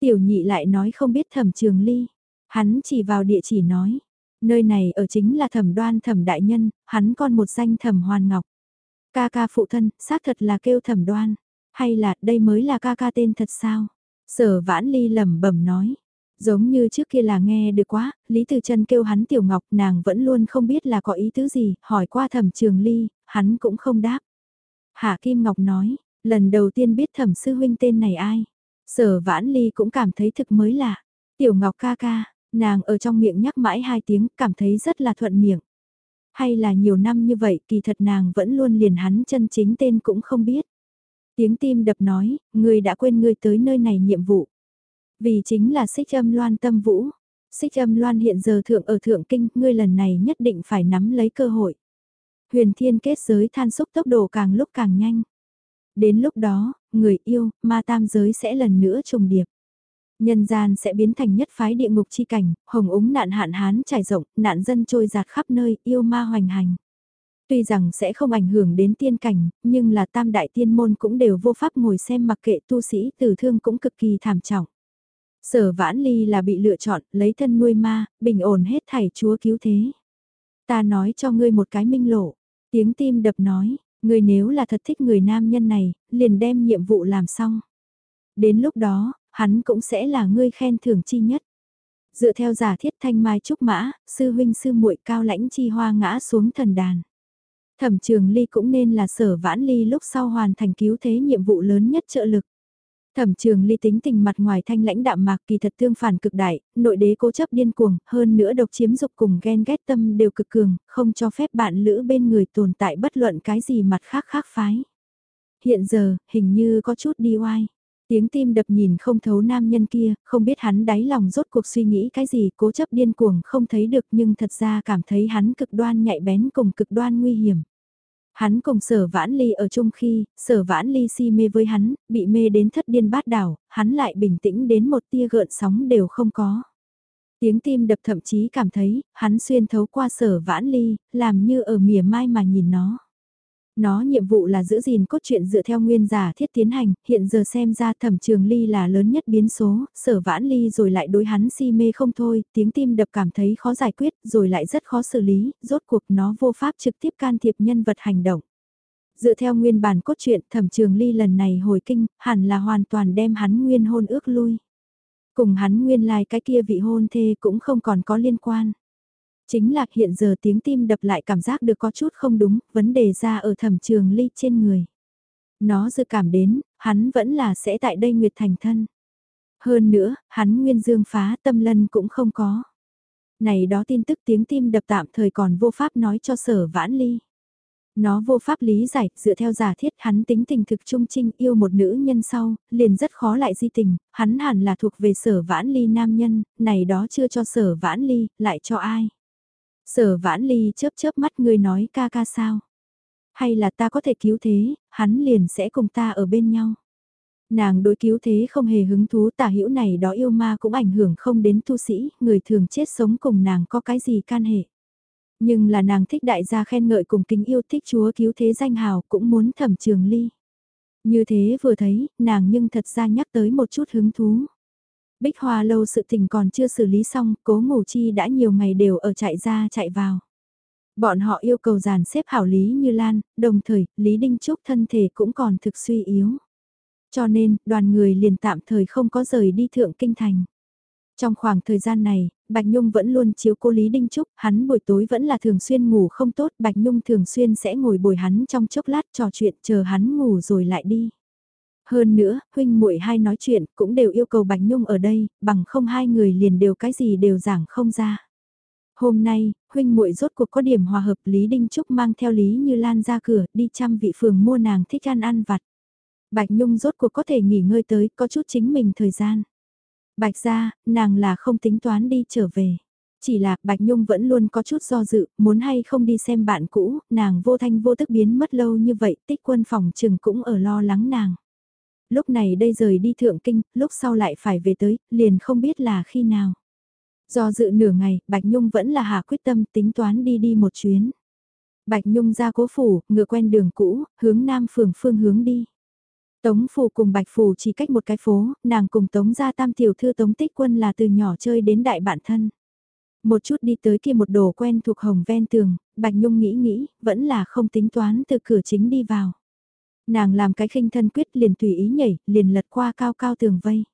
Tiểu nhị lại nói không biết thẩm trường ly. Hắn chỉ vào địa chỉ nói. Nơi này ở chính là thẩm đoan thẩm đại nhân, hắn còn một danh thẩm hoàn ngọc. Ca ca phụ thân, xác thật là kêu thẩm đoan. Hay là đây mới là ca ca tên thật sao? Sở vãn ly lẩm bẩm nói. Giống như trước kia là nghe được quá, Lý Từ chân kêu hắn Tiểu Ngọc nàng vẫn luôn không biết là có ý tứ gì, hỏi qua thẩm trường ly, hắn cũng không đáp. Hạ Kim Ngọc nói, lần đầu tiên biết thẩm sư huynh tên này ai. Sở vãn ly cũng cảm thấy thực mới lạ. Tiểu Ngọc ca ca, nàng ở trong miệng nhắc mãi hai tiếng cảm thấy rất là thuận miệng. Hay là nhiều năm như vậy kỳ thật nàng vẫn luôn liền hắn chân chính tên cũng không biết. Tiếng tim đập nói, người đã quên người tới nơi này nhiệm vụ. Vì chính là xích âm loan tâm vũ. Xích âm loan hiện giờ thượng ở thượng kinh, ngươi lần này nhất định phải nắm lấy cơ hội. Huyền thiên kết giới than xúc tốc độ càng lúc càng nhanh. Đến lúc đó, người yêu, ma tam giới sẽ lần nữa trùng điệp. Nhân gian sẽ biến thành nhất phái địa ngục chi cảnh, hồng úng nạn hạn hán trải rộng, nạn dân trôi giạt khắp nơi, yêu ma hoành hành. Tuy rằng sẽ không ảnh hưởng đến tiên cảnh, nhưng là tam đại tiên môn cũng đều vô pháp ngồi xem mặc kệ tu sĩ tử thương cũng cực kỳ thảm trọng. Sở vãn ly là bị lựa chọn, lấy thân nuôi ma, bình ổn hết thảy chúa cứu thế. Ta nói cho ngươi một cái minh lộ, tiếng tim đập nói, Người nếu là thật thích người nam nhân này, liền đem nhiệm vụ làm xong. Đến lúc đó, hắn cũng sẽ là ngươi khen thưởng chi nhất. Dựa theo giả thiết thanh mai trúc mã, sư huynh sư muội cao lãnh chi hoa ngã xuống thần đàn. Thẩm trường ly cũng nên là sở vãn ly lúc sau hoàn thành cứu thế nhiệm vụ lớn nhất trợ lực. Thẩm trường ly tính tình mặt ngoài thanh lãnh đạm mạc kỳ thật tương phản cực đại, nội đế cố chấp điên cuồng, hơn nữa độc chiếm dục cùng ghen ghét tâm đều cực cường, không cho phép bạn lữ bên người tồn tại bất luận cái gì mặt khác khác phái. Hiện giờ, hình như có chút đi oai. Tiếng tim đập nhìn không thấu nam nhân kia, không biết hắn đáy lòng rốt cuộc suy nghĩ cái gì cố chấp điên cuồng không thấy được nhưng thật ra cảm thấy hắn cực đoan nhạy bén cùng cực đoan nguy hiểm. Hắn cùng sở vãn ly ở chung khi, sở vãn ly si mê với hắn, bị mê đến thất điên bát đảo, hắn lại bình tĩnh đến một tia gợn sóng đều không có. Tiếng tim đập thậm chí cảm thấy, hắn xuyên thấu qua sở vãn ly, làm như ở mỉa mai mà nhìn nó. Nó nhiệm vụ là giữ gìn cốt truyện dựa theo nguyên giả thiết tiến hành, hiện giờ xem ra thẩm trường ly là lớn nhất biến số, sở vãn ly rồi lại đối hắn si mê không thôi, tiếng tim đập cảm thấy khó giải quyết, rồi lại rất khó xử lý, rốt cuộc nó vô pháp trực tiếp can thiệp nhân vật hành động. Dựa theo nguyên bản cốt truyện thẩm trường ly lần này hồi kinh, hẳn là hoàn toàn đem hắn nguyên hôn ước lui. Cùng hắn nguyên lai like cái kia vị hôn thê cũng không còn có liên quan. Chính là hiện giờ tiếng tim đập lại cảm giác được có chút không đúng, vấn đề ra ở thẩm trường ly trên người. Nó dự cảm đến, hắn vẫn là sẽ tại đây nguyệt thành thân. Hơn nữa, hắn nguyên dương phá tâm lân cũng không có. Này đó tin tức tiếng tim đập tạm thời còn vô pháp nói cho sở vãn ly. Nó vô pháp lý giải, dựa theo giả thiết hắn tính tình thực trung trinh yêu một nữ nhân sau, liền rất khó lại di tình, hắn hẳn là thuộc về sở vãn ly nam nhân, này đó chưa cho sở vãn ly, lại cho ai. Sở vãn ly chớp chớp mắt người nói ca ca sao? Hay là ta có thể cứu thế, hắn liền sẽ cùng ta ở bên nhau? Nàng đối cứu thế không hề hứng thú tả hữu này đó yêu ma cũng ảnh hưởng không đến tu sĩ, người thường chết sống cùng nàng có cái gì can hệ. Nhưng là nàng thích đại gia khen ngợi cùng kính yêu thích chúa cứu thế danh hào cũng muốn thẩm trường ly. Như thế vừa thấy, nàng nhưng thật ra nhắc tới một chút hứng thú. Bích Hoa lâu sự tình còn chưa xử lý xong, cố ngủ chi đã nhiều ngày đều ở chạy ra chạy vào. Bọn họ yêu cầu giàn xếp hảo Lý Như Lan, đồng thời, Lý Đinh Trúc thân thể cũng còn thực suy yếu. Cho nên, đoàn người liền tạm thời không có rời đi thượng kinh thành. Trong khoảng thời gian này, Bạch Nhung vẫn luôn chiếu cô Lý Đinh Trúc, hắn buổi tối vẫn là thường xuyên ngủ không tốt, Bạch Nhung thường xuyên sẽ ngồi bồi hắn trong chốc lát trò chuyện chờ hắn ngủ rồi lại đi. Hơn nữa, huynh muội hai nói chuyện cũng đều yêu cầu Bạch Nhung ở đây, bằng không hai người liền đều cái gì đều giảng không ra. Hôm nay, huynh muội rốt cuộc có điểm hòa hợp Lý Đinh Trúc mang theo Lý Như Lan ra cửa đi chăm vị phường mua nàng thích ăn ăn vặt. Bạch Nhung rốt cuộc có thể nghỉ ngơi tới có chút chính mình thời gian. Bạch ra, nàng là không tính toán đi trở về. Chỉ là Bạch Nhung vẫn luôn có chút do dự, muốn hay không đi xem bạn cũ, nàng vô thanh vô tức biến mất lâu như vậy, tích quân phòng trừng cũng ở lo lắng nàng. Lúc này đây rời đi thượng kinh, lúc sau lại phải về tới, liền không biết là khi nào. Do dự nửa ngày, Bạch Nhung vẫn là hạ quyết tâm tính toán đi đi một chuyến. Bạch Nhung ra cố phủ, ngựa quen đường cũ, hướng nam phường phương hướng đi. Tống Phủ cùng Bạch Phủ chỉ cách một cái phố, nàng cùng Tống gia tam tiểu thư Tống Tích Quân là từ nhỏ chơi đến đại bạn thân. Một chút đi tới kia một đồ quen thuộc hồng ven tường, Bạch Nhung nghĩ nghĩ, vẫn là không tính toán từ cửa chính đi vào. Nàng làm cái khinh thân quyết liền tùy ý nhảy, liền lật qua cao cao tường vây.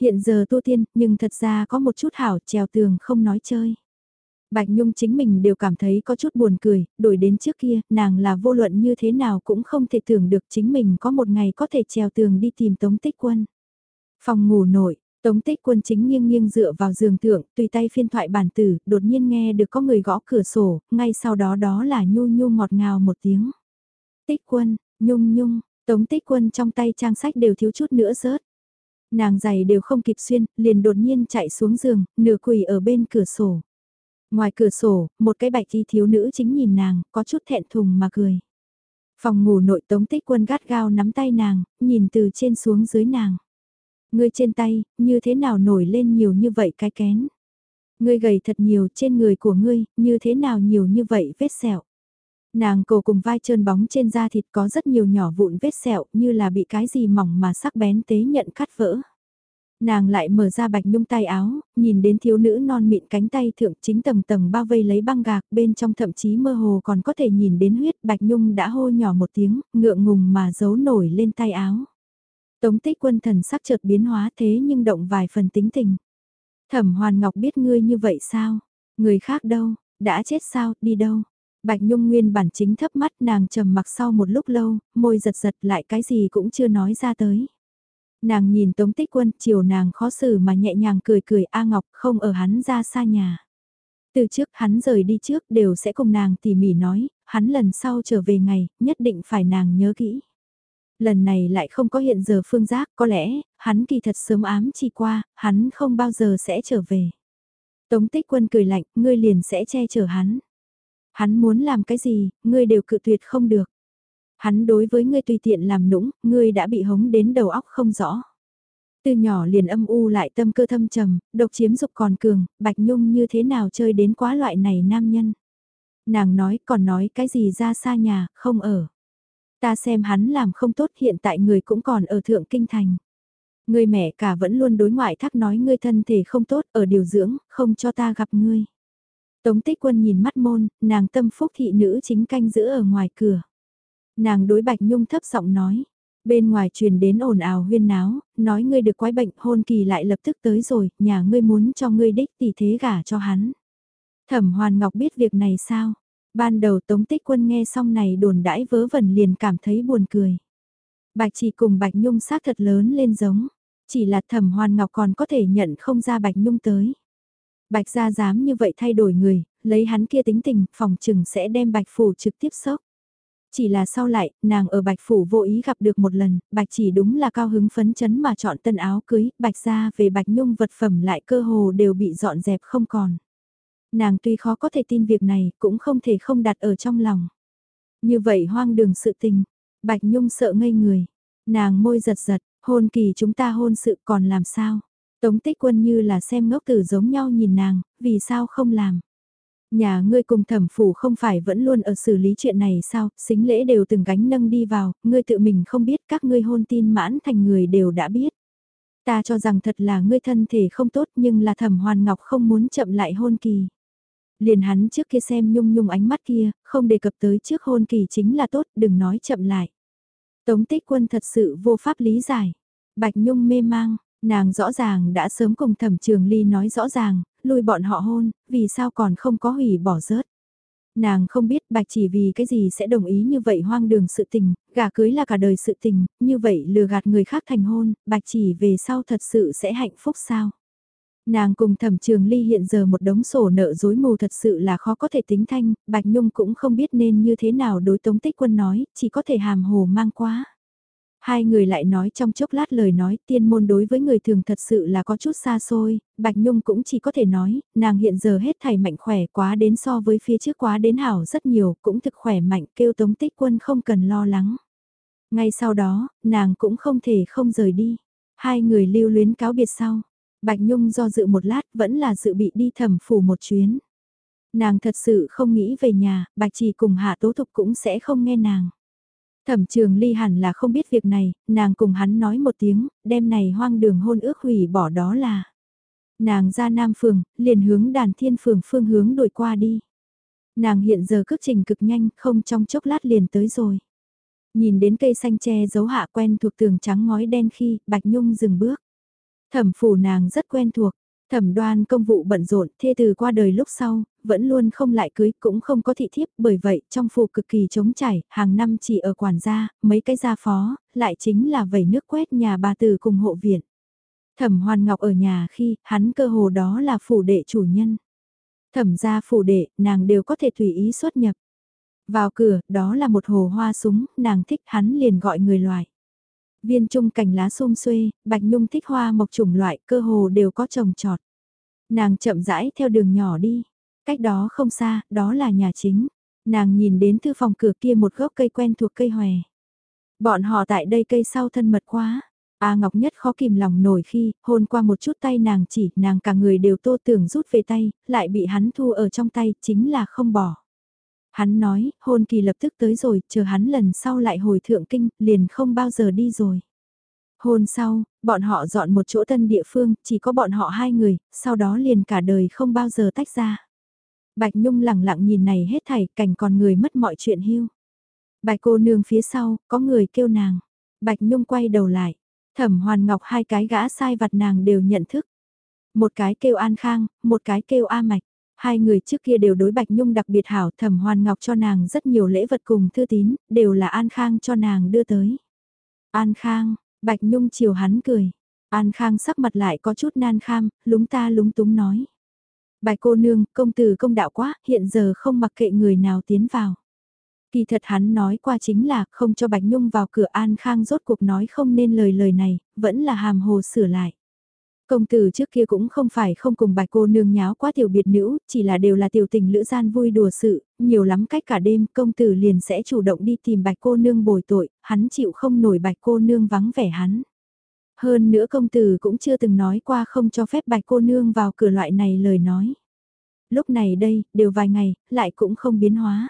Hiện giờ tu tiên, nhưng thật ra có một chút hảo trèo tường không nói chơi. Bạch Nhung chính mình đều cảm thấy có chút buồn cười, đổi đến trước kia, nàng là vô luận như thế nào cũng không thể tưởng được chính mình có một ngày có thể trèo tường đi tìm Tống Tích Quân. Phòng ngủ nội, Tống Tích Quân chính nghiêng nghiêng dựa vào giường thượng, tùy tay phiên thoại bản tử, đột nhiên nghe được có người gõ cửa sổ, ngay sau đó đó là nhu nhu ngọt ngào một tiếng. Tích Quân, nhung nhung, Tống Tích Quân trong tay trang sách đều thiếu chút nữa rớt. Nàng giày đều không kịp xuyên, liền đột nhiên chạy xuống giường, nửa quỳ ở bên cửa sổ. Ngoài cửa sổ, một cái bạch y thiếu nữ chính nhìn nàng, có chút thẹn thùng mà cười. Phòng ngủ nội tống tích quân gắt gao nắm tay nàng, nhìn từ trên xuống dưới nàng. Ngươi trên tay, như thế nào nổi lên nhiều như vậy cái kén. Ngươi gầy thật nhiều trên người của ngươi, như thế nào nhiều như vậy vết sẹo. Nàng cổ cùng vai trơn bóng trên da thịt có rất nhiều nhỏ vụn vết sẹo như là bị cái gì mỏng mà sắc bén tế nhận cắt vỡ. Nàng lại mở ra bạch nhung tay áo, nhìn đến thiếu nữ non mịn cánh tay thượng chính tầng tầng bao vây lấy băng gạc bên trong thậm chí mơ hồ còn có thể nhìn đến huyết bạch nhung đã hô nhỏ một tiếng, ngượng ngùng mà giấu nổi lên tay áo. Tống tích quân thần sắc chợt biến hóa thế nhưng động vài phần tính tình. Thẩm Hoàn Ngọc biết ngươi như vậy sao? Người khác đâu? Đã chết sao? Đi đâu? Bạch Nhung nguyên bản chính thấp mắt nàng trầm mặc sau một lúc lâu, môi giật giật lại cái gì cũng chưa nói ra tới. Nàng nhìn Tống Tích Quân, chiều nàng khó xử mà nhẹ nhàng cười cười A Ngọc không ở hắn ra xa nhà. Từ trước hắn rời đi trước đều sẽ cùng nàng tỉ mỉ nói, hắn lần sau trở về ngày, nhất định phải nàng nhớ kỹ. Lần này lại không có hiện giờ phương giác, có lẽ, hắn kỳ thật sớm ám chi qua, hắn không bao giờ sẽ trở về. Tống tích quân cười lạnh, ngươi liền sẽ che chở hắn. Hắn muốn làm cái gì, ngươi đều cự tuyệt không được. Hắn đối với ngươi tùy tiện làm nũng, ngươi đã bị hống đến đầu óc không rõ. Từ nhỏ liền âm u lại tâm cơ thâm trầm, độc chiếm dục còn cường, Bạch Nhung như thế nào chơi đến quá loại này nam nhân. Nàng nói còn nói cái gì ra xa nhà, không ở. Ta xem hắn làm không tốt hiện tại người cũng còn ở thượng kinh thành. Người mẹ cả vẫn luôn đối ngoại thắc nói ngươi thân thể không tốt ở điều dưỡng, không cho ta gặp ngươi. Tống tích quân nhìn mắt môn, nàng tâm phúc thị nữ chính canh giữ ở ngoài cửa. Nàng đối Bạch Nhung thấp giọng nói. Bên ngoài truyền đến ồn ào huyên náo, nói ngươi được quái bệnh hôn kỳ lại lập tức tới rồi, nhà ngươi muốn cho ngươi đích tỷ thế gả cho hắn. Thẩm Hoàn Ngọc biết việc này sao? Ban đầu Tống Tích Quân nghe xong này đồn đãi vớ vẩn liền cảm thấy buồn cười. Bạch chỉ cùng Bạch Nhung xác thật lớn lên giống, chỉ là Thẩm Hoàn Ngọc còn có thể nhận không ra Bạch Nhung tới. Bạch gia dám như vậy thay đổi người, lấy hắn kia tính tình, phòng trừng sẽ đem Bạch Phủ trực tiếp sốc. Chỉ là sau lại, nàng ở Bạch Phủ vô ý gặp được một lần, Bạch chỉ đúng là cao hứng phấn chấn mà chọn tân áo cưới, Bạch gia về Bạch Nhung vật phẩm lại cơ hồ đều bị dọn dẹp không còn. Nàng tuy khó có thể tin việc này, cũng không thể không đặt ở trong lòng. Như vậy hoang đường sự tình, Bạch Nhung sợ ngây người, nàng môi giật giật, hôn kỳ chúng ta hôn sự còn làm sao? Tống tích quân như là xem ngốc tử giống nhau nhìn nàng, vì sao không làm? Nhà ngươi cùng thẩm phủ không phải vẫn luôn ở xử lý chuyện này sao, xính lễ đều từng gánh nâng đi vào, ngươi tự mình không biết các ngươi hôn tin mãn thành người đều đã biết. Ta cho rằng thật là ngươi thân thể không tốt nhưng là thẩm hoàn ngọc không muốn chậm lại hôn kỳ. Liền hắn trước kia xem nhung nhung ánh mắt kia, không đề cập tới trước hôn kỳ chính là tốt, đừng nói chậm lại. Tống tích quân thật sự vô pháp lý giải. Bạch nhung mê mang, nàng rõ ràng đã sớm cùng thẩm trường ly nói rõ ràng, lui bọn họ hôn, vì sao còn không có hủy bỏ rớt. Nàng không biết bạch chỉ vì cái gì sẽ đồng ý như vậy hoang đường sự tình, gả cưới là cả đời sự tình, như vậy lừa gạt người khác thành hôn, bạch chỉ về sau thật sự sẽ hạnh phúc sao. Nàng cùng thẩm trường ly hiện giờ một đống sổ nợ dối mù thật sự là khó có thể tính thanh, Bạch Nhung cũng không biết nên như thế nào đối tống tích quân nói, chỉ có thể hàm hồ mang quá. Hai người lại nói trong chốc lát lời nói tiên môn đối với người thường thật sự là có chút xa xôi, Bạch Nhung cũng chỉ có thể nói, nàng hiện giờ hết thảy mạnh khỏe quá đến so với phía trước quá đến hảo rất nhiều, cũng thực khỏe mạnh kêu tống tích quân không cần lo lắng. Ngay sau đó, nàng cũng không thể không rời đi. Hai người lưu luyến cáo biệt sau. Bạch Nhung do dự một lát vẫn là dự bị đi thẩm phủ một chuyến. Nàng thật sự không nghĩ về nhà, Bạch Chỉ cùng Hạ Tố Thục cũng sẽ không nghe nàng. Thẩm trường ly hẳn là không biết việc này, nàng cùng hắn nói một tiếng, đêm này hoang đường hôn ước hủy bỏ đó là. Nàng ra Nam Phường, liền hướng đàn thiên phường phương hướng đổi qua đi. Nàng hiện giờ cước trình cực nhanh, không trong chốc lát liền tới rồi. Nhìn đến cây xanh tre dấu hạ quen thuộc tường trắng ngói đen khi, Bạch Nhung dừng bước. Thẩm phủ nàng rất quen thuộc, thẩm đoan công vụ bận rộn, thê từ qua đời lúc sau, vẫn luôn không lại cưới cũng không có thị thiếp, bởi vậy trong phủ cực kỳ trống trải, hàng năm chỉ ở quản gia, mấy cái gia phó, lại chính là vẩy nước quét nhà bà từ cùng hộ viện. Thẩm Hoàn Ngọc ở nhà khi, hắn cơ hồ đó là phủ đệ chủ nhân. Thẩm gia phủ đệ, nàng đều có thể tùy ý xuất nhập. Vào cửa, đó là một hồ hoa súng, nàng thích hắn liền gọi người loại. Viên trung cành lá xôm xuê, Bạch Nhung thích hoa mộc chủng loại cơ hồ đều có trồng trọt. Nàng chậm rãi theo đường nhỏ đi. Cách đó không xa, đó là nhà chính. Nàng nhìn đến thư phòng cửa kia một gốc cây quen thuộc cây hòe. Bọn họ tại đây cây sau thân mật quá. A Ngọc Nhất khó kìm lòng nổi khi, hôn qua một chút tay nàng chỉ, nàng cả người đều tô tưởng rút về tay, lại bị hắn thu ở trong tay, chính là không bỏ. Hắn nói, hôn kỳ lập tức tới rồi, chờ hắn lần sau lại hồi thượng kinh, liền không bao giờ đi rồi. Hôn sau, bọn họ dọn một chỗ tân địa phương, chỉ có bọn họ hai người, sau đó liền cả đời không bao giờ tách ra. Bạch Nhung lặng lặng nhìn này hết thảy, cảnh còn người mất mọi chuyện hưu. Bạch cô nương phía sau, có người kêu nàng. Bạch Nhung quay đầu lại. Thẩm Hoàn Ngọc hai cái gã sai vặt nàng đều nhận thức. Một cái kêu An Khang, một cái kêu A Mạch. Hai người trước kia đều đối Bạch Nhung đặc biệt hảo thẩm hoàn ngọc cho nàng rất nhiều lễ vật cùng thư tín, đều là An Khang cho nàng đưa tới. An Khang, Bạch Nhung chiều hắn cười. An Khang sắc mặt lại có chút nan kham, lúng ta lúng túng nói. Bạch cô nương, công tử công đạo quá, hiện giờ không mặc kệ người nào tiến vào. Kỳ thật hắn nói qua chính là không cho Bạch Nhung vào cửa An Khang rốt cuộc nói không nên lời lời này, vẫn là hàm hồ sửa lại. Công tử trước kia cũng không phải không cùng bạch cô nương nháo quá tiểu biệt nữ, chỉ là đều là tiểu tình lữ gian vui đùa sự, nhiều lắm cách cả đêm công tử liền sẽ chủ động đi tìm bạch cô nương bồi tội, hắn chịu không nổi bạch cô nương vắng vẻ hắn. Hơn nữa công tử cũng chưa từng nói qua không cho phép bạch cô nương vào cửa loại này lời nói. Lúc này đây, đều vài ngày, lại cũng không biến hóa.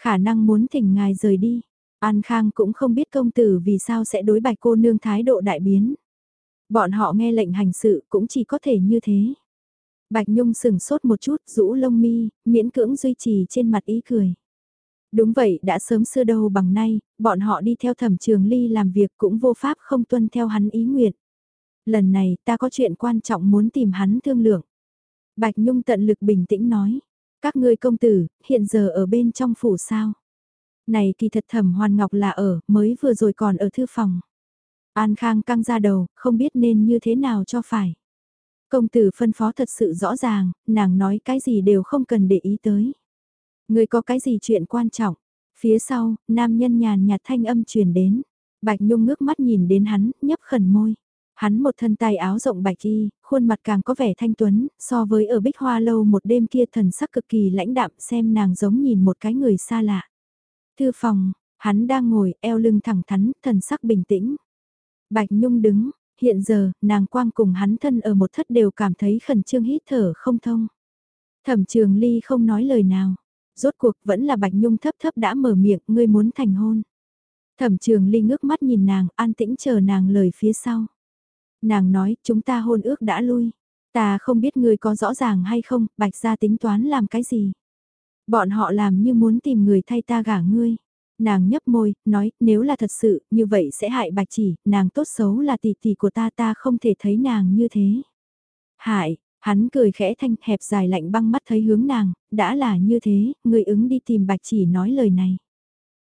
Khả năng muốn thỉnh ngài rời đi. An Khang cũng không biết công tử vì sao sẽ đối bạch cô nương thái độ đại biến. Bọn họ nghe lệnh hành sự cũng chỉ có thể như thế. Bạch Nhung sừng sốt một chút, rũ lông mi, miễn cưỡng duy trì trên mặt ý cười. Đúng vậy, đã sớm xưa đâu bằng nay, bọn họ đi theo thẩm trường ly làm việc cũng vô pháp không tuân theo hắn ý nguyện. Lần này ta có chuyện quan trọng muốn tìm hắn thương lượng. Bạch Nhung tận lực bình tĩnh nói. Các ngươi công tử, hiện giờ ở bên trong phủ sao? Này kỳ thật thẩm hoàn ngọc là ở, mới vừa rồi còn ở thư phòng. An Khang căng ra đầu, không biết nên như thế nào cho phải. Công tử phân phó thật sự rõ ràng, nàng nói cái gì đều không cần để ý tới. Người có cái gì chuyện quan trọng. Phía sau, nam nhân nhàn nhạt thanh âm truyền đến. Bạch Nhung ngước mắt nhìn đến hắn, nhấp khẩn môi. Hắn một thân tay áo rộng bạch y, khuôn mặt càng có vẻ thanh tuấn, so với ở bích hoa lâu một đêm kia thần sắc cực kỳ lãnh đạm xem nàng giống nhìn một cái người xa lạ. Thư phòng, hắn đang ngồi eo lưng thẳng thắn, thần sắc bình tĩnh. Bạch Nhung đứng, hiện giờ, nàng quang cùng hắn thân ở một thất đều cảm thấy khẩn trương hít thở không thông. Thẩm trường ly không nói lời nào. Rốt cuộc vẫn là Bạch Nhung thấp thấp đã mở miệng, ngươi muốn thành hôn. Thẩm trường ly ngước mắt nhìn nàng, an tĩnh chờ nàng lời phía sau. Nàng nói, chúng ta hôn ước đã lui. Ta không biết ngươi có rõ ràng hay không, Bạch gia tính toán làm cái gì. Bọn họ làm như muốn tìm người thay ta gả ngươi. Nàng nhấp môi, nói, nếu là thật sự, như vậy sẽ hại bạch chỉ, nàng tốt xấu là tỷ tỷ của ta ta không thể thấy nàng như thế. Hại, hắn cười khẽ thanh hẹp dài lạnh băng mắt thấy hướng nàng, đã là như thế, người ứng đi tìm bạch chỉ nói lời này.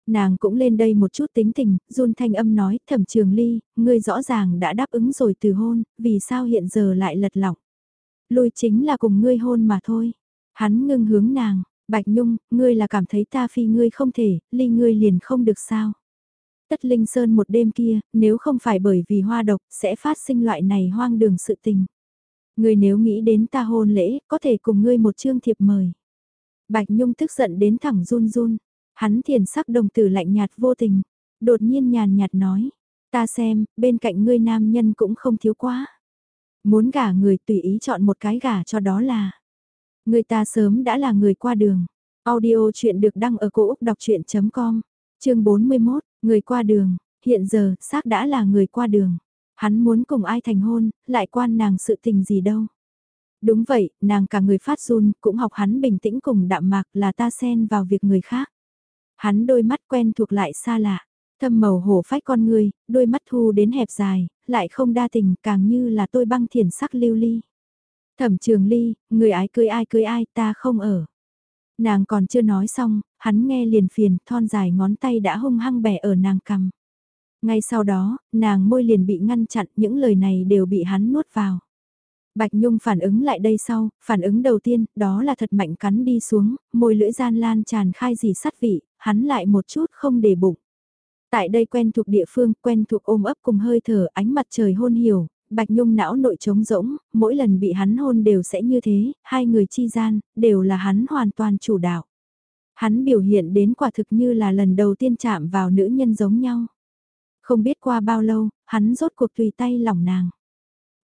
Nàng cũng lên đây một chút tính tình, run thanh âm nói, thẩm trường ly, ngươi rõ ràng đã đáp ứng rồi từ hôn, vì sao hiện giờ lại lật lỏng. lôi chính là cùng ngươi hôn mà thôi. Hắn ngưng hướng nàng, Bạch Nhung, ngươi là cảm thấy ta phi ngươi không thể, ly ngươi liền không được sao. Tất Linh Sơn một đêm kia, nếu không phải bởi vì hoa độc, sẽ phát sinh loại này hoang đường sự tình. Ngươi nếu nghĩ đến ta hôn lễ, có thể cùng ngươi một chương thiệp mời. Bạch Nhung tức giận đến thẳng run run, hắn thiền sắc đồng tử lạnh nhạt vô tình, đột nhiên nhàn nhạt nói, ta xem, bên cạnh ngươi nam nhân cũng không thiếu quá. Muốn gả người tùy ý chọn một cái gả cho đó là Người ta sớm đã là người qua đường. Audio chuyện được đăng ở cổ Úc đọc chuyện.com, chương 41, người qua đường, hiện giờ, xác đã là người qua đường. Hắn muốn cùng ai thành hôn, lại quan nàng sự tình gì đâu. Đúng vậy, nàng cả người phát run, cũng học hắn bình tĩnh cùng đạm mạc là ta xen vào việc người khác. Hắn đôi mắt quen thuộc lại xa lạ, thâm màu hổ phách con người, đôi mắt thu đến hẹp dài, lại không đa tình, càng như là tôi băng thiền sắc lưu ly. Thẩm trường ly, người ái cưới ai cưới ai ta không ở. Nàng còn chưa nói xong, hắn nghe liền phiền, thon dài ngón tay đã hung hăng bẻ ở nàng cầm. Ngay sau đó, nàng môi liền bị ngăn chặn, những lời này đều bị hắn nuốt vào. Bạch Nhung phản ứng lại đây sau, phản ứng đầu tiên, đó là thật mạnh cắn đi xuống, môi lưỡi gian lan tràn khai gì sắt vị, hắn lại một chút không để bụng. Tại đây quen thuộc địa phương, quen thuộc ôm ấp cùng hơi thở, ánh mặt trời hôn hiểu, Bạch Nhung não nội trống rỗng, mỗi lần bị hắn hôn đều sẽ như thế, hai người chi gian, đều là hắn hoàn toàn chủ đạo. Hắn biểu hiện đến quả thực như là lần đầu tiên chạm vào nữ nhân giống nhau. Không biết qua bao lâu, hắn rốt cuộc tùy tay lỏng nàng.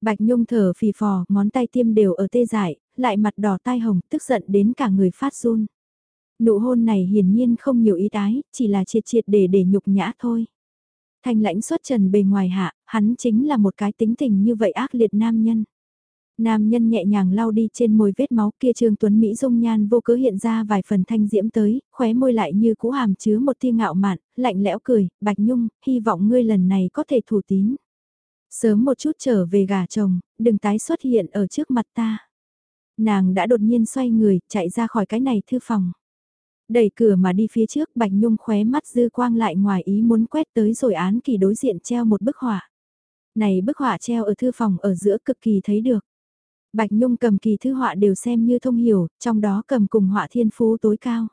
Bạch Nhung thở phì phò, ngón tay tiêm đều ở tê dại, lại mặt đỏ tai hồng, tức giận đến cả người phát run. Nụ hôn này hiển nhiên không nhiều ý tái, chỉ là triệt triệt để để nhục nhã thôi. Thanh lãnh xuất trần bề ngoài hạ, hắn chính là một cái tính tình như vậy ác liệt nam nhân. Nam nhân nhẹ nhàng lau đi trên môi vết máu kia Trương Tuấn Mỹ dung nhan vô cớ hiện ra vài phần thanh diễm tới, khóe môi lại như cũ hàm chứa một tia ngạo mạn, lạnh lẽo cười, Bạch Nhung, hy vọng ngươi lần này có thể thủ tín. Sớm một chút trở về gà chồng, đừng tái xuất hiện ở trước mặt ta. Nàng đã đột nhiên xoay người, chạy ra khỏi cái này thư phòng. Đẩy cửa mà đi phía trước Bạch Nhung khóe mắt dư quang lại ngoài ý muốn quét tới rồi án kỳ đối diện treo một bức họa. Này bức họa treo ở thư phòng ở giữa cực kỳ thấy được. Bạch Nhung cầm kỳ thư họa đều xem như thông hiểu, trong đó cầm cùng họa thiên phú tối cao.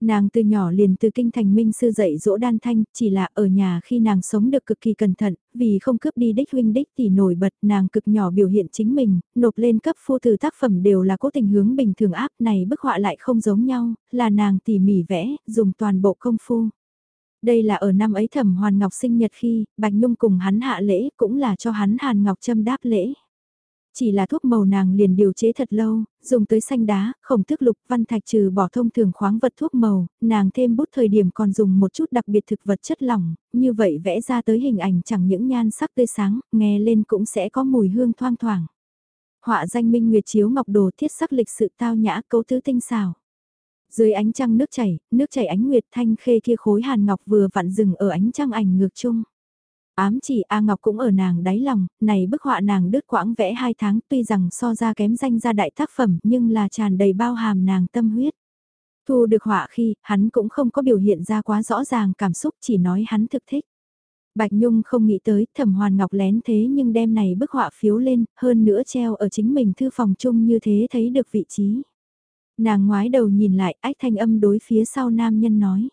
Nàng từ nhỏ liền từ kinh thành minh sư dạy dỗ đan thanh, chỉ là ở nhà khi nàng sống được cực kỳ cẩn thận, vì không cướp đi đích huynh đích thì nổi bật nàng cực nhỏ biểu hiện chính mình, nộp lên cấp phu từ tác phẩm đều là cố tình hướng bình thường áp này bức họa lại không giống nhau, là nàng tỉ mỉ vẽ, dùng toàn bộ công phu. Đây là ở năm ấy thẩm Hoàn Ngọc sinh nhật khi, Bạch Nhung cùng hắn hạ lễ cũng là cho hắn Hàn Ngọc châm đáp lễ. Chỉ là thuốc màu nàng liền điều chế thật lâu, dùng tới xanh đá, khổng thức lục văn thạch trừ bỏ thông thường khoáng vật thuốc màu, nàng thêm bút thời điểm còn dùng một chút đặc biệt thực vật chất lỏng, như vậy vẽ ra tới hình ảnh chẳng những nhan sắc tươi sáng, nghe lên cũng sẽ có mùi hương thoang thoảng. Họa danh minh nguyệt chiếu ngọc đồ thiết sắc lịch sự tao nhã cấu tứ tinh xảo. Dưới ánh trăng nước chảy, nước chảy ánh nguyệt thanh khê kia khối hàn ngọc vừa vặn dừng ở ánh trăng ảnh ngược chung. Ám chỉ A Ngọc cũng ở nàng đáy lòng, này bức họa nàng đứt quãng vẽ hai tháng tuy rằng so ra kém danh ra đại tác phẩm nhưng là tràn đầy bao hàm nàng tâm huyết. Thu được họa khi, hắn cũng không có biểu hiện ra quá rõ ràng cảm xúc chỉ nói hắn thực thích. Bạch Nhung không nghĩ tới thẩm hoàn ngọc lén thế nhưng đem này bức họa phiếu lên, hơn nữa treo ở chính mình thư phòng chung như thế thấy được vị trí. Nàng ngoái đầu nhìn lại ách thanh âm đối phía sau nam nhân nói.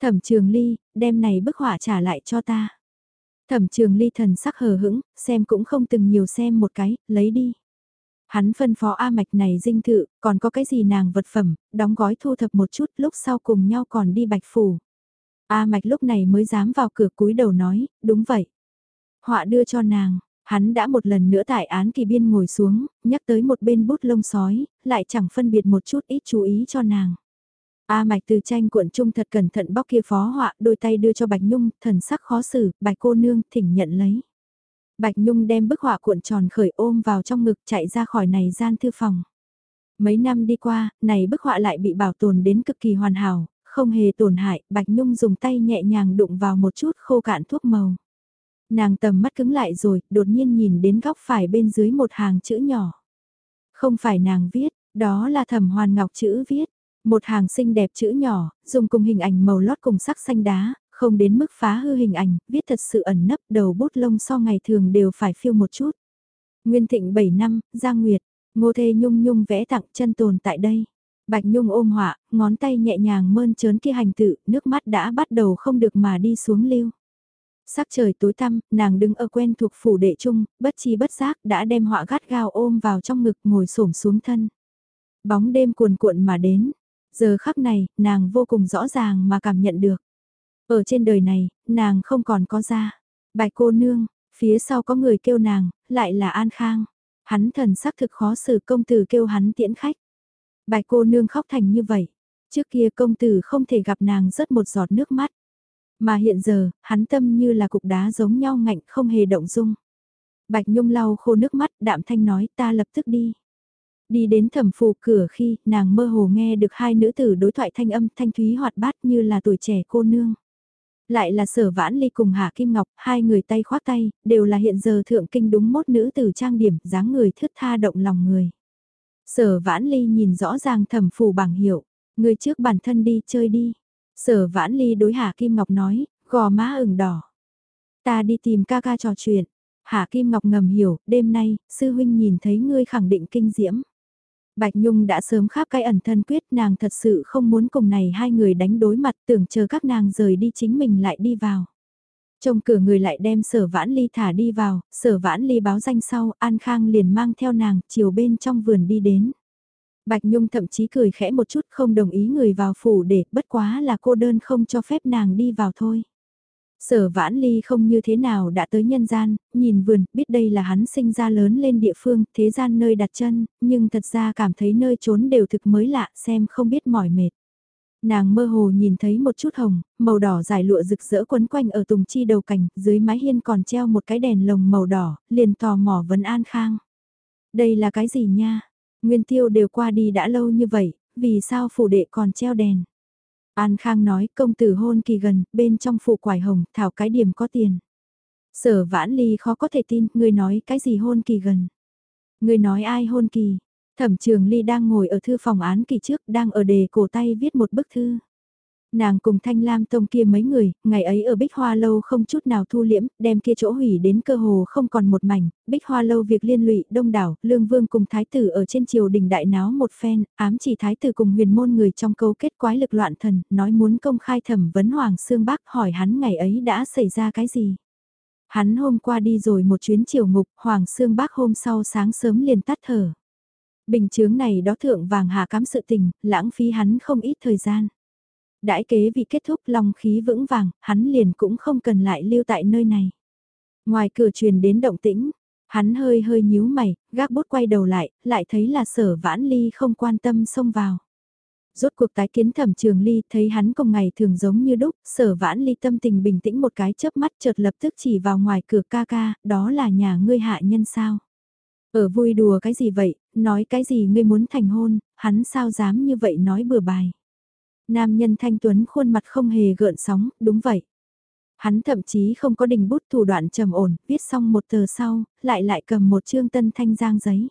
Thẩm trường ly, đem này bức họa trả lại cho ta. Thẩm trường ly thần sắc hờ hững, xem cũng không từng nhiều xem một cái, lấy đi. Hắn phân phó A mạch này dinh thự, còn có cái gì nàng vật phẩm, đóng gói thu thập một chút lúc sau cùng nhau còn đi bạch phủ. A mạch lúc này mới dám vào cửa cúi đầu nói, đúng vậy. Họa đưa cho nàng, Hắn đã một lần nữa tại án kỳ biên ngồi xuống, nhắc tới một bên bút lông sói, lại chẳng phân biệt một chút ít chú ý cho nàng. A mạch từ tranh cuộn trung thật cẩn thận bóc kia phó họa, đôi tay đưa cho Bạch Nhung, thần sắc khó xử, Bạch cô nương, thỉnh nhận lấy. Bạch Nhung đem bức họa cuộn tròn khởi ôm vào trong ngực chạy ra khỏi này gian thư phòng. Mấy năm đi qua, này bức họa lại bị bảo tồn đến cực kỳ hoàn hảo, không hề tổn hại, Bạch Nhung dùng tay nhẹ nhàng đụng vào một chút khô cạn thuốc màu. Nàng tầm mắt cứng lại rồi, đột nhiên nhìn đến góc phải bên dưới một hàng chữ nhỏ. Không phải nàng viết, đó là thẩm hoàn ngọc chữ viết. Một hàng xinh đẹp chữ nhỏ, dùng cùng hình ảnh màu lót cùng sắc xanh đá, không đến mức phá hư hình ảnh, viết thật sự ẩn nấp đầu bút lông so ngày thường đều phải phiêu một chút. Nguyên thịnh 7 năm, Giang Nguyệt, ngô thê nhung nhung vẽ tặng chân tồn tại đây. Bạch Nhung ôm họa, ngón tay nhẹ nhàng mơn trớn kia hành tự, nước mắt đã bắt đầu không được mà đi xuống lưu. Sắc trời tối tăm, nàng đứng ở quen thuộc phủ đệ trung, bất chi bất giác đã đem họa gắt gao ôm vào trong ngực ngồi xổm xuống thân. Bóng đêm cuồn cuộn mà đến, giờ khắc này, nàng vô cùng rõ ràng mà cảm nhận được. Ở trên đời này, nàng không còn có ra. Bạch cô nương, phía sau có người kêu nàng, lại là An Khang. Hắn thần sắc thực khó xử công tử kêu hắn tiễn khách. Bạch cô nương khóc thành như vậy. Trước kia công tử không thể gặp nàng rớt một giọt nước mắt. Mà hiện giờ, hắn tâm như là cục đá giống nhau ngạnh không hề động dung. Bạch Nhung lau khô nước mắt, đạm thanh nói ta lập tức đi. Đi đến thẩm phù cửa khi nàng mơ hồ nghe được hai nữ tử đối thoại thanh âm thanh thúy hoạt bát như là tuổi trẻ cô nương. Lại là sở vãn ly cùng hà Kim Ngọc, hai người tay khoác tay, đều là hiện giờ thượng kinh đúng mốt nữ tử trang điểm, dáng người thướt tha động lòng người. Sở vãn ly nhìn rõ ràng thẩm phù bảng hiệu, người trước bản thân đi chơi đi. Sở vãn ly đối Hạ Kim Ngọc nói, gò má ửng đỏ. Ta đi tìm ca ca trò chuyện. Hạ Kim Ngọc ngầm hiểu, đêm nay, sư huynh nhìn thấy ngươi khẳng định kinh diễm. Bạch Nhung đã sớm khắp cái ẩn thân quyết nàng thật sự không muốn cùng này hai người đánh đối mặt tưởng chờ các nàng rời đi chính mình lại đi vào. Trong cửa người lại đem sở vãn ly thả đi vào, sở vãn ly báo danh sau, An Khang liền mang theo nàng, chiều bên trong vườn đi đến. Bạch Nhung thậm chí cười khẽ một chút không đồng ý người vào phủ để bất quá là cô đơn không cho phép nàng đi vào thôi. Sở vãn ly không như thế nào đã tới nhân gian, nhìn vườn, biết đây là hắn sinh ra lớn lên địa phương, thế gian nơi đặt chân, nhưng thật ra cảm thấy nơi trốn đều thực mới lạ, xem không biết mỏi mệt. Nàng mơ hồ nhìn thấy một chút hồng, màu đỏ dài lụa rực rỡ quấn quanh ở tùng chi đầu cành, dưới mái hiên còn treo một cái đèn lồng màu đỏ, liền tò mò vấn an khang. Đây là cái gì nha? Nguyên tiêu đều qua đi đã lâu như vậy, vì sao phủ đệ còn treo đèn? An Khang nói công tử hôn kỳ gần, bên trong phủ quải hồng, thảo cái điểm có tiền. Sở vãn ly khó có thể tin, người nói cái gì hôn kỳ gần. Người nói ai hôn kỳ. Thẩm trường ly đang ngồi ở thư phòng án kỳ trước, đang ở đề cổ tay viết một bức thư. Nàng cùng Thanh Lam Tông kia mấy người, ngày ấy ở Bích Hoa Lâu không chút nào thu liễm, đem kia chỗ hủy đến cơ hồ không còn một mảnh, Bích Hoa Lâu việc liên lụy đông đảo, Lương Vương cùng Thái tử ở trên triều đình đại náo một phen, ám chỉ Thái tử cùng huyền môn người trong câu kết quái lực loạn thần, nói muốn công khai thẩm vấn Hoàng Sương Bắc hỏi hắn ngày ấy đã xảy ra cái gì. Hắn hôm qua đi rồi một chuyến triều ngục, Hoàng Sương Bắc hôm sau sáng sớm liền tắt thở. Bình chướng này đó thượng vàng hạ cám sự tình, lãng phí hắn không ít thời gian. Đãi kế vị kết thúc long khí vững vàng, hắn liền cũng không cần lại lưu tại nơi này. Ngoài cửa truyền đến động tĩnh, hắn hơi hơi nhíu mày, gác bút quay đầu lại, lại thấy là sở vãn ly không quan tâm xông vào. Rốt cuộc tái kiến thẩm trường ly thấy hắn cùng ngày thường giống như đúc, sở vãn ly tâm tình bình tĩnh một cái chớp mắt chợt lập tức chỉ vào ngoài cửa ca ca, đó là nhà ngươi hạ nhân sao. Ở vui đùa cái gì vậy, nói cái gì ngươi muốn thành hôn, hắn sao dám như vậy nói bừa bài. Nam nhân thanh tuấn khuôn mặt không hề gợn sóng, đúng vậy. Hắn thậm chí không có đình bút thủ đoạn trầm ổn, viết xong một tờ sau, lại lại cầm một chương tân thanh giang giấy.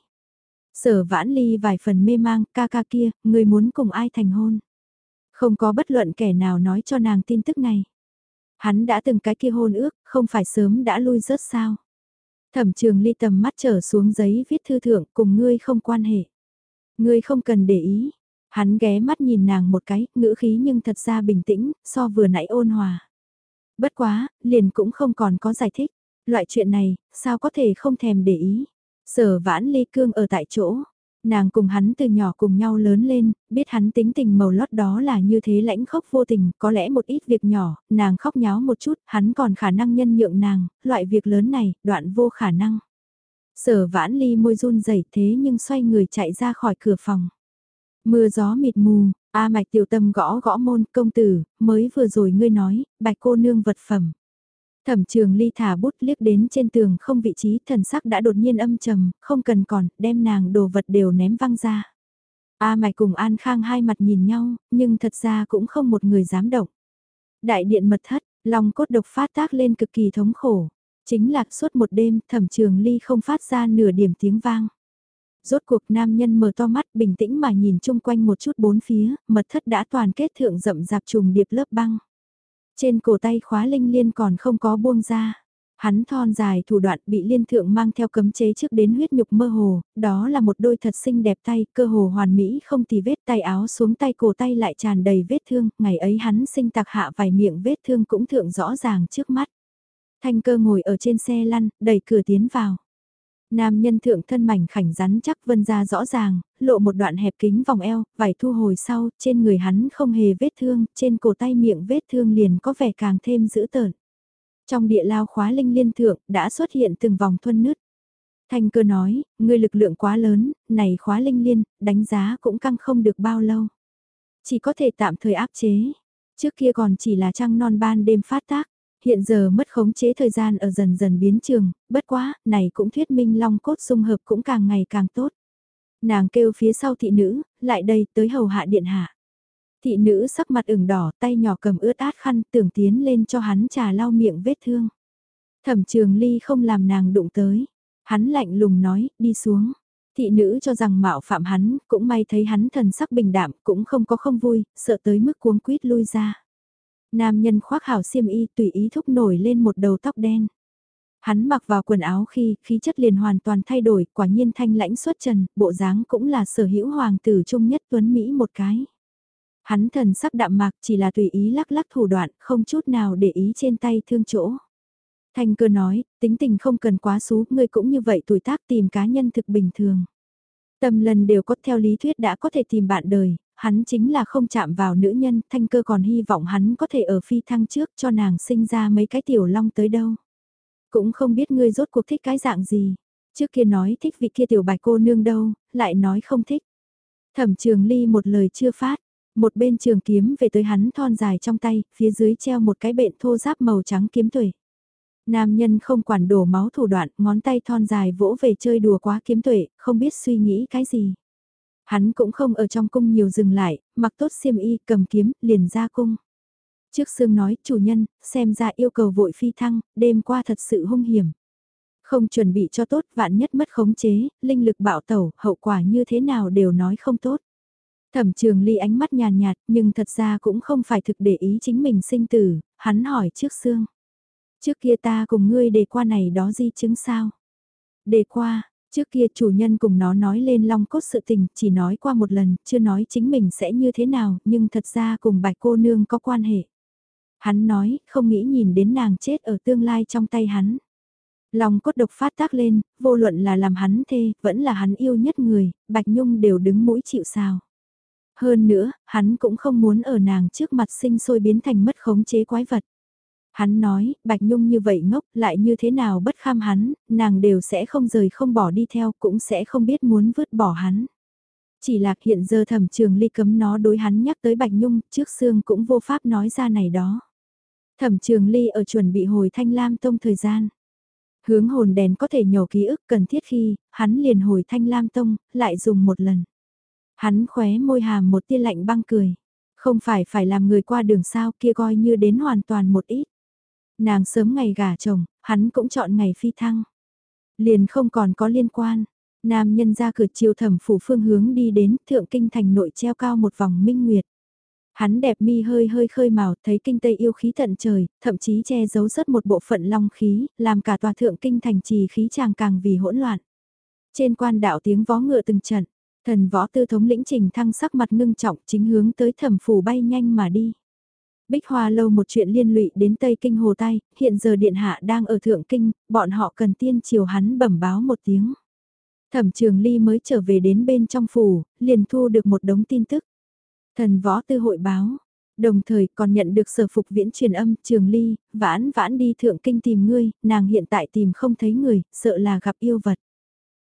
Sở vãn ly vài phần mê mang, ca ca kia, người muốn cùng ai thành hôn. Không có bất luận kẻ nào nói cho nàng tin tức này. Hắn đã từng cái kia hôn ước, không phải sớm đã lui rớt sao. Thẩm trường ly tầm mắt trở xuống giấy viết thư thượng cùng ngươi không quan hệ. Ngươi không cần để ý, Hắn ghé mắt nhìn nàng một cái, ngữ khí nhưng thật ra bình tĩnh, so vừa nãy ôn hòa. Bất quá, liền cũng không còn có giải thích. Loại chuyện này, sao có thể không thèm để ý. Sở vãn ly cương ở tại chỗ. Nàng cùng hắn từ nhỏ cùng nhau lớn lên, biết hắn tính tình màu lót đó là như thế lãnh khốc vô tình, có lẽ một ít việc nhỏ, nàng khóc nháo một chút, hắn còn khả năng nhân nhượng nàng, loại việc lớn này, đoạn vô khả năng. Sở vãn ly môi run rẩy thế nhưng xoay người chạy ra khỏi cửa phòng. Mưa gió mịt mù, A mạch tiểu tâm gõ gõ môn công tử, mới vừa rồi ngươi nói, bạch cô nương vật phẩm. Thẩm trường ly thả bút liếc đến trên tường không vị trí thần sắc đã đột nhiên âm trầm, không cần còn, đem nàng đồ vật đều ném văng ra. A mạch cùng An Khang hai mặt nhìn nhau, nhưng thật ra cũng không một người dám động. Đại điện mật thất, lòng cốt độc phát tác lên cực kỳ thống khổ. Chính là suốt một đêm thẩm trường ly không phát ra nửa điểm tiếng vang. Rốt cuộc nam nhân mở to mắt bình tĩnh mà nhìn chung quanh một chút bốn phía, mật thất đã toàn kết thượng rậm rạp trùng điệp lớp băng. Trên cổ tay khóa linh liên còn không có buông ra. Hắn thon dài thủ đoạn bị liên thượng mang theo cấm chế trước đến huyết nhục mơ hồ, đó là một đôi thật xinh đẹp tay, cơ hồ hoàn mỹ không tì vết tay áo xuống tay cổ tay lại tràn đầy vết thương, ngày ấy hắn sinh tạc hạ vài miệng vết thương cũng thượng rõ ràng trước mắt. Thanh cơ ngồi ở trên xe lăn, đẩy cửa tiến vào. Nam nhân thượng thân mảnh khảnh rắn chắc vân ra rõ ràng, lộ một đoạn hẹp kính vòng eo, vải thu hồi sau, trên người hắn không hề vết thương, trên cổ tay miệng vết thương liền có vẻ càng thêm dữ tợn. Trong địa lao khóa linh liên thượng đã xuất hiện từng vòng thuân nứt. Thanh cơ nói, người lực lượng quá lớn, này khóa linh liên, đánh giá cũng căng không được bao lâu. Chỉ có thể tạm thời áp chế. Trước kia còn chỉ là trăng non ban đêm phát tác. Hiện giờ mất khống chế thời gian ở dần dần biến trường, bất quá, này cũng thuyết minh long cốt dung hợp cũng càng ngày càng tốt. Nàng kêu phía sau thị nữ, lại đây tới hầu hạ điện hạ. Thị nữ sắc mặt ửng đỏ, tay nhỏ cầm ướt át khăn tưởng tiến lên cho hắn trà lau miệng vết thương. Thẩm trường ly không làm nàng đụng tới. Hắn lạnh lùng nói, đi xuống. Thị nữ cho rằng mạo phạm hắn, cũng may thấy hắn thần sắc bình đạm, cũng không có không vui, sợ tới mức cuống quýt lui ra. Nam nhân khoác hảo xiêm y tùy ý thúc nổi lên một đầu tóc đen. Hắn mặc vào quần áo khi khí chất liền hoàn toàn thay đổi, quả nhiên thanh lãnh xuất trần, bộ dáng cũng là sở hữu hoàng tử trung nhất tuấn Mỹ một cái. Hắn thần sắc đạm mạc chỉ là tùy ý lắc lắc thủ đoạn, không chút nào để ý trên tay thương chỗ. Thanh cơ nói, tính tình không cần quá xú, ngươi cũng như vậy tuổi tác tìm cá nhân thực bình thường. Tâm lần đều có theo lý thuyết đã có thể tìm bạn đời, hắn chính là không chạm vào nữ nhân, thanh cơ còn hy vọng hắn có thể ở phi thăng trước cho nàng sinh ra mấy cái tiểu long tới đâu. Cũng không biết ngươi rốt cuộc thích cái dạng gì, trước kia nói thích vị kia tiểu bạch cô nương đâu, lại nói không thích. Thẩm trường ly một lời chưa phát, một bên trường kiếm về tới hắn thon dài trong tay, phía dưới treo một cái bện thô giáp màu trắng kiếm tuổi. Nam nhân không quản đổ máu thủ đoạn, ngón tay thon dài vỗ về chơi đùa quá kiếm tuệ, không biết suy nghĩ cái gì. Hắn cũng không ở trong cung nhiều dừng lại, mặc tốt xiêm y, cầm kiếm, liền ra cung. Trước sương nói, chủ nhân, xem ra yêu cầu vội phi thăng, đêm qua thật sự hung hiểm. Không chuẩn bị cho tốt, vạn nhất mất khống chế, linh lực bạo tẩu, hậu quả như thế nào đều nói không tốt. Thẩm trường ly ánh mắt nhàn nhạt, nhưng thật ra cũng không phải thực để ý chính mình sinh tử, hắn hỏi trước xương. Trước kia ta cùng ngươi đề qua này đó di chứng sao? Đề qua, trước kia chủ nhân cùng nó nói lên long cốt sự tình, chỉ nói qua một lần, chưa nói chính mình sẽ như thế nào, nhưng thật ra cùng bạch cô nương có quan hệ. Hắn nói, không nghĩ nhìn đến nàng chết ở tương lai trong tay hắn. Long cốt độc phát tác lên, vô luận là làm hắn thê, vẫn là hắn yêu nhất người, Bạch Nhung đều đứng mũi chịu sao. Hơn nữa, hắn cũng không muốn ở nàng trước mặt sinh sôi biến thành mất khống chế quái vật. Hắn nói, Bạch Nhung như vậy ngốc, lại như thế nào bất kham hắn, nàng đều sẽ không rời không bỏ đi theo, cũng sẽ không biết muốn vứt bỏ hắn. Chỉ là hiện giờ thẩm trường ly cấm nó đối hắn nhắc tới Bạch Nhung, trước xương cũng vô pháp nói ra này đó. Thẩm trường ly ở chuẩn bị hồi thanh lam tông thời gian. Hướng hồn đèn có thể nhổ ký ức cần thiết khi, hắn liền hồi thanh lam tông, lại dùng một lần. Hắn khóe môi hàm một tia lạnh băng cười. Không phải phải làm người qua đường sao kia coi như đến hoàn toàn một ít. Nàng sớm ngày gả chồng, hắn cũng chọn ngày phi thăng. Liền không còn có liên quan. Nam nhân ra cửa chiều thẩm phủ phương hướng đi đến thượng kinh thành nội treo cao một vòng minh nguyệt. Hắn đẹp mi hơi hơi khơi màu thấy kinh tây yêu khí tận trời, thậm chí che giấu rất một bộ phận long khí, làm cả tòa thượng kinh thành trì khí chàng càng vì hỗn loạn. Trên quan đạo tiếng vó ngựa từng trận, thần võ tư thống lĩnh trình thăng sắc mặt ngưng trọng chính hướng tới thẩm phủ bay nhanh mà đi. Bích Hoa lâu một chuyện liên lụy đến Tây Kinh Hồ Tây, hiện giờ Điện Hạ đang ở Thượng Kinh, bọn họ cần tiên chiều hắn bẩm báo một tiếng. Thẩm trường ly mới trở về đến bên trong phủ, liền thu được một đống tin tức. Thần võ tư hội báo, đồng thời còn nhận được sở phục viễn truyền âm trường ly, vãn vãn đi thượng kinh tìm ngươi, nàng hiện tại tìm không thấy người, sợ là gặp yêu vật.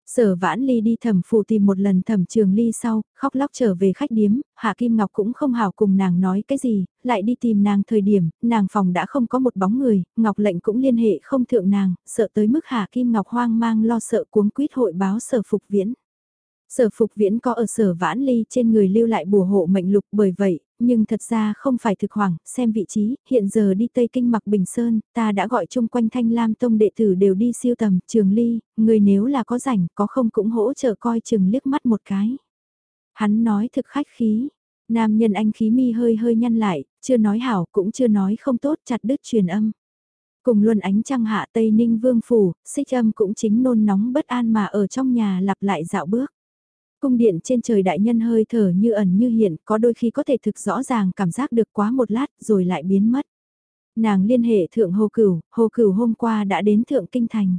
Sở vãn ly đi thẩm phụ tìm một lần thẩm trường ly sau, khóc lóc trở về khách điếm, Hạ Kim Ngọc cũng không hào cùng nàng nói cái gì, lại đi tìm nàng thời điểm, nàng phòng đã không có một bóng người, Ngọc lệnh cũng liên hệ không thượng nàng, sợ tới mức Hạ Kim Ngọc hoang mang lo sợ cuống quýt hội báo sở phục viễn. Sở phục viễn có ở sở vãn ly trên người lưu lại bùa hộ mệnh lục bởi vậy, nhưng thật ra không phải thực hoàng, xem vị trí, hiện giờ đi Tây Kinh mặc Bình Sơn, ta đã gọi chung quanh thanh lam tông đệ tử đều đi siêu tầm, trường ly, người nếu là có rảnh, có không cũng hỗ trợ coi chừng liếc mắt một cái. Hắn nói thực khách khí, nam nhân anh khí mi hơi hơi nhăn lại, chưa nói hảo cũng chưa nói không tốt chặt đứt truyền âm. Cùng luôn ánh trăng hạ Tây Ninh Vương Phủ, xích âm cũng chính nôn nóng bất an mà ở trong nhà lặp lại dạo bước. Cung điện trên trời đại nhân hơi thở như ẩn như hiện, có đôi khi có thể thực rõ ràng cảm giác được quá một lát rồi lại biến mất. Nàng liên hệ thượng hồ cửu, hồ cửu hôm qua đã đến thượng kinh thành.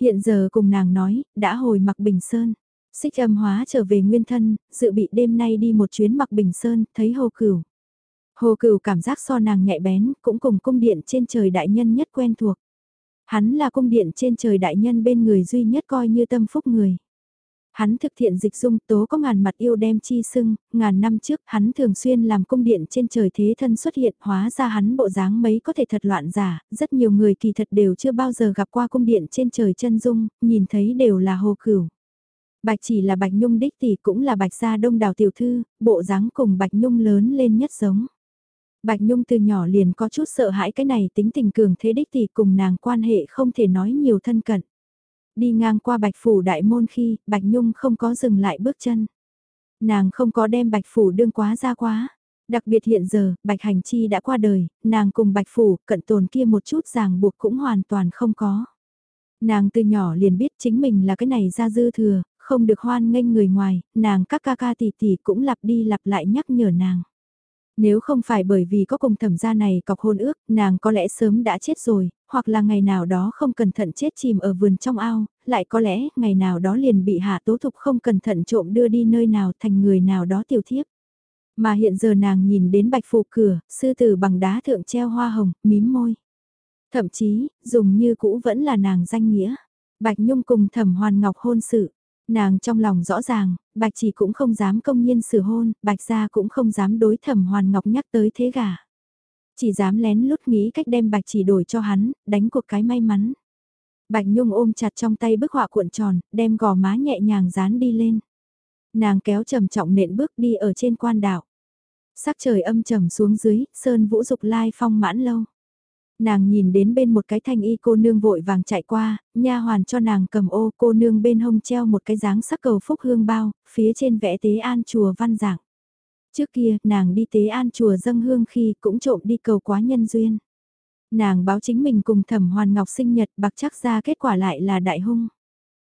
Hiện giờ cùng nàng nói, đã hồi mặc bình sơn. Xích âm hóa trở về nguyên thân, dự bị đêm nay đi một chuyến mặc bình sơn, thấy hồ cửu. Hồ cửu cảm giác so nàng nhạy bén, cũng cùng cung điện trên trời đại nhân nhất quen thuộc. Hắn là cung điện trên trời đại nhân bên người duy nhất coi như tâm phúc người. Hắn thực thiện dịch dung tố có ngàn mặt yêu đem chi sưng, ngàn năm trước hắn thường xuyên làm cung điện trên trời thế thân xuất hiện hóa ra hắn bộ dáng mấy có thể thật loạn giả, rất nhiều người kỳ thật đều chưa bao giờ gặp qua cung điện trên trời chân dung, nhìn thấy đều là hồ cửu. Bạch chỉ là Bạch Nhung đích tỷ cũng là Bạch gia đông đào tiểu thư, bộ dáng cùng Bạch Nhung lớn lên nhất giống. Bạch Nhung từ nhỏ liền có chút sợ hãi cái này tính tình cường thế đích tỷ cùng nàng quan hệ không thể nói nhiều thân cận. Đi ngang qua Bạch Phủ đại môn khi, Bạch Nhung không có dừng lại bước chân. Nàng không có đem Bạch Phủ đương quá ra quá. Đặc biệt hiện giờ, Bạch Hành Chi đã qua đời, nàng cùng Bạch Phủ cận tồn kia một chút ràng buộc cũng hoàn toàn không có. Nàng từ nhỏ liền biết chính mình là cái này ra dư thừa, không được hoan nghênh người ngoài, nàng các ca ca tỷ tỷ cũng lặp đi lặp lại nhắc nhở nàng. Nếu không phải bởi vì có cùng thẩm gia này cọc hôn ước, nàng có lẽ sớm đã chết rồi, hoặc là ngày nào đó không cẩn thận chết chìm ở vườn trong ao, lại có lẽ ngày nào đó liền bị hạ tố thục không cẩn thận trộm đưa đi nơi nào thành người nào đó tiểu thiếp. Mà hiện giờ nàng nhìn đến bạch phụ cửa, sư tử bằng đá thượng treo hoa hồng, mím môi. Thậm chí, dùng như cũ vẫn là nàng danh nghĩa. Bạch Nhung cùng thẩm hoàn ngọc hôn sự. Nàng trong lòng rõ ràng, Bạch chỉ cũng không dám công nhiên xử hôn, Bạch gia cũng không dám đối thẩm hoàn ngọc nhắc tới thế gả. Chỉ dám lén lút nghĩ cách đem Bạch chỉ đổi cho hắn, đánh cuộc cái may mắn. Bạch Nhung ôm chặt trong tay bức họa cuộn tròn, đem gò má nhẹ nhàng dán đi lên. Nàng kéo trầm trọng nện bước đi ở trên quan đảo. Sắc trời âm trầm xuống dưới, sơn vũ dục lai phong mãn lâu nàng nhìn đến bên một cái thanh y cô nương vội vàng chạy qua, nha hoàn cho nàng cầm ô cô nương bên hông treo một cái dáng sắc cầu phúc hương bao, phía trên vẽ tế an chùa văn giảng. Trước kia, nàng đi tế an chùa dâng hương khi cũng trộm đi cầu quá nhân duyên. Nàng báo chính mình cùng thẩm hoàn ngọc sinh nhật bạc chắc ra kết quả lại là đại hung.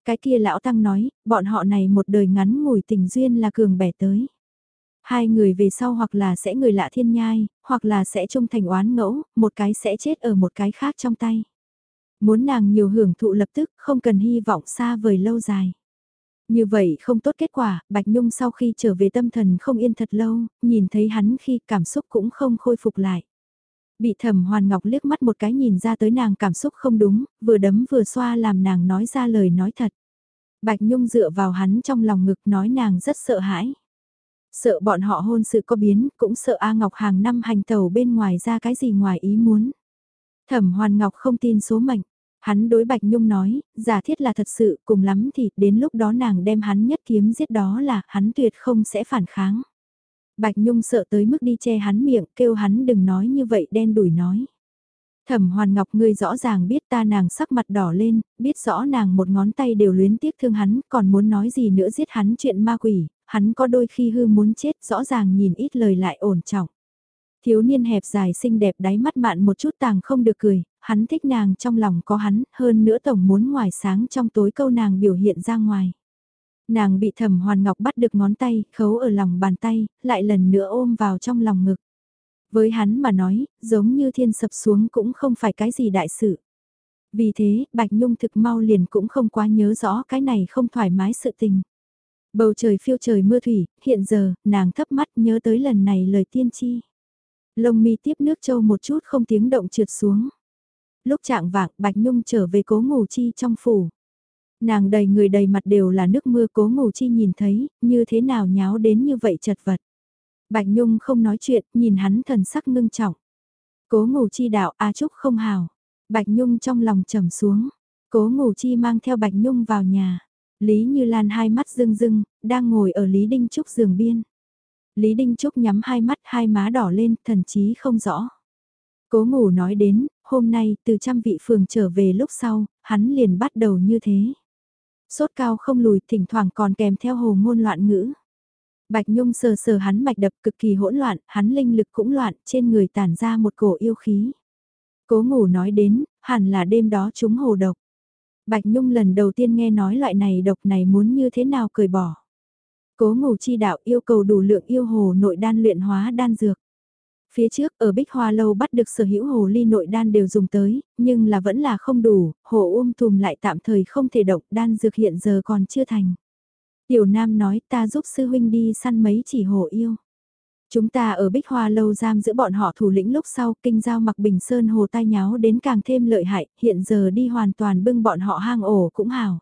Cái kia lão tăng nói, bọn họ này một đời ngắn ngủi tình duyên là cường bẻ tới. Hai người về sau hoặc là sẽ người lạ thiên nhai, hoặc là sẽ trung thành oán ngẫu, một cái sẽ chết ở một cái khác trong tay. Muốn nàng nhiều hưởng thụ lập tức, không cần hy vọng xa vời lâu dài. Như vậy không tốt kết quả, Bạch Nhung sau khi trở về tâm thần không yên thật lâu, nhìn thấy hắn khi cảm xúc cũng không khôi phục lại. Bị thẩm hoàn ngọc liếc mắt một cái nhìn ra tới nàng cảm xúc không đúng, vừa đấm vừa xoa làm nàng nói ra lời nói thật. Bạch Nhung dựa vào hắn trong lòng ngực nói nàng rất sợ hãi. Sợ bọn họ hôn sự có biến, cũng sợ A Ngọc hàng năm hành tàu bên ngoài ra cái gì ngoài ý muốn. Thẩm Hoàn Ngọc không tin số mệnh. Hắn đối Bạch Nhung nói, giả thiết là thật sự, cùng lắm thì đến lúc đó nàng đem hắn nhất kiếm giết đó là hắn tuyệt không sẽ phản kháng. Bạch Nhung sợ tới mức đi che hắn miệng, kêu hắn đừng nói như vậy đen đuổi nói. Thẩm Hoàn Ngọc ngươi rõ ràng biết ta nàng sắc mặt đỏ lên, biết rõ nàng một ngón tay đều luyến tiếc thương hắn, còn muốn nói gì nữa giết hắn chuyện ma quỷ, hắn có đôi khi hư muốn chết rõ ràng nhìn ít lời lại ổn trọng. Thiếu niên hẹp dài xinh đẹp đáy mắt mạn một chút tàng không được cười, hắn thích nàng trong lòng có hắn, hơn nữa tổng muốn ngoài sáng trong tối câu nàng biểu hiện ra ngoài. Nàng bị thẩm hoàn ngọc bắt được ngón tay, khấu ở lòng bàn tay, lại lần nữa ôm vào trong lòng ngực. Với hắn mà nói, giống như thiên sập xuống cũng không phải cái gì đại sự. Vì thế, Bạch Nhung thực mau liền cũng không quá nhớ rõ cái này không thoải mái sự tình. Bầu trời phiêu trời mưa thủy, hiện giờ, nàng thấp mắt nhớ tới lần này lời tiên tri. Lông mi tiếp nước châu một chút không tiếng động trượt xuống. Lúc trạng vạng, Bạch Nhung trở về cố ngủ chi trong phủ. Nàng đầy người đầy mặt đều là nước mưa cố ngủ chi nhìn thấy, như thế nào nháo đến như vậy chật vật. Bạch Nhung không nói chuyện, nhìn hắn thần sắc ngưng trọng. Cố ngủ chi đạo A Trúc không hào. Bạch Nhung trong lòng trầm xuống. Cố ngủ chi mang theo Bạch Nhung vào nhà. Lý Như Lan hai mắt rưng rưng, đang ngồi ở Lý Đinh Trúc giường biên. Lý Đinh Trúc nhắm hai mắt hai má đỏ lên, thần chí không rõ. Cố ngủ nói đến, hôm nay từ trăm vị phường trở về lúc sau, hắn liền bắt đầu như thế. Sốt cao không lùi, thỉnh thoảng còn kèm theo hồ ngôn loạn ngữ. Bạch Nhung sờ sờ hắn mạch đập cực kỳ hỗn loạn, hắn linh lực cũng loạn, trên người tản ra một cổ yêu khí. Cố ngủ nói đến, hẳn là đêm đó chúng hồ độc. Bạch Nhung lần đầu tiên nghe nói loại này độc này muốn như thế nào cười bỏ. Cố ngủ chi đạo yêu cầu đủ lượng yêu hồ nội đan luyện hóa đan dược. Phía trước ở Bích Hoa Lâu bắt được sở hữu hồ ly nội đan đều dùng tới, nhưng là vẫn là không đủ, hồ ôm thùm lại tạm thời không thể động, đan dược hiện giờ còn chưa thành. Tiểu Nam nói ta giúp sư huynh đi săn mấy chỉ hồ yêu. Chúng ta ở Bích Hoa Lâu giam giữa bọn họ thủ lĩnh lúc sau kinh giao mặc bình sơn hồ tai nháo đến càng thêm lợi hại, hiện giờ đi hoàn toàn bưng bọn họ hang ổ cũng hào.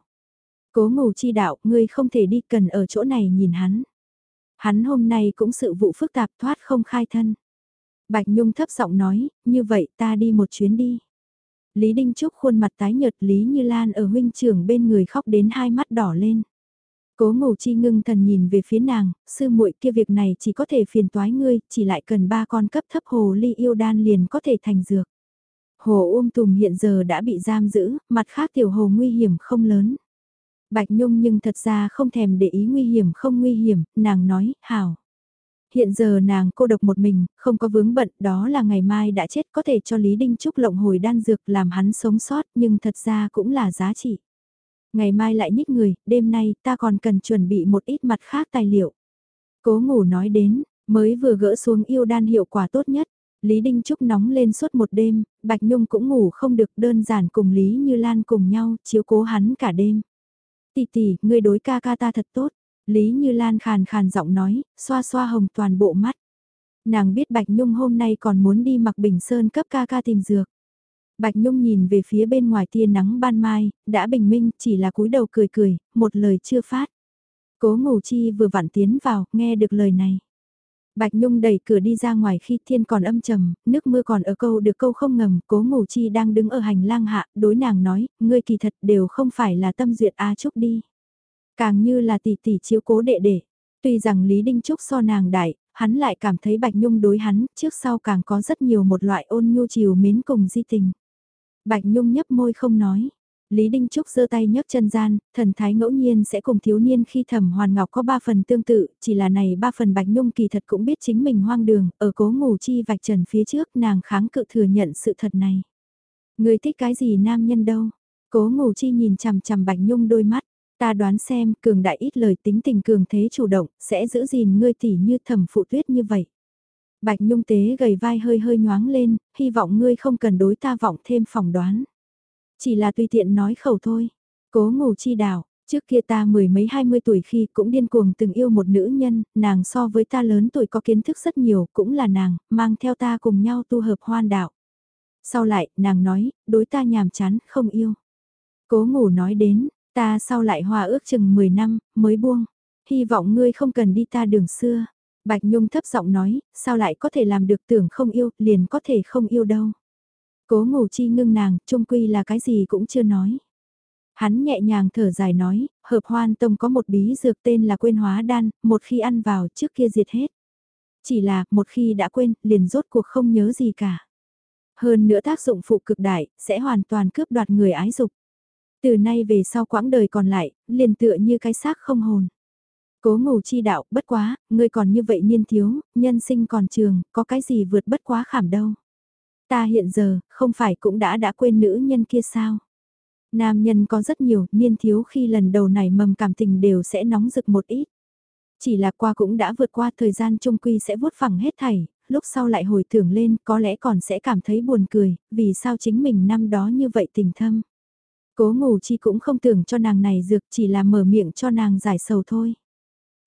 Cố ngủ chi đạo, ngươi không thể đi cần ở chỗ này nhìn hắn. Hắn hôm nay cũng sự vụ phức tạp thoát không khai thân. Bạch Nhung thấp giọng nói, như vậy ta đi một chuyến đi. Lý Đinh Trúc khuôn mặt tái nhợt Lý Như Lan ở huynh trưởng bên người khóc đến hai mắt đỏ lên. Cố ngủ chi ngưng thần nhìn về phía nàng, sư muội kia việc này chỉ có thể phiền toái ngươi, chỉ lại cần ba con cấp thấp hồ ly yêu đan liền có thể thành dược. Hồ ôm tùm hiện giờ đã bị giam giữ, mặt khác tiểu hồ nguy hiểm không lớn. Bạch Nhung nhưng thật ra không thèm để ý nguy hiểm không nguy hiểm, nàng nói, hảo. Hiện giờ nàng cô độc một mình, không có vướng bận, đó là ngày mai đã chết có thể cho Lý Đinh Trúc lộng hồi đan dược làm hắn sống sót nhưng thật ra cũng là giá trị. Ngày mai lại nhích người, đêm nay ta còn cần chuẩn bị một ít mặt khác tài liệu. Cố ngủ nói đến, mới vừa gỡ xuống yêu đan hiệu quả tốt nhất. Lý Đinh Trúc nóng lên suốt một đêm, Bạch Nhung cũng ngủ không được đơn giản cùng Lý Như Lan cùng nhau, chiếu cố hắn cả đêm. Tỷ tỷ, ngươi đối ca ca ta thật tốt. Lý Như Lan khàn khàn giọng nói, xoa xoa hồng toàn bộ mắt. Nàng biết Bạch Nhung hôm nay còn muốn đi mặc bình sơn cấp ca ca tìm dược. Bạch Nhung nhìn về phía bên ngoài tia nắng ban mai, đã bình minh, chỉ là cúi đầu cười cười, một lời chưa phát. Cố ngủ chi vừa vặn tiến vào, nghe được lời này. Bạch Nhung đẩy cửa đi ra ngoài khi thiên còn âm trầm, nước mưa còn ở câu được câu không ngầm, cố ngủ chi đang đứng ở hành lang hạ, đối nàng nói, ngươi kỳ thật đều không phải là tâm duyệt A Trúc đi. Càng như là tỷ tỷ chiếu cố đệ đệ. Tuy rằng Lý Đinh Trúc so nàng đại, hắn lại cảm thấy Bạch Nhung đối hắn, trước sau càng có rất nhiều một loại ôn nhu chiều mến cùng di tình. Bạch Nhung nhấp môi không nói. Lý Đinh Trúc giơ tay nhấc chân gian, thần thái ngẫu nhiên sẽ cùng thiếu niên khi thẩm hoàn ngọc có ba phần tương tự, chỉ là này ba phần Bạch Nhung kỳ thật cũng biết chính mình hoang đường, ở cố ngủ chi vạch trần phía trước nàng kháng cự thừa nhận sự thật này. Người thích cái gì nam nhân đâu? Cố ngủ chi nhìn chằm chằm Bạch Nhung đôi mắt, ta đoán xem cường đại ít lời tính tình cường thế chủ động, sẽ giữ gìn ngươi tỉ như thẩm phụ tuyết như vậy. Bạch Nhung tế gầy vai hơi hơi nhoáng lên, hy vọng ngươi không cần đối ta vọng thêm phỏng đoán. Chỉ là tùy tiện nói khẩu thôi. Cố ngủ chi đảo, trước kia ta mười mấy hai mươi tuổi khi cũng điên cuồng từng yêu một nữ nhân, nàng so với ta lớn tuổi có kiến thức rất nhiều, cũng là nàng, mang theo ta cùng nhau tu hợp hoan đạo. Sau lại, nàng nói, đối ta nhàm chán, không yêu. Cố ngủ nói đến, ta sau lại hòa ước chừng 10 năm, mới buông. Hy vọng ngươi không cần đi ta đường xưa. Bạch Nhung thấp giọng nói, sao lại có thể làm được tưởng không yêu, liền có thể không yêu đâu. Cố ngủ chi ngưng nàng, trung quy là cái gì cũng chưa nói. Hắn nhẹ nhàng thở dài nói, hợp hoan tông có một bí dược tên là quên hóa đan, một khi ăn vào trước kia diệt hết. Chỉ là, một khi đã quên, liền rốt cuộc không nhớ gì cả. Hơn nữa tác dụng phụ cực đại, sẽ hoàn toàn cướp đoạt người ái dục. Từ nay về sau quãng đời còn lại, liền tựa như cái xác không hồn. Cố ngủ chi đạo, bất quá, ngươi còn như vậy niên thiếu, nhân sinh còn trường, có cái gì vượt bất quá khảm đâu. Ta hiện giờ, không phải cũng đã đã quên nữ nhân kia sao? Nam nhân có rất nhiều, niên thiếu khi lần đầu này mầm cảm tình đều sẽ nóng rực một ít. Chỉ là qua cũng đã vượt qua thời gian trung quy sẽ vuốt phẳng hết thảy, lúc sau lại hồi tưởng lên có lẽ còn sẽ cảm thấy buồn cười, vì sao chính mình năm đó như vậy tình thâm. Cố ngủ chi cũng không tưởng cho nàng này dược chỉ là mở miệng cho nàng giải sầu thôi.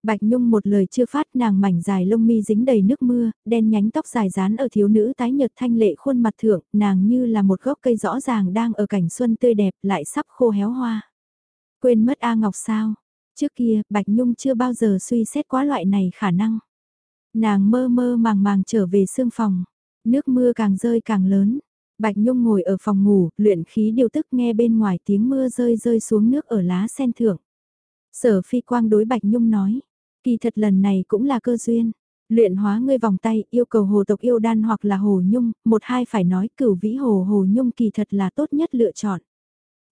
Bạch Nhung một lời chưa phát nàng mảnh dài lông mi dính đầy nước mưa, đen nhánh tóc dài dán ở thiếu nữ tái nhợt thanh lệ khuôn mặt thượng, nàng như là một gốc cây rõ ràng đang ở cảnh xuân tươi đẹp lại sắp khô héo hoa. Quên mất A Ngọc sao? Trước kia, Bạch Nhung chưa bao giờ suy xét quá loại này khả năng. Nàng mơ mơ màng màng trở về sương phòng, nước mưa càng rơi càng lớn. Bạch Nhung ngồi ở phòng ngủ, luyện khí điều tức nghe bên ngoài tiếng mưa rơi rơi xuống nước ở lá sen thượng. Sở phi quang đối Bạch Nhung nói, Kỳ thật lần này cũng là cơ duyên. Luyện hóa ngươi vòng tay, yêu cầu hồ tộc yêu đan hoặc là hồ nhung, một hai phải nói cửu vĩ hồ hồ nhung kỳ thật là tốt nhất lựa chọn.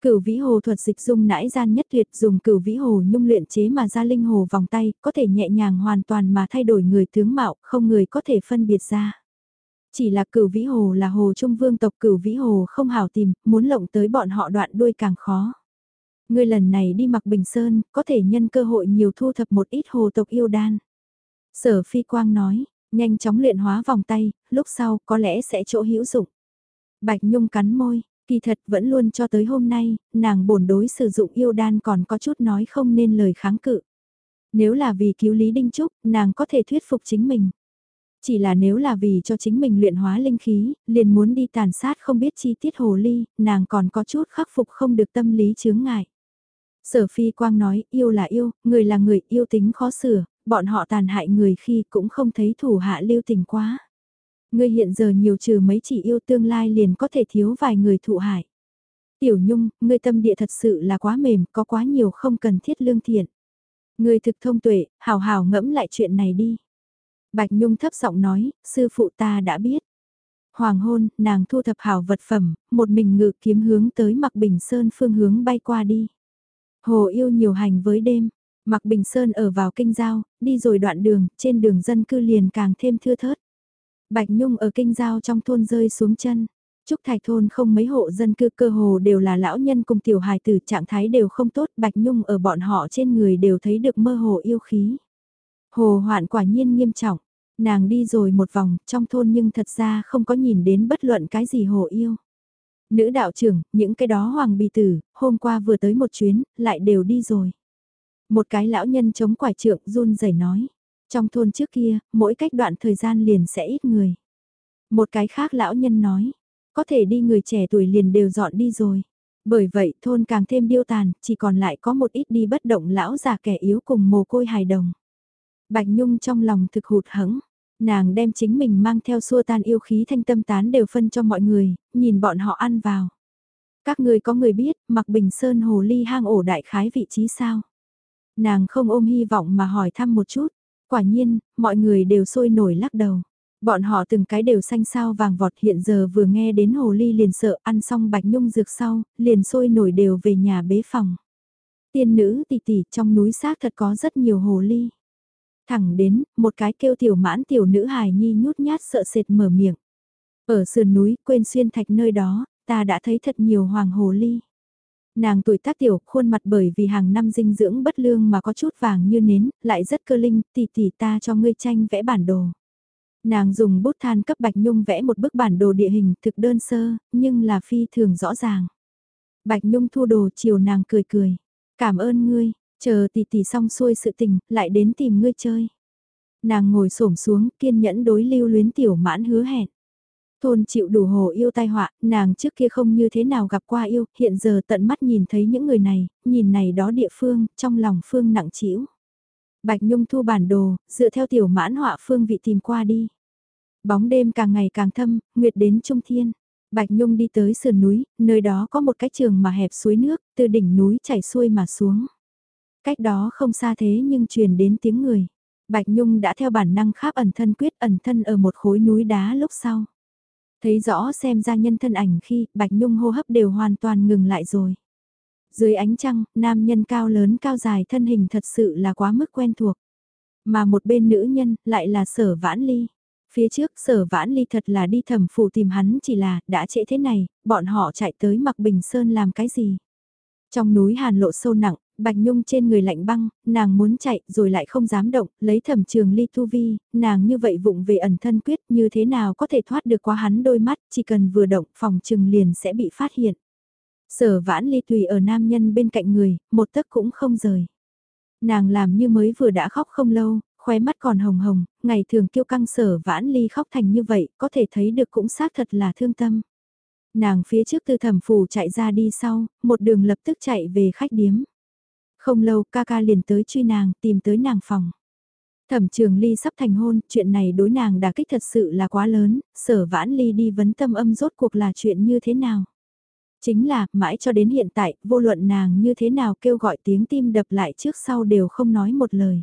Cửu vĩ hồ thuật dịch dung nãi gian nhất tuyệt dùng cửu vĩ hồ nhung luyện chế mà ra linh hồ vòng tay, có thể nhẹ nhàng hoàn toàn mà thay đổi người tướng mạo, không người có thể phân biệt ra. Chỉ là cửu vĩ hồ là hồ trung vương tộc cửu vĩ hồ không hảo tìm, muốn lộng tới bọn họ đoạn đuôi càng khó. Ngươi lần này đi mặc bình sơn, có thể nhân cơ hội nhiều thu thập một ít hồ tộc yêu đan. Sở phi quang nói, nhanh chóng luyện hóa vòng tay, lúc sau có lẽ sẽ chỗ hữu dụng. Bạch Nhung cắn môi, kỳ thật vẫn luôn cho tới hôm nay, nàng bổn đối sử dụng yêu đan còn có chút nói không nên lời kháng cự. Nếu là vì cứu Lý Đinh Trúc, nàng có thể thuyết phục chính mình. Chỉ là nếu là vì cho chính mình luyện hóa linh khí, liền muốn đi tàn sát không biết chi tiết hồ ly, nàng còn có chút khắc phục không được tâm lý chướng ngại. Sở Phi Quang nói, yêu là yêu, người là người, yêu tính khó sửa, bọn họ tàn hại người khi cũng không thấy thủ hạ lưu tình quá. Người hiện giờ nhiều trừ mấy chỉ yêu tương lai liền có thể thiếu vài người thụ hại. Tiểu Nhung, người tâm địa thật sự là quá mềm, có quá nhiều không cần thiết lương thiện. Người thực thông tuệ, hào hào ngẫm lại chuyện này đi. Bạch Nhung thấp giọng nói, sư phụ ta đã biết. Hoàng hôn, nàng thu thập hảo vật phẩm, một mình ngự kiếm hướng tới mặc bình sơn phương hướng bay qua đi. Hồ yêu nhiều hành với đêm, mặc Bình Sơn ở vào kinh giao, đi rồi đoạn đường, trên đường dân cư liền càng thêm thưa thớt. Bạch Nhung ở kinh giao trong thôn rơi xuống chân. Trúc Thạch thôn không mấy hộ dân cư cơ hồ đều là lão nhân cùng tiểu hài tử trạng thái đều không tốt. Bạch Nhung ở bọn họ trên người đều thấy được mơ hồ yêu khí. Hồ hoạn quả nhiên nghiêm trọng. Nàng đi rồi một vòng trong thôn nhưng thật ra không có nhìn đến bất luận cái gì hồ yêu. Nữ đạo trưởng, những cái đó hoàng bì tử, hôm qua vừa tới một chuyến, lại đều đi rồi. Một cái lão nhân chống quải trượng run rẩy nói. Trong thôn trước kia, mỗi cách đoạn thời gian liền sẽ ít người. Một cái khác lão nhân nói, có thể đi người trẻ tuổi liền đều dọn đi rồi. Bởi vậy thôn càng thêm điêu tàn, chỉ còn lại có một ít đi bất động lão già kẻ yếu cùng mồ côi hài đồng. Bạch Nhung trong lòng thực hụt hẫng Nàng đem chính mình mang theo xua tan yêu khí thanh tâm tán đều phân cho mọi người, nhìn bọn họ ăn vào. Các người có người biết, mặc bình sơn hồ ly hang ổ đại khái vị trí sao? Nàng không ôm hy vọng mà hỏi thăm một chút. Quả nhiên, mọi người đều sôi nổi lắc đầu. Bọn họ từng cái đều xanh sao vàng vọt hiện giờ vừa nghe đến hồ ly liền sợ ăn xong bạch nhung dược sau, liền sôi nổi đều về nhà bế phòng. Tiên nữ tỷ tỷ trong núi xác thật có rất nhiều hồ ly. Thẳng đến, một cái kêu tiểu mãn tiểu nữ hài nhi nhút nhát sợ sệt mở miệng. Ở sườn núi, quên xuyên thạch nơi đó, ta đã thấy thật nhiều hoàng hồ ly. Nàng tuổi tác tiểu, khuôn mặt bởi vì hàng năm dinh dưỡng bất lương mà có chút vàng như nến, lại rất cơ linh, tỷ tỷ ta cho ngươi tranh vẽ bản đồ. Nàng dùng bút than cấp Bạch Nhung vẽ một bức bản đồ địa hình thực đơn sơ, nhưng là phi thường rõ ràng. Bạch Nhung thu đồ chiều nàng cười cười. Cảm ơn ngươi, Chờ tỷ tỷ xong xuôi sự tình, lại đến tìm ngươi chơi. Nàng ngồi xổm xuống, kiên nhẫn đối lưu luyến tiểu mãn hứa hẹn. Thôn chịu đủ hồ yêu tai họa, nàng trước kia không như thế nào gặp qua yêu, hiện giờ tận mắt nhìn thấy những người này, nhìn này đó địa phương, trong lòng phương nặng chịu. Bạch Nhung thu bản đồ, dựa theo tiểu mãn họa phương vị tìm qua đi. Bóng đêm càng ngày càng thâm, nguyệt đến trung thiên. Bạch Nhung đi tới sườn núi, nơi đó có một cái trường mà hẹp suối nước, từ đỉnh núi chảy xuôi mà xuống. Cách đó không xa thế nhưng truyền đến tiếng người. Bạch Nhung đã theo bản năng kháp ẩn thân quyết ẩn thân ở một khối núi đá lúc sau. Thấy rõ xem ra nhân thân ảnh khi Bạch Nhung hô hấp đều hoàn toàn ngừng lại rồi. Dưới ánh trăng, nam nhân cao lớn cao dài thân hình thật sự là quá mức quen thuộc. Mà một bên nữ nhân lại là sở vãn ly. Phía trước sở vãn ly thật là đi thẩm phủ tìm hắn chỉ là đã trễ thế này, bọn họ chạy tới mặc bình sơn làm cái gì. Trong núi hàn lộ sâu nặng, Bạch Nhung trên người lạnh băng, nàng muốn chạy rồi lại không dám động, lấy thẩm trường ly tu vi, nàng như vậy vụng về ẩn thân quyết như thế nào có thể thoát được qua hắn đôi mắt, chỉ cần vừa động phòng trừng liền sẽ bị phát hiện. Sở vãn ly tùy ở nam nhân bên cạnh người, một tấc cũng không rời. Nàng làm như mới vừa đã khóc không lâu, khóe mắt còn hồng hồng, ngày thường kiêu căng sở vãn ly khóc thành như vậy, có thể thấy được cũng xác thật là thương tâm. Nàng phía trước từ thẩm phủ chạy ra đi sau, một đường lập tức chạy về khách điếm. Không lâu ca ca liền tới truy nàng, tìm tới nàng phòng. Thẩm trường ly sắp thành hôn, chuyện này đối nàng đã kích thật sự là quá lớn, sở vãn ly đi vấn tâm âm rốt cuộc là chuyện như thế nào. Chính là, mãi cho đến hiện tại, vô luận nàng như thế nào kêu gọi tiếng tim đập lại trước sau đều không nói một lời.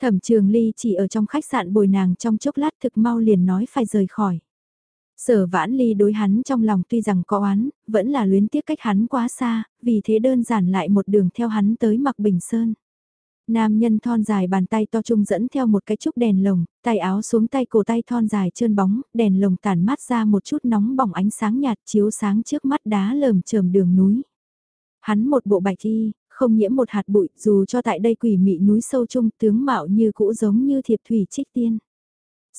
Thẩm trường ly chỉ ở trong khách sạn bồi nàng trong chốc lát thực mau liền nói phải rời khỏi. Sở vãn ly đối hắn trong lòng tuy rằng có oán, vẫn là luyến tiếc cách hắn quá xa, vì thế đơn giản lại một đường theo hắn tới mặc bình sơn. Nam nhân thon dài bàn tay to trung dẫn theo một cái trúc đèn lồng, tay áo xuống tay cổ tay thon dài trơn bóng, đèn lồng tản mát ra một chút nóng bỏng ánh sáng nhạt chiếu sáng trước mắt đá lởm chởm đường núi. Hắn một bộ bạch y, không nhiễm một hạt bụi, dù cho tại đây quỷ mị núi sâu trung tướng mạo như cũ giống như thiệp thủy trích tiên.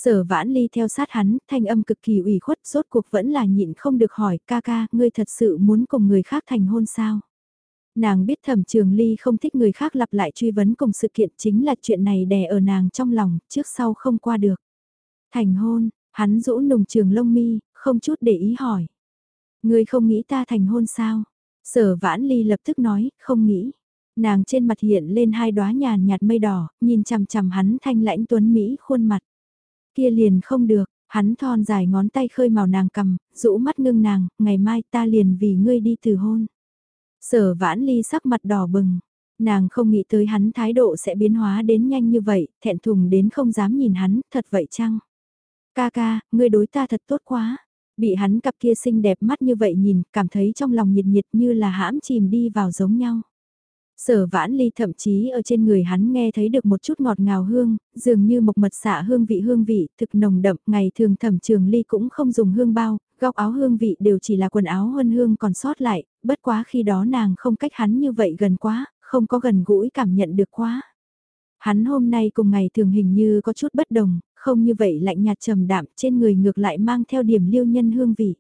Sở vãn ly theo sát hắn, thanh âm cực kỳ ủy khuất, rốt cuộc vẫn là nhịn không được hỏi, ca ca, ngươi thật sự muốn cùng người khác thành hôn sao? Nàng biết thẩm trường ly không thích người khác lặp lại truy vấn cùng sự kiện chính là chuyện này đè ở nàng trong lòng, trước sau không qua được. Thành hôn, hắn rũ nùng trường lông mi, không chút để ý hỏi. Ngươi không nghĩ ta thành hôn sao? Sở vãn ly lập tức nói, không nghĩ. Nàng trên mặt hiện lên hai đóa nhàn nhạt mây đỏ, nhìn chằm chằm hắn thanh lãnh tuấn Mỹ khuôn mặt. Kia liền không được, hắn thon dài ngón tay khơi màu nàng cầm, rũ mắt ngưng nàng, ngày mai ta liền vì ngươi đi từ hôn. Sở vãn ly sắc mặt đỏ bừng, nàng không nghĩ tới hắn thái độ sẽ biến hóa đến nhanh như vậy, thẹn thùng đến không dám nhìn hắn, thật vậy chăng? Ca ca, ngươi đối ta thật tốt quá. Bị hắn cặp kia xinh đẹp mắt như vậy nhìn, cảm thấy trong lòng nhiệt nhiệt như là hãm chìm đi vào giống nhau. Sở vãn ly thậm chí ở trên người hắn nghe thấy được một chút ngọt ngào hương, dường như một mật xạ hương vị hương vị, thực nồng đậm, ngày thường thẩm trường ly cũng không dùng hương bao, góc áo hương vị đều chỉ là quần áo huân hương còn sót lại, bất quá khi đó nàng không cách hắn như vậy gần quá, không có gần gũi cảm nhận được quá. Hắn hôm nay cùng ngày thường hình như có chút bất đồng, không như vậy lạnh nhạt trầm đạm trên người ngược lại mang theo điểm liêu nhân hương vị.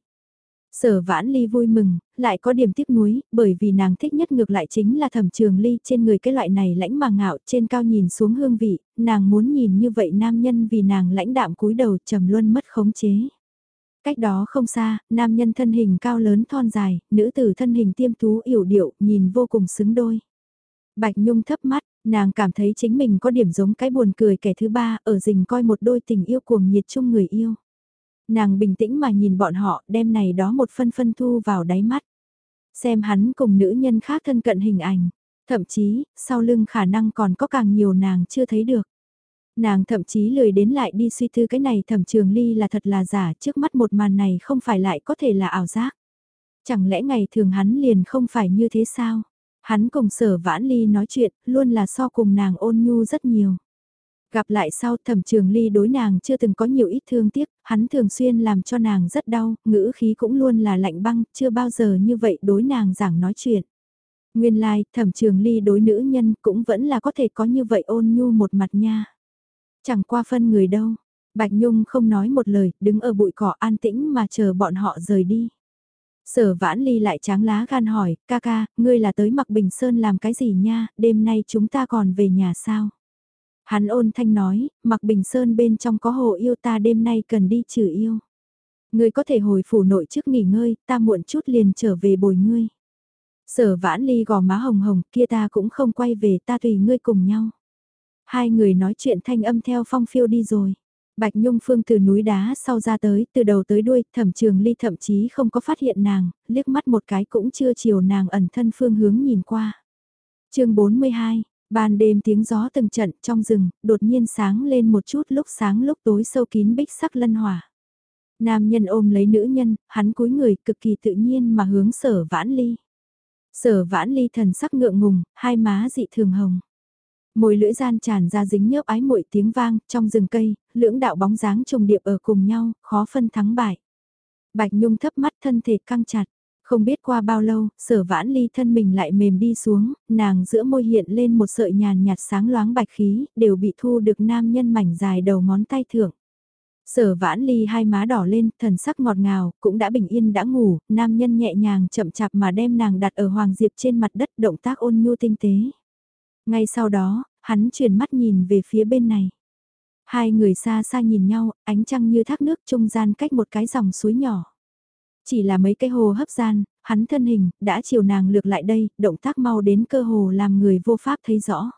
Sở vãn ly vui mừng, lại có điểm tiếc nuối, bởi vì nàng thích nhất ngược lại chính là thẩm trường ly trên người cái loại này lãnh mà ngạo trên cao nhìn xuống hương vị, nàng muốn nhìn như vậy nam nhân vì nàng lãnh đạm cúi đầu trầm luân mất khống chế. Cách đó không xa, nam nhân thân hình cao lớn thon dài, nữ tử thân hình tiêm tú yểu điệu, nhìn vô cùng xứng đôi. Bạch Nhung thấp mắt, nàng cảm thấy chính mình có điểm giống cái buồn cười kẻ thứ ba ở rình coi một đôi tình yêu cuồng nhiệt chung người yêu. Nàng bình tĩnh mà nhìn bọn họ đem này đó một phân phân thu vào đáy mắt. Xem hắn cùng nữ nhân khác thân cận hình ảnh, thậm chí, sau lưng khả năng còn có càng nhiều nàng chưa thấy được. Nàng thậm chí lười đến lại đi suy tư cái này thẩm trường ly là thật là giả trước mắt một màn này không phải lại có thể là ảo giác. Chẳng lẽ ngày thường hắn liền không phải như thế sao? Hắn cùng sở vãn ly nói chuyện, luôn là so cùng nàng ôn nhu rất nhiều. Gặp lại sau thẩm trường ly đối nàng chưa từng có nhiều ít thương tiếc, hắn thường xuyên làm cho nàng rất đau, ngữ khí cũng luôn là lạnh băng, chưa bao giờ như vậy đối nàng giảng nói chuyện. Nguyên lai, like, thẩm trường ly đối nữ nhân cũng vẫn là có thể có như vậy ôn nhu một mặt nha. Chẳng qua phân người đâu. Bạch Nhung không nói một lời, đứng ở bụi cỏ an tĩnh mà chờ bọn họ rời đi. Sở vãn ly lại tráng lá gan hỏi, ca ca, ngươi là tới mặc Bình Sơn làm cái gì nha, đêm nay chúng ta còn về nhà sao? Hắn ôn thanh nói, mặc Bình Sơn bên trong có hồ yêu ta đêm nay cần đi trừ yêu. Ngươi có thể hồi phủ nội trước nghỉ ngơi, ta muộn chút liền trở về bồi ngươi. Sở vãn ly gò má hồng hồng, kia ta cũng không quay về ta tùy ngươi cùng nhau. Hai người nói chuyện thanh âm theo phong phiêu đi rồi. Bạch Nhung Phương từ núi đá sau ra tới, từ đầu tới đuôi, thẩm trường ly thậm chí không có phát hiện nàng, liếc mắt một cái cũng chưa chiều nàng ẩn thân phương hướng nhìn qua. chương 42, ban đêm tiếng gió từng trận trong rừng, đột nhiên sáng lên một chút lúc sáng lúc tối sâu kín bích sắc lân hỏa. Nam nhân ôm lấy nữ nhân, hắn cúi người cực kỳ tự nhiên mà hướng sở vãn ly. Sở vãn ly thần sắc ngượng ngùng, hai má dị thường hồng. Môi lưỡi gian tràn ra dính nhớp ái muội tiếng vang, trong rừng cây, lưỡng đạo bóng dáng trùng điệp ở cùng nhau, khó phân thắng bại. Bạch Nhung thấp mắt thân thể căng chặt, không biết qua bao lâu, sở vãn ly thân mình lại mềm đi xuống, nàng giữa môi hiện lên một sợi nhàn nhạt sáng loáng bạch khí, đều bị thu được nam nhân mảnh dài đầu ngón tay thượng. Sở vãn ly hai má đỏ lên, thần sắc ngọt ngào, cũng đã bình yên đã ngủ, nam nhân nhẹ nhàng chậm chạp mà đem nàng đặt ở Hoàng Diệp trên mặt đất động tác ôn nhu tinh tế. Ngay sau đó, hắn chuyển mắt nhìn về phía bên này. Hai người xa xa nhìn nhau, ánh trăng như thác nước trung gian cách một cái dòng suối nhỏ. Chỉ là mấy cái hồ hấp gian, hắn thân hình, đã chiều nàng lược lại đây, động tác mau đến cơ hồ làm người vô pháp thấy rõ.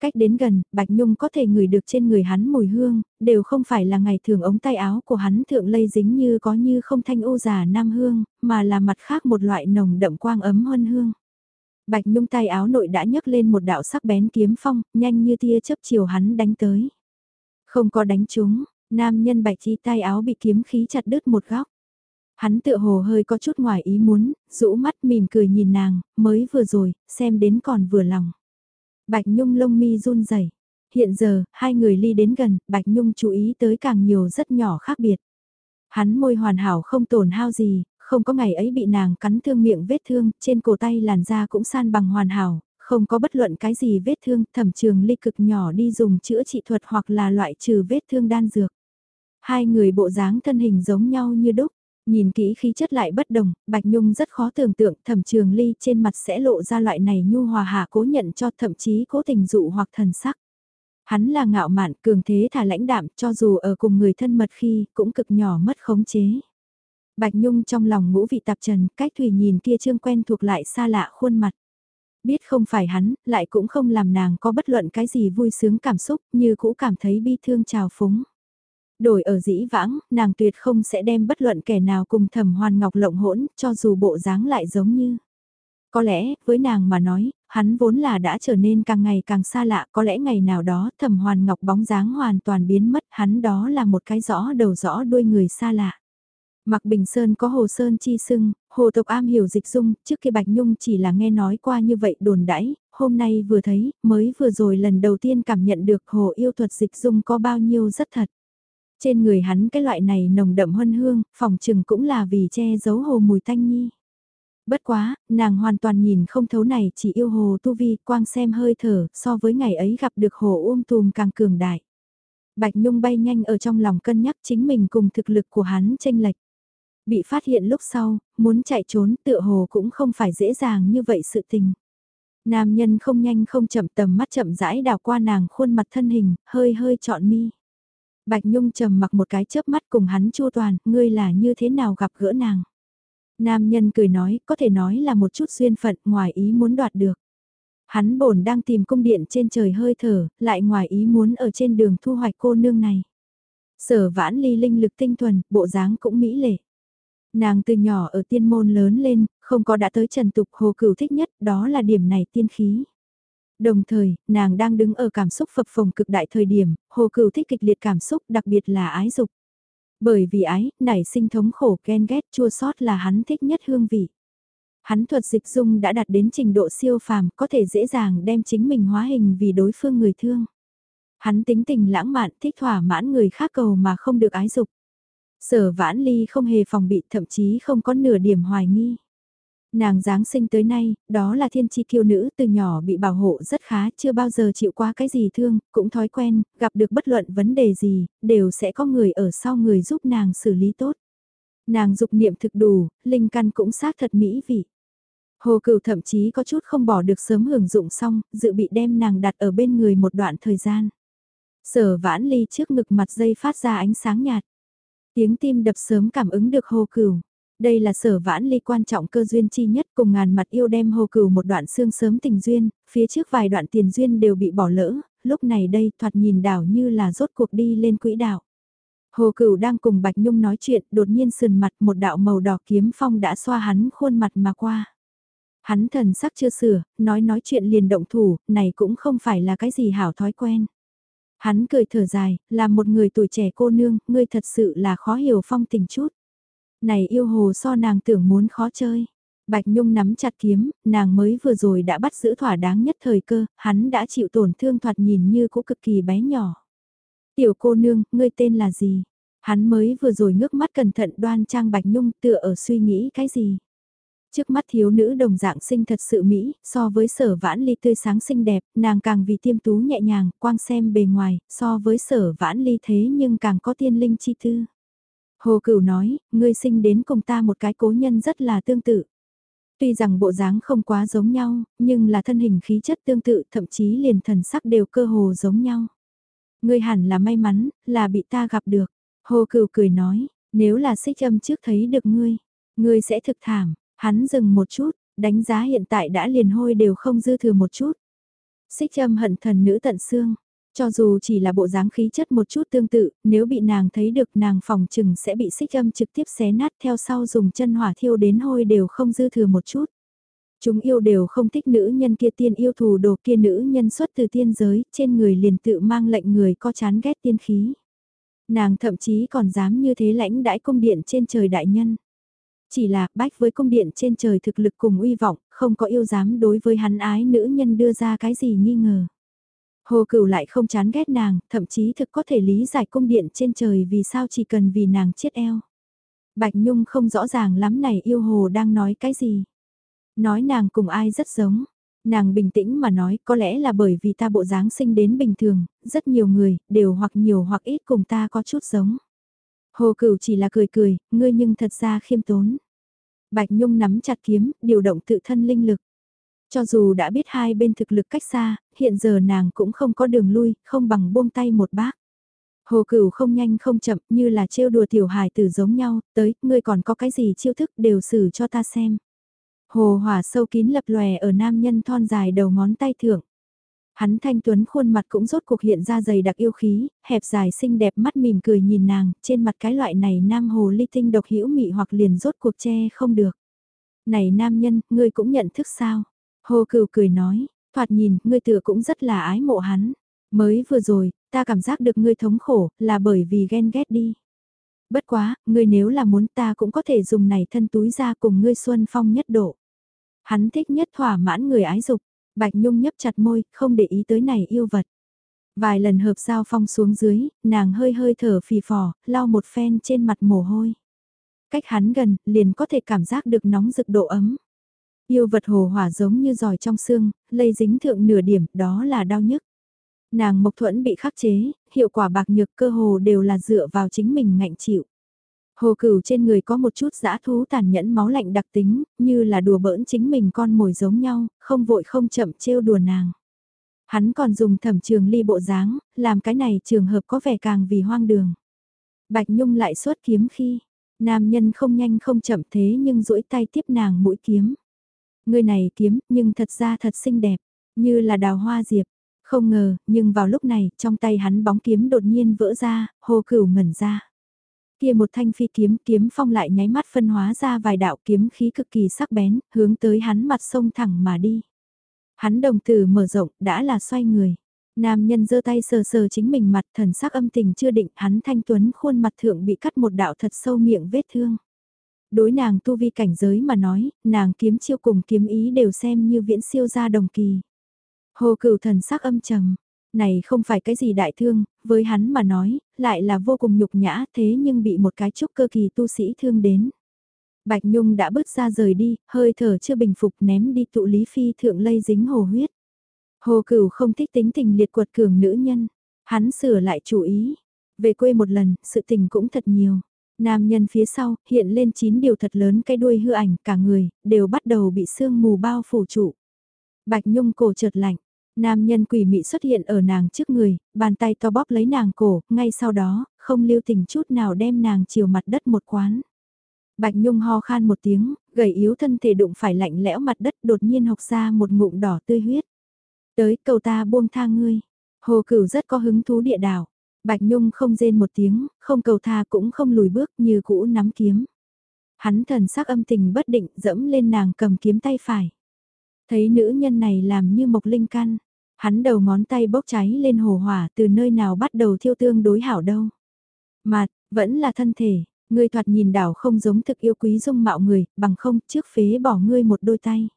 Cách đến gần, Bạch Nhung có thể ngửi được trên người hắn mùi hương, đều không phải là ngày thường ống tay áo của hắn thượng lây dính như có như không thanh ô giả nam hương, mà là mặt khác một loại nồng đậm quang ấm huân hương. Bạch Nhung tay áo nội đã nhấc lên một đạo sắc bén kiếm phong, nhanh như tia chớp chiều hắn đánh tới. Không có đánh trúng, nam nhân bạch chi tay áo bị kiếm khí chặt đứt một góc. Hắn tựa hồ hơi có chút ngoài ý muốn, rũ mắt mỉm cười nhìn nàng, mới vừa rồi, xem đến còn vừa lòng. Bạch Nhung lông mi run rẩy. Hiện giờ, hai người ly đến gần, Bạch Nhung chú ý tới càng nhiều rất nhỏ khác biệt. Hắn môi hoàn hảo không tổn hao gì, không có ngày ấy bị nàng cắn thương miệng vết thương, trên cổ tay làn da cũng san bằng hoàn hảo, không có bất luận cái gì vết thương, thẩm trường ly cực nhỏ đi dùng chữa trị thuật hoặc là loại trừ vết thương đan dược. Hai người bộ dáng thân hình giống nhau như đúc, Nhìn kỹ khí chất lại bất đồng, Bạch Nhung rất khó tưởng tượng thẩm trường ly trên mặt sẽ lộ ra loại này nhu hòa hạ cố nhận cho thậm chí cố tình dụ hoặc thần sắc. Hắn là ngạo mạn cường thế thả lãnh đạm cho dù ở cùng người thân mật khi cũng cực nhỏ mất khống chế. Bạch Nhung trong lòng ngũ vị tạp trần, cách Thủy nhìn kia trương quen thuộc lại xa lạ khuôn mặt. Biết không phải hắn, lại cũng không làm nàng có bất luận cái gì vui sướng cảm xúc, như cũ cảm thấy bi thương trào phúng. Đổi ở dĩ vãng, nàng tuyệt không sẽ đem bất luận kẻ nào cùng thẩm hoàn ngọc lộng hỗn, cho dù bộ dáng lại giống như. Có lẽ, với nàng mà nói, hắn vốn là đã trở nên càng ngày càng xa lạ, có lẽ ngày nào đó thẩm hoàn ngọc bóng dáng hoàn toàn biến mất, hắn đó là một cái rõ đầu rõ đuôi người xa lạ. Mặc Bình Sơn có Hồ Sơn chi sưng, Hồ tộc am hiểu dịch dung, trước kia Bạch Nhung chỉ là nghe nói qua như vậy đồn đãi, hôm nay vừa thấy, mới vừa rồi lần đầu tiên cảm nhận được Hồ yêu thuật dịch dung có bao nhiêu rất thật. Trên người hắn cái loại này nồng đậm huân hương, phòng trừng cũng là vì che giấu hồ mùi thanh nhi. Bất quá, nàng hoàn toàn nhìn không thấu này chỉ yêu hồ tu vi, quang xem hơi thở, so với ngày ấy gặp được hồ ôm tùm càng cường đại. Bạch Nhung bay nhanh ở trong lòng cân nhắc chính mình cùng thực lực của hắn tranh lệch. Bị phát hiện lúc sau, muốn chạy trốn tựa hồ cũng không phải dễ dàng như vậy sự tình. Nam nhân không nhanh không chậm tầm mắt chậm rãi đào qua nàng khuôn mặt thân hình, hơi hơi trọn mi. Bạch Nhung trầm mặc một cái chớp mắt cùng hắn chua toàn, ngươi là như thế nào gặp gỡ nàng. Nam nhân cười nói, có thể nói là một chút duyên phận ngoài ý muốn đoạt được. Hắn bổn đang tìm cung điện trên trời hơi thở, lại ngoài ý muốn ở trên đường thu hoạch cô nương này. Sở vãn ly linh lực tinh thuần, bộ dáng cũng mỹ lệ. Nàng từ nhỏ ở tiên môn lớn lên, không có đã tới trần tục hồ cửu thích nhất, đó là điểm này tiên khí. Đồng thời, nàng đang đứng ở cảm xúc phập phồng cực đại thời điểm, hồ cửu thích kịch liệt cảm xúc đặc biệt là ái dục. Bởi vì ái, nảy sinh thống khổ ghen ghét chua sót là hắn thích nhất hương vị. Hắn thuật dịch dung đã đạt đến trình độ siêu phàm, có thể dễ dàng đem chính mình hóa hình vì đối phương người thương. Hắn tính tình lãng mạn thích thỏa mãn người khác cầu mà không được ái dục. Sở vãn ly không hề phòng bị thậm chí không có nửa điểm hoài nghi. Nàng Giáng sinh tới nay, đó là thiên chi kiêu nữ từ nhỏ bị bảo hộ rất khá, chưa bao giờ chịu qua cái gì thương, cũng thói quen, gặp được bất luận vấn đề gì, đều sẽ có người ở sau người giúp nàng xử lý tốt. Nàng dục niệm thực đủ, linh căn cũng xác thật mỹ vị. Hồ cửu thậm chí có chút không bỏ được sớm hưởng dụng xong, dự bị đem nàng đặt ở bên người một đoạn thời gian. Sở vãn ly trước ngực mặt dây phát ra ánh sáng nhạt. Tiếng tim đập sớm cảm ứng được hồ cửu. Đây là sở vãn ly quan trọng cơ duyên chi nhất cùng ngàn mặt yêu đem hồ cửu một đoạn xương sớm tình duyên, phía trước vài đoạn tiền duyên đều bị bỏ lỡ, lúc này đây thoạt nhìn đảo như là rốt cuộc đi lên quỹ đạo. Hồ cửu đang cùng Bạch Nhung nói chuyện, đột nhiên sườn mặt một đạo màu đỏ kiếm phong đã xoa hắn khuôn mặt mà qua. Hắn thần sắc chưa sửa, nói nói chuyện liền động thủ, này cũng không phải là cái gì hảo thói quen. Hắn cười thở dài, là một người tuổi trẻ cô nương, ngươi thật sự là khó hiểu phong tình chút. Này yêu hồ so nàng tưởng muốn khó chơi. Bạch Nhung nắm chặt kiếm, nàng mới vừa rồi đã bắt giữ thỏa đáng nhất thời cơ, hắn đã chịu tổn thương thoạt nhìn như cũng cực kỳ bé nhỏ. Tiểu cô nương, ngươi tên là gì? Hắn mới vừa rồi ngước mắt cẩn thận đoan trang Bạch Nhung tựa ở suy nghĩ cái gì? Trước mắt thiếu nữ đồng dạng sinh thật sự Mỹ, so với sở vãn ly tươi sáng xinh đẹp, nàng càng vì tiêm tú nhẹ nhàng, quang xem bề ngoài, so với sở vãn ly thế nhưng càng có tiên linh chi tư. Hồ Cửu nói, ngươi sinh đến cùng ta một cái cố nhân rất là tương tự. Tuy rằng bộ dáng không quá giống nhau, nhưng là thân hình khí chất tương tự, thậm chí liền thần sắc đều cơ hồ giống nhau. Ngươi hẳn là may mắn, là bị ta gặp được. Hồ Cửu cười nói, nếu là xích âm trước thấy được ngươi, ngươi sẽ thực thảm. Hắn dừng một chút, đánh giá hiện tại đã liền hôi đều không dư thừa một chút. Xích âm hận thần nữ tận xương. Cho dù chỉ là bộ dáng khí chất một chút tương tự, nếu bị nàng thấy được nàng phòng chừng sẽ bị xích âm trực tiếp xé nát theo sau dùng chân hỏa thiêu đến hôi đều không dư thừa một chút. Chúng yêu đều không thích nữ nhân kia tiên yêu thù đồ kia nữ nhân xuất từ tiên giới, trên người liền tự mang lệnh người có chán ghét tiên khí. Nàng thậm chí còn dám như thế lãnh đãi cung điện trên trời đại nhân. Chỉ là bách với cung điện trên trời thực lực cùng uy vọng, không có yêu dám đối với hắn ái nữ nhân đưa ra cái gì nghi ngờ. Hồ cửu lại không chán ghét nàng, thậm chí thực có thể lý giải cung điện trên trời vì sao chỉ cần vì nàng chết eo. Bạch Nhung không rõ ràng lắm này yêu hồ đang nói cái gì. Nói nàng cùng ai rất giống. Nàng bình tĩnh mà nói có lẽ là bởi vì ta bộ dáng sinh đến bình thường, rất nhiều người, đều hoặc nhiều hoặc ít cùng ta có chút giống. Hồ cửu chỉ là cười cười, ngươi nhưng thật ra khiêm tốn. Bạch Nhung nắm chặt kiếm, điều động tự thân linh lực. Cho dù đã biết hai bên thực lực cách xa, hiện giờ nàng cũng không có đường lui, không bằng buông tay một bác. Hồ cửu không nhanh không chậm như là trêu đùa tiểu hài tử giống nhau, tới, ngươi còn có cái gì chiêu thức đều xử cho ta xem. Hồ hỏa sâu kín lập lòe ở nam nhân thon dài đầu ngón tay thượng. Hắn thanh tuấn khuôn mặt cũng rốt cuộc hiện ra dày đặc yêu khí, hẹp dài xinh đẹp mắt mỉm cười nhìn nàng, trên mặt cái loại này nam hồ ly tinh độc hữu mị hoặc liền rốt cuộc che không được. Này nam nhân, ngươi cũng nhận thức sao? Hồ cửu cười nói, thoạt nhìn, ngươi tựa cũng rất là ái mộ hắn. Mới vừa rồi, ta cảm giác được ngươi thống khổ, là bởi vì ghen ghét đi. Bất quá, ngươi nếu là muốn ta cũng có thể dùng này thân túi ra cùng ngươi xuân phong nhất độ. Hắn thích nhất thỏa mãn người ái dục, Bạch Nhung nhấp chặt môi, không để ý tới này yêu vật. Vài lần hợp giao phong xuống dưới, nàng hơi hơi thở phì phò, lau một phen trên mặt mồ hôi. Cách hắn gần, liền có thể cảm giác được nóng rực độ ấm. Yêu vật hồ hỏa giống như giỏi trong xương, lây dính thượng nửa điểm, đó là đau nhức. Nàng mộc thuẫn bị khắc chế, hiệu quả bạc nhược cơ hồ đều là dựa vào chính mình ngạnh chịu. Hồ cửu trên người có một chút dã thú tàn nhẫn máu lạnh đặc tính, như là đùa bỡn chính mình con mồi giống nhau, không vội không chậm trêu đùa nàng. Hắn còn dùng thẩm trường ly bộ dáng, làm cái này trường hợp có vẻ càng vì hoang đường. Bạch Nhung lại xuất kiếm khi, nam nhân không nhanh không chậm thế nhưng duỗi tay tiếp nàng mũi kiếm. Người này kiếm, nhưng thật ra thật xinh đẹp, như là đào hoa diệp. Không ngờ, nhưng vào lúc này, trong tay hắn bóng kiếm đột nhiên vỡ ra, hồ cửu ngẩn ra. Kia một thanh phi kiếm, kiếm phong lại nháy mắt phân hóa ra vài đạo kiếm khí cực kỳ sắc bén, hướng tới hắn mặt sông thẳng mà đi. Hắn đồng tử mở rộng, đã là xoay người. Nam nhân giơ tay sờ sờ chính mình mặt thần sắc âm tình chưa định, hắn thanh tuấn khuôn mặt thượng bị cắt một đạo thật sâu miệng vết thương. Đối nàng tu vi cảnh giới mà nói, nàng kiếm chiêu cùng kiếm ý đều xem như viễn siêu gia đồng kỳ. Hồ cửu thần sắc âm trầm, này không phải cái gì đại thương, với hắn mà nói, lại là vô cùng nhục nhã thế nhưng bị một cái trúc cơ kỳ tu sĩ thương đến. Bạch Nhung đã bước ra rời đi, hơi thở chưa bình phục ném đi tụ lý phi thượng lây dính hồ huyết. Hồ cửu không thích tính tình liệt quật cường nữ nhân, hắn sửa lại chủ ý. Về quê một lần, sự tình cũng thật nhiều. Nam nhân phía sau, hiện lên chín điều thật lớn cái đuôi hư ảnh, cả người, đều bắt đầu bị sương mù bao phủ trụ. Bạch Nhung cổ chợt lạnh, Nam nhân quỷ mị xuất hiện ở nàng trước người, bàn tay to bóp lấy nàng cổ, ngay sau đó, không lưu tình chút nào đem nàng chiều mặt đất một quán. Bạch Nhung ho khan một tiếng, gầy yếu thân thể đụng phải lạnh lẽo mặt đất đột nhiên hộc ra một ngụm đỏ tươi huyết. Tới cầu ta buông tha ngươi. Hồ cửu rất có hứng thú địa đảo. Bạch Nhung không rên một tiếng, không cầu tha cũng không lùi bước như cũ nắm kiếm. Hắn thần sắc âm tình bất định dẫm lên nàng cầm kiếm tay phải. Thấy nữ nhân này làm như mộc linh căn, Hắn đầu ngón tay bốc cháy lên hồ hỏa từ nơi nào bắt đầu thiêu tương đối hảo đâu. Mặt, vẫn là thân thể, ngươi thoạt nhìn đảo không giống thực yêu quý dung mạo người, bằng không trước phế bỏ ngươi một đôi tay.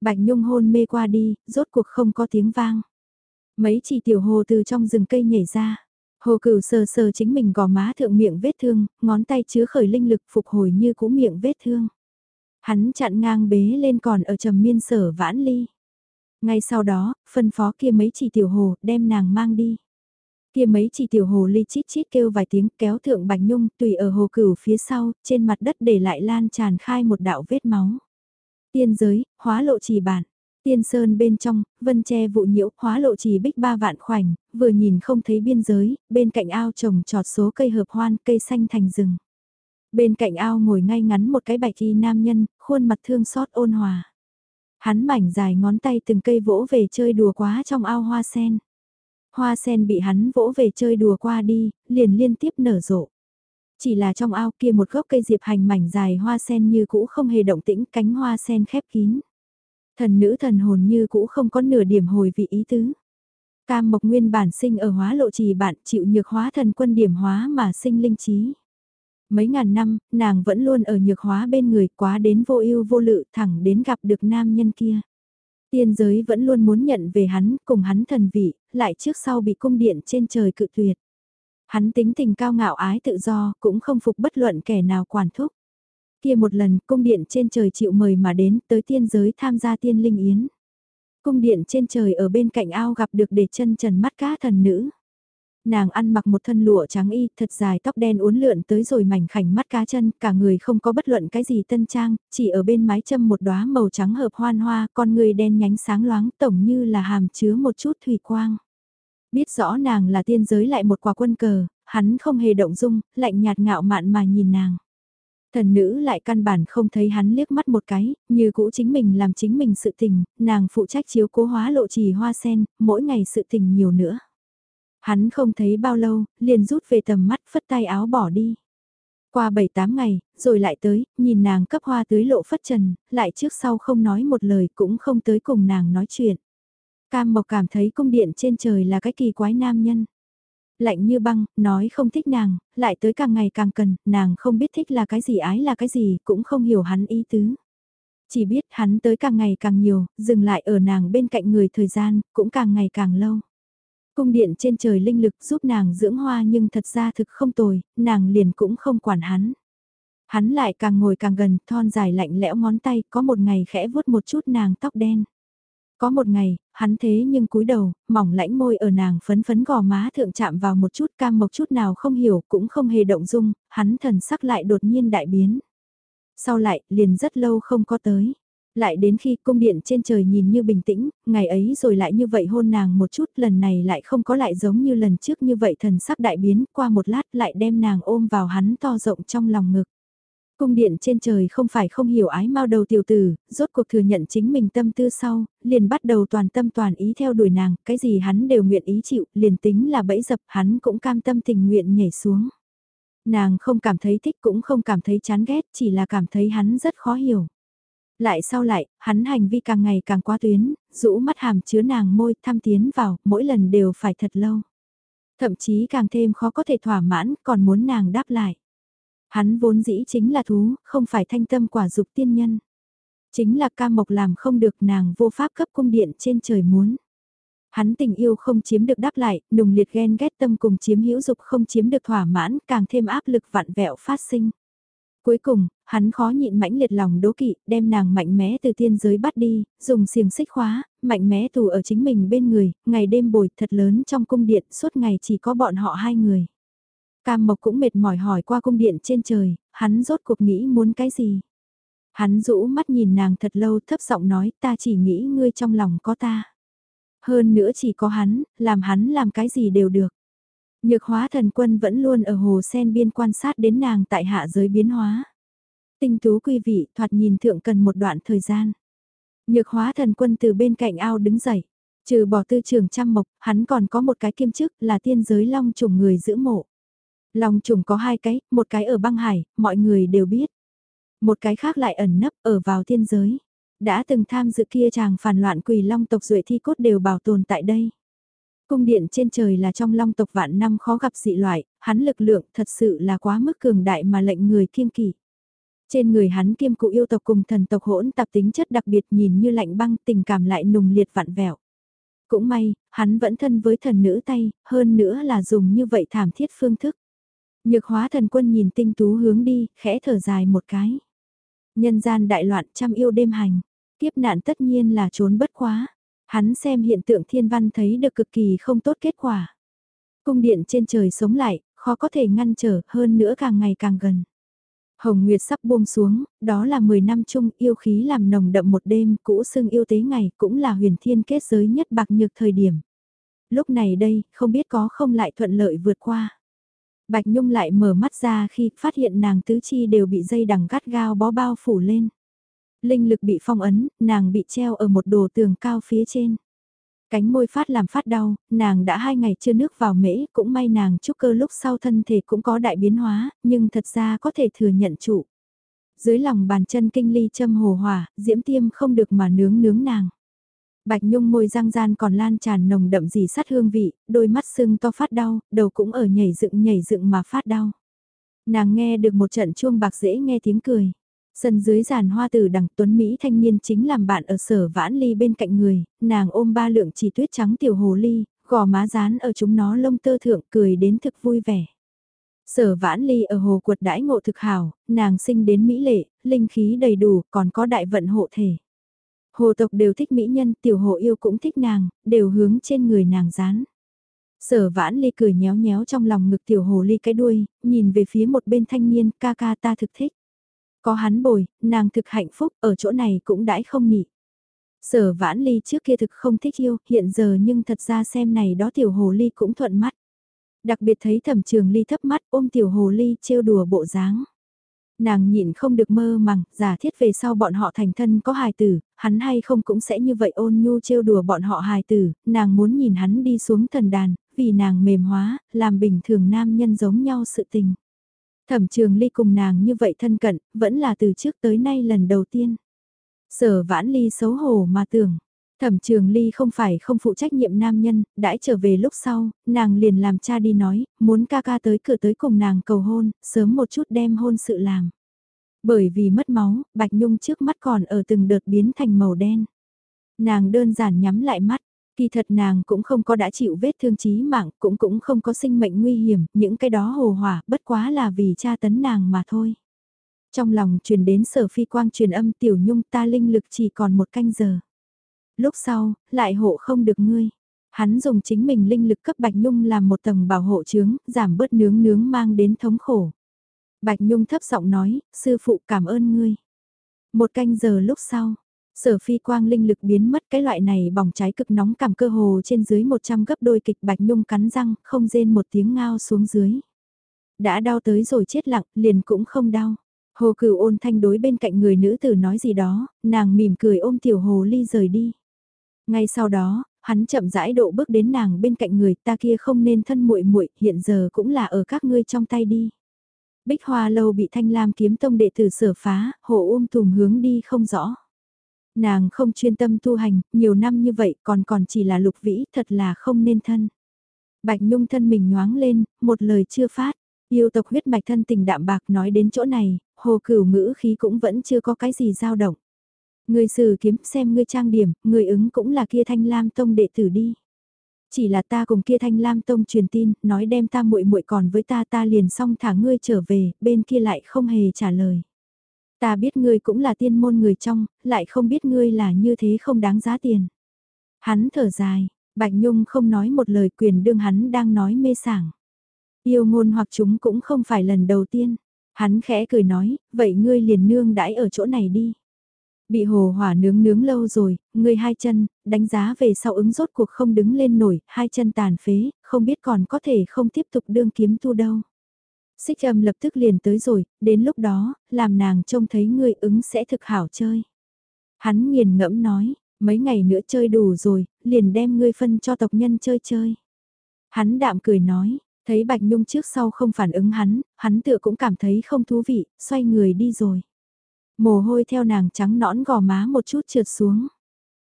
Bạch Nhung hôn mê qua đi, rốt cuộc không có tiếng vang. Mấy chỉ tiểu hồ từ trong rừng cây nhảy ra. Hồ cửu sờ sờ chính mình gò má thượng miệng vết thương, ngón tay chứa khởi linh lực phục hồi như cũ miệng vết thương. Hắn chặn ngang bế lên còn ở trầm miên sở vãn ly. Ngay sau đó, phân phó kia mấy chỉ tiểu hồ đem nàng mang đi. Kia mấy chỉ tiểu hồ ly chít chít kêu vài tiếng kéo thượng bạch nhung tùy ở hồ cửu phía sau, trên mặt đất để lại lan tràn khai một đạo vết máu. Tiên giới, hóa lộ chỉ bản. Tiên sơn bên trong, vân tre vụ nhiễu, hóa lộ chỉ bích ba vạn khoảnh, vừa nhìn không thấy biên giới, bên cạnh ao trồng trọt số cây hợp hoan, cây xanh thành rừng. Bên cạnh ao ngồi ngay ngắn một cái bạch y nam nhân, khuôn mặt thương xót ôn hòa. Hắn mảnh dài ngón tay từng cây vỗ về chơi đùa quá trong ao hoa sen. Hoa sen bị hắn vỗ về chơi đùa qua đi, liền liên tiếp nở rộ. Chỉ là trong ao kia một gốc cây diệp hành mảnh dài hoa sen như cũ không hề động tĩnh cánh hoa sen khép kín. Thần nữ thần hồn như cũ không có nửa điểm hồi vị ý tứ. Cam Mộc Nguyên bản sinh ở hóa lộ trì bạn chịu nhược hóa thần quân điểm hóa mà sinh linh trí. Mấy ngàn năm, nàng vẫn luôn ở nhược hóa bên người quá đến vô ưu vô lự thẳng đến gặp được nam nhân kia. Tiên giới vẫn luôn muốn nhận về hắn, cùng hắn thần vị, lại trước sau bị cung điện trên trời cự tuyệt. Hắn tính tình cao ngạo ái tự do, cũng không phục bất luận kẻ nào quản thúc. Kia một lần, cung điện trên trời chịu mời mà đến tới tiên giới tham gia tiên linh yến. Cung điện trên trời ở bên cạnh ao gặp được để chân trần mắt cá thần nữ. Nàng ăn mặc một thân lụa trắng y, thật dài tóc đen uốn lượn tới rồi mảnh khảnh mắt cá chân, cả người không có bất luận cái gì tân trang, chỉ ở bên mái châm một đóa màu trắng hợp hoan hoa, con người đen nhánh sáng loáng tổng như là hàm chứa một chút thủy quang. Biết rõ nàng là tiên giới lại một quả quân cờ, hắn không hề động dung, lạnh nhạt ngạo mạn mà nhìn nàng. Thần nữ lại căn bản không thấy hắn liếc mắt một cái, như cũ chính mình làm chính mình sự tình, nàng phụ trách chiếu cố hóa lộ trì hoa sen, mỗi ngày sự tình nhiều nữa. Hắn không thấy bao lâu, liền rút về tầm mắt phất tay áo bỏ đi. Qua 7-8 ngày, rồi lại tới, nhìn nàng cấp hoa tưới lộ phất trần, lại trước sau không nói một lời cũng không tới cùng nàng nói chuyện. Cam Mộc cảm thấy cung điện trên trời là cái kỳ quái nam nhân. Lạnh như băng, nói không thích nàng, lại tới càng ngày càng cần, nàng không biết thích là cái gì ái là cái gì, cũng không hiểu hắn ý tứ. Chỉ biết hắn tới càng ngày càng nhiều, dừng lại ở nàng bên cạnh người thời gian, cũng càng ngày càng lâu. Cung điện trên trời linh lực giúp nàng dưỡng hoa nhưng thật ra thực không tồi, nàng liền cũng không quản hắn. Hắn lại càng ngồi càng gần, thon dài lạnh lẽo ngón tay, có một ngày khẽ vuốt một chút nàng tóc đen. Có một ngày, hắn thế nhưng cúi đầu, mỏng lãnh môi ở nàng phấn phấn gò má thượng chạm vào một chút cam mộc chút nào không hiểu cũng không hề động dung, hắn thần sắc lại đột nhiên đại biến. Sau lại, liền rất lâu không có tới. Lại đến khi cung điện trên trời nhìn như bình tĩnh, ngày ấy rồi lại như vậy hôn nàng một chút, lần này lại không có lại giống như lần trước như vậy thần sắc đại biến, qua một lát lại đem nàng ôm vào hắn to rộng trong lòng ngực. Cung điện trên trời không phải không hiểu ái mau đầu tiểu tử, rốt cuộc thừa nhận chính mình tâm tư sau, liền bắt đầu toàn tâm toàn ý theo đuổi nàng, cái gì hắn đều nguyện ý chịu, liền tính là bẫy dập hắn cũng cam tâm tình nguyện nhảy xuống. Nàng không cảm thấy thích cũng không cảm thấy chán ghét, chỉ là cảm thấy hắn rất khó hiểu. Lại sau lại, hắn hành vi càng ngày càng quá tuyến, rũ mắt hàm chứa nàng môi thăm tiến vào, mỗi lần đều phải thật lâu. Thậm chí càng thêm khó có thể thỏa mãn, còn muốn nàng đáp lại. Hắn vốn dĩ chính là thú, không phải thanh tâm quả dục tiên nhân. Chính là ca mộc làm không được nàng vô pháp cấp cung điện trên trời muốn. Hắn tình yêu không chiếm được đáp lại, nùng liệt ghen ghét tâm cùng chiếm hữu dục không chiếm được thỏa mãn, càng thêm áp lực vạn vẹo phát sinh. Cuối cùng, hắn khó nhịn mãnh liệt lòng đố kỵ, đem nàng mạnh mẽ từ tiên giới bắt đi, dùng xiềng xích khóa, mạnh mẽ tù ở chính mình bên người, ngày đêm bồi thật lớn trong cung điện, suốt ngày chỉ có bọn họ hai người. Cam Mộc cũng mệt mỏi hỏi qua cung điện trên trời, hắn rốt cuộc nghĩ muốn cái gì. Hắn rũ mắt nhìn nàng thật lâu thấp giọng nói ta chỉ nghĩ ngươi trong lòng có ta. Hơn nữa chỉ có hắn, làm hắn làm cái gì đều được. Nhược hóa thần quân vẫn luôn ở hồ sen biên quan sát đến nàng tại hạ giới biến hóa. Tinh tú quy vị thoạt nhìn thượng cần một đoạn thời gian. Nhược hóa thần quân từ bên cạnh ao đứng dậy. Trừ bỏ tư trường trăm mộc, hắn còn có một cái kiêm chức là tiên giới long trùng người giữ mộ. Long trùng có hai cái, một cái ở băng hải, mọi người đều biết. Một cái khác lại ẩn nấp ở vào thiên giới. Đã từng tham dự kia chàng phản loạn quỳ long tộc duệ thi cốt đều bảo tồn tại đây. Cung điện trên trời là trong long tộc vạn năm khó gặp dị loại, hắn lực lượng thật sự là quá mức cường đại mà lệnh người kiên kỳ. Trên người hắn kiêm cụ yêu tộc cùng thần tộc hỗn tạp tính chất đặc biệt nhìn như lạnh băng tình cảm lại nùng liệt vạn vẹo. Cũng may, hắn vẫn thân với thần nữ tay, hơn nữa là dùng như vậy thảm thiết phương thức. Nhược hóa thần quân nhìn tinh tú hướng đi, khẽ thở dài một cái. Nhân gian đại loạn trăm yêu đêm hành, kiếp nạn tất nhiên là trốn bất quá. Hắn xem hiện tượng thiên văn thấy được cực kỳ không tốt kết quả. Cung điện trên trời sống lại, khó có thể ngăn trở hơn nữa càng ngày càng gần. Hồng Nguyệt sắp buông xuống, đó là 10 năm chung yêu khí làm nồng đậm một đêm, cũ xưng yêu tế ngày, cũng là huyền thiên kết giới nhất bạc nhược thời điểm. Lúc này đây, không biết có không lại thuận lợi vượt qua. Bạch Nhung lại mở mắt ra khi phát hiện nàng tứ chi đều bị dây đằng gắt gao bó bao phủ lên. Linh lực bị phong ấn, nàng bị treo ở một đồ tường cao phía trên. Cánh môi phát làm phát đau, nàng đã hai ngày chưa nước vào mễ, cũng may nàng chúc cơ lúc sau thân thể cũng có đại biến hóa, nhưng thật ra có thể thừa nhận trụ. Dưới lòng bàn chân kinh ly châm hồ hỏa, diễm tiêm không được mà nướng nướng nàng. Bạch Nhung môi răng gian còn lan tràn nồng đậm dì sắt hương vị, đôi mắt sưng to phát đau, đầu cũng ở nhảy dựng nhảy dựng mà phát đau. Nàng nghe được một trận chuông bạc dễ nghe tiếng cười. Sân dưới giàn hoa tử đằng tuấn Mỹ thanh niên chính làm bạn ở sở vãn ly bên cạnh người, nàng ôm ba lượng chỉ tuyết trắng tiểu hồ ly, gò má rán ở chúng nó lông tơ thượng cười đến thực vui vẻ. Sở vãn ly ở hồ quật đãi ngộ thực hảo, nàng sinh đến Mỹ lệ, linh khí đầy đủ, còn có đại vận hộ thể. Hồ tộc đều thích mỹ nhân, tiểu hồ yêu cũng thích nàng, đều hướng trên người nàng dán. Sở vãn ly cười nhéo nhéo trong lòng ngực tiểu hồ ly cái đuôi, nhìn về phía một bên thanh niên, ca ca ta thực thích. Có hắn bồi, nàng thực hạnh phúc, ở chỗ này cũng đãi không nhị. Sở vãn ly trước kia thực không thích yêu, hiện giờ nhưng thật ra xem này đó tiểu hồ ly cũng thuận mắt. Đặc biệt thấy thẩm trường ly thấp mắt ôm tiểu hồ ly trêu đùa bộ dáng. Nàng nhịn không được mơ màng, giả thiết về sau bọn họ thành thân có hài tử, hắn hay không cũng sẽ như vậy ôn nhu trêu đùa bọn họ hài tử, nàng muốn nhìn hắn đi xuống thần đàn, vì nàng mềm hóa, làm bình thường nam nhân giống nhau sự tình. Thẩm trường ly cùng nàng như vậy thân cận, vẫn là từ trước tới nay lần đầu tiên. Sở vãn ly xấu hổ mà tưởng. Thẩm trường ly không phải không phụ trách nhiệm nam nhân, đãi trở về lúc sau, nàng liền làm cha đi nói, muốn ca ca tới cửa tới cùng nàng cầu hôn, sớm một chút đem hôn sự làm. Bởi vì mất máu, Bạch Nhung trước mắt còn ở từng đợt biến thành màu đen. Nàng đơn giản nhắm lại mắt, Kỳ thật nàng cũng không có đã chịu vết thương chí mạng, cũng cũng không có sinh mệnh nguy hiểm, những cái đó hồ hỏa, bất quá là vì cha tấn nàng mà thôi. Trong lòng truyền đến sở phi quang truyền âm tiểu nhung ta linh lực chỉ còn một canh giờ. Lúc sau, lại hộ không được ngươi. Hắn dùng chính mình linh lực cấp Bạch Nhung làm một tầng bảo hộ chướng, giảm bớt nướng nướng mang đến thống khổ. Bạch Nhung thấp giọng nói, sư phụ cảm ơn ngươi. Một canh giờ lúc sau, Sở phi quang linh lực biến mất cái loại này bỏng cháy cực nóng cảm cơ hồ trên dưới 100 gấp đôi kịch bạch nhung cắn răng, không rên một tiếng ngao xuống dưới. Đã đau tới rồi chết lặng, liền cũng không đau. Hồ cửu ôn thanh đối bên cạnh người nữ tử nói gì đó, nàng mỉm cười ôm tiểu hồ ly rời đi. Ngay sau đó, hắn chậm rãi độ bước đến nàng bên cạnh người ta kia không nên thân muội muội hiện giờ cũng là ở các ngươi trong tay đi. Bích hoa lâu bị thanh lam kiếm tông đệ tử sở phá, hồ ôm tùm hướng đi không rõ. Nàng không chuyên tâm tu hành, nhiều năm như vậy còn còn chỉ là lục vĩ, thật là không nên thân. Bạch Nhung thân mình nhoáng lên, một lời chưa phát, yêu tộc huyết mạch thân tình đạm bạc nói đến chỗ này, hồ cửu ngữ khí cũng vẫn chưa có cái gì dao động. Người sử kiếm xem ngươi trang điểm, người ứng cũng là kia thanh lam tông đệ tử đi. Chỉ là ta cùng kia thanh lam tông truyền tin, nói đem ta muội muội còn với ta ta liền xong thả ngươi trở về, bên kia lại không hề trả lời. Ta biết ngươi cũng là tiên môn người trong, lại không biết ngươi là như thế không đáng giá tiền. Hắn thở dài, Bạch Nhung không nói một lời quyền đương hắn đang nói mê sảng. Yêu ngôn hoặc chúng cũng không phải lần đầu tiên. Hắn khẽ cười nói, vậy ngươi liền nương đãi ở chỗ này đi. Bị hồ hỏa nướng nướng lâu rồi, người hai chân, đánh giá về sau ứng rốt cuộc không đứng lên nổi, hai chân tàn phế, không biết còn có thể không tiếp tục đương kiếm tu đâu. Xích âm lập tức liền tới rồi, đến lúc đó, làm nàng trông thấy người ứng sẽ thực hảo chơi. Hắn nghiền ngẫm nói, mấy ngày nữa chơi đủ rồi, liền đem ngươi phân cho tộc nhân chơi chơi. Hắn đạm cười nói, thấy Bạch Nhung trước sau không phản ứng hắn, hắn tựa cũng cảm thấy không thú vị, xoay người đi rồi. Mồ hôi theo nàng trắng nõn gò má một chút trượt xuống.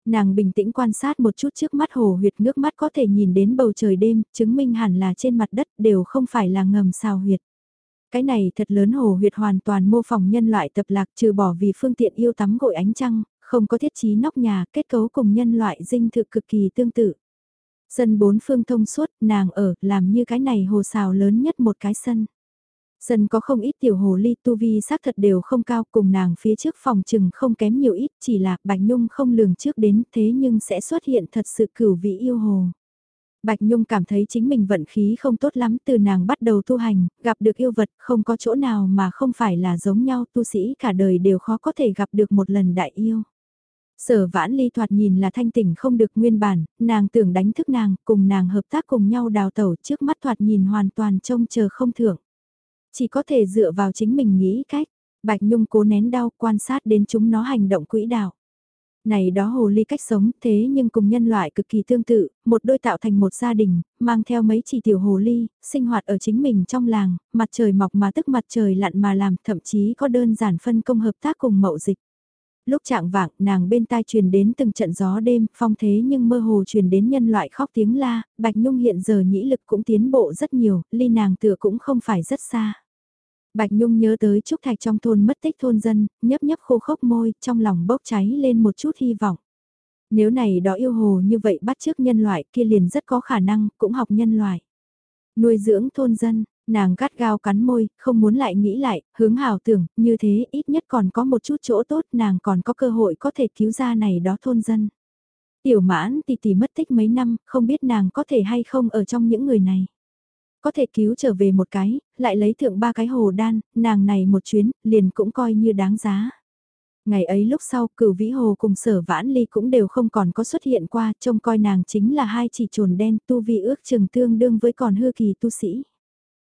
Nàng bình tĩnh quan sát một chút trước mắt hồ huyệt ngước mắt có thể nhìn đến bầu trời đêm, chứng minh hẳn là trên mặt đất đều không phải là ngầm xào huyệt. Cái này thật lớn hồ huyệt hoàn toàn mô phỏng nhân loại tập lạc trừ bỏ vì phương tiện yêu tắm gội ánh trăng, không có thiết trí nóc nhà, kết cấu cùng nhân loại dinh thực cực kỳ tương tự. Sân bốn phương thông suốt, nàng ở, làm như cái này hồ xào lớn nhất một cái sân. Sân có không ít tiểu hồ ly tu vi xác thật đều không cao cùng nàng phía trước phòng trừng không kém nhiều ít chỉ là Bạch Nhung không lường trước đến thế nhưng sẽ xuất hiện thật sự cửu vị yêu hồ. Bạch Nhung cảm thấy chính mình vận khí không tốt lắm từ nàng bắt đầu tu hành, gặp được yêu vật không có chỗ nào mà không phải là giống nhau tu sĩ cả đời đều khó có thể gặp được một lần đại yêu. Sở vãn ly thoạt nhìn là thanh tỉnh không được nguyên bản, nàng tưởng đánh thức nàng, cùng nàng hợp tác cùng nhau đào tẩu trước mắt thoạt nhìn hoàn toàn trông chờ không thưởng. Chỉ có thể dựa vào chính mình nghĩ cách, Bạch Nhung cố nén đau quan sát đến chúng nó hành động quỹ đạo. Này đó hồ ly cách sống thế nhưng cùng nhân loại cực kỳ tương tự, một đôi tạo thành một gia đình, mang theo mấy chỉ tiểu hồ ly, sinh hoạt ở chính mình trong làng, mặt trời mọc mà tức mặt trời lặn mà làm, thậm chí có đơn giản phân công hợp tác cùng mậu dịch. Lúc trạng vạng, nàng bên tai truyền đến từng trận gió đêm, phong thế nhưng mơ hồ truyền đến nhân loại khóc tiếng la, Bạch Nhung hiện giờ nhĩ lực cũng tiến bộ rất nhiều, ly nàng tựa cũng không phải rất xa. Bạch Nhung nhớ tới Trúc Thạch trong thôn mất tích thôn dân, nhấp nhấp khô khốc môi, trong lòng bốc cháy lên một chút hy vọng. Nếu này đó yêu hồ như vậy bắt trước nhân loại kia liền rất có khả năng, cũng học nhân loại. Nuôi dưỡng thôn dân, nàng gắt gao cắn môi, không muốn lại nghĩ lại, hướng hào tưởng, như thế ít nhất còn có một chút chỗ tốt nàng còn có cơ hội có thể cứu ra này đó thôn dân. Tiểu mãn tỷ tỷ mất tích mấy năm, không biết nàng có thể hay không ở trong những người này. Có thể cứu trở về một cái, lại lấy thượng ba cái hồ đan, nàng này một chuyến, liền cũng coi như đáng giá. Ngày ấy lúc sau cửu vĩ hồ cùng sở vãn ly cũng đều không còn có xuất hiện qua, trông coi nàng chính là hai chỉ trồn đen tu vi ước chừng tương đương với còn hư kỳ tu sĩ.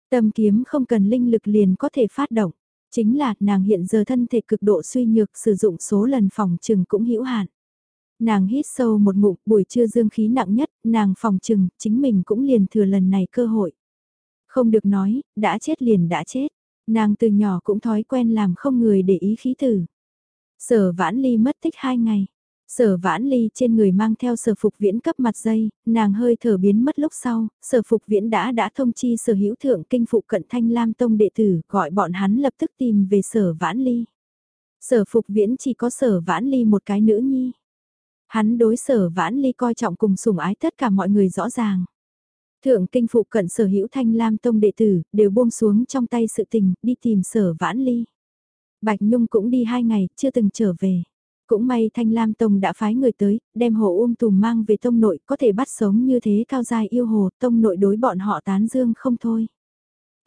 Tâm kiếm không cần linh lực liền có thể phát động, chính là nàng hiện giờ thân thể cực độ suy nhược sử dụng số lần phòng trừng cũng hữu hạn. Nàng hít sâu một ngụm buổi trưa dương khí nặng nhất, nàng phòng trừng chính mình cũng liền thừa lần này cơ hội. Không được nói, đã chết liền đã chết. Nàng từ nhỏ cũng thói quen làm không người để ý khí tử. Sở vãn ly mất tích hai ngày. Sở vãn ly trên người mang theo sở phục viễn cấp mặt dây, nàng hơi thở biến mất lúc sau, sở phục viễn đã đã thông chi sở hữu thượng kinh phụ cận thanh lam tông đệ tử, gọi bọn hắn lập tức tìm về sở vãn ly. Sở phục viễn chỉ có sở vãn ly một cái nữ nhi. Hắn đối sở vãn ly coi trọng cùng sủng ái tất cả mọi người rõ ràng. Thượng kinh phụ cận sở hữu thanh lam tông đệ tử, đều buông xuống trong tay sự tình, đi tìm sở vãn ly. Bạch Nhung cũng đi hai ngày, chưa từng trở về. Cũng may Thanh Lam Tông đã phái người tới, đem hồ ôm tùm mang về tông nội, có thể bắt sống như thế cao dài yêu hồ, tông nội đối bọn họ tán dương không thôi.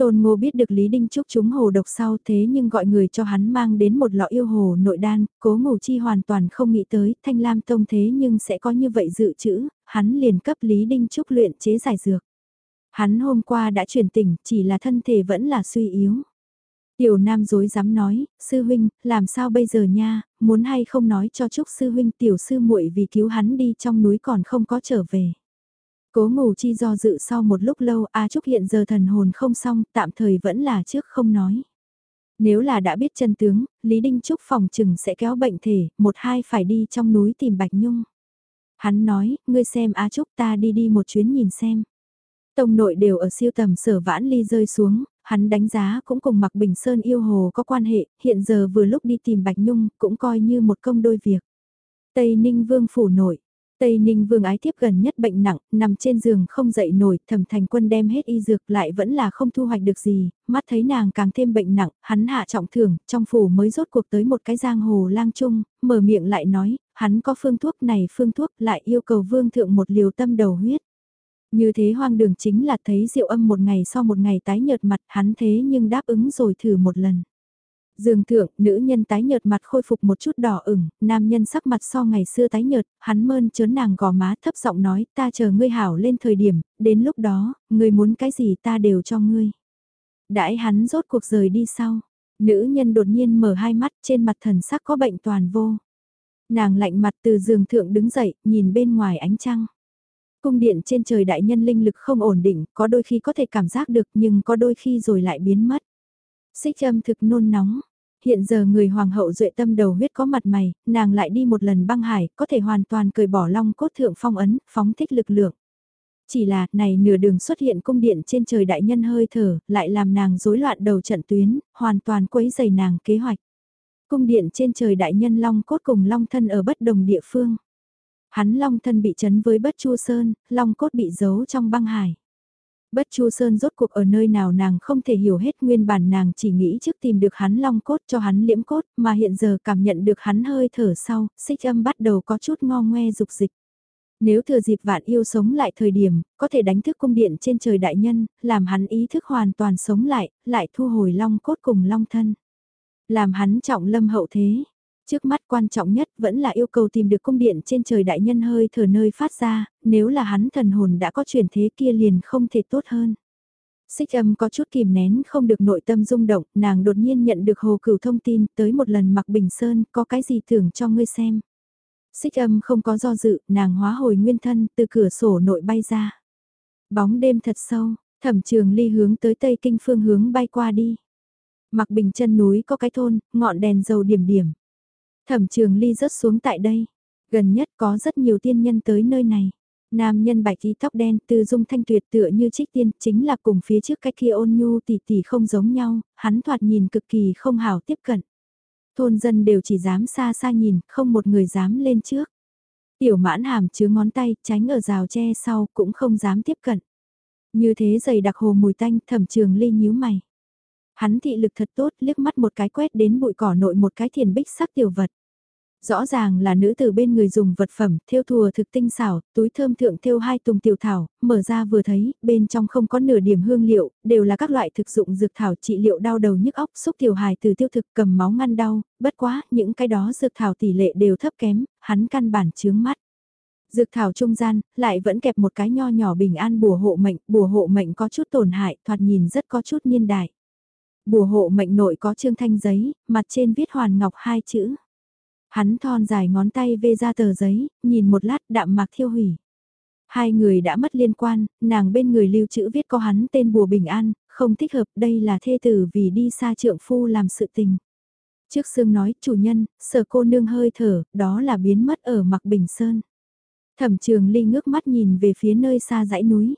Tôn Ngô biết được Lý Đinh Trúc chúng hồ độc sau thế nhưng gọi người cho hắn mang đến một lọ yêu hồ nội đan, cố ngủ chi hoàn toàn không nghĩ tới, Thanh Lam Tông thế nhưng sẽ có như vậy dự trữ, hắn liền cấp Lý Đinh Trúc luyện chế giải dược. Hắn hôm qua đã chuyển tỉnh, chỉ là thân thể vẫn là suy yếu. Tiểu Nam dối dám nói, sư huynh, làm sao bây giờ nha, muốn hay không nói cho Trúc sư huynh tiểu sư muội vì cứu hắn đi trong núi còn không có trở về. Cố ngủ chi do dự sau một lúc lâu A Trúc hiện giờ thần hồn không xong, tạm thời vẫn là trước không nói. Nếu là đã biết chân tướng, Lý Đinh Trúc phòng chừng sẽ kéo bệnh thể, một hai phải đi trong núi tìm Bạch Nhung. Hắn nói, ngươi xem A Trúc ta đi đi một chuyến nhìn xem. Tông nội đều ở siêu tầm sở vãn ly rơi xuống, hắn đánh giá cũng cùng mặc Bình Sơn yêu hồ có quan hệ, hiện giờ vừa lúc đi tìm Bạch Nhung cũng coi như một công đôi việc. Tây Ninh Vương phủ nội, Tây Ninh Vương ái tiếp gần nhất bệnh nặng, nằm trên giường không dậy nổi, thẩm thành quân đem hết y dược lại vẫn là không thu hoạch được gì, mắt thấy nàng càng thêm bệnh nặng, hắn hạ trọng thưởng, trong phủ mới rốt cuộc tới một cái giang hồ lang trung, mở miệng lại nói, hắn có phương thuốc này phương thuốc lại yêu cầu vương thượng một liều tâm đầu huyết. Như thế hoang đường chính là thấy diệu âm một ngày sau một ngày tái nhợt mặt hắn thế nhưng đáp ứng rồi thử một lần. Dương thượng, nữ nhân tái nhợt mặt khôi phục một chút đỏ ửng, nam nhân sắc mặt so ngày xưa tái nhợt, hắn mơn trớn nàng gò má thấp giọng nói, ta chờ ngươi hảo lên thời điểm, đến lúc đó, ngươi muốn cái gì ta đều cho ngươi. Đãi hắn rốt cuộc rời đi sau, nữ nhân đột nhiên mở hai mắt trên mặt thần sắc có bệnh toàn vô. Nàng lạnh mặt từ giường thượng đứng dậy, nhìn bên ngoài ánh trăng. Cung điện trên trời đại nhân linh lực không ổn định, có đôi khi có thể cảm giác được nhưng có đôi khi rồi lại biến mất. Xích âm thực nôn nóng. Hiện giờ người hoàng hậu duệ tâm đầu huyết có mặt mày, nàng lại đi một lần băng hải, có thể hoàn toàn cởi bỏ long cốt thượng phong ấn, phóng thích lực lượng. Chỉ là, này nửa đường xuất hiện cung điện trên trời đại nhân hơi thở, lại làm nàng rối loạn đầu trận tuyến, hoàn toàn quấy dày nàng kế hoạch. Cung điện trên trời đại nhân long cốt cùng long thân ở bất đồng địa phương. Hắn long thân bị chấn với bất chu sơn, long cốt bị giấu trong băng hải. Bất Chu Sơn rốt cuộc ở nơi nào nàng không thể hiểu hết nguyên bản nàng chỉ nghĩ trước tìm được hắn long cốt cho hắn liễm cốt mà hiện giờ cảm nhận được hắn hơi thở sau, xích âm bắt đầu có chút ngo ngoe dục dịch. Nếu thừa dịp vạn yêu sống lại thời điểm, có thể đánh thức cung điện trên trời đại nhân, làm hắn ý thức hoàn toàn sống lại, lại thu hồi long cốt cùng long thân. Làm hắn trọng lâm hậu thế. Trước mắt quan trọng nhất vẫn là yêu cầu tìm được cung điện trên trời đại nhân hơi thở nơi phát ra, nếu là hắn thần hồn đã có chuyển thế kia liền không thể tốt hơn. Xích âm có chút kìm nén không được nội tâm rung động, nàng đột nhiên nhận được hồ cửu thông tin tới một lần mặc bình sơn, có cái gì thưởng cho ngươi xem. Xích âm không có do dự, nàng hóa hồi nguyên thân từ cửa sổ nội bay ra. Bóng đêm thật sâu, thẩm trường ly hướng tới tây kinh phương hướng bay qua đi. Mặc bình chân núi có cái thôn, ngọn đèn dầu điểm điểm. Thẩm trường ly rớt xuống tại đây. Gần nhất có rất nhiều tiên nhân tới nơi này. Nam nhân bạch y tóc đen tư dung thanh tuyệt tựa như trích tiên chính là cùng phía trước cái kia ôn nhu tỉ tỉ không giống nhau, hắn thoạt nhìn cực kỳ không hảo tiếp cận. Thôn dân đều chỉ dám xa xa nhìn, không một người dám lên trước. Tiểu mãn hàm chứa ngón tay, tránh ở rào tre sau, cũng không dám tiếp cận. Như thế dày đặc hồ mùi tanh, thẩm trường ly nhíu mày. Hắn thị lực thật tốt, liếc mắt một cái quét đến bụi cỏ nội một cái thiền bích sắc tiểu vật. Rõ ràng là nữ từ bên người dùng vật phẩm, theo thùa thực tinh xảo, túi thơm thượng theo hai tùng tiểu thảo, mở ra vừa thấy, bên trong không có nửa điểm hương liệu, đều là các loại thực dụng dược thảo trị liệu đau đầu nhức óc, xúc tiểu hài từ tiêu thực cầm máu ngăn đau, bất quá, những cái đó dược thảo tỷ lệ đều thấp kém, hắn căn bản chướng mắt. Dược thảo trung gian, lại vẫn kẹp một cái nho nhỏ bình an bùa hộ mệnh, bùa hộ mệnh có chút tổn hại, thoạt nhìn rất có chút niên đại. Bùa hộ mệnh nội có trương thanh giấy, mặt trên viết hoàn ngọc hai chữ. Hắn thon dài ngón tay vê ra tờ giấy, nhìn một lát đạm mạc thiêu hủy. Hai người đã mất liên quan, nàng bên người lưu trữ viết có hắn tên bùa bình an, không thích hợp đây là thê tử vì đi xa trượng phu làm sự tình. Trước xương nói, chủ nhân, sở cô nương hơi thở, đó là biến mất ở mặc bình sơn. Thẩm trường ly ngước mắt nhìn về phía nơi xa dãy núi.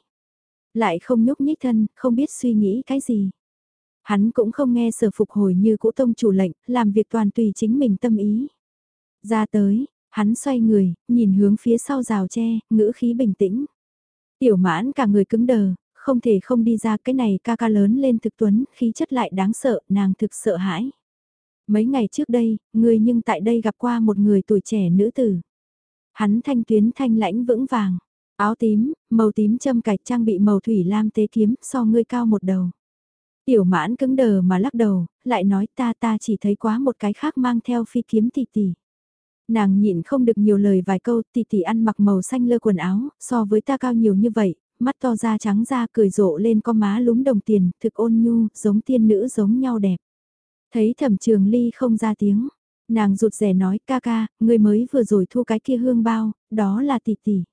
Lại không nhúc nhích thân, không biết suy nghĩ cái gì. Hắn cũng không nghe sở phục hồi như cũ tông chủ lệnh, làm việc toàn tùy chính mình tâm ý. Ra tới, hắn xoay người, nhìn hướng phía sau rào tre, ngữ khí bình tĩnh. Tiểu mãn cả người cứng đờ, không thể không đi ra cái này ca ca lớn lên thực tuấn, khí chất lại đáng sợ, nàng thực sợ hãi. Mấy ngày trước đây, người nhưng tại đây gặp qua một người tuổi trẻ nữ tử. Hắn thanh tuyến thanh lãnh vững vàng, áo tím, màu tím châm cạch trang bị màu thủy lam tế kiếm so ngươi cao một đầu. Tiểu mãn cứng đờ mà lắc đầu, lại nói ta ta chỉ thấy quá một cái khác mang theo phi kiếm tỷ tỷ. Nàng nhịn không được nhiều lời vài câu tỷ tỷ ăn mặc màu xanh lơ quần áo, so với ta cao nhiều như vậy, mắt to da trắng da cười rộ lên con má lúm đồng tiền, thực ôn nhu, giống tiên nữ giống nhau đẹp. Thấy thẩm trường ly không ra tiếng, nàng rụt rè nói ca ca, người mới vừa rồi thu cái kia hương bao, đó là tỷ tỷ.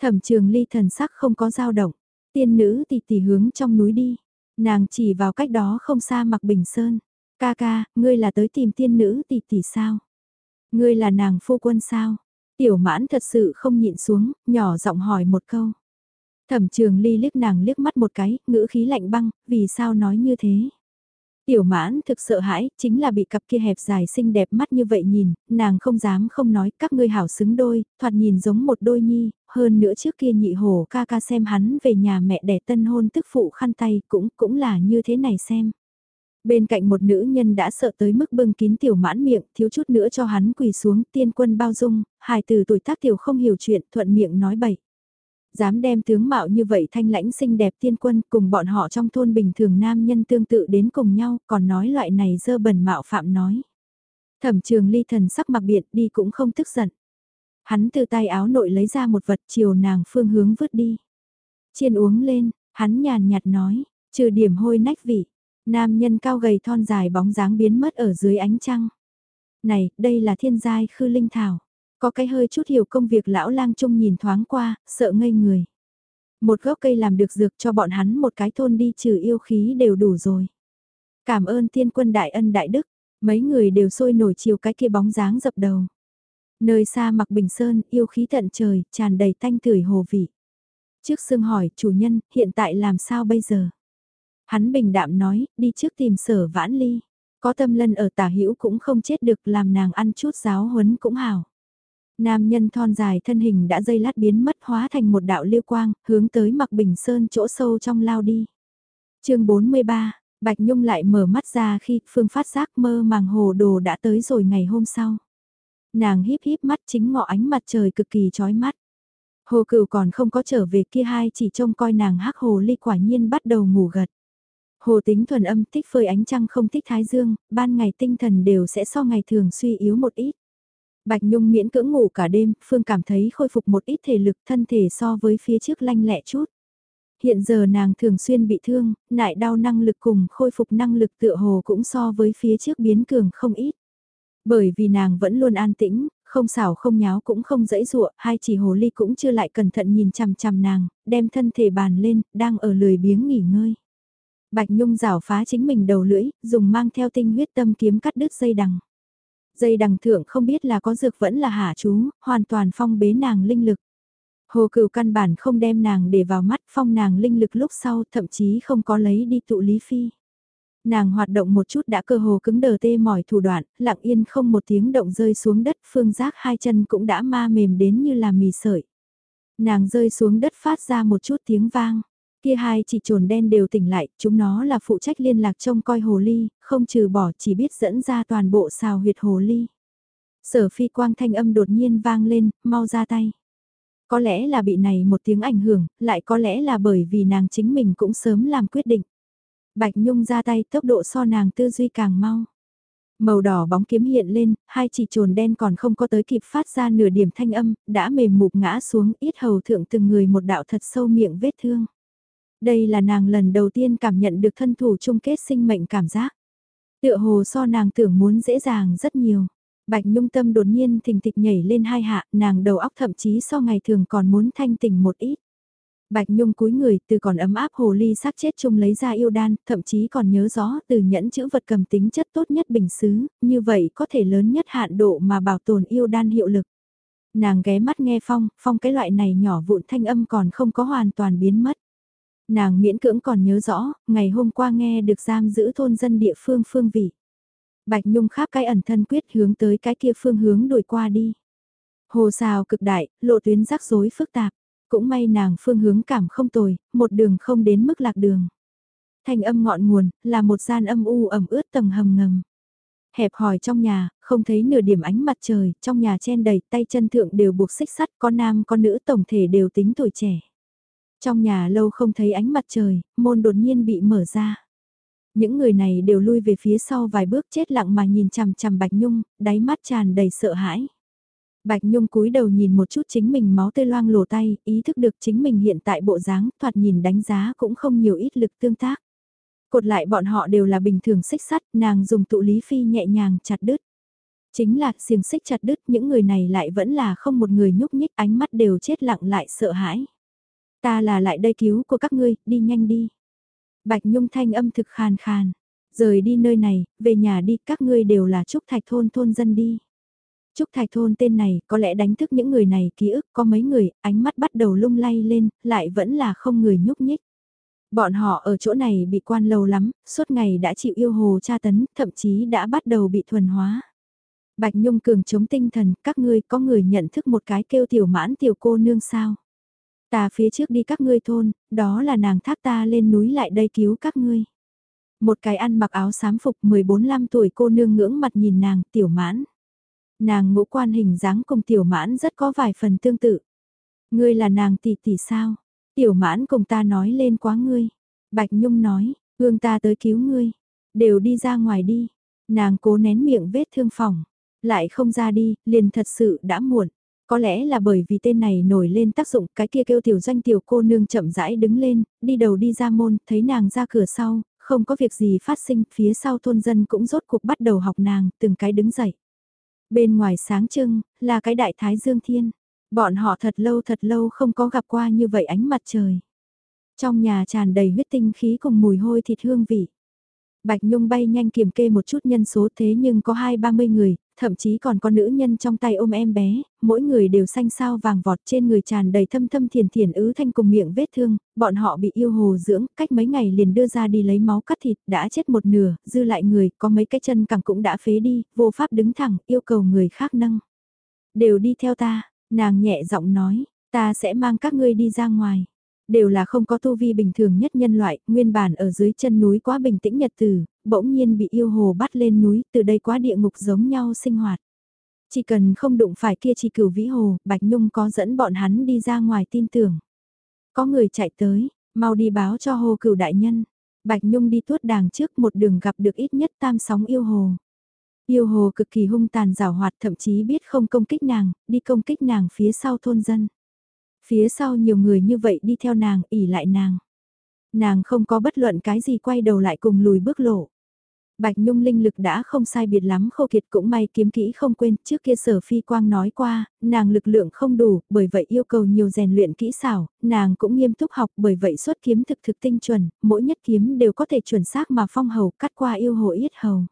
Thẩm trường ly thần sắc không có dao động, tiên nữ tỷ tỷ hướng trong núi đi. Nàng chỉ vào cách đó không xa mặc bình sơn. Ca ca, ngươi là tới tìm tiên nữ tỷ tỷ sao? Ngươi là nàng phu quân sao? Tiểu mãn thật sự không nhịn xuống, nhỏ giọng hỏi một câu. Thẩm trường ly liếc nàng liếc mắt một cái, ngữ khí lạnh băng, vì sao nói như thế? Tiểu mãn thực sợ hãi, chính là bị cặp kia hẹp dài xinh đẹp mắt như vậy nhìn, nàng không dám không nói các ngươi hảo xứng đôi, thoạt nhìn giống một đôi nhi, hơn nữa trước kia nhị hồ ca ca xem hắn về nhà mẹ đẻ tân hôn tức phụ khăn tay cũng cũng là như thế này xem. Bên cạnh một nữ nhân đã sợ tới mức bưng kín tiểu mãn miệng, thiếu chút nữa cho hắn quỳ xuống tiên quân bao dung, hài từ tuổi tác tiểu không hiểu chuyện thuận miệng nói bậy dám đem tướng mạo như vậy thanh lãnh xinh đẹp tiên quân cùng bọn họ trong thôn bình thường nam nhân tương tự đến cùng nhau, còn nói loại này dơ bẩn mạo phạm nói. Thẩm trường ly thần sắc mặc biệt đi cũng không tức giận. Hắn từ tay áo nội lấy ra một vật chiều nàng phương hướng vứt đi. Chiên uống lên, hắn nhàn nhạt nói, trừ điểm hôi nách vị. Nam nhân cao gầy thon dài bóng dáng biến mất ở dưới ánh trăng. Này, đây là thiên giai khư linh thảo. Có cái hơi chút hiểu công việc lão lang trung nhìn thoáng qua, sợ ngây người. Một gốc cây làm được dược cho bọn hắn một cái thôn đi trừ yêu khí đều đủ rồi. Cảm ơn tiên quân đại ân đại đức, mấy người đều sôi nổi chiều cái kia bóng dáng dập đầu. Nơi xa mặc bình sơn, yêu khí tận trời, tràn đầy thanh tửi hồ vị. Trước xương hỏi, chủ nhân, hiện tại làm sao bây giờ? Hắn bình đạm nói, đi trước tìm sở vãn ly. Có tâm lân ở tả hữu cũng không chết được làm nàng ăn chút giáo huấn cũng hảo. Nam nhân thon dài thân hình đã dây lát biến mất hóa thành một đạo lưu quang, hướng tới mặc bình sơn chỗ sâu trong lao đi. chương 43, Bạch Nhung lại mở mắt ra khi phương phát giác mơ màng hồ đồ đã tới rồi ngày hôm sau. Nàng híp híp mắt chính ngọ ánh mặt trời cực kỳ chói mắt. Hồ cửu còn không có trở về kia hai chỉ trông coi nàng hắc hồ ly quả nhiên bắt đầu ngủ gật. Hồ tính thuần âm thích phơi ánh trăng không thích thái dương, ban ngày tinh thần đều sẽ so ngày thường suy yếu một ít. Bạch Nhung miễn cưỡng ngủ cả đêm, Phương cảm thấy khôi phục một ít thể lực thân thể so với phía trước lanh lẹ chút. Hiện giờ nàng thường xuyên bị thương, nại đau năng lực cùng khôi phục năng lực tựa hồ cũng so với phía trước biến cường không ít. Bởi vì nàng vẫn luôn an tĩnh, không xảo không nháo cũng không dẫy dụa, hai chỉ hồ ly cũng chưa lại cẩn thận nhìn chằm chằm nàng, đem thân thể bàn lên, đang ở lười biếng nghỉ ngơi. Bạch Nhung rảo phá chính mình đầu lưỡi, dùng mang theo tinh huyết tâm kiếm cắt đứt dây đằng. Dây đằng thượng không biết là có dược vẫn là hạ chú, hoàn toàn phong bế nàng linh lực. Hồ cửu căn bản không đem nàng để vào mắt phong nàng linh lực lúc sau thậm chí không có lấy đi tụ lý phi. Nàng hoạt động một chút đã cơ hồ cứng đờ tê mỏi thủ đoạn, lặng yên không một tiếng động rơi xuống đất phương giác hai chân cũng đã ma mềm đến như là mì sợi. Nàng rơi xuống đất phát ra một chút tiếng vang. Kia hai chỉ trồn đen đều tỉnh lại, chúng nó là phụ trách liên lạc trông coi hồ ly, không trừ bỏ chỉ biết dẫn ra toàn bộ xào huyệt hồ ly. Sở phi quang thanh âm đột nhiên vang lên, mau ra tay. Có lẽ là bị này một tiếng ảnh hưởng, lại có lẽ là bởi vì nàng chính mình cũng sớm làm quyết định. Bạch Nhung ra tay tốc độ so nàng tư duy càng mau. Màu đỏ bóng kiếm hiện lên, hai chỉ trồn đen còn không có tới kịp phát ra nửa điểm thanh âm, đã mềm mục ngã xuống ít hầu thượng từng người một đạo thật sâu miệng vết thương. Đây là nàng lần đầu tiên cảm nhận được thân thủ chung kết sinh mệnh cảm giác. Tựa hồ so nàng tưởng muốn dễ dàng rất nhiều. Bạch Nhung Tâm đột nhiên thình thịch nhảy lên hai hạ, nàng đầu óc thậm chí so ngày thường còn muốn thanh tỉnh một ít. Bạch Nhung cúi người từ còn ấm áp hồ ly xác chết chung lấy ra yêu đan, thậm chí còn nhớ rõ từ nhẫn chữ vật cầm tính chất tốt nhất bình xứ, như vậy có thể lớn nhất hạn độ mà bảo tồn yêu đan hiệu lực. Nàng ghé mắt nghe phong, phong cái loại này nhỏ vụn thanh âm còn không có hoàn toàn biến mất. Nàng miễn cưỡng còn nhớ rõ, ngày hôm qua nghe được giam giữ thôn dân địa phương phương vị. Bạch Nhung khắp cái ẩn thân quyết hướng tới cái kia phương hướng đuổi qua đi. Hồ xào cực đại, lộ tuyến rắc rối phức tạp. Cũng may nàng phương hướng cảm không tồi, một đường không đến mức lạc đường. Thanh âm ngọn nguồn, là một gian âm u ẩm ướt tầng hầm ngầm. Hẹp hỏi trong nhà, không thấy nửa điểm ánh mặt trời, trong nhà chen đầy, tay chân thượng đều buộc xích sắt, con nam con nữ tổng thể đều tính tuổi trẻ. Trong nhà lâu không thấy ánh mặt trời, môn đột nhiên bị mở ra. Những người này đều lui về phía sau vài bước chết lặng mà nhìn chằm chằm Bạch Nhung, đáy mắt tràn đầy sợ hãi. Bạch Nhung cúi đầu nhìn một chút chính mình máu tươi loang lổ tay, ý thức được chính mình hiện tại bộ dáng, thoạt nhìn đánh giá cũng không nhiều ít lực tương tác. Cột lại bọn họ đều là bình thường xích sắt, nàng dùng tụ lý phi nhẹ nhàng chặt đứt. Chính là xiềng xích chặt đứt những người này lại vẫn là không một người nhúc nhích ánh mắt đều chết lặng lại sợ hãi. Ta là lại đây cứu của các ngươi, đi nhanh đi. Bạch Nhung thanh âm thực khàn khàn. Rời đi nơi này, về nhà đi, các ngươi đều là Trúc Thạch Thôn thôn dân đi. Trúc Thạch Thôn tên này có lẽ đánh thức những người này ký ức có mấy người, ánh mắt bắt đầu lung lay lên, lại vẫn là không người nhúc nhích. Bọn họ ở chỗ này bị quan lâu lắm, suốt ngày đã chịu yêu hồ tra tấn, thậm chí đã bắt đầu bị thuần hóa. Bạch Nhung cường chống tinh thần, các ngươi có người nhận thức một cái kêu tiểu mãn tiểu cô nương sao. Ta phía trước đi các ngươi thôn, đó là nàng thác ta lên núi lại đây cứu các ngươi. Một cái ăn mặc áo xám phục 14-15 tuổi cô nương ngưỡng mặt nhìn nàng tiểu mãn. Nàng ngũ quan hình dáng cùng tiểu mãn rất có vài phần tương tự. Ngươi là nàng tỷ tỷ sao? Tiểu mãn cùng ta nói lên quá ngươi. Bạch Nhung nói, hương ta tới cứu ngươi. Đều đi ra ngoài đi. Nàng cố nén miệng vết thương phòng. Lại không ra đi, liền thật sự đã muộn. Có lẽ là bởi vì tên này nổi lên tác dụng cái kia kêu tiểu doanh tiểu cô nương chậm rãi đứng lên, đi đầu đi ra môn, thấy nàng ra cửa sau, không có việc gì phát sinh, phía sau thôn dân cũng rốt cuộc bắt đầu học nàng, từng cái đứng dậy. Bên ngoài sáng trưng, là cái đại thái dương thiên. Bọn họ thật lâu thật lâu không có gặp qua như vậy ánh mặt trời. Trong nhà tràn đầy huyết tinh khí cùng mùi hôi thịt hương vị. Bạch Nhung bay nhanh kiểm kê một chút nhân số thế nhưng có hai ba mươi người, thậm chí còn có nữ nhân trong tay ôm em bé, mỗi người đều xanh sao vàng vọt trên người tràn đầy thâm thâm thiền thiền ứ thanh cùng miệng vết thương, bọn họ bị yêu hồ dưỡng, cách mấy ngày liền đưa ra đi lấy máu cắt thịt, đã chết một nửa, dư lại người, có mấy cái chân cẳng cũng đã phế đi, vô pháp đứng thẳng, yêu cầu người khác nâng. Đều đi theo ta, nàng nhẹ giọng nói, ta sẽ mang các ngươi đi ra ngoài. Đều là không có tu vi bình thường nhất nhân loại, nguyên bản ở dưới chân núi quá bình tĩnh nhật từ, bỗng nhiên bị yêu hồ bắt lên núi, từ đây quá địa ngục giống nhau sinh hoạt. Chỉ cần không đụng phải kia chỉ cửu vĩ hồ, Bạch Nhung có dẫn bọn hắn đi ra ngoài tin tưởng. Có người chạy tới, mau đi báo cho hồ cửu đại nhân. Bạch Nhung đi tuốt đàng trước một đường gặp được ít nhất tam sóng yêu hồ. Yêu hồ cực kỳ hung tàn rào hoạt thậm chí biết không công kích nàng, đi công kích nàng phía sau thôn dân. Phía sau nhiều người như vậy đi theo nàng, ỉ lại nàng. Nàng không có bất luận cái gì quay đầu lại cùng lùi bước lộ. Bạch Nhung linh lực đã không sai biệt lắm khô kiệt cũng may kiếm kỹ không quên, trước kia sở phi quang nói qua, nàng lực lượng không đủ, bởi vậy yêu cầu nhiều rèn luyện kỹ xảo, nàng cũng nghiêm túc học bởi vậy xuất kiếm thực thực tinh chuẩn, mỗi nhất kiếm đều có thể chuẩn xác mà phong hầu cắt qua yêu hồ yết hầu.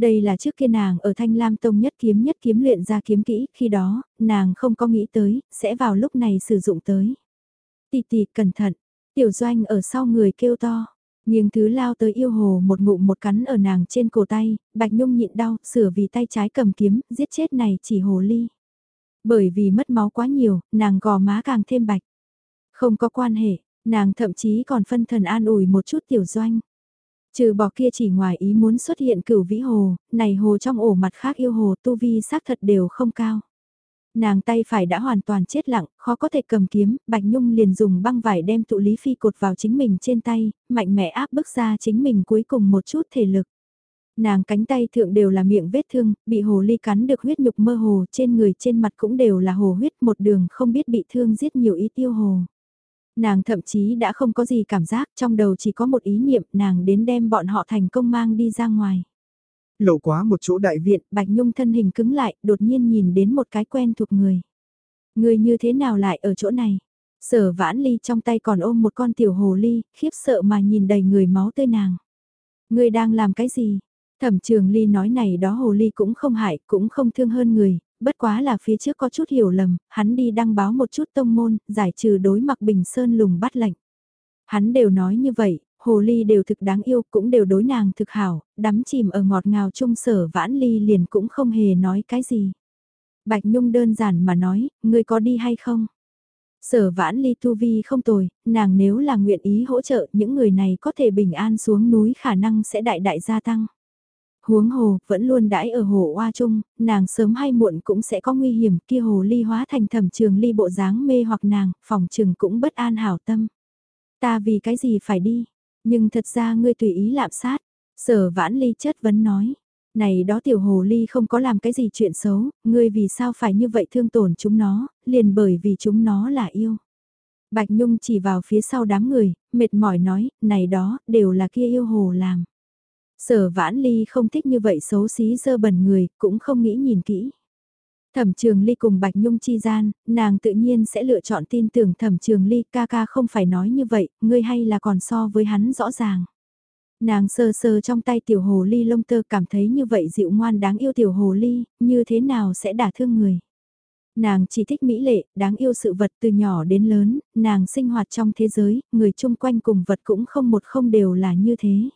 Đây là trước kia nàng ở Thanh Lam Tông nhất kiếm nhất kiếm luyện ra kiếm kỹ, khi đó, nàng không có nghĩ tới, sẽ vào lúc này sử dụng tới. Tì tì cẩn thận, tiểu doanh ở sau người kêu to. nghiêng thứ lao tới yêu hồ một ngụm một cắn ở nàng trên cổ tay, Bạch Nhung nhịn đau, sửa vì tay trái cầm kiếm, giết chết này chỉ hồ ly. Bởi vì mất máu quá nhiều, nàng gò má càng thêm bạch. Không có quan hệ, nàng thậm chí còn phân thần an ủi một chút tiểu doanh. Trừ bỏ kia chỉ ngoài ý muốn xuất hiện cửu vĩ hồ, này hồ trong ổ mặt khác yêu hồ tu vi xác thật đều không cao. Nàng tay phải đã hoàn toàn chết lặng, khó có thể cầm kiếm, Bạch Nhung liền dùng băng vải đem tụ lý phi cột vào chính mình trên tay, mạnh mẽ áp bức ra chính mình cuối cùng một chút thể lực. Nàng cánh tay thượng đều là miệng vết thương, bị hồ ly cắn được huyết nhục mơ hồ, trên người trên mặt cũng đều là hồ huyết một đường không biết bị thương giết nhiều ý tiêu hồ. Nàng thậm chí đã không có gì cảm giác, trong đầu chỉ có một ý niệm nàng đến đem bọn họ thành công mang đi ra ngoài. Lộ quá một chỗ đại viện, Bạch Nhung thân hình cứng lại, đột nhiên nhìn đến một cái quen thuộc người. Người như thế nào lại ở chỗ này? Sở vãn ly trong tay còn ôm một con tiểu hồ ly, khiếp sợ mà nhìn đầy người máu tươi nàng. Người đang làm cái gì? Thẩm trường ly nói này đó hồ ly cũng không hại, cũng không thương hơn người, bất quá là phía trước có chút hiểu lầm, hắn đi đăng báo một chút tông môn, giải trừ đối mặc bình sơn lùng bắt lệnh. Hắn đều nói như vậy, hồ ly đều thực đáng yêu, cũng đều đối nàng thực hảo, đắm chìm ở ngọt ngào trung sở vãn ly liền cũng không hề nói cái gì. Bạch Nhung đơn giản mà nói, ngươi có đi hay không? Sở vãn ly tu vi không tồi, nàng nếu là nguyện ý hỗ trợ những người này có thể bình an xuống núi khả năng sẽ đại đại gia tăng. Huống hồ, vẫn luôn đãi ở hồ oa trung, nàng sớm hay muộn cũng sẽ có nguy hiểm kia hồ ly hóa thành thẩm trường ly bộ dáng mê hoặc nàng, phòng trường cũng bất an hảo tâm. Ta vì cái gì phải đi, nhưng thật ra ngươi tùy ý lạm sát, sở vãn ly chất vấn nói. Này đó tiểu hồ ly không có làm cái gì chuyện xấu, ngươi vì sao phải như vậy thương tổn chúng nó, liền bởi vì chúng nó là yêu. Bạch Nhung chỉ vào phía sau đám người, mệt mỏi nói, này đó, đều là kia yêu hồ làm. Sở vãn ly không thích như vậy xấu xí dơ bẩn người, cũng không nghĩ nhìn kỹ. Thẩm trường ly cùng Bạch Nhung chi gian, nàng tự nhiên sẽ lựa chọn tin tưởng thẩm trường ly ca ca không phải nói như vậy, ngươi hay là còn so với hắn rõ ràng. Nàng sơ sơ trong tay tiểu hồ ly lông tơ cảm thấy như vậy dịu ngoan đáng yêu tiểu hồ ly, như thế nào sẽ đả thương người. Nàng chỉ thích mỹ lệ, đáng yêu sự vật từ nhỏ đến lớn, nàng sinh hoạt trong thế giới, người chung quanh cùng vật cũng không một không đều là như thế.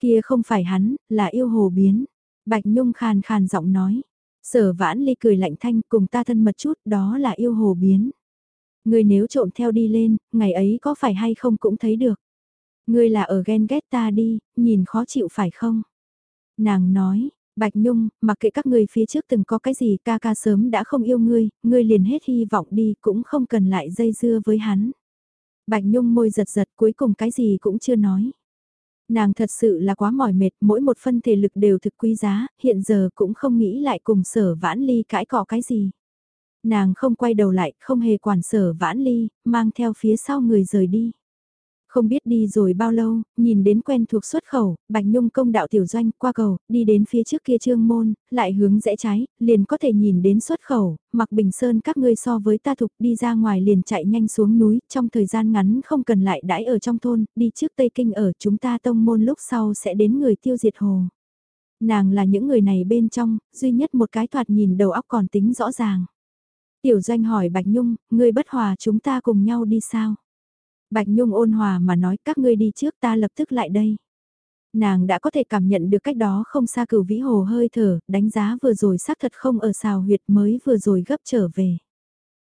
Kia không phải hắn, là yêu hồ biến. Bạch Nhung khàn khàn giọng nói. Sở vãn ly cười lạnh thanh cùng ta thân mật chút đó là yêu hồ biến. Người nếu trộm theo đi lên, ngày ấy có phải hay không cũng thấy được. Người là ở ghen ghét ta đi, nhìn khó chịu phải không? Nàng nói, Bạch Nhung, mặc kệ các người phía trước từng có cái gì ca ca sớm đã không yêu ngươi, ngươi liền hết hy vọng đi cũng không cần lại dây dưa với hắn. Bạch Nhung môi giật giật cuối cùng cái gì cũng chưa nói. Nàng thật sự là quá mỏi mệt, mỗi một phân thể lực đều thực quý giá, hiện giờ cũng không nghĩ lại cùng sở vãn ly cãi cọ cái gì. Nàng không quay đầu lại, không hề quản sở vãn ly, mang theo phía sau người rời đi. Không biết đi rồi bao lâu, nhìn đến quen thuộc xuất khẩu, Bạch Nhung công đạo tiểu doanh qua cầu, đi đến phía trước kia trương môn, lại hướng rẽ trái, liền có thể nhìn đến xuất khẩu, mặc bình sơn các ngươi so với ta thục đi ra ngoài liền chạy nhanh xuống núi, trong thời gian ngắn không cần lại đãi ở trong thôn, đi trước Tây Kinh ở chúng ta tông môn lúc sau sẽ đến người tiêu diệt hồ. Nàng là những người này bên trong, duy nhất một cái thoạt nhìn đầu óc còn tính rõ ràng. Tiểu doanh hỏi Bạch Nhung, ngươi bất hòa chúng ta cùng nhau đi sao? Bạch Nhung ôn hòa mà nói các ngươi đi trước ta lập tức lại đây. Nàng đã có thể cảm nhận được cách đó không xa cửu vĩ hồ hơi thở, đánh giá vừa rồi xác thật không ở xào huyệt mới vừa rồi gấp trở về.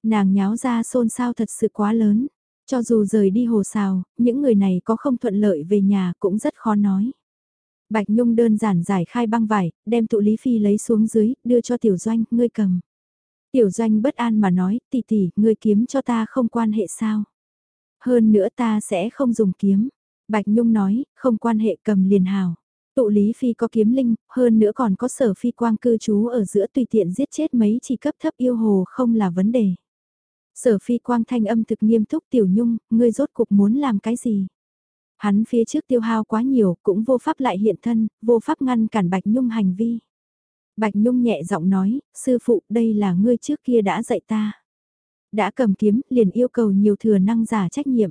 Nàng nháo ra xôn xao thật sự quá lớn, cho dù rời đi hồ xào, những người này có không thuận lợi về nhà cũng rất khó nói. Bạch Nhung đơn giản giải khai băng vải, đem tụ Lý Phi lấy xuống dưới, đưa cho Tiểu Doanh, ngươi cầm. Tiểu Doanh bất an mà nói, tỷ tỷ, ngươi kiếm cho ta không quan hệ sao. Hơn nữa ta sẽ không dùng kiếm. Bạch Nhung nói, không quan hệ cầm liền hào. Tụ Lý Phi có kiếm linh, hơn nữa còn có sở phi quang cư trú ở giữa tùy tiện giết chết mấy chỉ cấp thấp yêu hồ không là vấn đề. Sở phi quang thanh âm thực nghiêm túc Tiểu Nhung, ngươi rốt cục muốn làm cái gì? Hắn phía trước tiêu hao quá nhiều, cũng vô pháp lại hiện thân, vô pháp ngăn cản Bạch Nhung hành vi. Bạch Nhung nhẹ giọng nói, sư phụ đây là ngươi trước kia đã dạy ta. Đã cầm kiếm, liền yêu cầu nhiều thừa năng giả trách nhiệm.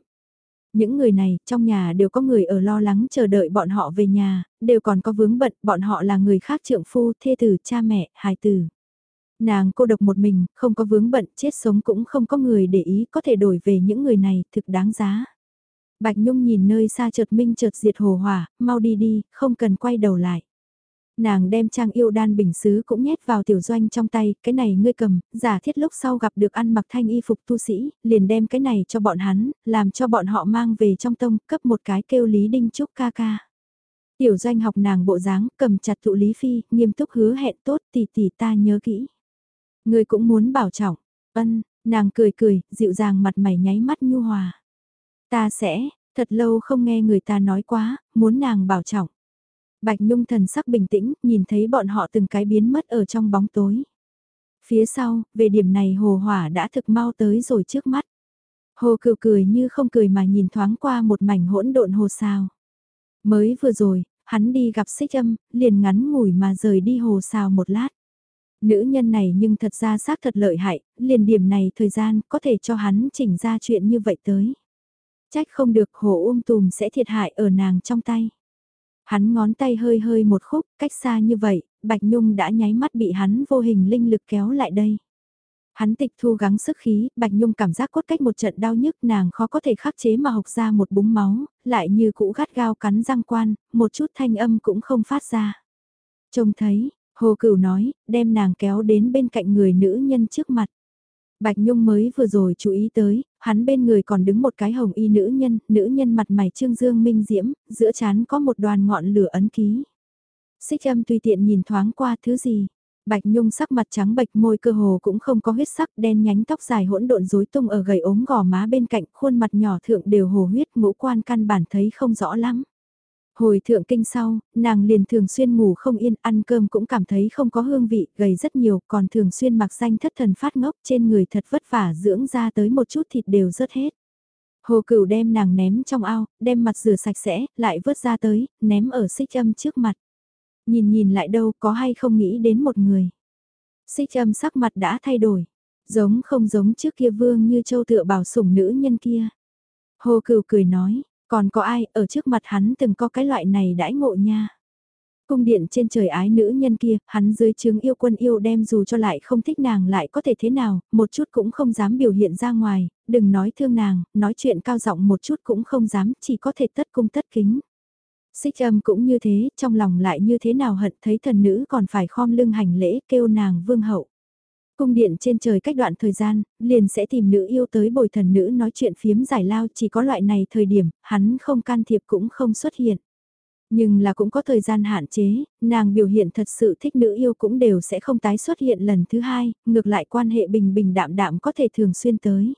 Những người này, trong nhà đều có người ở lo lắng chờ đợi bọn họ về nhà, đều còn có vướng bận, bọn họ là người khác trượng phu, thê tử, cha mẹ, hài tử. Nàng cô độc một mình, không có vướng bận, chết sống cũng không có người để ý, có thể đổi về những người này, thực đáng giá. Bạch Nhung nhìn nơi xa chợt minh chợt diệt hồ hỏa, mau đi đi, không cần quay đầu lại. Nàng đem trang yêu đan bình xứ cũng nhét vào tiểu doanh trong tay, cái này ngươi cầm, giả thiết lúc sau gặp được ăn mặc thanh y phục tu sĩ, liền đem cái này cho bọn hắn, làm cho bọn họ mang về trong tông, cấp một cái kêu Lý Đinh Trúc ca ca. Tiểu doanh học nàng bộ dáng, cầm chặt thụ Lý Phi, nghiêm túc hứa hẹn tốt tỷ tỷ ta nhớ kỹ. Ngươi cũng muốn bảo trọng, ân, nàng cười cười, dịu dàng mặt mày nháy mắt nhu hòa. Ta sẽ, thật lâu không nghe người ta nói quá, muốn nàng bảo trọng. Bạch Nhung thần sắc bình tĩnh, nhìn thấy bọn họ từng cái biến mất ở trong bóng tối. Phía sau, về điểm này hồ hỏa đã thực mau tới rồi trước mắt. Hồ cựu cười như không cười mà nhìn thoáng qua một mảnh hỗn độn hồ sao. Mới vừa rồi, hắn đi gặp xích âm, liền ngắn ngủi mà rời đi hồ sao một lát. Nữ nhân này nhưng thật ra xác thật lợi hại, liền điểm này thời gian có thể cho hắn chỉnh ra chuyện như vậy tới. Trách không được hồ ôm tùm sẽ thiệt hại ở nàng trong tay. Hắn ngón tay hơi hơi một khúc, cách xa như vậy, Bạch Nhung đã nháy mắt bị hắn vô hình linh lực kéo lại đây. Hắn tịch thu gắng sức khí, Bạch Nhung cảm giác cốt cách một trận đau nhức nàng khó có thể khắc chế mà học ra một búng máu, lại như cũ gắt gao cắn răng quan, một chút thanh âm cũng không phát ra. Trông thấy, Hồ Cửu nói, đem nàng kéo đến bên cạnh người nữ nhân trước mặt. Bạch Nhung mới vừa rồi chú ý tới, hắn bên người còn đứng một cái hồng y nữ nhân, nữ nhân mặt mày trương dương minh diễm, giữa chán có một đoàn ngọn lửa ấn ký. Xích âm tùy tiện nhìn thoáng qua thứ gì. Bạch Nhung sắc mặt trắng bệch môi cơ hồ cũng không có huyết sắc đen nhánh tóc dài hỗn độn rối tung ở gầy ốm gò má bên cạnh khuôn mặt nhỏ thượng đều hồ huyết ngũ quan căn bản thấy không rõ lắm. Hồi thượng kinh sau, nàng liền thường xuyên ngủ không yên, ăn cơm cũng cảm thấy không có hương vị, gầy rất nhiều, còn thường xuyên mặc danh thất thần phát ngốc trên người thật vất vả dưỡng ra tới một chút thịt đều rớt hết. Hồ cửu đem nàng ném trong ao, đem mặt rửa sạch sẽ, lại vớt ra tới, ném ở xích âm trước mặt. Nhìn nhìn lại đâu có hay không nghĩ đến một người. Xích âm sắc mặt đã thay đổi, giống không giống trước kia vương như châu tựa bảo sủng nữ nhân kia. Hồ cửu cười nói, còn có ai ở trước mặt hắn từng có cái loại này đãi ngộ nha. Cung điện trên trời ái nữ nhân kia, hắn dưới chứng yêu quân yêu đem dù cho lại không thích nàng lại có thể thế nào, một chút cũng không dám biểu hiện ra ngoài, đừng nói thương nàng, nói chuyện cao giọng một chút cũng không dám, chỉ có thể tất cung tất kính. Xích âm cũng như thế, trong lòng lại như thế nào hận thấy thần nữ còn phải khom lưng hành lễ kêu nàng vương hậu cung điện trên trời cách đoạn thời gian, liền sẽ tìm nữ yêu tới bồi thần nữ nói chuyện phiếm giải lao chỉ có loại này thời điểm, hắn không can thiệp cũng không xuất hiện. Nhưng là cũng có thời gian hạn chế, nàng biểu hiện thật sự thích nữ yêu cũng đều sẽ không tái xuất hiện lần thứ hai, ngược lại quan hệ bình bình đạm đạm có thể thường xuyên tới.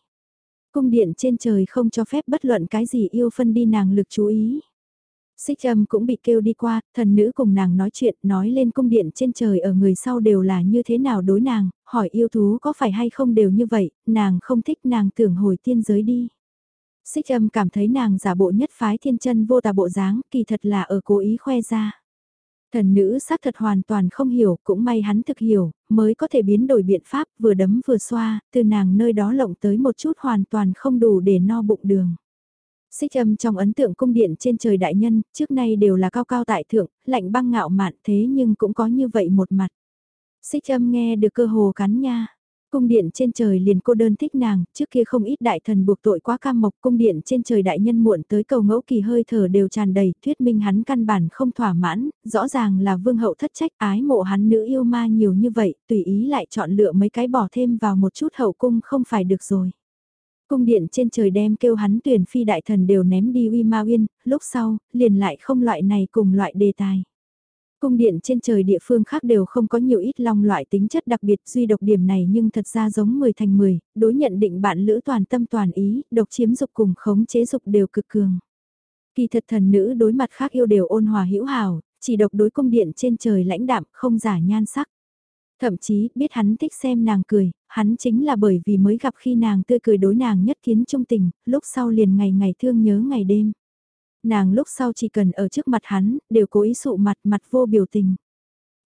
Cung điện trên trời không cho phép bất luận cái gì yêu phân đi nàng lực chú ý. Xích âm cũng bị kêu đi qua, thần nữ cùng nàng nói chuyện, nói lên cung điện trên trời ở người sau đều là như thế nào đối nàng, hỏi yêu thú có phải hay không đều như vậy, nàng không thích nàng tưởng hồi tiên giới đi. Xích âm cảm thấy nàng giả bộ nhất phái thiên chân vô tà bộ dáng, kỳ thật là ở cố ý khoe ra. Thần nữ xác thật hoàn toàn không hiểu, cũng may hắn thực hiểu, mới có thể biến đổi biện pháp vừa đấm vừa xoa, từ nàng nơi đó lộng tới một chút hoàn toàn không đủ để no bụng đường. Xích âm trong ấn tượng cung điện trên trời đại nhân, trước nay đều là cao cao tại thượng, lạnh băng ngạo mạn thế nhưng cũng có như vậy một mặt. Xích âm nghe được cơ hồ cắn nha. Cung điện trên trời liền cô đơn thích nàng, trước kia không ít đại thần buộc tội quá cam mộc cung điện trên trời đại nhân muộn tới cầu ngẫu kỳ hơi thở đều tràn đầy, thuyết minh hắn căn bản không thỏa mãn, rõ ràng là vương hậu thất trách ái mộ hắn nữ yêu ma nhiều như vậy, tùy ý lại chọn lựa mấy cái bỏ thêm vào một chút hậu cung không phải được rồi. Cung điện trên trời đem kêu hắn tuyển phi đại thần đều ném đi uy ma uyên, lúc sau, liền lại không loại này cùng loại đề tài. Cung điện trên trời địa phương khác đều không có nhiều ít long loại tính chất đặc biệt duy độc điểm này nhưng thật ra giống 10 thành 10, đối nhận định bạn lữ toàn tâm toàn ý, độc chiếm dục cùng khống chế dục đều cực cường. Kỳ thật thần nữ đối mặt khác yêu đều ôn hòa hữu hảo, chỉ độc đối cung điện trên trời lãnh đạm không giả nhan sắc. Thậm chí biết hắn thích xem nàng cười, hắn chính là bởi vì mới gặp khi nàng tươi cười đối nàng nhất kiến trung tình, lúc sau liền ngày ngày thương nhớ ngày đêm nàng lúc sau chỉ cần ở trước mặt hắn, đều cố ý sụ mặt mặt vô biểu tình.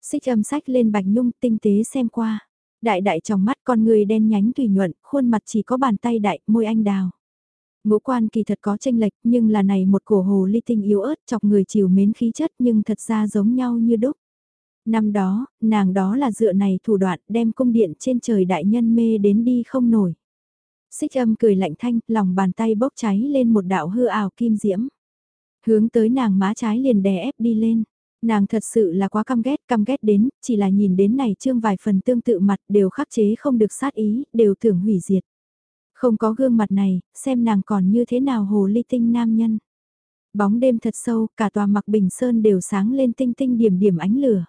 Xích âm sách lên bạch nhung tinh tế xem qua. Đại đại trong mắt con người đen nhánh tùy nhuận, khuôn mặt chỉ có bàn tay đại, môi anh đào. Ngũ quan kỳ thật có tranh lệch nhưng là này một cổ hồ ly tinh yếu ớt chọc người chiều mến khí chất nhưng thật ra giống nhau như đúc. Năm đó, nàng đó là dựa này thủ đoạn đem cung điện trên trời đại nhân mê đến đi không nổi. Xích âm cười lạnh thanh, lòng bàn tay bốc cháy lên một đạo hư ảo kim diễm. Hướng tới nàng má trái liền đè ép đi lên. Nàng thật sự là quá căm ghét, căm ghét đến, chỉ là nhìn đến này trương vài phần tương tự mặt đều khắc chế không được sát ý, đều tưởng hủy diệt. Không có gương mặt này, xem nàng còn như thế nào hồ ly tinh nam nhân. Bóng đêm thật sâu, cả tòa mặc bình sơn đều sáng lên tinh tinh điểm điểm ánh lửa.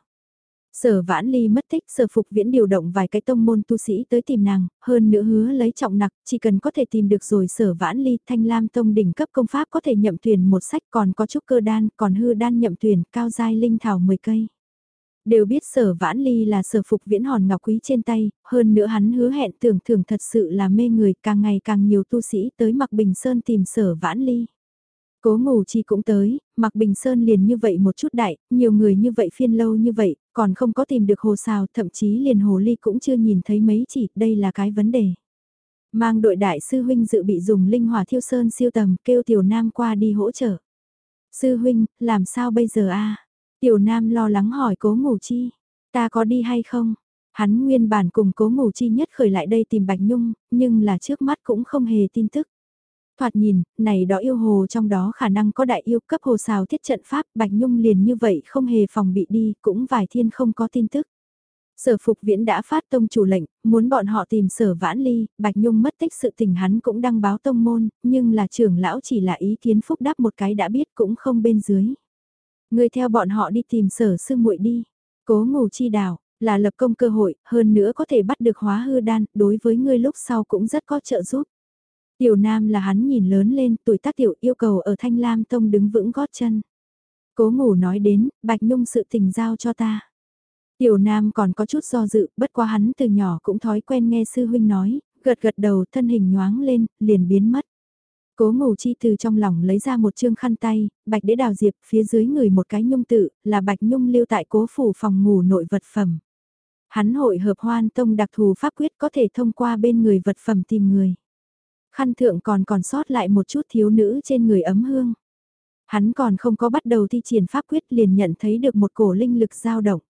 Sở vãn ly mất tích sở phục viễn điều động vài cái tông môn tu sĩ tới tìm nàng, hơn nữa hứa lấy trọng nặc, chỉ cần có thể tìm được rồi sở vãn ly thanh lam tông đỉnh cấp công pháp có thể nhậm tuyển một sách còn có chút cơ đan, còn hư đan nhậm tuyển cao giai linh thảo 10 cây. Đều biết sở vãn ly là sở phục viễn hòn ngọc quý trên tay, hơn nữa hắn hứa hẹn tưởng thưởng thật sự là mê người càng ngày càng nhiều tu sĩ tới mặc bình sơn tìm sở vãn ly. Cố ngủ chi cũng tới, mặc bình sơn liền như vậy một chút đại, nhiều người như vậy phiên lâu như vậy, còn không có tìm được hồ xào, thậm chí liền hồ ly cũng chưa nhìn thấy mấy chỉ, đây là cái vấn đề. Mang đội đại sư huynh dự bị dùng linh hỏa thiêu sơn siêu tầm, kêu tiểu nam qua đi hỗ trợ. Sư huynh, làm sao bây giờ a Tiểu nam lo lắng hỏi cố ngủ chi, ta có đi hay không? Hắn nguyên bản cùng cố ngủ chi nhất khởi lại đây tìm Bạch Nhung, nhưng là trước mắt cũng không hề tin tức. Thoạt nhìn, này đó yêu hồ trong đó khả năng có đại yêu cấp hồ xào thiết trận pháp, Bạch Nhung liền như vậy không hề phòng bị đi, cũng vài thiên không có tin tức. Sở Phục Viễn đã phát tông chủ lệnh, muốn bọn họ tìm sở vãn ly, Bạch Nhung mất tích sự tình hắn cũng đăng báo tông môn, nhưng là trưởng lão chỉ là ý kiến phúc đáp một cái đã biết cũng không bên dưới. Người theo bọn họ đi tìm sở sư muội đi, cố ngủ chi đảo, là lập công cơ hội, hơn nữa có thể bắt được hóa hư đan, đối với ngươi lúc sau cũng rất có trợ giúp. Tiểu Nam là hắn nhìn lớn lên, tuổi tác tiểu yêu cầu ở Thanh Lam Tông đứng vững gót chân. Cố ngủ nói đến, Bạch Nhung sự tình giao cho ta. Tiểu Nam còn có chút do dự, bất quá hắn từ nhỏ cũng thói quen nghe sư huynh nói, gật gật đầu thân hình nhoáng lên, liền biến mất. Cố ngủ chi từ trong lòng lấy ra một chương khăn tay, bạch đế đào diệp, phía dưới người một cái nhung tự, là bạch nhung lưu tại cố phủ phòng ngủ nội vật phẩm. Hắn hội hợp hoan tông đặc thù pháp quyết có thể thông qua bên người vật phẩm tìm người khăn thượng còn còn sót lại một chút thiếu nữ trên người ấm hương. Hắn còn không có bắt đầu thi triển pháp quyết liền nhận thấy được một cổ linh lực dao động.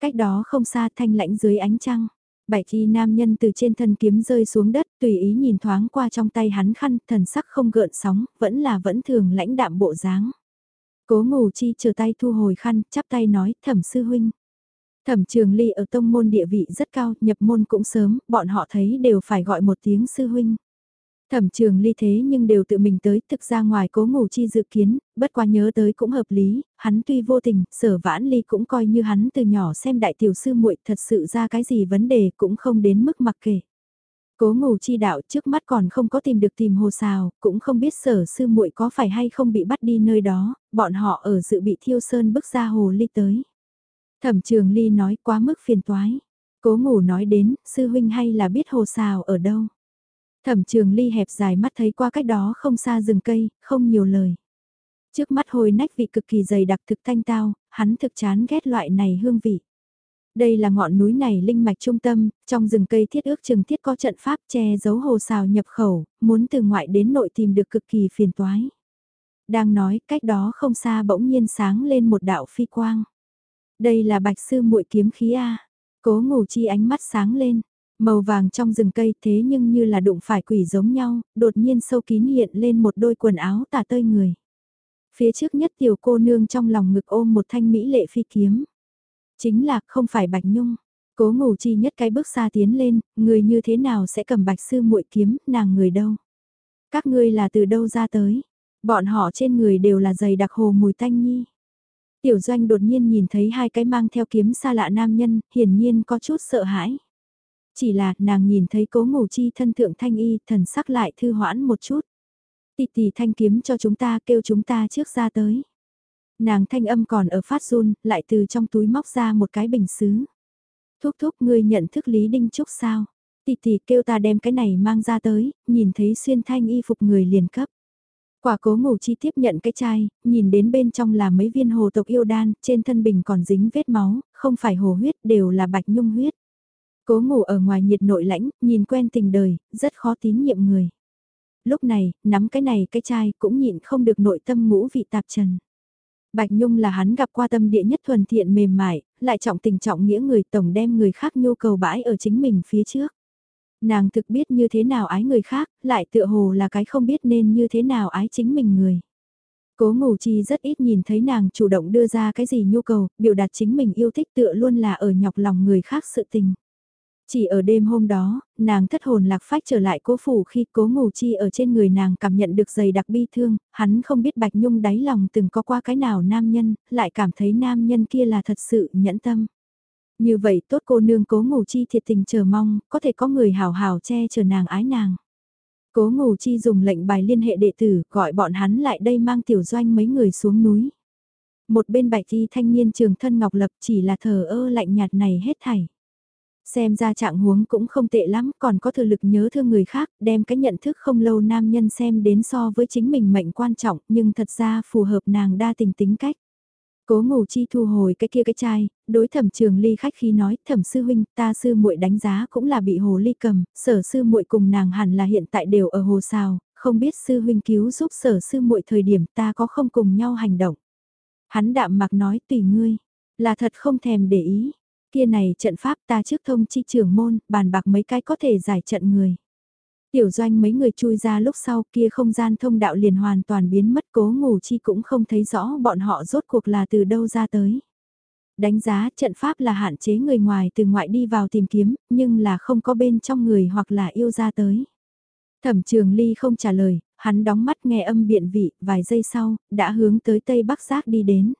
Cách đó không xa thanh lãnh dưới ánh trăng. Bảy chi nam nhân từ trên thân kiếm rơi xuống đất tùy ý nhìn thoáng qua trong tay hắn khăn thần sắc không gợn sóng, vẫn là vẫn thường lãnh đạm bộ dáng. Cố ngủ chi chờ tay thu hồi khăn, chắp tay nói, thẩm sư huynh. Thẩm trường ly ở tông môn địa vị rất cao, nhập môn cũng sớm, bọn họ thấy đều phải gọi một tiếng sư huynh. Thẩm trường ly thế nhưng đều tự mình tới, thực ra ngoài cố ngủ chi dự kiến, bất quá nhớ tới cũng hợp lý, hắn tuy vô tình, sở vãn ly cũng coi như hắn từ nhỏ xem đại tiểu sư muội thật sự ra cái gì vấn đề cũng không đến mức mặc kệ. Cố ngủ chi đạo trước mắt còn không có tìm được tìm hồ xào, cũng không biết sở sư muội có phải hay không bị bắt đi nơi đó, bọn họ ở dự bị thiêu sơn bước ra hồ ly tới. Thẩm trường ly nói quá mức phiền toái. Cố ngủ nói đến, sư huynh hay là biết hồ xào ở đâu. Thẩm trường ly hẹp dài mắt thấy qua cách đó không xa rừng cây, không nhiều lời. Trước mắt hồi nách vị cực kỳ dày đặc thực thanh tao, hắn thực chán ghét loại này hương vị. Đây là ngọn núi này linh mạch trung tâm, trong rừng cây thiết ước chừng thiết có trận pháp che giấu hồ xào nhập khẩu, muốn từ ngoại đến nội tìm được cực kỳ phiền toái. Đang nói cách đó không xa bỗng nhiên sáng lên một đạo phi quang. Đây là bạch sư muội kiếm khí A. Cố ngủ chi ánh mắt sáng lên, Màu vàng trong rừng cây thế nhưng như là đụng phải quỷ giống nhau, đột nhiên sâu kín hiện lên một đôi quần áo tả tơi người. Phía trước nhất tiểu cô nương trong lòng ngực ôm một thanh mỹ lệ phi kiếm. Chính là không phải Bạch Nhung. Cố ngủ chi nhất cái bước xa tiến lên, người như thế nào sẽ cầm bạch sư muội kiếm, nàng người đâu. Các ngươi là từ đâu ra tới. Bọn họ trên người đều là giày đặc hồ mùi tanh nhi. Tiểu doanh đột nhiên nhìn thấy hai cái mang theo kiếm xa lạ nam nhân, hiển nhiên có chút sợ hãi. Chỉ là nàng nhìn thấy cố ngủ chi thân thượng thanh y, thần sắc lại thư hoãn một chút. Tì tì thanh kiếm cho chúng ta kêu chúng ta trước ra tới. Nàng thanh âm còn ở phát run, lại từ trong túi móc ra một cái bình xứ. Thúc thúc ngươi nhận thức Lý Đinh Trúc sao? Tì tì kêu ta đem cái này mang ra tới, nhìn thấy xuyên thanh y phục người liền cấp. Quả cố ngủ chi tiếp nhận cái chai, nhìn đến bên trong là mấy viên hồ tộc yêu đan, trên thân bình còn dính vết máu, không phải hồ huyết đều là bạch nhung huyết. Cố ngủ ở ngoài nhiệt nội lãnh, nhìn quen tình đời, rất khó tín nhiệm người. Lúc này, nắm cái này cái chai cũng nhịn không được nội tâm ngũ vị tạp trần. Bạch Nhung là hắn gặp qua tâm địa nhất thuần thiện mềm mại, lại trọng tình trọng nghĩa người tổng đem người khác nhu cầu bãi ở chính mình phía trước. Nàng thực biết như thế nào ái người khác, lại tựa hồ là cái không biết nên như thế nào ái chính mình người. Cố ngủ chi rất ít nhìn thấy nàng chủ động đưa ra cái gì nhu cầu, biểu đạt chính mình yêu thích tựa luôn là ở nhọc lòng người khác sự tình. Chỉ ở đêm hôm đó, nàng thất hồn lạc phách trở lại cố phủ khi cố ngủ chi ở trên người nàng cảm nhận được giày đặc bi thương, hắn không biết Bạch Nhung đáy lòng từng có qua cái nào nam nhân, lại cảm thấy nam nhân kia là thật sự nhẫn tâm. Như vậy tốt cô nương cố ngủ chi thiệt tình chờ mong, có thể có người hào hào che chở nàng ái nàng. Cố ngủ chi dùng lệnh bài liên hệ đệ tử gọi bọn hắn lại đây mang tiểu doanh mấy người xuống núi. Một bên bạch thi thanh niên trường thân ngọc lập chỉ là thờ ơ lạnh nhạt này hết thảy. Xem ra trạng huống cũng không tệ lắm, còn có thừa lực nhớ thương người khác, đem cái nhận thức không lâu nam nhân xem đến so với chính mình mệnh quan trọng, nhưng thật ra phù hợp nàng đa tình tính cách. Cố ngủ chi thu hồi cái kia cái chai, đối thẩm trường ly khách khi nói, thẩm sư huynh, ta sư muội đánh giá cũng là bị hồ ly cầm, sở sư muội cùng nàng hẳn là hiện tại đều ở hồ xào, không biết sư huynh cứu giúp sở sư muội thời điểm ta có không cùng nhau hành động. Hắn đạm mặc nói tùy ngươi, là thật không thèm để ý, Kia này trận pháp ta trước thông chi trưởng môn, bàn bạc mấy cái có thể giải trận người. Tiểu doanh mấy người chui ra lúc sau kia không gian thông đạo liền hoàn toàn biến mất cố ngủ chi cũng không thấy rõ bọn họ rốt cuộc là từ đâu ra tới. Đánh giá trận pháp là hạn chế người ngoài từ ngoại đi vào tìm kiếm, nhưng là không có bên trong người hoặc là yêu ra tới. Thẩm trường ly không trả lời, hắn đóng mắt nghe âm biện vị, vài giây sau, đã hướng tới tây bắc giác đi đến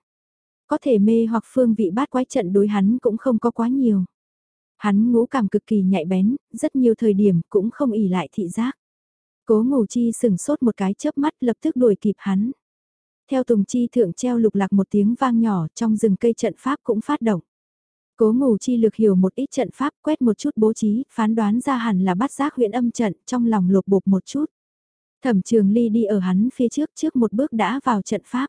có thể mê hoặc phương vị bát quái trận đối hắn cũng không có quá nhiều. Hắn ngũ cảm cực kỳ nhạy bén, rất nhiều thời điểm cũng không ỉ lại thị giác. Cố ngủ chi sừng sốt một cái chớp mắt lập tức đuổi kịp hắn. Theo tùng chi thượng treo lục lạc một tiếng vang nhỏ trong rừng cây trận pháp cũng phát động. Cố ngủ chi lược hiểu một ít trận pháp quét một chút bố trí, phán đoán ra hẳn là bắt giác huyện âm trận trong lòng lột bột một chút. Thẩm trường ly đi ở hắn phía trước trước một bước đã vào trận pháp.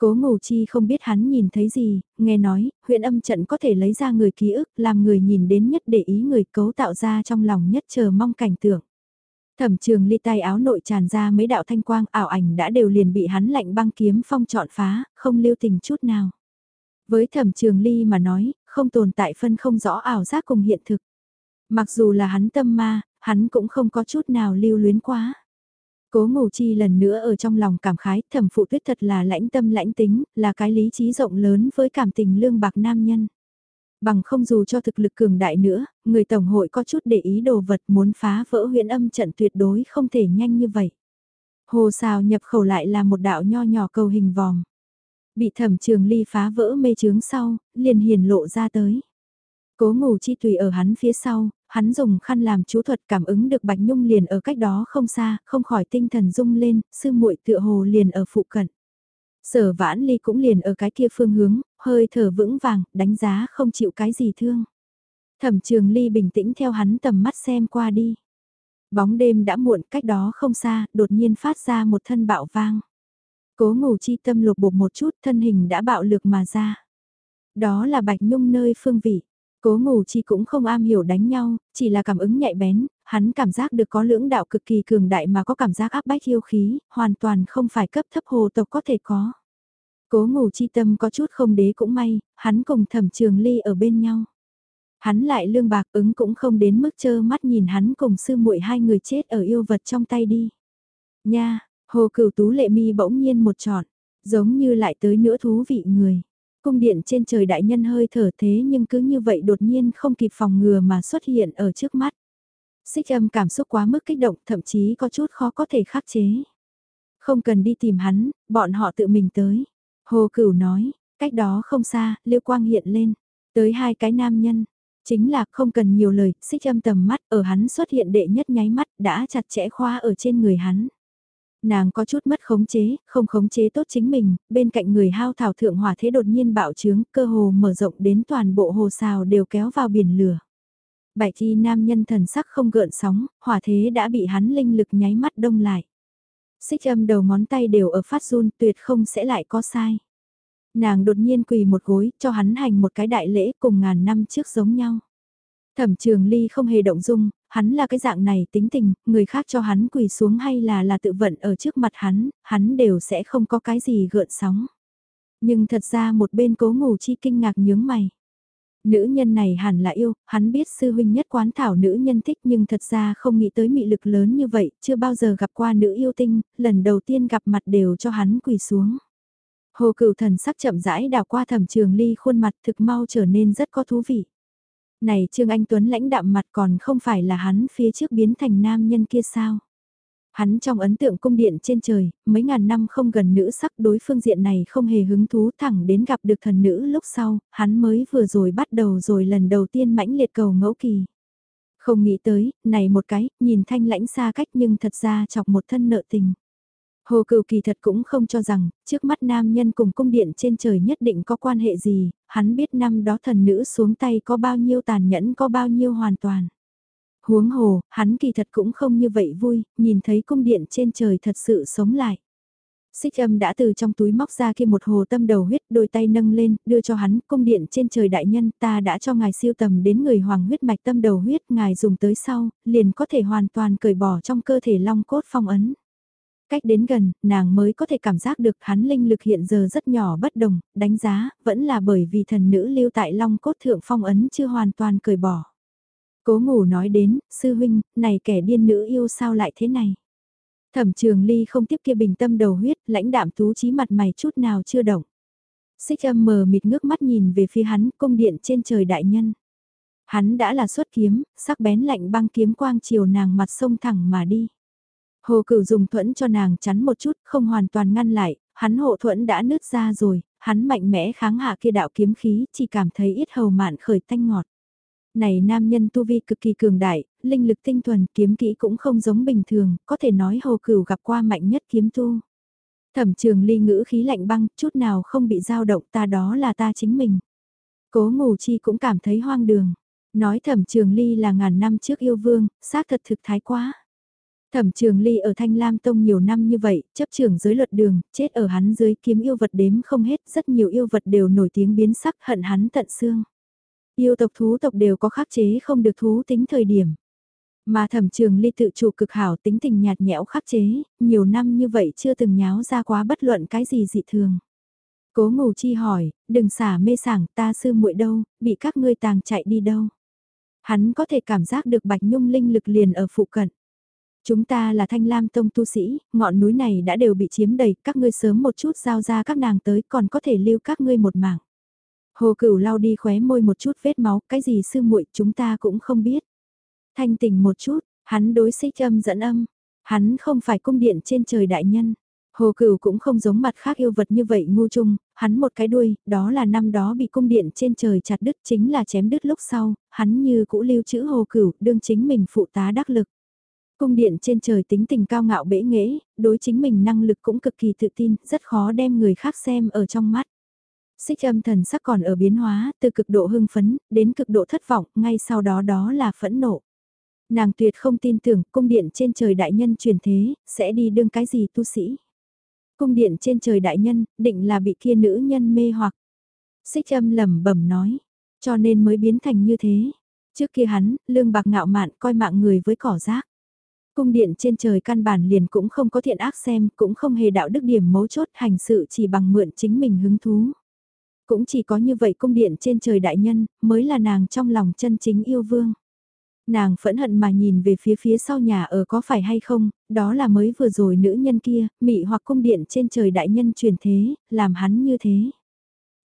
Cố ngủ chi không biết hắn nhìn thấy gì, nghe nói, huyện âm trận có thể lấy ra người ký ức, làm người nhìn đến nhất để ý người cấu tạo ra trong lòng nhất chờ mong cảnh tượng. Thẩm trường ly tay áo nội tràn ra mấy đạo thanh quang ảo ảnh đã đều liền bị hắn lạnh băng kiếm phong trọn phá, không lưu tình chút nào. Với thẩm trường ly mà nói, không tồn tại phân không rõ ảo giác cùng hiện thực. Mặc dù là hắn tâm ma, hắn cũng không có chút nào lưu luyến quá. Cố ngủ chi lần nữa ở trong lòng cảm khái, thẩm phụ tuyết thật là lãnh tâm lãnh tính, là cái lý trí rộng lớn với cảm tình lương bạc nam nhân. Bằng không dù cho thực lực cường đại nữa, người tổng hội có chút để ý đồ vật muốn phá vỡ huyện âm trận tuyệt đối không thể nhanh như vậy. Hồ xào nhập khẩu lại là một đạo nho nhỏ cầu hình vòm. Bị thẩm trường ly phá vỡ mê chướng sau, liền hiền lộ ra tới. Cố ngủ chi tùy ở hắn phía sau, hắn dùng khăn làm chú thuật cảm ứng được Bạch Nhung liền ở cách đó không xa, không khỏi tinh thần rung lên, sư muội tựa hồ liền ở phụ cận. Sở vãn ly cũng liền ở cái kia phương hướng, hơi thở vững vàng, đánh giá không chịu cái gì thương. Thẩm trường ly bình tĩnh theo hắn tầm mắt xem qua đi. Bóng đêm đã muộn cách đó không xa, đột nhiên phát ra một thân bạo vang. Cố ngủ chi tâm lục bột một chút thân hình đã bạo lực mà ra. Đó là Bạch Nhung nơi phương vị. Cố ngủ chi cũng không am hiểu đánh nhau, chỉ là cảm ứng nhạy bén, hắn cảm giác được có lưỡng đạo cực kỳ cường đại mà có cảm giác áp bách yêu khí, hoàn toàn không phải cấp thấp hồ tộc có thể có. Cố ngủ chi tâm có chút không đế cũng may, hắn cùng thẩm trường ly ở bên nhau. Hắn lại lương bạc ứng cũng không đến mức chơ mắt nhìn hắn cùng sư muội hai người chết ở yêu vật trong tay đi. Nha, hồ cửu tú lệ mi bỗng nhiên một trọn, giống như lại tới nữa thú vị người. Cung điện trên trời đại nhân hơi thở thế nhưng cứ như vậy đột nhiên không kịp phòng ngừa mà xuất hiện ở trước mắt. Xích âm cảm xúc quá mức kích động thậm chí có chút khó có thể khắc chế. Không cần đi tìm hắn, bọn họ tự mình tới. Hồ Cửu nói, cách đó không xa, liêu quang hiện lên. Tới hai cái nam nhân, chính là không cần nhiều lời, xích âm tầm mắt ở hắn xuất hiện đệ nhất nháy mắt đã chặt chẽ khoa ở trên người hắn. Nàng có chút mất khống chế, không khống chế tốt chính mình, bên cạnh người hao thảo thượng hỏa thế đột nhiên bạo trướng, cơ hồ mở rộng đến toàn bộ hồ xào đều kéo vào biển lửa. Bạch thi nam nhân thần sắc không gợn sóng, hỏa thế đã bị hắn linh lực nháy mắt đông lại. Xích âm đầu ngón tay đều ở phát run tuyệt không sẽ lại có sai. Nàng đột nhiên quỳ một gối cho hắn hành một cái đại lễ cùng ngàn năm trước giống nhau. Thẩm trường ly không hề động dung, hắn là cái dạng này tính tình, người khác cho hắn quỳ xuống hay là là tự vận ở trước mặt hắn, hắn đều sẽ không có cái gì gợn sóng. Nhưng thật ra một bên cố ngủ chi kinh ngạc nhướng mày. Nữ nhân này hẳn là yêu, hắn biết sư huynh nhất quán thảo nữ nhân thích nhưng thật ra không nghĩ tới mị lực lớn như vậy, chưa bao giờ gặp qua nữ yêu tinh, lần đầu tiên gặp mặt đều cho hắn quỳ xuống. Hồ cửu thần sắc chậm rãi đào qua thẩm trường ly khuôn mặt thực mau trở nên rất có thú vị. Này Trương Anh Tuấn lãnh đạm mặt còn không phải là hắn phía trước biến thành nam nhân kia sao? Hắn trong ấn tượng cung điện trên trời, mấy ngàn năm không gần nữ sắc đối phương diện này không hề hứng thú thẳng đến gặp được thần nữ lúc sau, hắn mới vừa rồi bắt đầu rồi lần đầu tiên mãnh liệt cầu ngẫu kỳ. Không nghĩ tới, này một cái, nhìn thanh lãnh xa cách nhưng thật ra chọc một thân nợ tình. Hồ Cửu kỳ thật cũng không cho rằng, trước mắt nam nhân cùng cung điện trên trời nhất định có quan hệ gì, hắn biết năm đó thần nữ xuống tay có bao nhiêu tàn nhẫn có bao nhiêu hoàn toàn. Huống hồ, hắn kỳ thật cũng không như vậy vui, nhìn thấy cung điện trên trời thật sự sống lại. Xích âm đã từ trong túi móc ra kia một hồ tâm đầu huyết, đôi tay nâng lên, đưa cho hắn, cung điện trên trời đại nhân, ta đã cho ngài siêu tầm đến người hoàng huyết mạch tâm đầu huyết, ngài dùng tới sau, liền có thể hoàn toàn cởi bỏ trong cơ thể long cốt phong ấn. Cách đến gần, nàng mới có thể cảm giác được hắn linh lực hiện giờ rất nhỏ bất đồng, đánh giá, vẫn là bởi vì thần nữ lưu tại long cốt thượng phong ấn chưa hoàn toàn cởi bỏ. Cố ngủ nói đến, sư huynh, này kẻ điên nữ yêu sao lại thế này? Thẩm trường ly không tiếp kia bình tâm đầu huyết, lãnh đạm tú trí mặt mày chút nào chưa động. Xích âm mờ mịt ngước mắt nhìn về phía hắn, cung điện trên trời đại nhân. Hắn đã là xuất kiếm, sắc bén lạnh băng kiếm quang chiều nàng mặt sông thẳng mà đi. Hồ cửu dùng thuẫn cho nàng chắn một chút, không hoàn toàn ngăn lại, hắn hộ thuẫn đã nứt ra rồi, hắn mạnh mẽ kháng hạ kia đạo kiếm khí, chỉ cảm thấy ít hầu mạn khởi tanh ngọt. Này nam nhân tu vi cực kỳ cường đại, linh lực tinh thuần, kiếm kỹ cũng không giống bình thường, có thể nói hồ cửu gặp qua mạnh nhất kiếm tu. Thẩm trường ly ngữ khí lạnh băng, chút nào không bị dao động ta đó là ta chính mình. Cố ngủ chi cũng cảm thấy hoang đường. Nói thẩm trường ly là ngàn năm trước yêu vương, xác thật thực thái quá. Thẩm trường ly ở Thanh Lam Tông nhiều năm như vậy, chấp trưởng giới luật đường, chết ở hắn dưới kiếm yêu vật đếm không hết, rất nhiều yêu vật đều nổi tiếng biến sắc hận hắn tận xương. Yêu tộc thú tộc đều có khắc chế không được thú tính thời điểm. Mà thẩm trường ly tự chủ cực hảo tính tình nhạt nhẽo khắc chế, nhiều năm như vậy chưa từng nháo ra quá bất luận cái gì dị thường. Cố ngủ chi hỏi, đừng xả mê sảng ta sư muội đâu, bị các ngươi tàng chạy đi đâu. Hắn có thể cảm giác được bạch nhung linh lực liền ở phụ cận. Chúng ta là thanh lam tông tu sĩ, ngọn núi này đã đều bị chiếm đầy, các ngươi sớm một chút giao ra các nàng tới còn có thể lưu các ngươi một mạng. Hồ cửu lau đi khóe môi một chút vết máu, cái gì sư muội chúng ta cũng không biết. Thanh tỉnh một chút, hắn đối xích âm dẫn âm, hắn không phải cung điện trên trời đại nhân. Hồ cửu cũng không giống mặt khác yêu vật như vậy ngu chung, hắn một cái đuôi, đó là năm đó bị cung điện trên trời chặt đứt chính là chém đứt lúc sau, hắn như cũ lưu chữ hồ cửu, đương chính mình phụ tá đắc lực. Cung điện trên trời tính tình cao ngạo bể nghễ, đối chính mình năng lực cũng cực kỳ tự tin, rất khó đem người khác xem ở trong mắt. Xích âm thần sắc còn ở biến hóa, từ cực độ hưng phấn, đến cực độ thất vọng, ngay sau đó đó là phẫn nộ. Nàng tuyệt không tin tưởng cung điện trên trời đại nhân truyền thế, sẽ đi đương cái gì tu sĩ. Cung điện trên trời đại nhân, định là bị kia nữ nhân mê hoặc. Xích âm lẩm bẩm nói, cho nên mới biến thành như thế. Trước kia hắn, lương bạc ngạo mạn coi mạng người với cỏ rác. Cung điện trên trời căn bản liền cũng không có thiện ác xem, cũng không hề đạo đức điểm mấu chốt hành sự chỉ bằng mượn chính mình hứng thú. Cũng chỉ có như vậy cung điện trên trời đại nhân, mới là nàng trong lòng chân chính yêu vương. Nàng phẫn hận mà nhìn về phía phía sau nhà ở có phải hay không, đó là mới vừa rồi nữ nhân kia, mị hoặc cung điện trên trời đại nhân truyền thế, làm hắn như thế.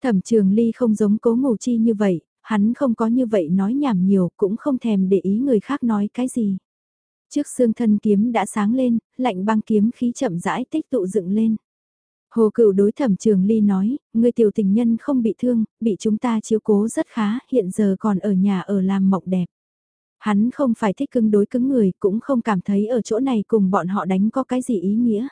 Thẩm trường ly không giống cố ngủ chi như vậy, hắn không có như vậy nói nhảm nhiều, cũng không thèm để ý người khác nói cái gì. Trước xương thân kiếm đã sáng lên, lạnh băng kiếm khí chậm rãi tích tụ dựng lên. Hồ cửu đối thẩm trường ly nói, người tiểu tình nhân không bị thương, bị chúng ta chiếu cố rất khá, hiện giờ còn ở nhà ở làm mộng đẹp. Hắn không phải thích cứng đối cứng người, cũng không cảm thấy ở chỗ này cùng bọn họ đánh có cái gì ý nghĩa.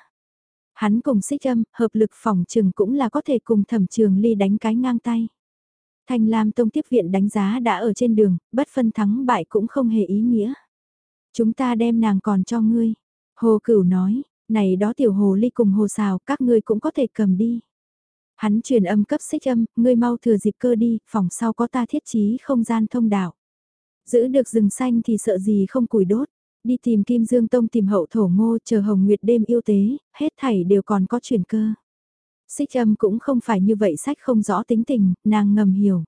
Hắn cùng xích âm, hợp lực phòng trường cũng là có thể cùng thẩm trường ly đánh cái ngang tay. Thanh Lam Tông tiếp viện đánh giá đã ở trên đường, bất phân thắng bại cũng không hề ý nghĩa. Chúng ta đem nàng còn cho ngươi. Hồ Cửu nói, này đó tiểu hồ ly cùng hồ xào các ngươi cũng có thể cầm đi. Hắn truyền âm cấp xích âm, ngươi mau thừa dịp cơ đi, phòng sau có ta thiết trí không gian thông đạo. Giữ được rừng xanh thì sợ gì không củi đốt. Đi tìm Kim Dương Tông tìm hậu thổ ngô chờ Hồng Nguyệt đêm yêu tế, hết thảy đều còn có chuyển cơ. Xích âm cũng không phải như vậy sách không rõ tính tình, nàng ngầm hiểu.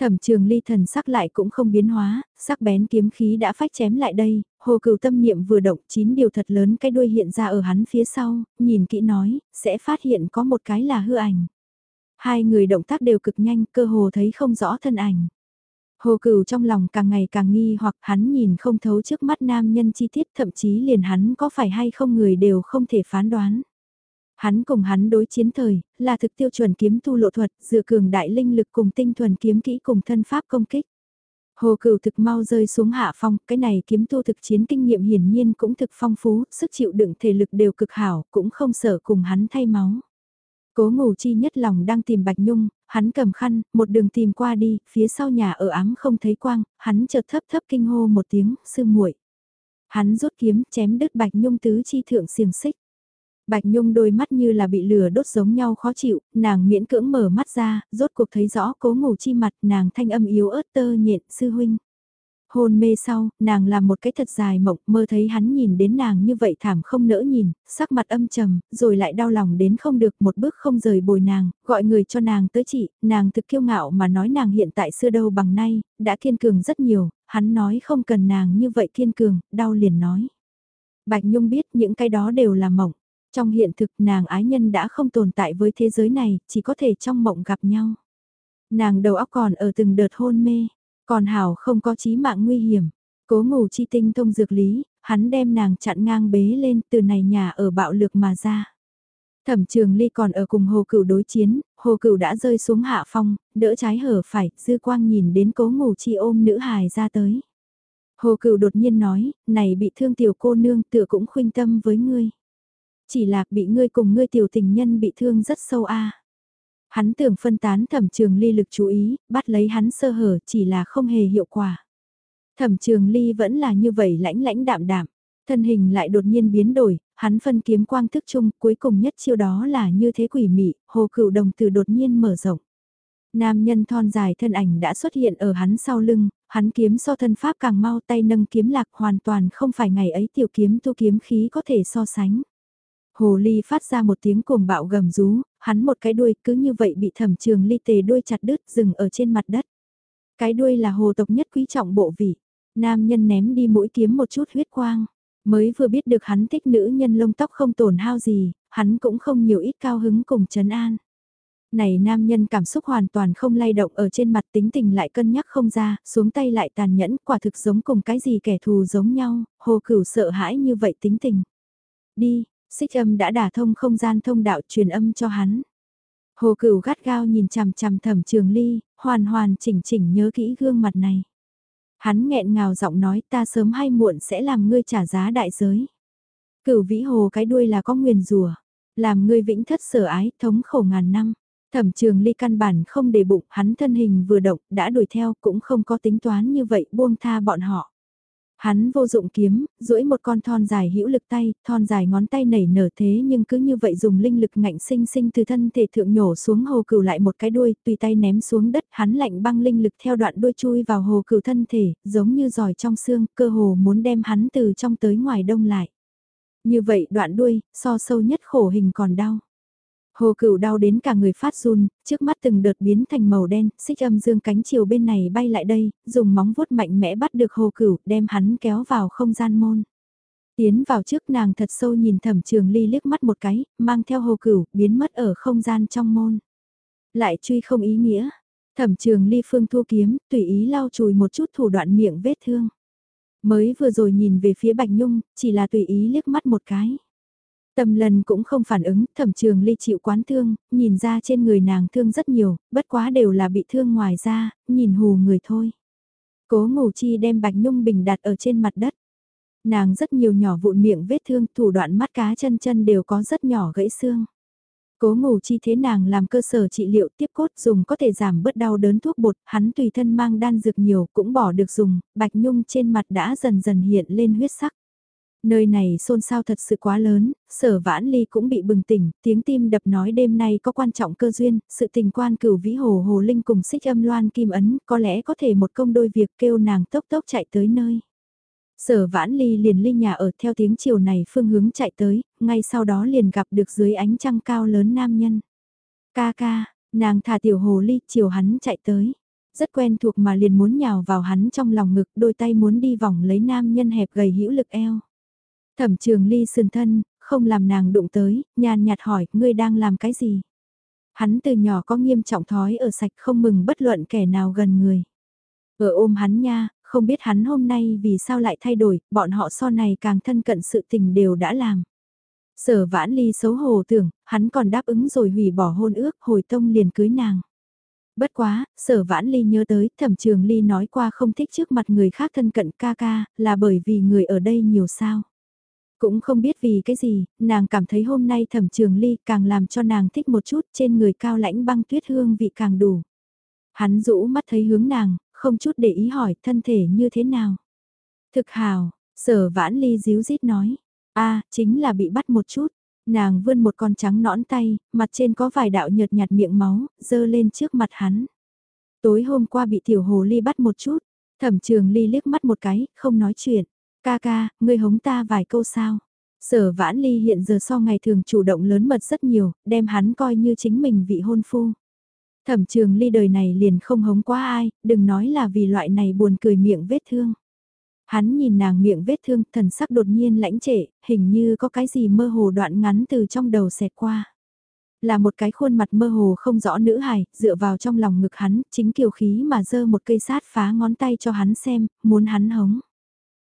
Thẩm trường ly thần sắc lại cũng không biến hóa, sắc bén kiếm khí đã phách chém lại đây, hồ cửu tâm niệm vừa động chín điều thật lớn cái đuôi hiện ra ở hắn phía sau, nhìn kỹ nói, sẽ phát hiện có một cái là hư ảnh. Hai người động tác đều cực nhanh, cơ hồ thấy không rõ thân ảnh. Hồ cửu trong lòng càng ngày càng nghi hoặc hắn nhìn không thấu trước mắt nam nhân chi tiết thậm chí liền hắn có phải hay không người đều không thể phán đoán. Hắn cùng hắn đối chiến thời, là thực tiêu chuẩn kiếm tu lộ thuật, dựa cường đại linh lực cùng tinh thuần kiếm kỹ cùng thân pháp công kích. Hồ cửu thực mau rơi xuống hạ phong, cái này kiếm tu thực chiến kinh nghiệm hiển nhiên cũng thực phong phú, sức chịu đựng thể lực đều cực hảo, cũng không sợ cùng hắn thay máu. Cố ngủ chi nhất lòng đang tìm Bạch Nhung, hắn cầm khăn, một đường tìm qua đi, phía sau nhà ở ám không thấy quang, hắn chợt thấp thấp kinh hô một tiếng, sư muội. Hắn rút kiếm, chém đứt Bạch Nhung tứ chi thượng xiềng xích. Bạch Nhung đôi mắt như là bị lửa đốt giống nhau khó chịu, nàng miễn cưỡng mở mắt ra, rốt cuộc thấy rõ cố ngủ chi mặt, nàng thanh âm yếu ớt tơ nhện, sư huynh. Hôn mê sau, nàng làm một cái thật dài mộng, mơ thấy hắn nhìn đến nàng như vậy thảm không nỡ nhìn, sắc mặt âm trầm, rồi lại đau lòng đến không được một bước không rời bồi nàng, gọi người cho nàng tới chị, nàng thực kiêu ngạo mà nói nàng hiện tại xưa đâu bằng nay, đã kiên cường rất nhiều, hắn nói không cần nàng như vậy kiên cường, đau liền nói. Bạch Nhung biết những cái đó đều là mộng. Trong hiện thực nàng ái nhân đã không tồn tại với thế giới này, chỉ có thể trong mộng gặp nhau. Nàng đầu óc còn ở từng đợt hôn mê, còn hảo không có chí mạng nguy hiểm. Cố ngủ chi tinh thông dược lý, hắn đem nàng chặn ngang bế lên từ này nhà ở bạo lực mà ra. Thẩm trường ly còn ở cùng hồ cửu đối chiến, hồ cửu đã rơi xuống hạ phong, đỡ trái hở phải, dư quang nhìn đến cố ngủ chi ôm nữ hài ra tới. Hồ cửu đột nhiên nói, này bị thương tiểu cô nương tựa cũng khuynh tâm với ngươi. Chỉ là bị ngươi cùng ngươi tiểu tình nhân bị thương rất sâu a. Hắn tưởng phân tán thẩm trường ly lực chú ý, bắt lấy hắn sơ hở chỉ là không hề hiệu quả. Thẩm trường ly vẫn là như vậy lãnh lãnh đạm đạm, thân hình lại đột nhiên biến đổi, hắn phân kiếm quang thức chung cuối cùng nhất chiêu đó là như thế quỷ mị, hồ cựu đồng từ đột nhiên mở rộng. Nam nhân thon dài thân ảnh đã xuất hiện ở hắn sau lưng, hắn kiếm so thân pháp càng mau tay nâng kiếm lạc hoàn toàn không phải ngày ấy tiểu kiếm tu kiếm khí có thể so sánh. Hồ ly phát ra một tiếng cuồng bạo gầm rú, hắn một cái đuôi cứ như vậy bị thẩm trường ly tề đuôi chặt đứt dừng ở trên mặt đất. Cái đuôi là hồ tộc nhất quý trọng bộ vị. Nam nhân ném đi mũi kiếm một chút huyết quang. Mới vừa biết được hắn thích nữ nhân lông tóc không tổn hao gì, hắn cũng không nhiều ít cao hứng cùng trấn an. Này nam nhân cảm xúc hoàn toàn không lay động ở trên mặt tính tình lại cân nhắc không ra, xuống tay lại tàn nhẫn, quả thực giống cùng cái gì kẻ thù giống nhau, hồ cửu sợ hãi như vậy tính tình. Đi, xích âm đã đả thông không gian thông đạo truyền âm cho hắn. Hồ cửu gắt gao nhìn chằm chằm thẩm trường ly, hoàn hoàn chỉnh chỉnh nhớ kỹ gương mặt này. Hắn nghẹn ngào giọng nói ta sớm hay muộn sẽ làm ngươi trả giá đại giới. Cửu vĩ hồ cái đuôi là có nguyền rùa, làm ngươi vĩnh thất sở ái thống khổ ngàn năm. Thẩm trường ly căn bản không để bụng, hắn thân hình vừa động, đã đuổi theo cũng không có tính toán như vậy buông tha bọn họ. Hắn vô dụng kiếm, duỗi một con thon dài hữu lực tay, thon dài ngón tay nảy nở thế nhưng cứ như vậy dùng linh lực ngạnh sinh sinh từ thân thể thượng nhổ xuống hồ cửu lại một cái đuôi, tùy tay ném xuống đất, hắn lạnh băng linh lực theo đoạn đuôi chui vào hồ cửu thân thể, giống như giỏi trong xương, cơ hồ muốn đem hắn từ trong tới ngoài đông lại. Như vậy đoạn đuôi, so sâu nhất khổ hình còn đau. Hồ cửu đau đến cả người phát run, trước mắt từng đợt biến thành màu đen, xích âm dương cánh chiều bên này bay lại đây, dùng móng vuốt mạnh mẽ bắt được hồ cửu, đem hắn kéo vào không gian môn. Tiến vào trước nàng thật sâu nhìn thẩm trường ly liếc mắt một cái, mang theo hồ cửu, biến mất ở không gian trong môn. Lại truy không ý nghĩa. Thẩm trường ly phương thu kiếm, tùy ý lau chùi một chút thủ đoạn miệng vết thương. Mới vừa rồi nhìn về phía Bạch Nhung, chỉ là tùy ý liếc mắt một cái. Tâm lần cũng không phản ứng, thẩm trường ly chịu quán thương, nhìn ra trên người nàng thương rất nhiều, bất quá đều là bị thương ngoài ra, nhìn hù người thôi. Cố ngủ chi đem Bạch Nhung bình đặt ở trên mặt đất. Nàng rất nhiều nhỏ vụn miệng vết thương, thủ đoạn mắt cá chân chân đều có rất nhỏ gãy xương. Cố ngủ chi thế nàng làm cơ sở trị liệu tiếp cốt dùng có thể giảm bớt đau đớn thuốc bột, hắn tùy thân mang đan dược nhiều cũng bỏ được dùng, bạch nhung trên mặt đã dần dần hiện lên huyết sắc. Nơi này xôn xao thật sự quá lớn, sở vãn ly cũng bị bừng tỉnh, tiếng tim đập nói đêm nay có quan trọng cơ duyên, sự tình quan cửu vĩ hồ hồ linh cùng xích âm loan kim ấn, có lẽ có thể một công đôi việc kêu nàng tốc tốc chạy tới nơi. Sở vãn ly liền ly nhà ở theo tiếng chiều này phương hướng chạy tới, ngay sau đó liền gặp được dưới ánh trăng cao lớn nam nhân. Ca ca, nàng thả tiểu hồ ly chiều hắn chạy tới. Rất quen thuộc mà liền muốn nhào vào hắn trong lòng ngực đôi tay muốn đi vòng lấy nam nhân hẹp gầy hữu lực eo. Thẩm trường ly sườn thân, không làm nàng đụng tới, nhàn nhạt hỏi, ngươi đang làm cái gì? Hắn từ nhỏ có nghiêm trọng thói ở sạch không mừng bất luận kẻ nào gần người. Ở ôm hắn nha, không biết hắn hôm nay vì sao lại thay đổi, bọn họ so này càng thân cận sự tình đều đã làm. Sở vãn ly xấu hổ tưởng, hắn còn đáp ứng rồi hủy bỏ hôn ước, hồi tông liền cưới nàng. Bất quá, sở vãn ly nhớ tới, thẩm trường ly nói qua không thích trước mặt người khác thân cận ca ca, là bởi vì người ở đây nhiều sao. Cũng không biết vì cái gì, nàng cảm thấy hôm nay thẩm trường ly càng làm cho nàng thích một chút trên người cao lãnh băng tuyết hương vị càng đủ. Hắn rũ mắt thấy hướng nàng, không chút để ý hỏi thân thể như thế nào. Thực hào, sở vãn ly díu dít nói, a chính là bị bắt một chút. Nàng vươn một con trắng nõn tay, mặt trên có vài đạo nhợt nhạt miệng máu, dơ lên trước mặt hắn. Tối hôm qua bị tiểu hồ ly bắt một chút, thẩm trường ly liếc mắt một cái, không nói chuyện. Ca ca, ngươi hống ta vài câu sao. Sở vãn ly hiện giờ so ngày thường chủ động lớn mật rất nhiều, đem hắn coi như chính mình vị hôn phu. Thẩm trường ly đời này liền không hống quá ai, đừng nói là vì loại này buồn cười miệng vết thương. Hắn nhìn nàng miệng vết thương, thần sắc đột nhiên lãnh trệ, hình như có cái gì mơ hồ đoạn ngắn từ trong đầu xẹt qua. Là một cái khuôn mặt mơ hồ không rõ nữ hài, dựa vào trong lòng ngực hắn, chính kiều khí mà dơ một cây sát phá ngón tay cho hắn xem, muốn hắn hống.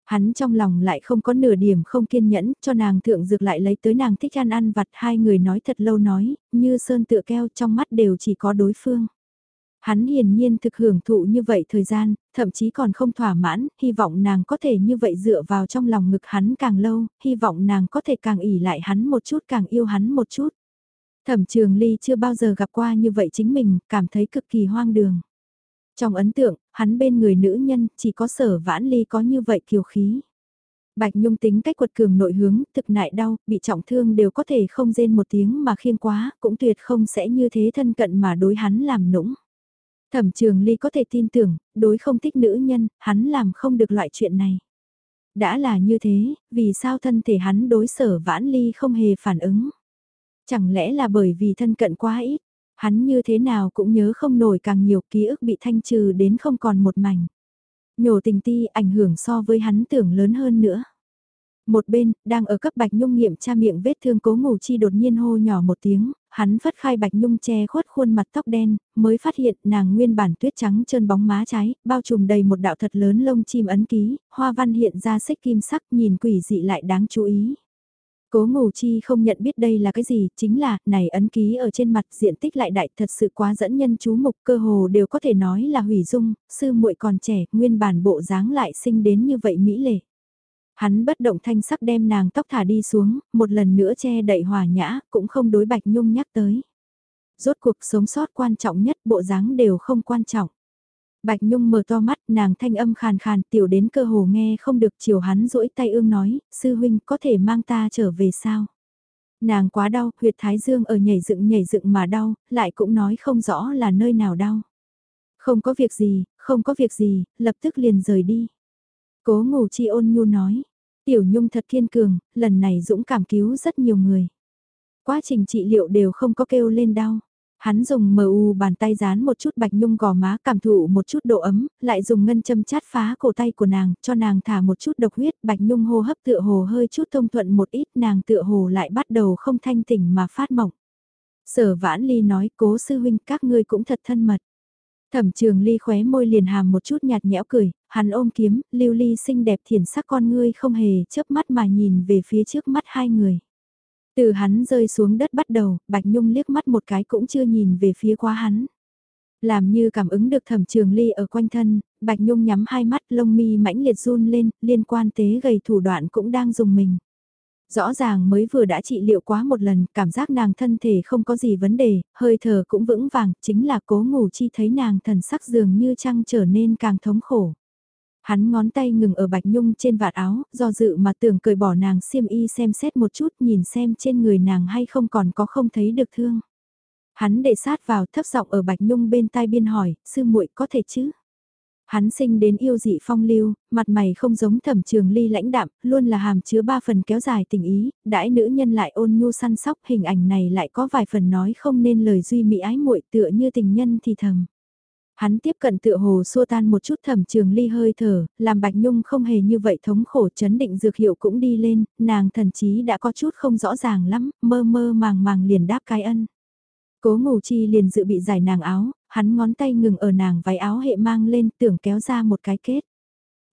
Hắn trong lòng lại không có nửa điểm không kiên nhẫn, cho nàng thượng dược lại lấy tới nàng thích ăn ăn vặt hai người nói thật lâu nói, như sơn tựa keo trong mắt đều chỉ có đối phương. Hắn hiển nhiên thực hưởng thụ như vậy thời gian, thậm chí còn không thỏa mãn, hy vọng nàng có thể như vậy dựa vào trong lòng ngực hắn càng lâu, hy vọng nàng có thể càng ỉ lại hắn một chút càng yêu hắn một chút. Thẩm trường ly chưa bao giờ gặp qua như vậy chính mình, cảm thấy cực kỳ hoang đường. Trong ấn tượng, hắn bên người nữ nhân chỉ có sở vãn ly có như vậy kiều khí. Bạch Nhung tính cách quật cường nội hướng, thực nại đau, bị trọng thương đều có thể không rên một tiếng mà khiêng quá, cũng tuyệt không sẽ như thế thân cận mà đối hắn làm nũng. Thẩm trường ly có thể tin tưởng, đối không thích nữ nhân, hắn làm không được loại chuyện này. Đã là như thế, vì sao thân thể hắn đối sở vãn ly không hề phản ứng? Chẳng lẽ là bởi vì thân cận quá ít? Hắn như thế nào cũng nhớ không nổi càng nhiều ký ức bị thanh trừ đến không còn một mảnh. Nhổ tình ti ảnh hưởng so với hắn tưởng lớn hơn nữa. Một bên, đang ở cấp Bạch Nhung nghiệm tra miệng vết thương cố ngủ chi đột nhiên hô nhỏ một tiếng, hắn phất khai Bạch Nhung che khuất khuôn mặt tóc đen, mới phát hiện nàng nguyên bản tuyết trắng trơn bóng má trái, bao trùm đầy một đạo thật lớn lông chim ấn ký, hoa văn hiện ra xích kim sắc nhìn quỷ dị lại đáng chú ý. Cố ngủ chi không nhận biết đây là cái gì, chính là, này ấn ký ở trên mặt diện tích lại đại thật sự quá dẫn nhân chú mục cơ hồ đều có thể nói là hủy dung, sư muội còn trẻ, nguyên bản bộ dáng lại sinh đến như vậy mỹ lệ. Hắn bất động thanh sắc đem nàng tóc thả đi xuống, một lần nữa che đậy hòa nhã, cũng không đối bạch nhung nhắc tới. Rốt cuộc sống sót quan trọng nhất bộ dáng đều không quan trọng. Bạch Nhung mở to mắt, nàng thanh âm khàn khàn, tiểu đến cơ hồ nghe không được chiều hắn rỗi tay ương nói, sư huynh có thể mang ta trở về sao? Nàng quá đau, huyệt thái dương ở nhảy dựng nhảy dựng mà đau, lại cũng nói không rõ là nơi nào đau. Không có việc gì, không có việc gì, lập tức liền rời đi. Cố ngủ chi ôn nhu nói, tiểu nhung thật kiên cường, lần này dũng cảm cứu rất nhiều người. Quá trình trị liệu đều không có kêu lên đau. Hắn dùng mờ u bàn tay dán một chút bạch nhung gò má cảm thụ một chút độ ấm, lại dùng ngân châm chát phá cổ tay của nàng, cho nàng thả một chút độc huyết, bạch nhung hô hấp tựa hồ hơi chút thông thuận một ít, nàng tựa hồ lại bắt đầu không thanh tỉnh mà phát mộng. Sở vãn ly nói cố sư huynh các ngươi cũng thật thân mật. Thẩm trường ly khóe môi liền hàm một chút nhạt nhẽo cười, hắn ôm kiếm, lưu ly xinh đẹp thiển sắc con ngươi không hề chớp mắt mà nhìn về phía trước mắt hai người. Từ hắn rơi xuống đất bắt đầu, Bạch Nhung liếc mắt một cái cũng chưa nhìn về phía quá hắn. Làm như cảm ứng được thẩm trường ly ở quanh thân, Bạch Nhung nhắm hai mắt lông mi mãnh liệt run lên, liên quan tế gầy thủ đoạn cũng đang dùng mình. Rõ ràng mới vừa đã trị liệu quá một lần, cảm giác nàng thân thể không có gì vấn đề, hơi thở cũng vững vàng, chính là cố ngủ chi thấy nàng thần sắc dường như trăng trở nên càng thống khổ. Hắn ngón tay ngừng ở Bạch Nhung trên vạt áo, do dự mà tưởng cởi bỏ nàng xiêm y xem xét một chút nhìn xem trên người nàng hay không còn có không thấy được thương. Hắn để sát vào thấp giọng ở Bạch Nhung bên tai biên hỏi, sư muội có thể chứ? Hắn sinh đến yêu dị phong lưu, mặt mày không giống thẩm trường ly lãnh đạm, luôn là hàm chứa ba phần kéo dài tình ý, đãi nữ nhân lại ôn nhu săn sóc hình ảnh này lại có vài phần nói không nên lời duy mỹ ái muội tựa như tình nhân thì thầm. Hắn tiếp cận tựa hồ xua tan một chút thẩm trường ly hơi thở, làm Bạch Nhung không hề như vậy thống khổ chấn định dược hiệu cũng đi lên, nàng thần chí đã có chút không rõ ràng lắm, mơ mơ màng màng liền đáp cái ân. Cố ngủ chi liền dự bị giải nàng áo, hắn ngón tay ngừng ở nàng váy áo hệ mang lên tưởng kéo ra một cái kết.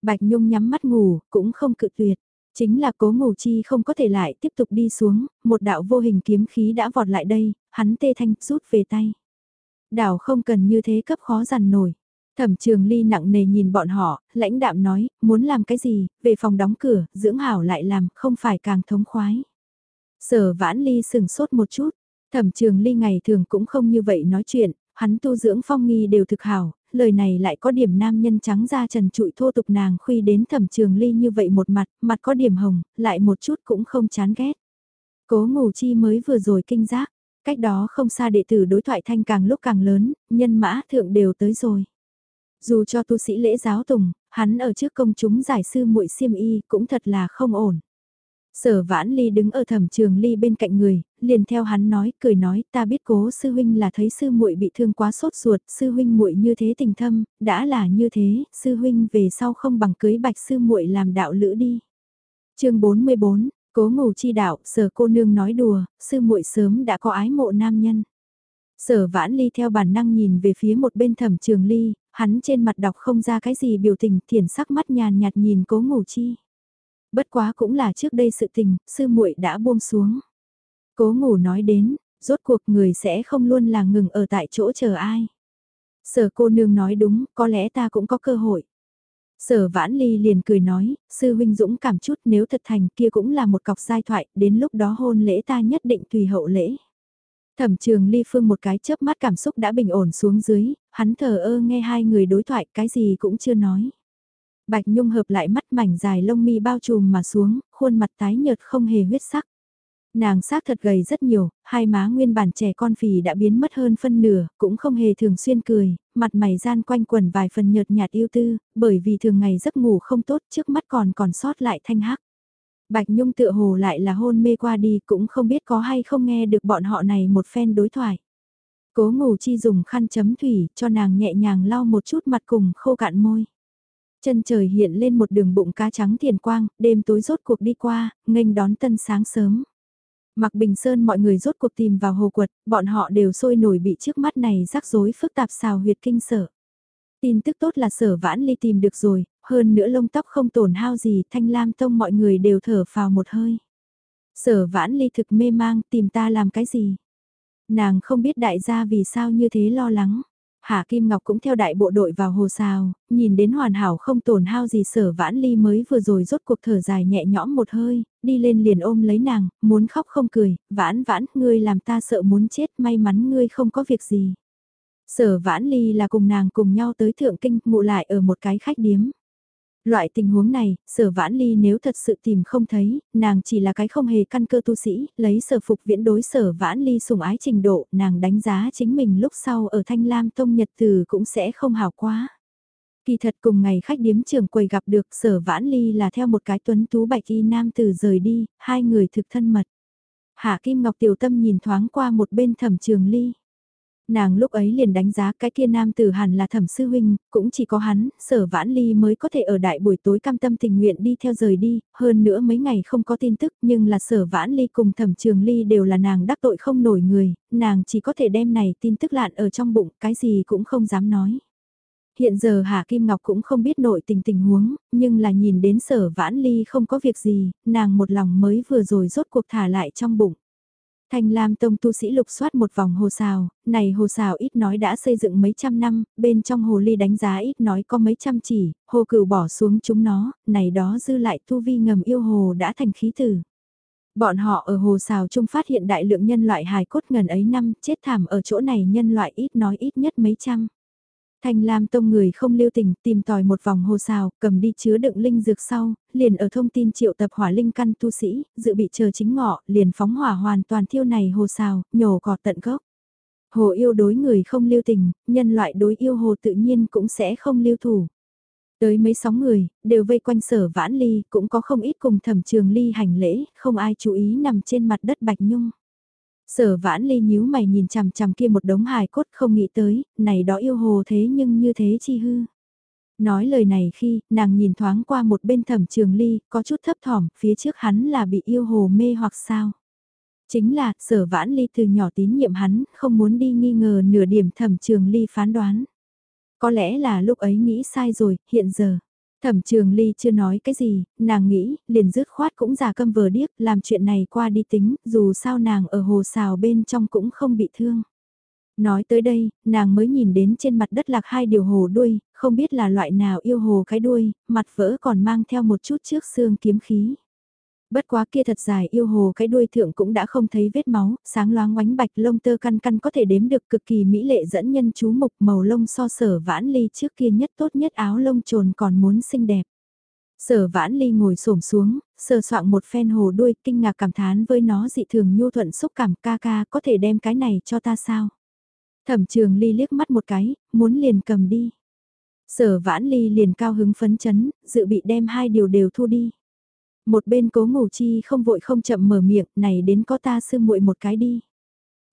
Bạch Nhung nhắm mắt ngủ, cũng không cự tuyệt. Chính là cố ngủ chi không có thể lại tiếp tục đi xuống, một đạo vô hình kiếm khí đã vọt lại đây, hắn tê thanh rút về tay. Đảo không cần như thế cấp khó dằn nổi. Thẩm trường ly nặng nề nhìn bọn họ, lãnh đạm nói, muốn làm cái gì, về phòng đóng cửa, dưỡng hảo lại làm, không phải càng thống khoái. Sở vãn ly sừng sốt một chút, thẩm trường ly ngày thường cũng không như vậy nói chuyện, hắn tu dưỡng phong nghi đều thực hảo, lời này lại có điểm nam nhân trắng da trần trụi thô tục nàng khuy đến thẩm trường ly như vậy một mặt, mặt có điểm hồng, lại một chút cũng không chán ghét. Cố ngủ chi mới vừa rồi kinh giác, cách đó không xa đệ tử đối thoại thanh càng lúc càng lớn, nhân mã thượng đều tới rồi. Dù cho tu sĩ lễ giáo tùng, hắn ở trước công chúng giải sư muội xiêm y cũng thật là không ổn. Sở vãn ly đứng ở thẩm trường ly bên cạnh người, liền theo hắn nói, cười nói, ta biết cố sư huynh là thấy sư muội bị thương quá sốt ruột, sư huynh muội như thế tình thâm, đã là như thế, sư huynh về sau không bằng cưới bạch sư muội làm đạo lữ đi. chương 44, cố ngủ chi đạo, sở cô nương nói đùa, sư muội sớm đã có ái mộ nam nhân. Sở vãn ly theo bản năng nhìn về phía một bên thẩm trường ly, hắn trên mặt đọc không ra cái gì biểu tình, thiển sắc mắt nhàn nhạt nhìn cố ngủ chi bất quá cũng là trước đây sự tình, sư muội đã buông xuống. Cố ngủ nói đến, rốt cuộc người sẽ không luôn là ngừng ở tại chỗ chờ ai. Sở cô nương nói đúng, có lẽ ta cũng có cơ hội. Sở vãn ly liền cười nói, sư huynh dũng cảm chút nếu thật thành kia cũng là một cọc giai thoại, đến lúc đó hôn lễ ta nhất định tùy hậu lễ. Thẩm trường ly phương một cái chớp mắt cảm xúc đã bình ổn xuống dưới, hắn thờ ơ nghe hai người đối thoại cái gì cũng chưa nói. Bạch Nhung hợp lại mắt mảnh dài lông mi bao trùm mà xuống, khuôn mặt tái nhợt không hề huyết sắc. Nàng xác thật gầy rất nhiều, hai má nguyên bản trẻ con phì đã biến mất hơn phân nửa, cũng không hề thường xuyên cười, mặt mày gian quanh quần vài phần nhợt nhạt yêu tư, bởi vì thường ngày giấc ngủ không tốt trước mắt còn còn sót lại thanh hắc. Bạch Nhung tựa hồ lại là hôn mê qua đi cũng không biết có hay không nghe được bọn họ này một phen đối thoại. Cố ngủ chi dùng khăn chấm thủy cho nàng nhẹ nhàng lau một chút mặt cùng khô cạn môi. Chân trời hiện lên một đường bụng cá trắng thiền quang, đêm tối rốt cuộc đi qua, nghênh đón tân sáng sớm. Mặc Bình Sơn mọi người rốt cuộc tìm vào hồ quật, bọn họ đều sôi nổi bị trước mắt này rắc rối phức tạp xào huyệt kinh sở. Tin tức tốt là sở vãn ly tìm được rồi, hơn nữa lông tóc không tổn hao gì, thanh lam tông mọi người đều thở phào một hơi. Sở vãn ly thực mê mang tìm ta làm cái gì? Nàng không biết đại gia vì sao như thế lo lắng. Hạ Kim Ngọc cũng theo đại bộ đội vào hồ xào, nhìn đến hoàn hảo không tổn hao gì sở vãn ly mới vừa rồi rốt cuộc thở dài nhẹ nhõm một hơi, đi lên liền ôm lấy nàng, muốn khóc không cười, vãn vãn, ngươi làm ta sợ muốn chết, may mắn ngươi không có việc gì. Sở vãn ly là cùng nàng cùng nhau tới thượng kinh, ngụ lại ở một cái khách điếm. Loại tình huống này, sở vãn ly nếu thật sự tìm không thấy, nàng chỉ là cái không hề căn cơ tu sĩ, lấy sở phục viễn đối sở vãn ly sùng ái trình độ, nàng đánh giá chính mình lúc sau ở Thanh Lam Tông Nhật Từ cũng sẽ không hảo quá. Kỳ thật cùng ngày khách điếm trường quầy gặp được sở vãn ly là theo một cái tuấn tú bạch y nam từ rời đi, hai người thực thân mật. Hạ Kim Ngọc tiểu tâm nhìn thoáng qua một bên thẩm trường ly. Nàng lúc ấy liền đánh giá cái kia nam tử hẳn là thẩm sư huynh, cũng chỉ có hắn, sở vãn ly mới có thể ở đại buổi tối cam tâm tình nguyện đi theo rời đi, hơn nữa mấy ngày không có tin tức nhưng là sở vãn ly cùng thẩm trường ly đều là nàng đắc tội không nổi người, nàng chỉ có thể đem này tin tức lạn ở trong bụng, cái gì cũng không dám nói. Hiện giờ Hà Kim Ngọc cũng không biết nội tình tình huống, nhưng là nhìn đến sở vãn ly không có việc gì, nàng một lòng mới vừa rồi rốt cuộc thả lại trong bụng. Thanh Lam Tông tu sĩ lục soát một vòng hồ xào, này hồ xào ít nói đã xây dựng mấy trăm năm, bên trong hồ ly đánh giá ít nói có mấy trăm chỉ, hồ cửu bỏ xuống chúng nó, này đó dư lại tu vi ngầm yêu hồ đã thành khí tử. Bọn họ ở hồ xào trung phát hiện đại lượng nhân loại hài cốt ngần ấy năm, chết thảm ở chỗ này nhân loại ít nói ít nhất mấy trăm. Thanh Lam Tông người không lưu tình tìm tòi một vòng hồ xào, cầm đi chứa đựng linh dược sau, liền ở thông tin triệu tập hỏa linh căn tu sĩ, dự bị chờ chính ngọ, liền phóng hỏa hoàn toàn thiêu này hồ xào, nhổ cọt tận gốc. Hồ yêu đối người không lưu tình, nhân loại đối yêu hồ tự nhiên cũng sẽ không lưu thủ. Tới mấy sóng người, đều vây quanh sở vãn ly, cũng có không ít cùng thẩm trường ly hành lễ, không ai chú ý nằm trên mặt đất bạch nhung. Sở vãn ly nhíu mày nhìn chằm chằm kia một đống hài cốt không nghĩ tới, này đó yêu hồ thế nhưng như thế chi hư. Nói lời này khi, nàng nhìn thoáng qua một bên thẩm trường ly, có chút thấp thỏm, phía trước hắn là bị yêu hồ mê hoặc sao. Chính là, sở vãn ly từ nhỏ tín nhiệm hắn, không muốn đi nghi ngờ nửa điểm thẩm trường ly phán đoán. Có lẽ là lúc ấy nghĩ sai rồi, hiện giờ. Thẩm trường ly chưa nói cái gì, nàng nghĩ, liền dứt khoát cũng giả câm vờ điếc, làm chuyện này qua đi tính, dù sao nàng ở hồ xào bên trong cũng không bị thương. Nói tới đây, nàng mới nhìn đến trên mặt đất lạc hai điều hồ đuôi, không biết là loại nào yêu hồ cái đuôi, mặt vỡ còn mang theo một chút trước xương kiếm khí. Bất quá kia thật dài yêu hồ cái đuôi thượng cũng đã không thấy vết máu, sáng loáng oánh bạch lông tơ căn căn có thể đếm được cực kỳ mỹ lệ dẫn nhân chú mục màu lông so sở vãn ly trước kia nhất tốt nhất áo lông trồn còn muốn xinh đẹp. Sở vãn ly ngồi xổm xuống, sờ soạn một phen hồ đuôi kinh ngạc cảm thán với nó dị thường nhu thuận xúc cảm ca ca có thể đem cái này cho ta sao. Thẩm trường ly liếc mắt một cái, muốn liền cầm đi. Sở vãn ly liền cao hứng phấn chấn, dự bị đem hai điều đều thu đi. Một bên cố ngủ chi không vội không chậm mở miệng, này đến có ta sư muội một cái đi.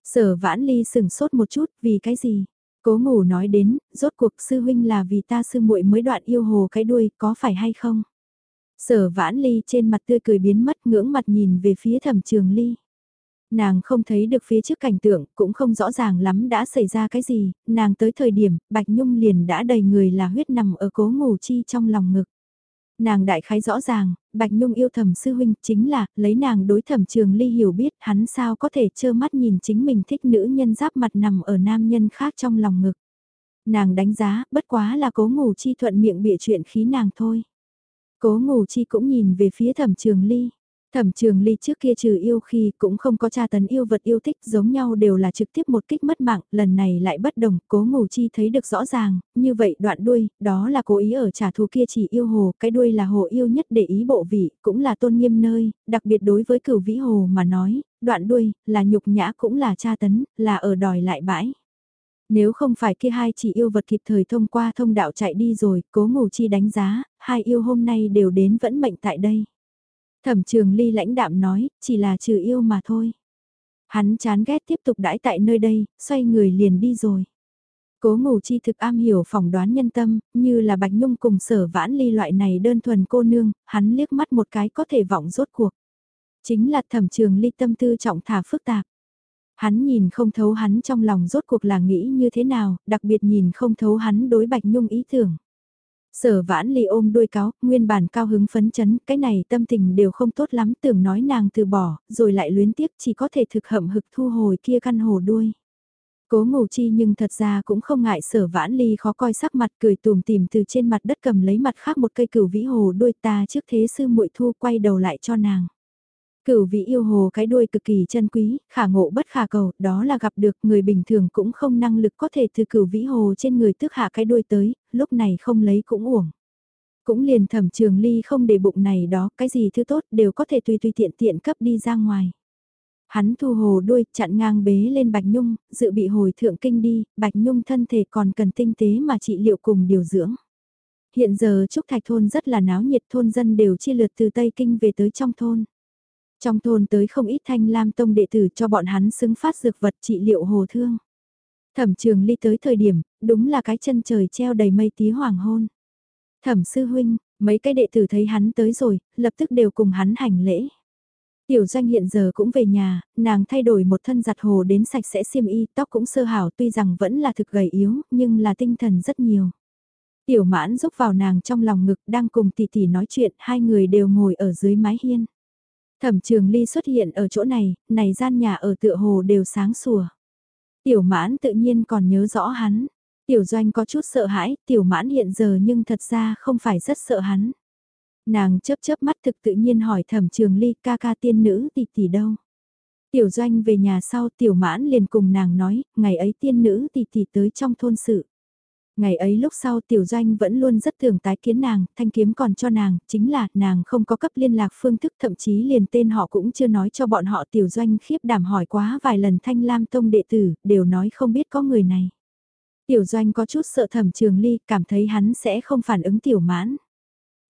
Sở vãn ly sừng sốt một chút, vì cái gì? Cố ngủ nói đến, rốt cuộc sư huynh là vì ta sư muội mới đoạn yêu hồ cái đuôi, có phải hay không? Sở vãn ly trên mặt tươi cười biến mất ngưỡng mặt nhìn về phía thẩm trường ly. Nàng không thấy được phía trước cảnh tượng, cũng không rõ ràng lắm đã xảy ra cái gì, nàng tới thời điểm, Bạch Nhung liền đã đầy người là huyết nằm ở cố ngủ chi trong lòng ngực. Nàng đại khái rõ ràng, Bạch Nhung yêu thầm sư huynh chính là, lấy nàng đối thẩm trường ly hiểu biết hắn sao có thể trơ mắt nhìn chính mình thích nữ nhân giáp mặt nằm ở nam nhân khác trong lòng ngực. Nàng đánh giá, bất quá là cố ngủ chi thuận miệng bịa chuyện khí nàng thôi. Cố ngủ chi cũng nhìn về phía thẩm trường ly. Thẩm trường ly trước kia trừ yêu khi cũng không có tra tấn yêu vật yêu thích giống nhau đều là trực tiếp một kích mất mạng, lần này lại bất đồng, cố ngủ chi thấy được rõ ràng, như vậy đoạn đuôi, đó là cố ý ở trả thù kia chỉ yêu hồ, cái đuôi là hồ yêu nhất để ý bộ vị, cũng là tôn nghiêm nơi, đặc biệt đối với cửu vĩ hồ mà nói, đoạn đuôi, là nhục nhã cũng là tra tấn, là ở đòi lại bãi. Nếu không phải kia hai chỉ yêu vật kịp thời thông qua thông đạo chạy đi rồi, cố ngủ chi đánh giá, hai yêu hôm nay đều đến vẫn mệnh tại đây. Thẩm trường ly lãnh đạm nói, chỉ là trừ yêu mà thôi. Hắn chán ghét tiếp tục đãi tại nơi đây, xoay người liền đi rồi. Cố ngủ chi thực am hiểu phỏng đoán nhân tâm, như là Bạch Nhung cùng sở vãn ly loại này đơn thuần cô nương, hắn liếc mắt một cái có thể vọng rốt cuộc. Chính là thẩm trường ly tâm tư trọng thả phức tạp. Hắn nhìn không thấu hắn trong lòng rốt cuộc là nghĩ như thế nào, đặc biệt nhìn không thấu hắn đối Bạch Nhung ý tưởng. Sở vãn ly ôm đuôi cáo, nguyên bản cao hứng phấn chấn, cái này tâm tình đều không tốt lắm, tưởng nói nàng từ bỏ, rồi lại luyến tiếc chỉ có thể thực hậm hực thu hồi kia căn hồ đuôi. Cố ngủ chi nhưng thật ra cũng không ngại sở vãn ly khó coi sắc mặt cười tùm tìm từ trên mặt đất cầm lấy mặt khác một cây cửu vĩ hồ đuôi ta trước thế sư muội thu quay đầu lại cho nàng. Cửu vị yêu hồ cái đuôi cực kỳ chân quý, khả ngộ bất khả cầu, đó là gặp được người bình thường cũng không năng lực có thể từ cửu vĩ hồ trên người tước hạ cái đuôi tới, lúc này không lấy cũng uổng. Cũng liền thẩm trường ly không để bụng này đó, cái gì thứ tốt đều có thể tùy tùy tiện tiện cấp đi ra ngoài. Hắn thu hồ đuôi, chặn ngang bế lên Bạch Nhung, dự bị hồi thượng kinh đi, Bạch Nhung thân thể còn cần tinh tế mà trị liệu cùng điều dưỡng. Hiện giờ Trúc Thạch Thôn rất là náo nhiệt thôn dân đều chia lượt từ Tây Kinh về tới trong thôn. Trong thôn tới không ít thanh lam tông đệ tử cho bọn hắn xứng phát dược vật trị liệu hồ thương. Thẩm trường ly tới thời điểm, đúng là cái chân trời treo đầy mây tí hoàng hôn. Thẩm sư huynh, mấy cái đệ tử thấy hắn tới rồi, lập tức đều cùng hắn hành lễ. Tiểu doanh hiện giờ cũng về nhà, nàng thay đổi một thân giặt hồ đến sạch sẽ xiêm y, tóc cũng sơ hảo tuy rằng vẫn là thực gầy yếu, nhưng là tinh thần rất nhiều. Tiểu mãn giúp vào nàng trong lòng ngực đang cùng tỷ tỷ nói chuyện, hai người đều ngồi ở dưới mái hiên. Thẩm trường ly xuất hiện ở chỗ này, này gian nhà ở tựa hồ đều sáng sủa. Tiểu mãn tự nhiên còn nhớ rõ hắn. Tiểu doanh có chút sợ hãi, tiểu mãn hiện giờ nhưng thật ra không phải rất sợ hắn. Nàng chớp chớp mắt thực tự nhiên hỏi thẩm trường ly ca ca tiên nữ tỷ tỷ đâu. Tiểu doanh về nhà sau tiểu mãn liền cùng nàng nói, ngày ấy tiên nữ tỷ tỷ tới trong thôn sự. Ngày ấy lúc sau tiểu doanh vẫn luôn rất thường tái kiến nàng, thanh kiếm còn cho nàng, chính là nàng không có cấp liên lạc phương thức thậm chí liền tên họ cũng chưa nói cho bọn họ tiểu doanh khiếp đảm hỏi quá vài lần thanh lam tông đệ tử, đều nói không biết có người này. Tiểu doanh có chút sợ thẩm trường ly, cảm thấy hắn sẽ không phản ứng tiểu mãn.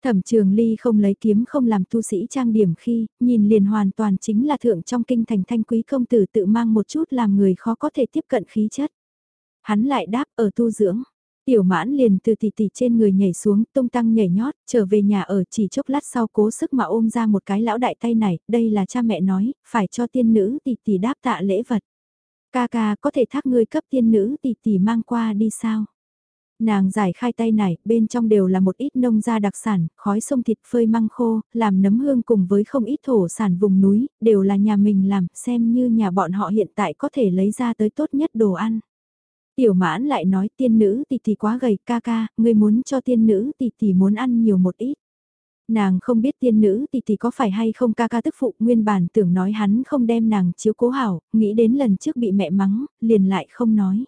Thẩm trường ly không lấy kiếm không làm tu sĩ trang điểm khi, nhìn liền hoàn toàn chính là thượng trong kinh thành thanh quý công tử tự mang một chút làm người khó có thể tiếp cận khí chất. Hắn lại đáp ở tu dưỡng. Tiểu mãn liền từ tỷ tỷ trên người nhảy xuống, tung tăng nhảy nhót, trở về nhà ở chỉ chốc lát sau cố sức mà ôm ra một cái lão đại tay này, đây là cha mẹ nói, phải cho tiên nữ tỷ tỷ đáp tạ lễ vật. Ca ca có thể thác ngươi cấp tiên nữ tỷ tỷ mang qua đi sao? Nàng giải khai tay này, bên trong đều là một ít nông gia đặc sản, khói sông thịt phơi măng khô, làm nấm hương cùng với không ít thổ sản vùng núi, đều là nhà mình làm, xem như nhà bọn họ hiện tại có thể lấy ra tới tốt nhất đồ ăn. Tiểu mãn lại nói tiên nữ tỷ tỷ quá gầy ca ca, ngươi muốn cho tiên nữ tỷ tỷ muốn ăn nhiều một ít. Nàng không biết tiên nữ tỷ tỷ có phải hay không ca ca tức phụ nguyên bản tưởng nói hắn không đem nàng chiếu cố hảo, nghĩ đến lần trước bị mẹ mắng, liền lại không nói.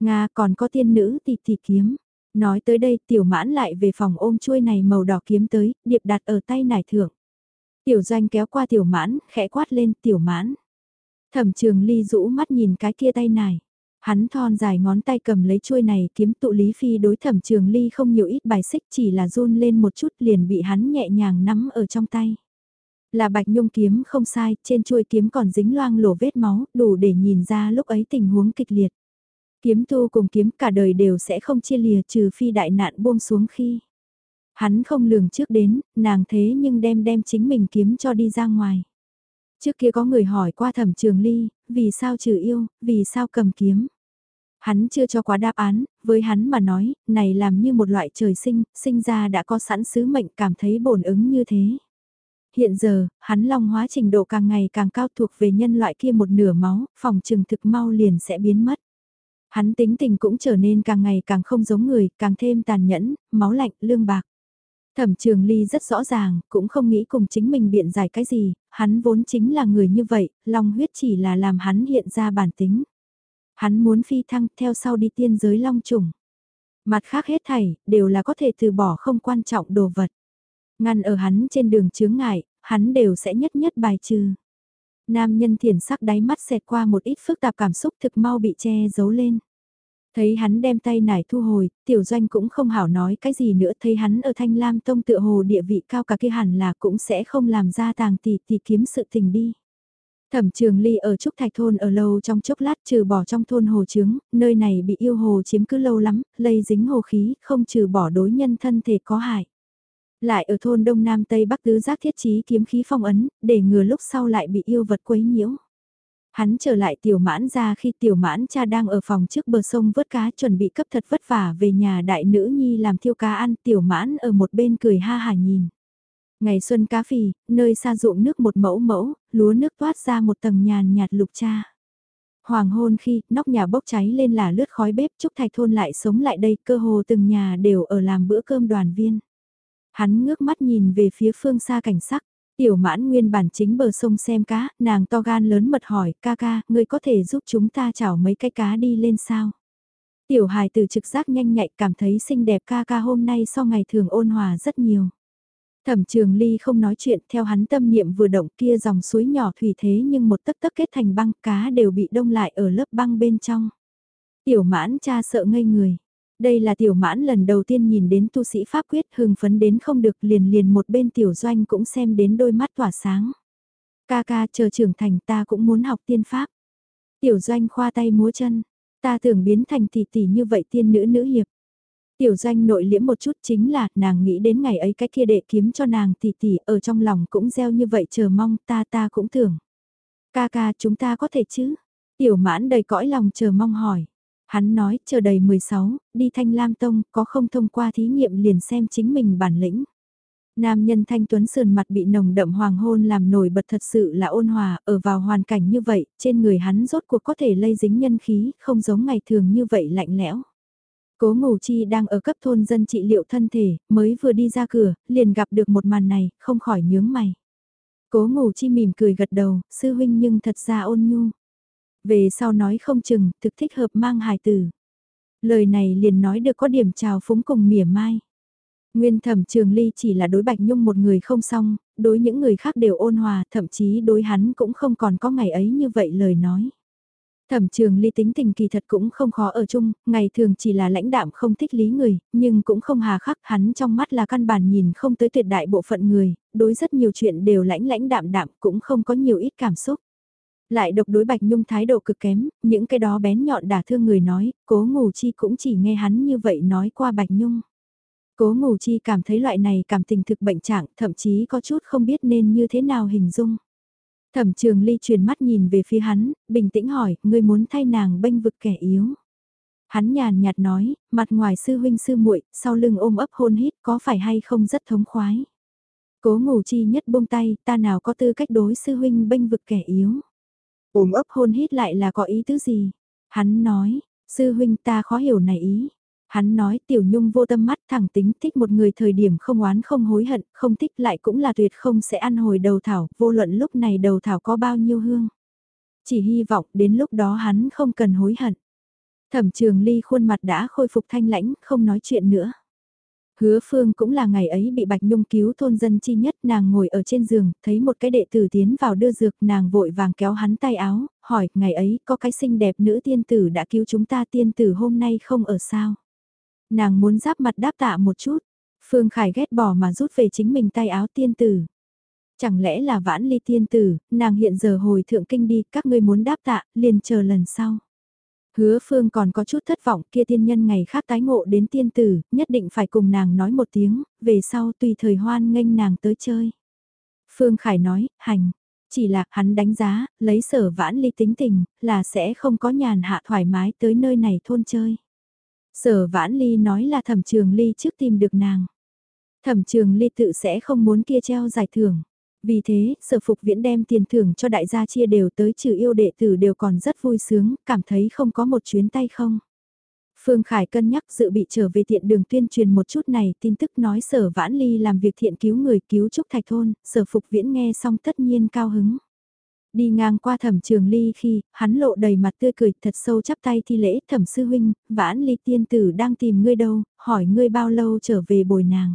Nga còn có tiên nữ tỷ tỷ kiếm. Nói tới đây tiểu mãn lại về phòng ôm chuôi này màu đỏ kiếm tới, điệp đặt ở tay nải thượng. Tiểu doanh kéo qua tiểu mãn, khẽ quát lên tiểu mãn. Thẩm trường ly rũ mắt nhìn cái kia tay nải. Hắn thon dài ngón tay cầm lấy chuôi này kiếm tụ Lý Phi đối thẩm trường ly không nhiều ít bài xích chỉ là run lên một chút liền bị hắn nhẹ nhàng nắm ở trong tay. Là bạch nhung kiếm không sai, trên chuôi kiếm còn dính loang lổ vết máu, đủ để nhìn ra lúc ấy tình huống kịch liệt. Kiếm tu cùng kiếm cả đời đều sẽ không chia lìa trừ phi đại nạn buông xuống khi. Hắn không lường trước đến, nàng thế nhưng đem đem chính mình kiếm cho đi ra ngoài. Trước kia có người hỏi qua thẩm trường ly, vì sao trừ yêu, vì sao cầm kiếm. Hắn chưa cho quá đáp án, với hắn mà nói, này làm như một loại trời sinh, sinh ra đã có sẵn sứ mệnh cảm thấy bổn ứng như thế. Hiện giờ, hắn long hóa trình độ càng ngày càng cao thuộc về nhân loại kia một nửa máu, phòng trừng thực mau liền sẽ biến mất. Hắn tính tình cũng trở nên càng ngày càng không giống người, càng thêm tàn nhẫn, máu lạnh, lương bạc. Thẩm trường ly rất rõ ràng, cũng không nghĩ cùng chính mình biện giải cái gì, hắn vốn chính là người như vậy, long huyết chỉ là làm hắn hiện ra bản tính. Hắn muốn phi thăng theo sau đi tiên giới long trùng. Mặt khác hết thảy, đều là có thể từ bỏ không quan trọng đồ vật. Ngăn ở hắn trên đường chướng ngại, hắn đều sẽ nhất nhất bài trừ. Nam nhân thiền sắc đáy mắt xẹt qua một ít phức tạp cảm xúc thực mau bị che giấu lên. Thấy hắn đem tay nải thu hồi, tiểu doanh cũng không hảo nói cái gì nữa, thấy hắn ở thanh lam tông tựa hồ địa vị cao cả kia hẳn là cũng sẽ không làm ra tàng tỷ tỷ kiếm sự tình đi. Thẩm trường ly ở Trúc Thạch Thôn ở lâu trong chốc lát trừ bỏ trong thôn hồ trướng, nơi này bị yêu hồ chiếm cứ lâu lắm, lây dính hồ khí, không trừ bỏ đối nhân thân thể có hại. Lại ở thôn Đông Nam Tây Bắc tứ giác thiết trí kiếm khí phong ấn, để ngừa lúc sau lại bị yêu vật quấy nhiễu. Hắn trở lại tiểu mãn ra khi tiểu mãn cha đang ở phòng trước bờ sông vớt cá chuẩn bị cấp thật vất vả về nhà đại nữ nhi làm thiêu cá ăn tiểu mãn ở một bên cười ha hà nhìn. Ngày xuân cá phì, nơi xa ruộng nước một mẫu mẫu, lúa nước toát ra một tầng nhàn nhạt lục cha. Hoàng hôn khi, nóc nhà bốc cháy lên là lướt khói bếp, Trúc Thạch Thôn lại sống lại đây, cơ hồ từng nhà đều ở làm bữa cơm đoàn viên. Hắn ngước mắt nhìn về phía phương xa cảnh sắc, tiểu mãn nguyên bản chính bờ sông xem cá, nàng to gan lớn mật hỏi, ca ca, ngươi có thể giúp chúng ta chảo mấy cái cá đi lên sao? Tiểu hài từ trực giác nhanh nhạy cảm thấy xinh đẹp ca ca hôm nay so ngày thường ôn hòa rất nhiều. Thẩm trường ly không nói chuyện theo hắn tâm niệm vừa động kia dòng suối nhỏ thủy thế nhưng một tấc tấc kết thành băng cá đều bị đông lại ở lớp băng bên trong. Tiểu mãn cha sợ ngây người. Đây là tiểu mãn lần đầu tiên nhìn đến tu sĩ pháp quyết hưng phấn đến không được liền liền một bên tiểu doanh cũng xem đến đôi mắt tỏa sáng. Ca ca chờ trưởng thành ta cũng muốn học tiên pháp. Tiểu doanh khoa tay múa chân, ta tưởng biến thành tỷ tỷ như vậy tiên nữ nữ hiệp. Tiểu doanh nội liễm một chút chính là nàng nghĩ đến ngày ấy cái kia đệ kiếm cho nàng tỷ tỷ ở trong lòng cũng gieo như vậy chờ mong ta ta cũng tưởng. Ca ca chúng ta có thể chứ? Tiểu mãn đầy cõi lòng chờ mong hỏi. Hắn nói chờ đầy 16, đi thanh lam tông có không thông qua thí nghiệm liền xem chính mình bản lĩnh. Nam nhân thanh tuấn sườn mặt bị nồng đậm hoàng hôn làm nổi bật thật sự là ôn hòa, ở vào hoàn cảnh như vậy, trên người hắn rốt cuộc có thể lây dính nhân khí, không giống ngày thường như vậy lạnh lẽo. Cố Ngủ Chi đang ở cấp thôn dân trị liệu thân thể, mới vừa đi ra cửa, liền gặp được một màn này, không khỏi nhướng mày. Cố Ngủ Chi mỉm cười gật đầu, sư huynh nhưng thật ra ôn nhu. Về sau nói không chừng, thực thích hợp mang hài tử. Lời này liền nói được có điểm chào phúng cùng mỉa mai. Nguyên thẩm trường ly chỉ là đối Bạch Nhung một người không xong, đối những người khác đều ôn hòa, thậm chí đối hắn cũng không còn có ngày ấy như vậy lời nói. Thẩm trường ly tính tình kỳ thật cũng không khó ở chung, ngày thường chỉ là lãnh đạm không thích lý người, nhưng cũng không hà khắc hắn trong mắt là căn bản nhìn không tới tuyệt đại bộ phận người, đối rất nhiều chuyện đều lãnh lãnh đạm đạm cũng không có nhiều ít cảm xúc. Lại độc đối Bạch Nhung thái độ cực kém, những cái đó bén nhọn đả thương người nói, cố ngủ chi cũng chỉ nghe hắn như vậy nói qua Bạch Nhung. Cố ngủ chi cảm thấy loại này cảm tình thực bệnh trạng, thậm chí có chút không biết nên như thế nào hình dung. Thẩm trường ly truyền mắt nhìn về phía hắn, bình tĩnh hỏi, ngươi muốn thay nàng bênh vực kẻ yếu. Hắn nhàn nhạt nói, mặt ngoài sư huynh sư muội, sau lưng ôm ấp hôn hít có phải hay không rất thống khoái. Cố ngủ chi nhất buông tay, ta nào có tư cách đối sư huynh bênh vực kẻ yếu. Ôm ấp hôn hít lại là có ý tứ gì? Hắn nói, sư huynh ta khó hiểu này ý. Hắn nói tiểu nhung vô tâm mắt thẳng tính thích một người thời điểm không oán không hối hận, không thích lại cũng là tuyệt không sẽ ăn hồi đầu thảo, vô luận lúc này đầu thảo có bao nhiêu hương. Chỉ hy vọng đến lúc đó hắn không cần hối hận. Thẩm trường ly khuôn mặt đã khôi phục thanh lãnh, không nói chuyện nữa. Hứa phương cũng là ngày ấy bị Bạch Nhung cứu thôn dân chi nhất nàng ngồi ở trên giường, thấy một cái đệ tử tiến vào đưa dược nàng vội vàng kéo hắn tay áo, hỏi ngày ấy có cái xinh đẹp nữ tiên tử đã cứu chúng ta tiên tử hôm nay không ở sao. Nàng muốn giáp mặt đáp tạ một chút. Phương Khải ghét bỏ mà rút về chính mình tay áo tiên tử. Chẳng lẽ là vãn ly tiên tử, nàng hiện giờ hồi thượng kinh đi, các ngươi muốn đáp tạ, liền chờ lần sau. Hứa Phương còn có chút thất vọng kia tiên nhân ngày khác tái ngộ đến tiên tử, nhất định phải cùng nàng nói một tiếng, về sau tùy thời hoan nghênh nàng tới chơi. Phương Khải nói, hành, chỉ là hắn đánh giá, lấy sở vãn ly tính tình, là sẽ không có nhàn hạ thoải mái tới nơi này thôn chơi. Sở vãn ly nói là thẩm trường ly trước tìm được nàng. Thẩm trường ly tự sẽ không muốn kia treo giải thưởng. Vì thế, sở phục viễn đem tiền thưởng cho đại gia chia đều tới trừ yêu đệ tử đều còn rất vui sướng, cảm thấy không có một chuyến tay không. Phương Khải cân nhắc dự bị trở về tiện đường tuyên truyền một chút này tin tức nói sở vãn ly làm việc thiện cứu người cứu trúc thạch thôn, sở phục viễn nghe xong tất nhiên cao hứng. Đi ngang qua thẩm trường ly khi, hắn lộ đầy mặt tươi cười thật sâu chắp tay thi lễ thẩm sư huynh, vãn ly tiên tử đang tìm ngươi đâu, hỏi ngươi bao lâu trở về bồi nàng.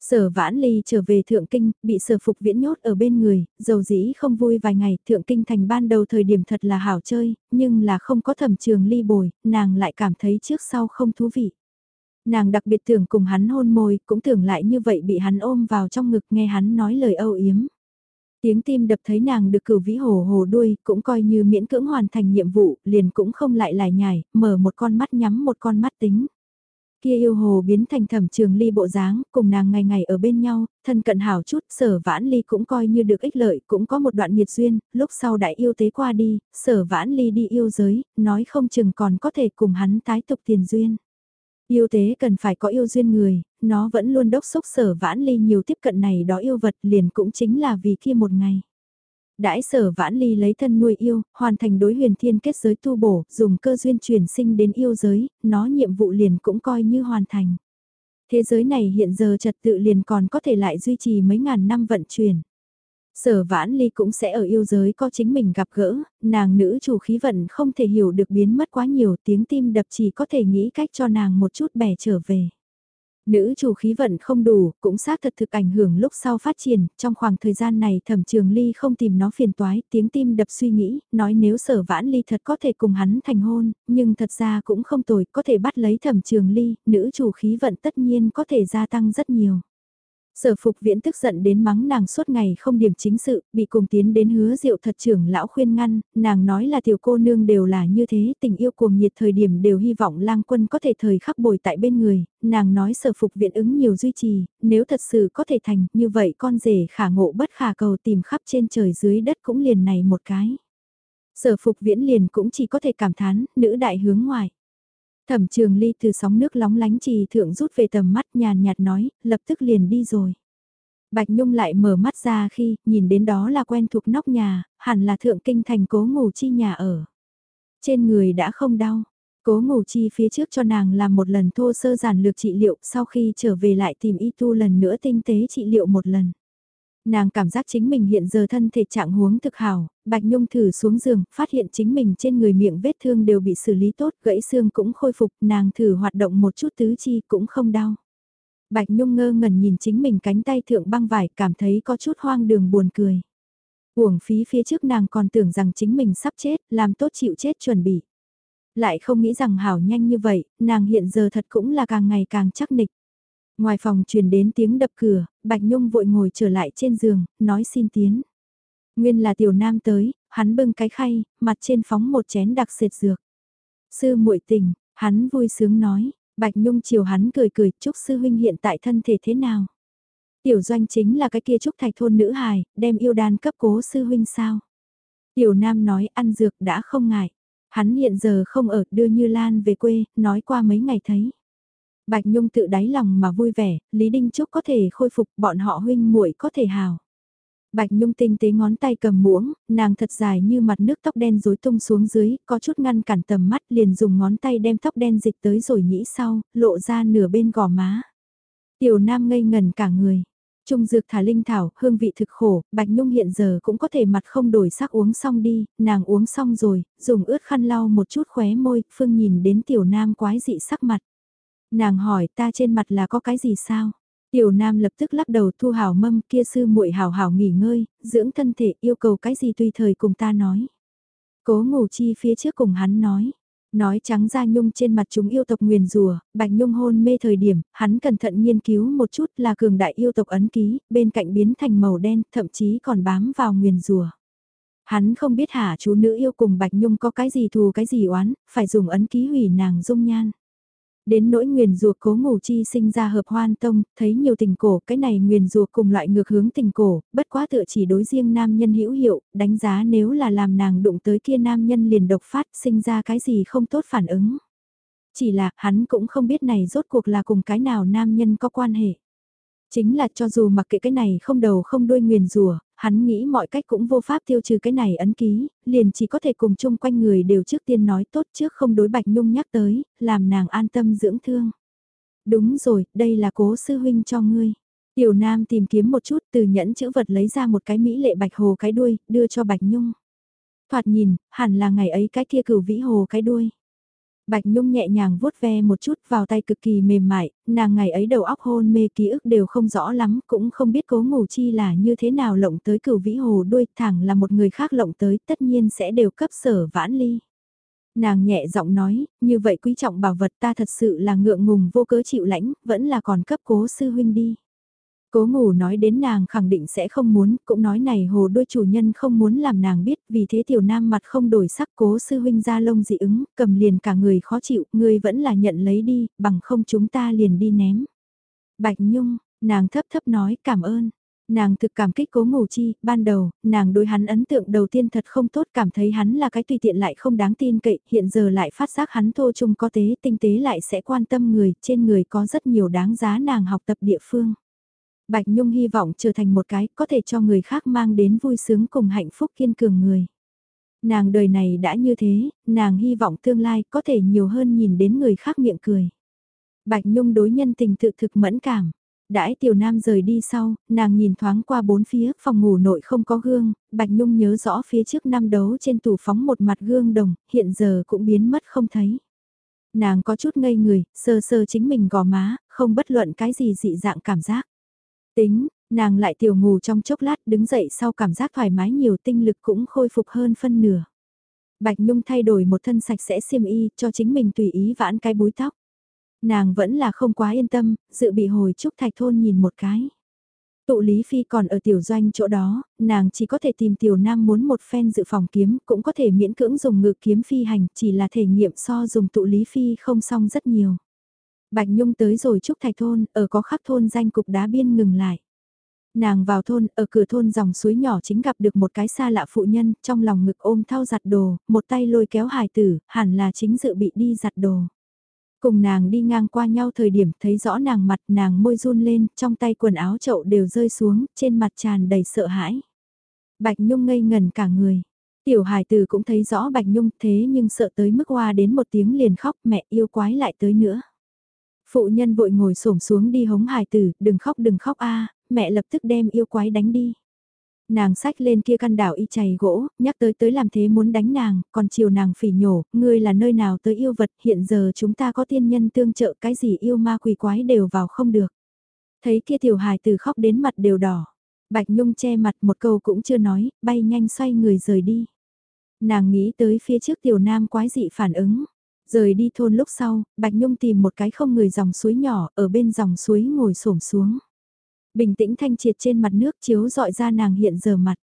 Sở vãn ly trở về thượng kinh, bị sở phục viễn nhốt ở bên người, dầu dĩ không vui vài ngày, thượng kinh thành ban đầu thời điểm thật là hảo chơi, nhưng là không có thẩm trường ly bồi, nàng lại cảm thấy trước sau không thú vị. Nàng đặc biệt tưởng cùng hắn hôn môi, cũng tưởng lại như vậy bị hắn ôm vào trong ngực nghe hắn nói lời âu yếm. Tiếng tim đập thấy nàng được cửu vĩ hồ hồ đuôi, cũng coi như miễn cưỡng hoàn thành nhiệm vụ, liền cũng không lại lại nhải, mở một con mắt nhắm một con mắt tính. Kia yêu hồ biến thành thẩm trường ly bộ dáng, cùng nàng ngày ngày ở bên nhau, thân cận hảo chút, sở vãn ly cũng coi như được ích lợi, cũng có một đoạn nghiệt duyên, lúc sau đại yêu tế qua đi, sở vãn ly đi yêu giới, nói không chừng còn có thể cùng hắn tái tục tiền duyên. Yêu tế cần phải có yêu duyên người, nó vẫn luôn đốc xúc sở vãn ly nhiều tiếp cận này đó yêu vật liền cũng chính là vì kia một ngày. Đãi sở vãn ly lấy thân nuôi yêu, hoàn thành đối huyền thiên kết giới tu bổ, dùng cơ duyên chuyển sinh đến yêu giới, nó nhiệm vụ liền cũng coi như hoàn thành. Thế giới này hiện giờ trật tự liền còn có thể lại duy trì mấy ngàn năm vận chuyển. Sở vãn ly cũng sẽ ở yêu giới có chính mình gặp gỡ, nàng nữ chủ khí vận không thể hiểu được biến mất quá nhiều tiếng tim đập chỉ có thể nghĩ cách cho nàng một chút bẻ trở về. Nữ chủ khí vận không đủ, cũng xác thật thực ảnh hưởng lúc sau phát triển, trong khoảng thời gian này thẩm trường ly không tìm nó phiền toái, tiếng tim đập suy nghĩ, nói nếu sở vãn ly thật có thể cùng hắn thành hôn, nhưng thật ra cũng không tồi, có thể bắt lấy thẩm trường ly, nữ chủ khí vận tất nhiên có thể gia tăng rất nhiều. Sở phục viễn tức giận đến mắng nàng suốt ngày không điểm chính sự, bị cùng tiến đến hứa rượu thật trưởng lão khuyên ngăn, nàng nói là tiểu cô nương đều là như thế, tình yêu cuồng nhiệt thời điểm đều hy vọng lang quân có thể thời khắc bồi tại bên người, nàng nói sở phục viện ứng nhiều duy trì, nếu thật sự có thể thành, như vậy con rể khả ngộ bất khả cầu tìm khắp trên trời dưới đất cũng liền này một cái. Sở phục viễn liền cũng chỉ có thể cảm thán, nữ đại hướng ngoài. Thẩm trường ly từ sóng nước lóng lánh trì thượng rút về tầm mắt nhàn nhạt nói, lập tức liền đi rồi. Bạch Nhung lại mở mắt ra khi nhìn đến đó là quen thuộc nóc nhà, hẳn là thượng kinh thành cố ngủ chi nhà ở. Trên người đã không đau, cố ngủ chi phía trước cho nàng làm một lần thô sơ giản lược trị liệu sau khi trở về lại tìm y tu lần nữa tinh tế trị liệu một lần. Nàng cảm giác chính mình hiện giờ thân thể trạng huống thực hảo, Bạch Nhung thử xuống giường, phát hiện chính mình trên người miệng vết thương đều bị xử lý tốt, gãy xương cũng khôi phục, nàng thử hoạt động một chút tứ chi cũng không đau. Bạch Nhung ngơ ngẩn nhìn chính mình cánh tay thượng băng vải, cảm thấy có chút hoang đường buồn cười. Uổng phí phía trước nàng còn tưởng rằng chính mình sắp chết, làm tốt chịu chết chuẩn bị. Lại không nghĩ rằng hảo nhanh như vậy, nàng hiện giờ thật cũng là càng ngày càng chắc nịch. Ngoài phòng truyền đến tiếng đập cửa, Bạch Nhung vội ngồi trở lại trên giường, nói xin tiến. Nguyên là tiểu nam tới, hắn bưng cái khay, mặt trên phóng một chén đặc sệt dược. Sư muội tỉnh hắn vui sướng nói, Bạch Nhung chiều hắn cười cười, chúc sư huynh hiện tại thân thể thế nào. Tiểu doanh chính là cái kia trúc thạch thôn nữ hài, đem yêu đan cấp cố sư huynh sao. Tiểu nam nói ăn dược đã không ngại. Hắn hiện giờ không ở đưa Như Lan về quê, nói qua mấy ngày thấy. Bạch Nhung tự đáy lòng mà vui vẻ, Lý Đinh Trúc có thể khôi phục, bọn họ huynh muội có thể hào. Bạch Nhung tinh tế ngón tay cầm muỗng, nàng thật dài như mặt nước tóc đen rối tung xuống dưới, có chút ngăn cản tầm mắt liền dùng ngón tay đem tóc đen dịch tới rồi nhĩ sau, lộ ra nửa bên gò má. Tiểu Nam ngây ngần cả người. Trung dược thả linh thảo, hương vị thực khổ, Bạch Nhung hiện giờ cũng có thể mặt không đổi sắc uống xong đi, nàng uống xong rồi, dùng ướt khăn lau một chút khóe môi, Phương nhìn đến Tiểu Nam quái dị sắc mặt. Nàng hỏi ta trên mặt là có cái gì sao? Tiểu Nam lập tức lắc đầu thu hảo mâm kia sư muội hảo hảo nghỉ ngơi, dưỡng thân thể yêu cầu cái gì tùy thời cùng ta nói. Cố ngủ chi phía trước cùng hắn nói. Nói trắng ra nhung trên mặt chúng yêu tộc nguyền rùa, bạch nhung hôn mê thời điểm, hắn cẩn thận nghiên cứu một chút là cường đại yêu tộc ấn ký, bên cạnh biến thành màu đen, thậm chí còn bám vào nguyền rùa. Hắn không biết hả chú nữ yêu cùng bạch nhung có cái gì thù cái gì oán, phải dùng ấn ký hủy nàng dung nhan. Đến nỗi nguyền rùa cố ngủ chi sinh ra hợp hoan tông, thấy nhiều tình cổ, cái này nguyền rùa cùng loại ngược hướng tình cổ, bất quá tựa chỉ đối riêng nam nhân hữu hiệu, đánh giá nếu là làm nàng đụng tới kia nam nhân liền độc phát sinh ra cái gì không tốt phản ứng. Chỉ là hắn cũng không biết này rốt cuộc là cùng cái nào nam nhân có quan hệ. Chính là cho dù mặc kệ cái này không đầu không đuôi nguyền rùa, hắn nghĩ mọi cách cũng vô pháp tiêu trừ cái này ấn ký, liền chỉ có thể cùng chung quanh người đều trước tiên nói tốt trước không đối Bạch Nhung nhắc tới, làm nàng an tâm dưỡng thương. Đúng rồi, đây là cố sư huynh cho ngươi. Tiểu Nam tìm kiếm một chút từ nhẫn chữ vật lấy ra một cái mỹ lệ bạch hồ cái đuôi, đưa cho Bạch Nhung. Thoạt nhìn, hẳn là ngày ấy cái kia cửu vĩ hồ cái đuôi. Bạch Nhung nhẹ nhàng vuốt ve một chút vào tay cực kỳ mềm mại, nàng ngày ấy đầu óc hôn mê ký ức đều không rõ lắm, cũng không biết cố ngủ chi là như thế nào lộng tới cửu vĩ hồ đuôi, thẳng là một người khác lộng tới, tất nhiên sẽ đều cấp sở vãn ly. Nàng nhẹ giọng nói, như vậy quý trọng bảo vật ta thật sự là ngượng ngùng vô cớ chịu lãnh, vẫn là còn cấp cố sư huynh đi. Cố ngủ nói đến nàng khẳng định sẽ không muốn, cũng nói này hồ đôi chủ nhân không muốn làm nàng biết, vì thế tiểu nam mặt không đổi sắc cố sư huynh ra lông dị ứng, cầm liền cả người khó chịu, người vẫn là nhận lấy đi, bằng không chúng ta liền đi ném. Bạch Nhung, nàng thấp thấp nói cảm ơn. Nàng thực cảm kích cố ngủ chi, ban đầu, nàng đối hắn ấn tượng đầu tiên thật không tốt cảm thấy hắn là cái tùy tiện lại không đáng tin cậy, hiện giờ lại phát giác hắn thô chung có tế, tinh tế lại sẽ quan tâm người, trên người có rất nhiều đáng giá nàng học tập địa phương. Bạch Nhung hy vọng trở thành một cái có thể cho người khác mang đến vui sướng cùng hạnh phúc kiên cường người. Nàng đời này đã như thế, nàng hy vọng tương lai có thể nhiều hơn nhìn đến người khác miệng cười. Bạch Nhung đối nhân tình tự thực mẫn cảm. Đãi tiểu nam rời đi sau, nàng nhìn thoáng qua bốn phía, phòng ngủ nội không có gương, Bạch Nhung nhớ rõ phía trước năm đấu trên tủ phóng một mặt gương đồng, hiện giờ cũng biến mất không thấy. Nàng có chút ngây người, sơ sơ chính mình gò má, không bất luận cái gì dị dạng cảm giác. Tính, nàng lại tiểu ngủ trong chốc lát đứng dậy sau cảm giác thoải mái nhiều tinh lực cũng khôi phục hơn phân nửa. Bạch Nhung thay đổi một thân sạch sẽ xiêm y cho chính mình tùy ý vãn cái búi tóc. Nàng vẫn là không quá yên tâm, dự bị hồi trúc thạch thôn nhìn một cái. Tụ Lý Phi còn ở tiểu doanh chỗ đó, nàng chỉ có thể tìm tiểu nam muốn một phen dự phòng kiếm, cũng có thể miễn cưỡng dùng ngự kiếm phi hành, chỉ là thể nghiệm so dùng tụ Lý Phi không xong rất nhiều. Bạch Nhung tới rồi Trúc Thạch Thôn, ở có khắc thôn danh cục đá biên ngừng lại. Nàng vào thôn, ở cửa thôn dòng suối nhỏ chính gặp được một cái xa lạ phụ nhân, trong lòng ngực ôm thao giặt đồ, một tay lôi kéo hài tử, hẳn là chính dự bị đi giặt đồ. Cùng nàng đi ngang qua nhau thời điểm thấy rõ nàng mặt nàng môi run lên, trong tay quần áo chậu đều rơi xuống, trên mặt tràn đầy sợ hãi. Bạch Nhung ngây ngần cả người. Tiểu hài tử cũng thấy rõ Bạch Nhung thế nhưng sợ tới mức hoa đến một tiếng liền khóc mẹ yêu quái lại tới nữa. Phụ nhân vội ngồi xổm xuống đi hống hài tử, đừng khóc đừng khóc a mẹ lập tức đem yêu quái đánh đi. Nàng sách lên kia căn đảo y chày gỗ, nhắc tới tới làm thế muốn đánh nàng, còn chiều nàng phỉ nhổ, ngươi là nơi nào tới yêu vật, hiện giờ chúng ta có tiên nhân tương trợ cái gì yêu ma quỷ quái đều vào không được. Thấy kia tiểu hài từ khóc đến mặt đều đỏ. Bạch Nhung che mặt một câu cũng chưa nói, bay nhanh xoay người rời đi. Nàng nghĩ tới phía trước tiểu nam quái dị phản ứng. Rời đi thôn lúc sau, Bạch Nhung tìm một cái không người dòng suối nhỏ, ở bên dòng suối ngồi xổm xuống. Bình tĩnh thanh triệt trên mặt nước chiếu dọi ra nàng hiện giờ mặt.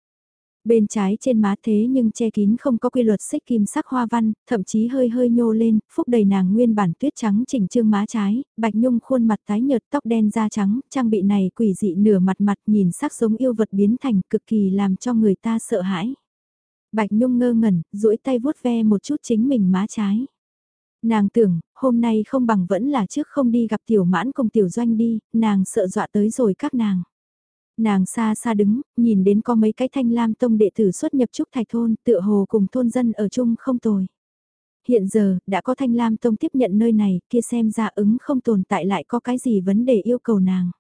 Bên trái trên má thế nhưng che kín không có quy luật xích kim sắc hoa văn, thậm chí hơi hơi nhô lên, phúc đầy nàng nguyên bản tuyết trắng chỉnh trương má trái, bạch nhung khuôn mặt tái nhợt tóc đen da trắng, trang bị này quỷ dị nửa mặt mặt nhìn sắc giống yêu vật biến thành cực kỳ làm cho người ta sợ hãi. Bạch nhung ngơ ngẩn, duỗi tay vuốt ve một chút chính mình má trái. Nàng tưởng, hôm nay không bằng vẫn là trước không đi gặp tiểu mãn cùng tiểu doanh đi, nàng sợ dọa tới rồi các nàng. Nàng xa xa đứng, nhìn đến có mấy cái thanh lam tông đệ tử xuất nhập trúc thạch thôn, tựa hồ cùng thôn dân ở chung không tồi. Hiện giờ, đã có thanh lam tông tiếp nhận nơi này, kia xem ra ứng không tồn tại lại có cái gì vấn đề yêu cầu nàng.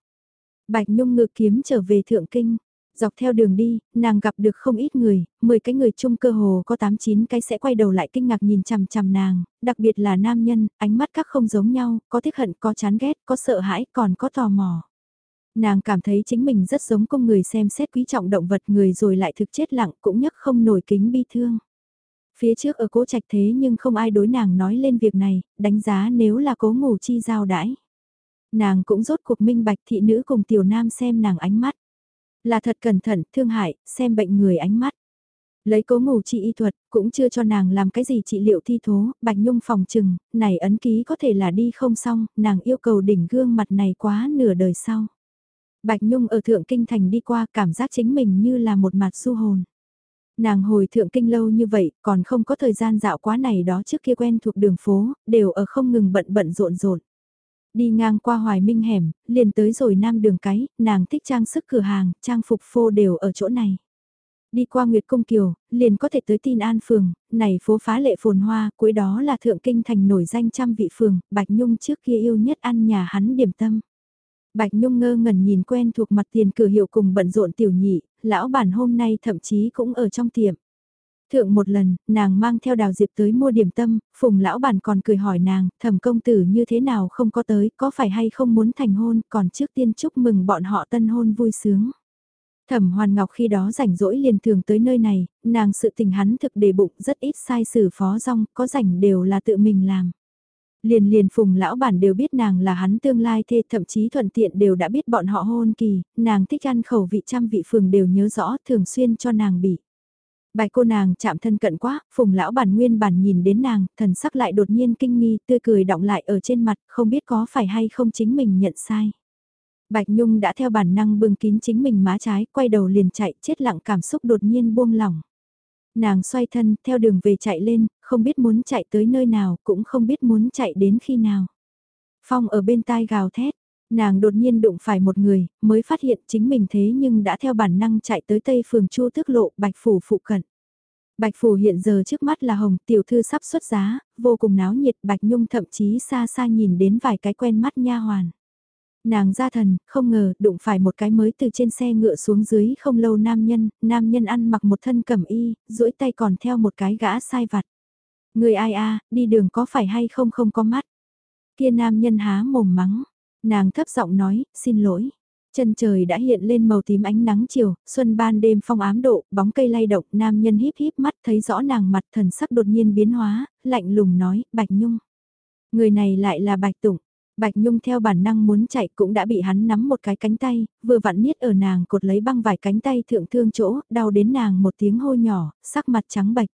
Bạch Nhung ngự kiếm trở về thượng kinh, Dọc theo đường đi, nàng gặp được không ít người, 10 cái người chung cơ hồ có 8-9 cái sẽ quay đầu lại kinh ngạc nhìn chằm chằm nàng, đặc biệt là nam nhân, ánh mắt các không giống nhau, có tiếc hận, có chán ghét, có sợ hãi, còn có tò mò. Nàng cảm thấy chính mình rất giống công người xem xét quý trọng động vật người rồi lại thực chết lặng cũng nhấc không nổi kính bi thương. Phía trước ở cố trạch thế nhưng không ai đối nàng nói lên việc này, đánh giá nếu là cố ngủ chi giao đãi. Nàng cũng rốt cuộc minh bạch thị nữ cùng tiểu nam xem nàng ánh mắt. Là thật cẩn thận, thương hại, xem bệnh người ánh mắt. Lấy cố ngủ trị y thuật, cũng chưa cho nàng làm cái gì trị liệu thi thố, Bạch Nhung phòng trừng, này ấn ký có thể là đi không xong, nàng yêu cầu đỉnh gương mặt này quá nửa đời sau. Bạch Nhung ở Thượng Kinh Thành đi qua cảm giác chính mình như là một mặt du hồn. Nàng hồi Thượng Kinh lâu như vậy, còn không có thời gian dạo quá này đó trước kia quen thuộc đường phố, đều ở không ngừng bận bận rộn rộn. Đi ngang qua Hoài Minh hẻm, liền tới rồi Nam đường cái, nàng thích trang sức cửa hàng, trang phục phô đều ở chỗ này. Đi qua Nguyệt Cung Kiều, liền có thể tới tin an phường, này phố phá lệ phồn hoa, cuối đó là thượng kinh thành nổi danh trăm vị phường, Bạch Nhung trước kia yêu nhất ăn nhà hắn điểm tâm. Bạch Nhung ngơ ngẩn nhìn quen thuộc mặt tiền cửa hiệu cùng bận rộn tiểu nhị, lão bản hôm nay thậm chí cũng ở trong tiệm. Thượng một lần, nàng mang theo đào diệp tới mua điểm tâm, phùng lão bản còn cười hỏi nàng, thẩm công tử như thế nào không có tới, có phải hay không muốn thành hôn, còn trước tiên chúc mừng bọn họ tân hôn vui sướng. Thẩm Hoàn Ngọc khi đó rảnh rỗi liền thường tới nơi này, nàng sự tình hắn thực đề bụng rất ít sai xử phó rong, có rảnh đều là tự mình làm. Liền liền phùng lão bản đều biết nàng là hắn tương lai thê thậm chí thuận tiện đều đã biết bọn họ hôn kỳ, nàng thích ăn khẩu vị trăm vị phường đều nhớ rõ thường xuyên cho nàng bị. Bài cô nàng chạm thân cận quá, phùng lão bản nguyên bản nhìn đến nàng, thần sắc lại đột nhiên kinh nghi, tươi cười động lại ở trên mặt, không biết có phải hay không chính mình nhận sai. Bạch Nhung đã theo bản năng bưng kín chính mình má trái, quay đầu liền chạy, chết lặng cảm xúc đột nhiên buông lỏng. Nàng xoay thân, theo đường về chạy lên, không biết muốn chạy tới nơi nào, cũng không biết muốn chạy đến khi nào. Phong ở bên tai gào thét, nàng đột nhiên đụng phải một người, mới phát hiện chính mình thế nhưng đã theo bản năng chạy tới tây phường chu tước lộ bạch phủ phụ cận. Bạch phủ hiện giờ trước mắt là hồng tiểu thư sắp xuất giá, vô cùng náo nhiệt bạch nhung thậm chí xa xa nhìn đến vài cái quen mắt nha hoàn. Nàng ra thần, không ngờ, đụng phải một cái mới từ trên xe ngựa xuống dưới không lâu nam nhân, nam nhân ăn mặc một thân cẩm y, duỗi tay còn theo một cái gã sai vặt. Người ai a đi đường có phải hay không không có mắt. Kia nam nhân há mồm mắng, nàng thấp giọng nói, xin lỗi. Chân trời đã hiện lên màu tím ánh nắng chiều, xuân ban đêm phong ám độ, bóng cây lay động, nam nhân híp híp mắt thấy rõ nàng mặt thần sắc đột nhiên biến hóa, lạnh lùng nói, Bạch Nhung. Người này lại là Bạch Tụng, Bạch Nhung theo bản năng muốn chạy cũng đã bị hắn nắm một cái cánh tay, vừa vặn niết ở nàng cột lấy băng vải cánh tay thượng thương chỗ, đau đến nàng một tiếng hô nhỏ, sắc mặt trắng bạch.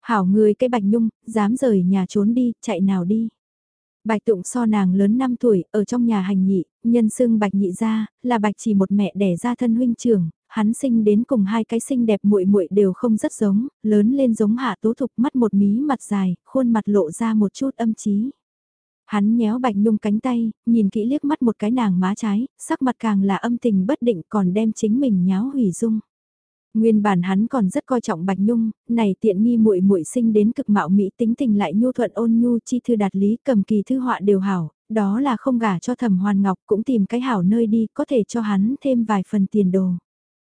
Hảo người cái Bạch Nhung, dám rời nhà trốn đi, chạy nào đi. Bạch Tụng so nàng lớn 5 tuổi, ở trong nhà hành nhị, nhân xưng Bạch nhị gia là Bạch chỉ một mẹ đẻ ra thân huynh trưởng, hắn sinh đến cùng hai cái xinh đẹp muội muội đều không rất giống, lớn lên giống hạ tố thục mắt một mí mặt dài, khuôn mặt lộ ra một chút âm trí. Hắn nhéo Bạch Nhung cánh tay, nhìn kỹ liếc mắt một cái nàng má trái, sắc mặt càng là âm tình bất định còn đem chính mình nháo hủy dung. Nguyên bản hắn còn rất coi trọng Bạch Nhung, này tiện nghi muội muội sinh đến cực mạo mỹ tính tình lại nhu thuận ôn nhu chi thư đạt lý cầm kỳ thư họa đều hảo, đó là không gả cho thẩm hoàn ngọc cũng tìm cái hảo nơi đi có thể cho hắn thêm vài phần tiền đồ.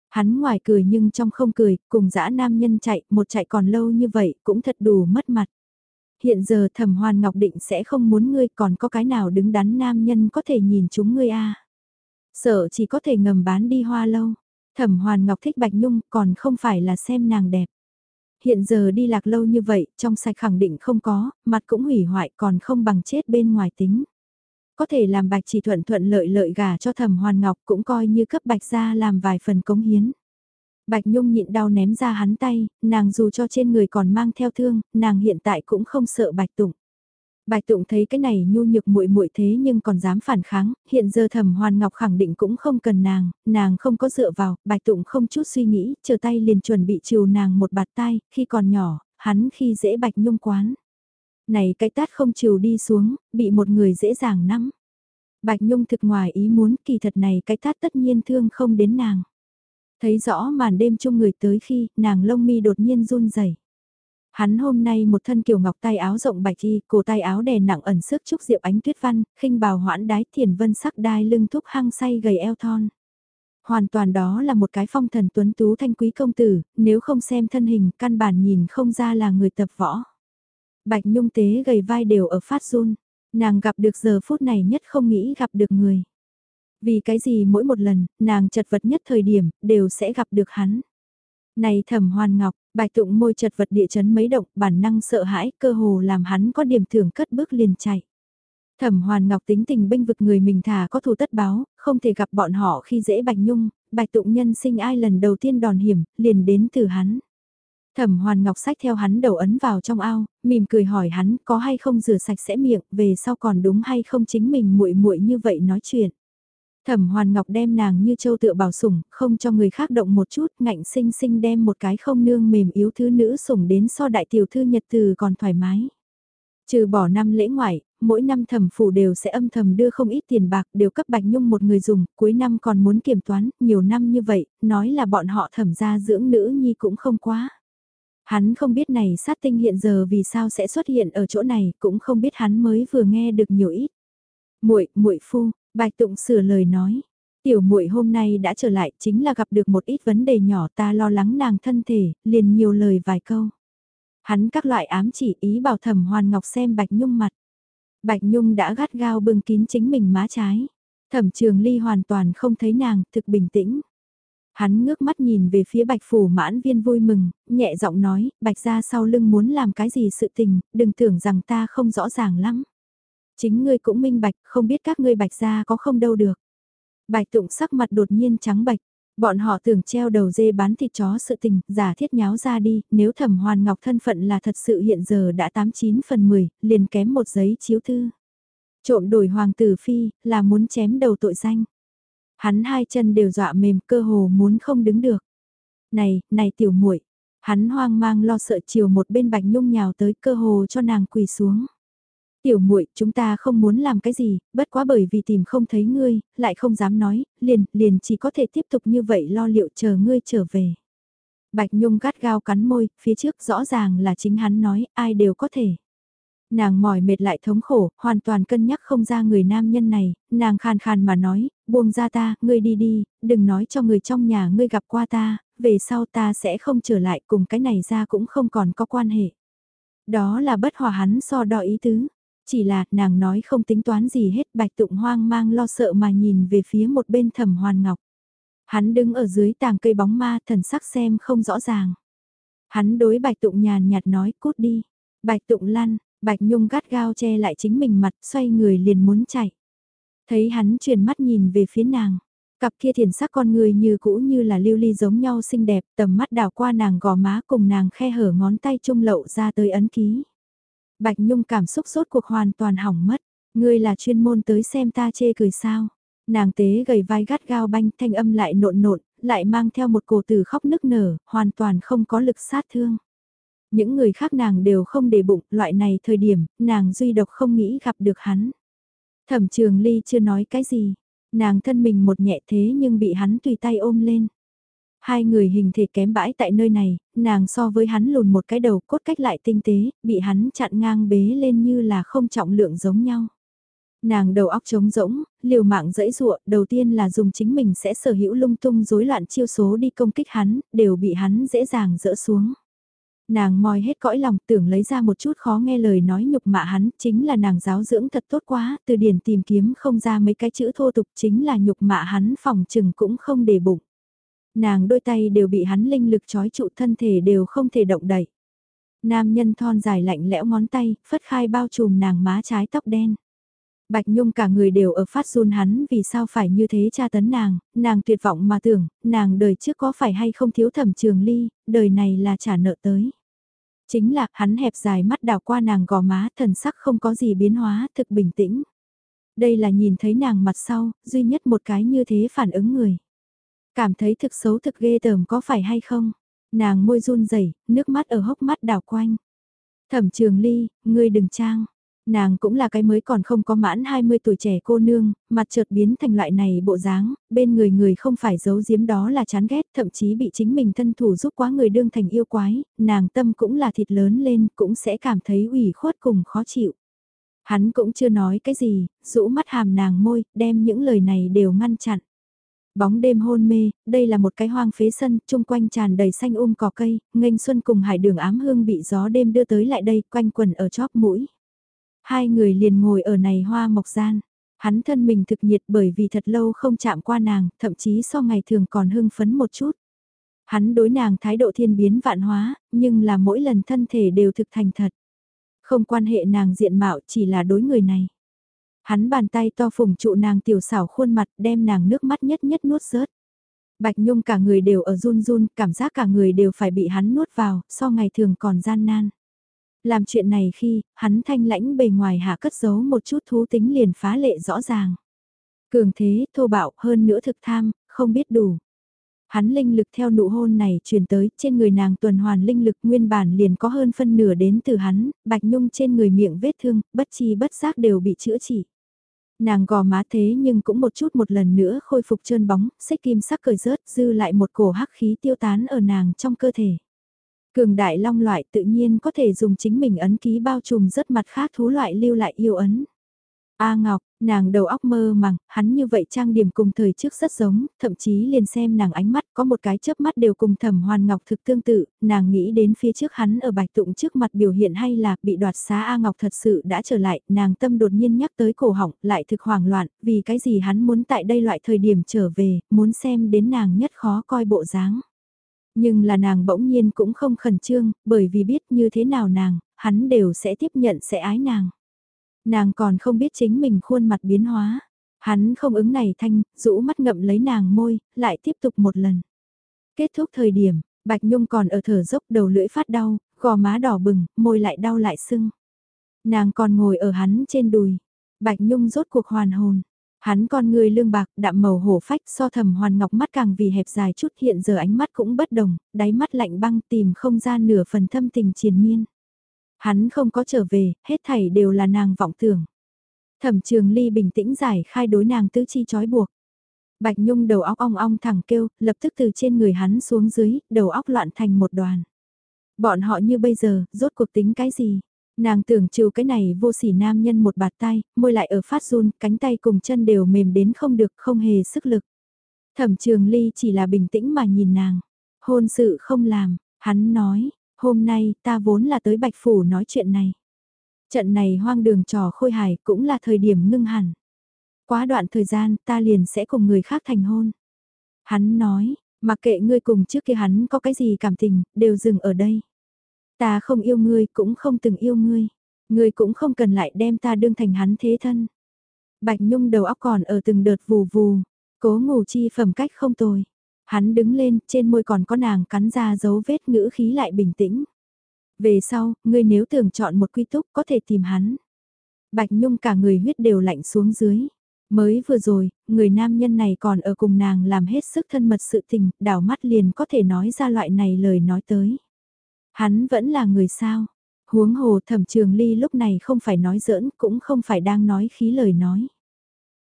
Hắn ngoài cười nhưng trong không cười, cùng dã nam nhân chạy, một chạy còn lâu như vậy cũng thật đủ mất mặt. Hiện giờ thẩm hoàn ngọc định sẽ không muốn ngươi còn có cái nào đứng đắn nam nhân có thể nhìn chúng ngươi a Sợ chỉ có thể ngầm bán đi hoa lâu. Thẩm hoàn ngọc thích Bạch Nhung còn không phải là xem nàng đẹp. Hiện giờ đi lạc lâu như vậy, trong sạch khẳng định không có, mặt cũng hủy hoại còn không bằng chết bên ngoài tính. Có thể làm bạch chỉ thuận thuận lợi lợi gả cho thẩm hoàn ngọc cũng coi như cấp bạch ra làm vài phần cống hiến. Bạch Nhung nhịn đau ném ra hắn tay, nàng dù cho trên người còn mang theo thương, nàng hiện tại cũng không sợ Bạch Tụng. Bạch Tụng thấy cái này nhu nhược muội muội thế nhưng còn dám phản kháng, hiện giờ Thẩm Hoàn Ngọc khẳng định cũng không cần nàng, nàng không có dựa vào, Bạch Tụng không chút suy nghĩ, chờ tay liền chuẩn bị chiều nàng một bạt tay, khi còn nhỏ, hắn khi dễ Bạch Nhung quán. Này cái tát không chiều đi xuống, bị một người dễ dàng nắm. Bạch Nhung thực ngoài ý muốn kỳ thật này cái tát tất nhiên thương không đến nàng. Thấy rõ màn đêm chung người tới khi nàng lông mi đột nhiên run rẩy. Hắn hôm nay một thân kiều ngọc tay áo rộng bạch y, cổ tay áo đè nặng ẩn sức trúc diệu ánh tuyết văn, khinh bào hoãn đái thiền vân sắc đai lưng thúc hăng say gầy eo thon. Hoàn toàn đó là một cái phong thần tuấn tú thanh quý công tử, nếu không xem thân hình căn bản nhìn không ra là người tập võ. Bạch nhung tế gầy vai đều ở phát run, nàng gặp được giờ phút này nhất không nghĩ gặp được người. Vì cái gì mỗi một lần, nàng chật vật nhất thời điểm, đều sẽ gặp được hắn. Này thẩm hoàn ngọc, bạch tụng môi chật vật địa chấn mấy động, bản năng sợ hãi, cơ hồ làm hắn có điểm thưởng cất bước liền chạy. Thẩm Hoàn Ngọc tính tình bênh vực người mình thà có thù tất báo, không thể gặp bọn họ khi dễ Bạch Nhung, Bạch Tụng nhân sinh ai lần đầu tiên đòn hiểm, liền đến từ hắn. Thẩm Hoàn Ngọc sách theo hắn đầu ấn vào trong ao, mỉm cười hỏi hắn có hay không rửa sạch sẽ miệng, về sau còn đúng hay không chính mình muội muội như vậy nói chuyện. Thẩm Hoàn Ngọc đem nàng như châu tựa bảo sủng, không cho người khác động một chút, ngạnh sinh sinh đem một cái không nương mềm yếu thứ nữ sủng đến so đại tiểu thư nhật từ còn thoải mái. Trừ bỏ năm lễ ngoại, mỗi năm thẩm phủ đều sẽ âm thầm đưa không ít tiền bạc đều cấp Bạch Nhung một người dùng, cuối năm còn muốn kiểm toán, nhiều năm như vậy, nói là bọn họ thẩm ra dưỡng nữ nhi cũng không quá. Hắn không biết này sát tinh hiện giờ vì sao sẽ xuất hiện ở chỗ này, cũng không biết hắn mới vừa nghe được nhiều ít. Muội, muội phu, Bạch Tụng sửa lời nói, tiểu muội hôm nay đã trở lại chính là gặp được một ít vấn đề nhỏ ta lo lắng nàng thân thể, liền nhiều lời vài câu. Hắn các loại ám chỉ ý bảo thẩm hoàn ngọc xem Bạch Nhung mặt. Bạch Nhung đã gắt gao bưng kín chính mình má trái. Thẩm trường ly hoàn toàn không thấy nàng, thực bình tĩnh. Hắn ngước mắt nhìn về phía bạch phủ mãn viên vui mừng, nhẹ giọng nói, bạch ra sau lưng muốn làm cái gì sự tình, đừng tưởng rằng ta không rõ ràng lắm. Chính ngươi cũng minh bạch, không biết các ngươi bạch ra có không đâu được. Bạch tụng sắc mặt đột nhiên trắng bạch, bọn họ tưởng treo đầu dê bán thịt chó sự tình, giả thiết nháo ra đi, nếu thẩm hoàn ngọc thân phận là thật sự hiện giờ đã 89 phần 10, liền kém một giấy chiếu thư. Trộm đổi hoàng tử phi, là muốn chém đầu tội danh. Hắn hai chân đều dọa mềm cơ hồ muốn không đứng được. Này, này tiểu muội Hắn hoang mang lo sợ chiều một bên bạch nhung nhào tới cơ hồ cho nàng quỳ xuống. Tiểu muội chúng ta không muốn làm cái gì, bất quá bởi vì tìm không thấy ngươi, lại không dám nói, liền, liền chỉ có thể tiếp tục như vậy lo liệu chờ ngươi trở về. Bạch Nhung gắt gao cắn môi, phía trước rõ ràng là chính hắn nói, ai đều có thể. Nàng mỏi mệt lại thống khổ, hoàn toàn cân nhắc không ra người nam nhân này, nàng khàn khàn mà nói, buông ra ta, ngươi đi đi, đừng nói cho người trong nhà ngươi gặp qua ta, về sau ta sẽ không trở lại cùng cái này ra cũng không còn có quan hệ. Đó là bất hòa hắn so đo ý tứ. Chỉ là nàng nói không tính toán gì hết bạch tụng hoang mang lo sợ mà nhìn về phía một bên thẩm hoàn ngọc. Hắn đứng ở dưới tàng cây bóng ma thần sắc xem không rõ ràng. Hắn đối bạch tụng nhàn nhạt nói cút đi. Bạch tụng lăn, Bạch Nhung gắt gao che lại chính mình mặt xoay người liền muốn chạy. Thấy hắn chuyển mắt nhìn về phía nàng. Cặp kia thiền sắc con người như cũ như là lưu ly giống nhau xinh đẹp, tầm mắt đảo qua nàng gò má cùng nàng khe hở ngón tay trung lậu ra tới ấn ký. Bạch Nhung cảm xúc sốt cuộc hoàn toàn hỏng mất, ngươi là chuyên môn tới xem ta chê cười sao. Nàng tế gầy vai gắt gao banh thanh âm lại nộn nộn, lại mang theo một cổ từ khóc nức nở, hoàn toàn không có lực sát thương. Những người khác nàng đều không để bụng, loại này thời điểm, nàng duy độc không nghĩ gặp được hắn. Thẩm trường ly chưa nói cái gì, nàng thân mình một nhẹ thế nhưng bị hắn tùy tay ôm lên. Hai người hình thể kém bãi tại nơi này, nàng so với hắn lùn một cái đầu cốt cách lại tinh tế, bị hắn chặn ngang bế lên như là không trọng lượng giống nhau. Nàng đầu óc trống rỗng, liều mạng dẫy dụa, đầu tiên là dùng chính mình sẽ sở hữu lung tung rối loạn chiêu số đi công kích hắn, đều bị hắn dễ dàng dỡ xuống. Nàng moi hết cõi lòng tưởng lấy ra một chút khó nghe lời nói nhục mạ hắn, chính là nàng giáo dưỡng thật tốt quá, từ điển tìm kiếm không ra mấy cái chữ thô tục chính là nhục mạ hắn phòng trừng cũng không để bụng. Nàng đôi tay đều bị hắn linh lực trói trụ thân thể đều không thể động đậy. Nam nhân thon dài lạnh lẽo ngón tay, phất khai bao trùm nàng má trái tóc đen. Bạch Nhung cả người đều ở phát run hắn vì sao phải như thế tra tấn nàng, nàng tuyệt vọng mà tưởng, nàng đời trước có phải hay không thiếu thẩm trường ly, đời này là trả nợ tới. Chính là hắn hẹp dài mắt đào qua nàng gò má thần sắc không có gì biến hóa thực bình tĩnh. Đây là nhìn thấy nàng mặt sau, duy nhất một cái như thế phản ứng người. Cảm thấy thực xấu thực ghê tởm có phải hay không? Nàng môi run rẩy nước mắt ở hốc mắt đào quanh. Thẩm trường ly, ngươi đừng trang. Nàng cũng là cái mới còn không có mãn 20 tuổi trẻ cô nương, mặt chợt biến thành loại này bộ dáng, bên người người không phải giấu giếm đó là chán ghét, thậm chí bị chính mình thân thủ giúp quá người đương thành yêu quái, nàng tâm cũng là thịt lớn lên, cũng sẽ cảm thấy ủy khuất cùng khó chịu. Hắn cũng chưa nói cái gì, rũ mắt hàm nàng môi, đem những lời này đều ngăn chặn. Bóng đêm hôn mê, đây là một cái hoang phế sân, chung quanh tràn đầy xanh um cỏ cây, nghênh xuân cùng hải đường ám hương bị gió đêm đưa tới lại đây, quanh quần ở chóp mũi. Hai người liền ngồi ở này hoa mộc gian. Hắn thân mình thực nhiệt bởi vì thật lâu không chạm qua nàng, thậm chí so ngày thường còn hưng phấn một chút. Hắn đối nàng thái độ thiên biến vạn hóa, nhưng là mỗi lần thân thể đều thực thành thật. Không quan hệ nàng diện mạo chỉ là đối người này. Hắn bàn tay to phùng trụ nàng tiểu xảo khuôn mặt đem nàng nước mắt nhất nhất nuốt rớt. Bạch Nhung cả người đều ở run run, cảm giác cả người đều phải bị hắn nuốt vào, so ngày thường còn gian nan. Làm chuyện này khi, hắn thanh lãnh bề ngoài hạ cất giấu một chút thú tính liền phá lệ rõ ràng. Cường thế, thô bạo, hơn nữa thực tham, không biết đủ. Hắn linh lực theo nụ hôn này truyền tới, trên người nàng tuần hoàn linh lực nguyên bản liền có hơn phân nửa đến từ hắn, bạch nhung trên người miệng vết thương, bất chi bất giác đều bị chữa trị. Nàng gò má thế nhưng cũng một chút một lần nữa khôi phục trơn bóng, xích kim sắc cởi rớt, dư lại một cổ hắc khí tiêu tán ở nàng trong cơ thể. Cường đại long loại tự nhiên có thể dùng chính mình ấn ký bao trùm rất mặt khác thú loại lưu lại yêu ấn. A Ngọc, nàng đầu óc mơ màng, hắn như vậy trang điểm cùng thời trước rất giống, thậm chí liền xem nàng ánh mắt có một cái chớp mắt đều cùng thẩm hoàn ngọc thực tương tự, nàng nghĩ đến phía trước hắn ở bạch tụng trước mặt biểu hiện hay là bị đoạt xá A Ngọc thật sự đã trở lại, nàng tâm đột nhiên nhắc tới cổ họng, lại thực hoảng loạn, vì cái gì hắn muốn tại đây loại thời điểm trở về, muốn xem đến nàng nhất khó coi bộ dáng. Nhưng là nàng bỗng nhiên cũng không khẩn trương, bởi vì biết như thế nào nàng, hắn đều sẽ tiếp nhận sẽ ái nàng. Nàng còn không biết chính mình khuôn mặt biến hóa. Hắn không ứng này thanh, rũ mắt ngậm lấy nàng môi, lại tiếp tục một lần. Kết thúc thời điểm, Bạch Nhung còn ở thở dốc đầu lưỡi phát đau, gò má đỏ bừng, môi lại đau lại sưng. Nàng còn ngồi ở hắn trên đùi. Bạch Nhung rốt cuộc hoàn hồn. Hắn con người lương bạc, đạm màu hổ phách so thầm hoàn ngọc mắt càng vì hẹp dài chút hiện giờ ánh mắt cũng bất đồng, đáy mắt lạnh băng tìm không ra nửa phần thâm tình triền miên. Hắn không có trở về, hết thảy đều là nàng vọng tưởng. Thẩm trường ly bình tĩnh giải khai đối nàng tứ chi chói buộc. Bạch Nhung đầu óc ong ong thẳng kêu, lập tức từ trên người hắn xuống dưới, đầu óc loạn thành một đoàn. Bọn họ như bây giờ, rốt cuộc tính cái gì? Nàng tưởng trừ cái này vô sỉ nam nhân một bạt tay, môi lại ở phát run, cánh tay cùng chân đều mềm đến không được, không hề sức lực. Thẩm trường ly chỉ là bình tĩnh mà nhìn nàng. Hôn sự không làm, hắn nói, hôm nay ta vốn là tới Bạch Phủ nói chuyện này. Trận này hoang đường trò khôi hài cũng là thời điểm ngưng hẳn. Quá đoạn thời gian ta liền sẽ cùng người khác thành hôn. Hắn nói, mặc kệ ngươi cùng trước kia hắn có cái gì cảm tình, đều dừng ở đây. Ta không yêu ngươi cũng không từng yêu ngươi. Ngươi cũng không cần lại đem ta đương thành hắn thế thân. Bạch Nhung đầu óc còn ở từng đợt vù vù, cố ngủ chi phẩm cách không tồi. Hắn đứng lên, trên môi còn có nàng cắn ra dấu vết ngữ khí lại bình tĩnh. Về sau, ngươi nếu tưởng chọn một quy túc có thể tìm hắn. Bạch Nhung cả người huyết đều lạnh xuống dưới. Mới vừa rồi, người nam nhân này còn ở cùng nàng làm hết sức thân mật sự tình, đảo mắt liền có thể nói ra loại này lời nói tới. Hắn vẫn là người sao. Huống hồ thẩm trường ly lúc này không phải nói giỡn, cũng không phải đang nói khí lời nói.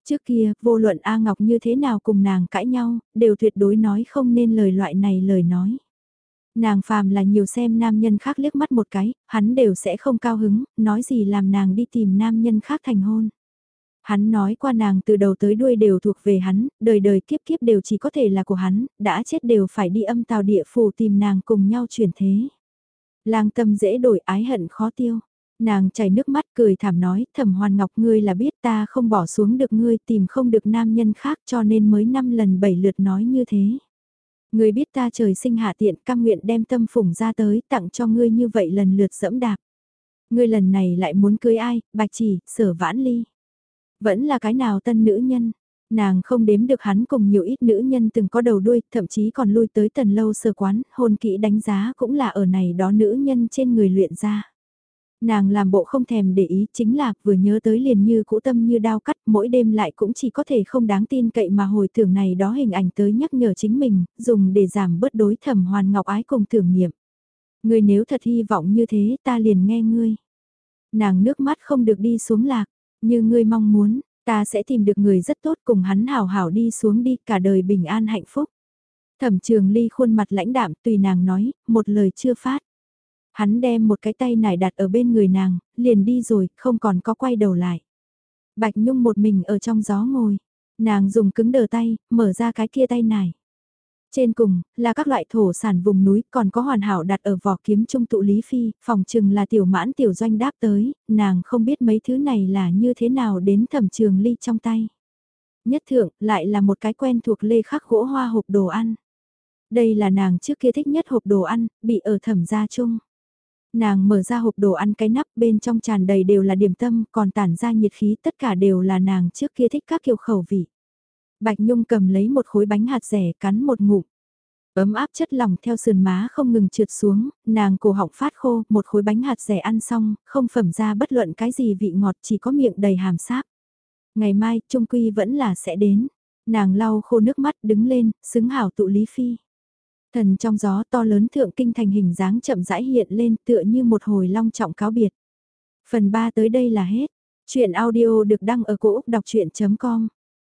Trước kia, vô luận A Ngọc như thế nào cùng nàng cãi nhau, đều tuyệt đối nói không nên lời loại này lời nói. Nàng phàm là nhiều xem nam nhân khác liếc mắt một cái, hắn đều sẽ không cao hứng, nói gì làm nàng đi tìm nam nhân khác thành hôn. Hắn nói qua nàng từ đầu tới đuôi đều thuộc về hắn, đời đời kiếp kiếp đều chỉ có thể là của hắn, đã chết đều phải đi âm tào địa phủ tìm nàng cùng nhau chuyển thế. Lang tâm dễ đổi ái hận khó tiêu. Nàng chảy nước mắt cười thảm nói, thẩm hoàn ngọc ngươi là biết ta không bỏ xuống được ngươi tìm không được nam nhân khác cho nên mới năm lần bảy lượt nói như thế. Ngươi biết ta trời sinh hạ tiện cam nguyện đem tâm phủng ra tới tặng cho ngươi như vậy lần lượt dẫm đạp. Ngươi lần này lại muốn cưới ai, bạch chỉ, sở vãn ly. Vẫn là cái nào tân nữ nhân, nàng không đếm được hắn cùng nhiều ít nữ nhân từng có đầu đuôi, thậm chí còn lui tới tần lâu sơ quán, hôn kỹ đánh giá cũng là ở này đó nữ nhân trên người luyện ra. Nàng làm bộ không thèm để ý chính là vừa nhớ tới liền như cũ tâm như đao cắt mỗi đêm lại cũng chỉ có thể không đáng tin cậy mà hồi tưởng này đó hình ảnh tới nhắc nhở chính mình, dùng để giảm bớt đối thẩm hoàn ngọc ái cùng tưởng niệm. Ngươi nếu thật hy vọng như thế ta liền nghe ngươi. Nàng nước mắt không được đi xuống lạc, như ngươi mong muốn, ta sẽ tìm được người rất tốt cùng hắn hào hảo đi xuống đi cả đời bình an hạnh phúc. Thẩm trường ly khuôn mặt lãnh đạm tùy nàng nói, một lời chưa phát. Hắn đem một cái tay nải đặt ở bên người nàng, liền đi rồi, không còn có quay đầu lại. Bạch Nhung một mình ở trong gió ngồi, nàng dùng cứng đờ tay, mở ra cái kia tay nải. Trên cùng, là các loại thổ sản vùng núi, còn có hoàn hảo đặt ở vỏ kiếm trung tụ Lý Phi, phòng chừng là tiểu mãn tiểu doanh đáp tới, nàng không biết mấy thứ này là như thế nào đến thẩm trường ly trong tay. Nhất thượng, lại là một cái quen thuộc lê khắc gỗ hoa hộp đồ ăn. Đây là nàng trước kia thích nhất hộp đồ ăn, bị ở thẩm gia chung. Nàng mở ra hộp đồ ăn cái nắp bên trong tràn đầy đều là điểm tâm, còn tản ra nhiệt khí tất cả đều là nàng trước kia thích các kiểu khẩu vị. Bạch Nhung cầm lấy một khối bánh hạt rẻ cắn một ngụm. Ấm áp chất lỏng theo sườn má không ngừng trượt xuống, nàng cổ họng phát khô, một khối bánh hạt rẻ ăn xong, không phẩm ra bất luận cái gì vị ngọt chỉ có miệng đầy hàm sáp. Ngày mai, Trung Quy vẫn là sẽ đến. Nàng lau khô nước mắt đứng lên, xứng hảo tụ Lý Phi. Thần trong gió to lớn thượng kinh thành hình dáng chậm rãi hiện lên tựa như một hồi long trọng cáo biệt. Phần 3 tới đây là hết. Chuyện audio được đăng ở cổ Úc đọc chuyện.com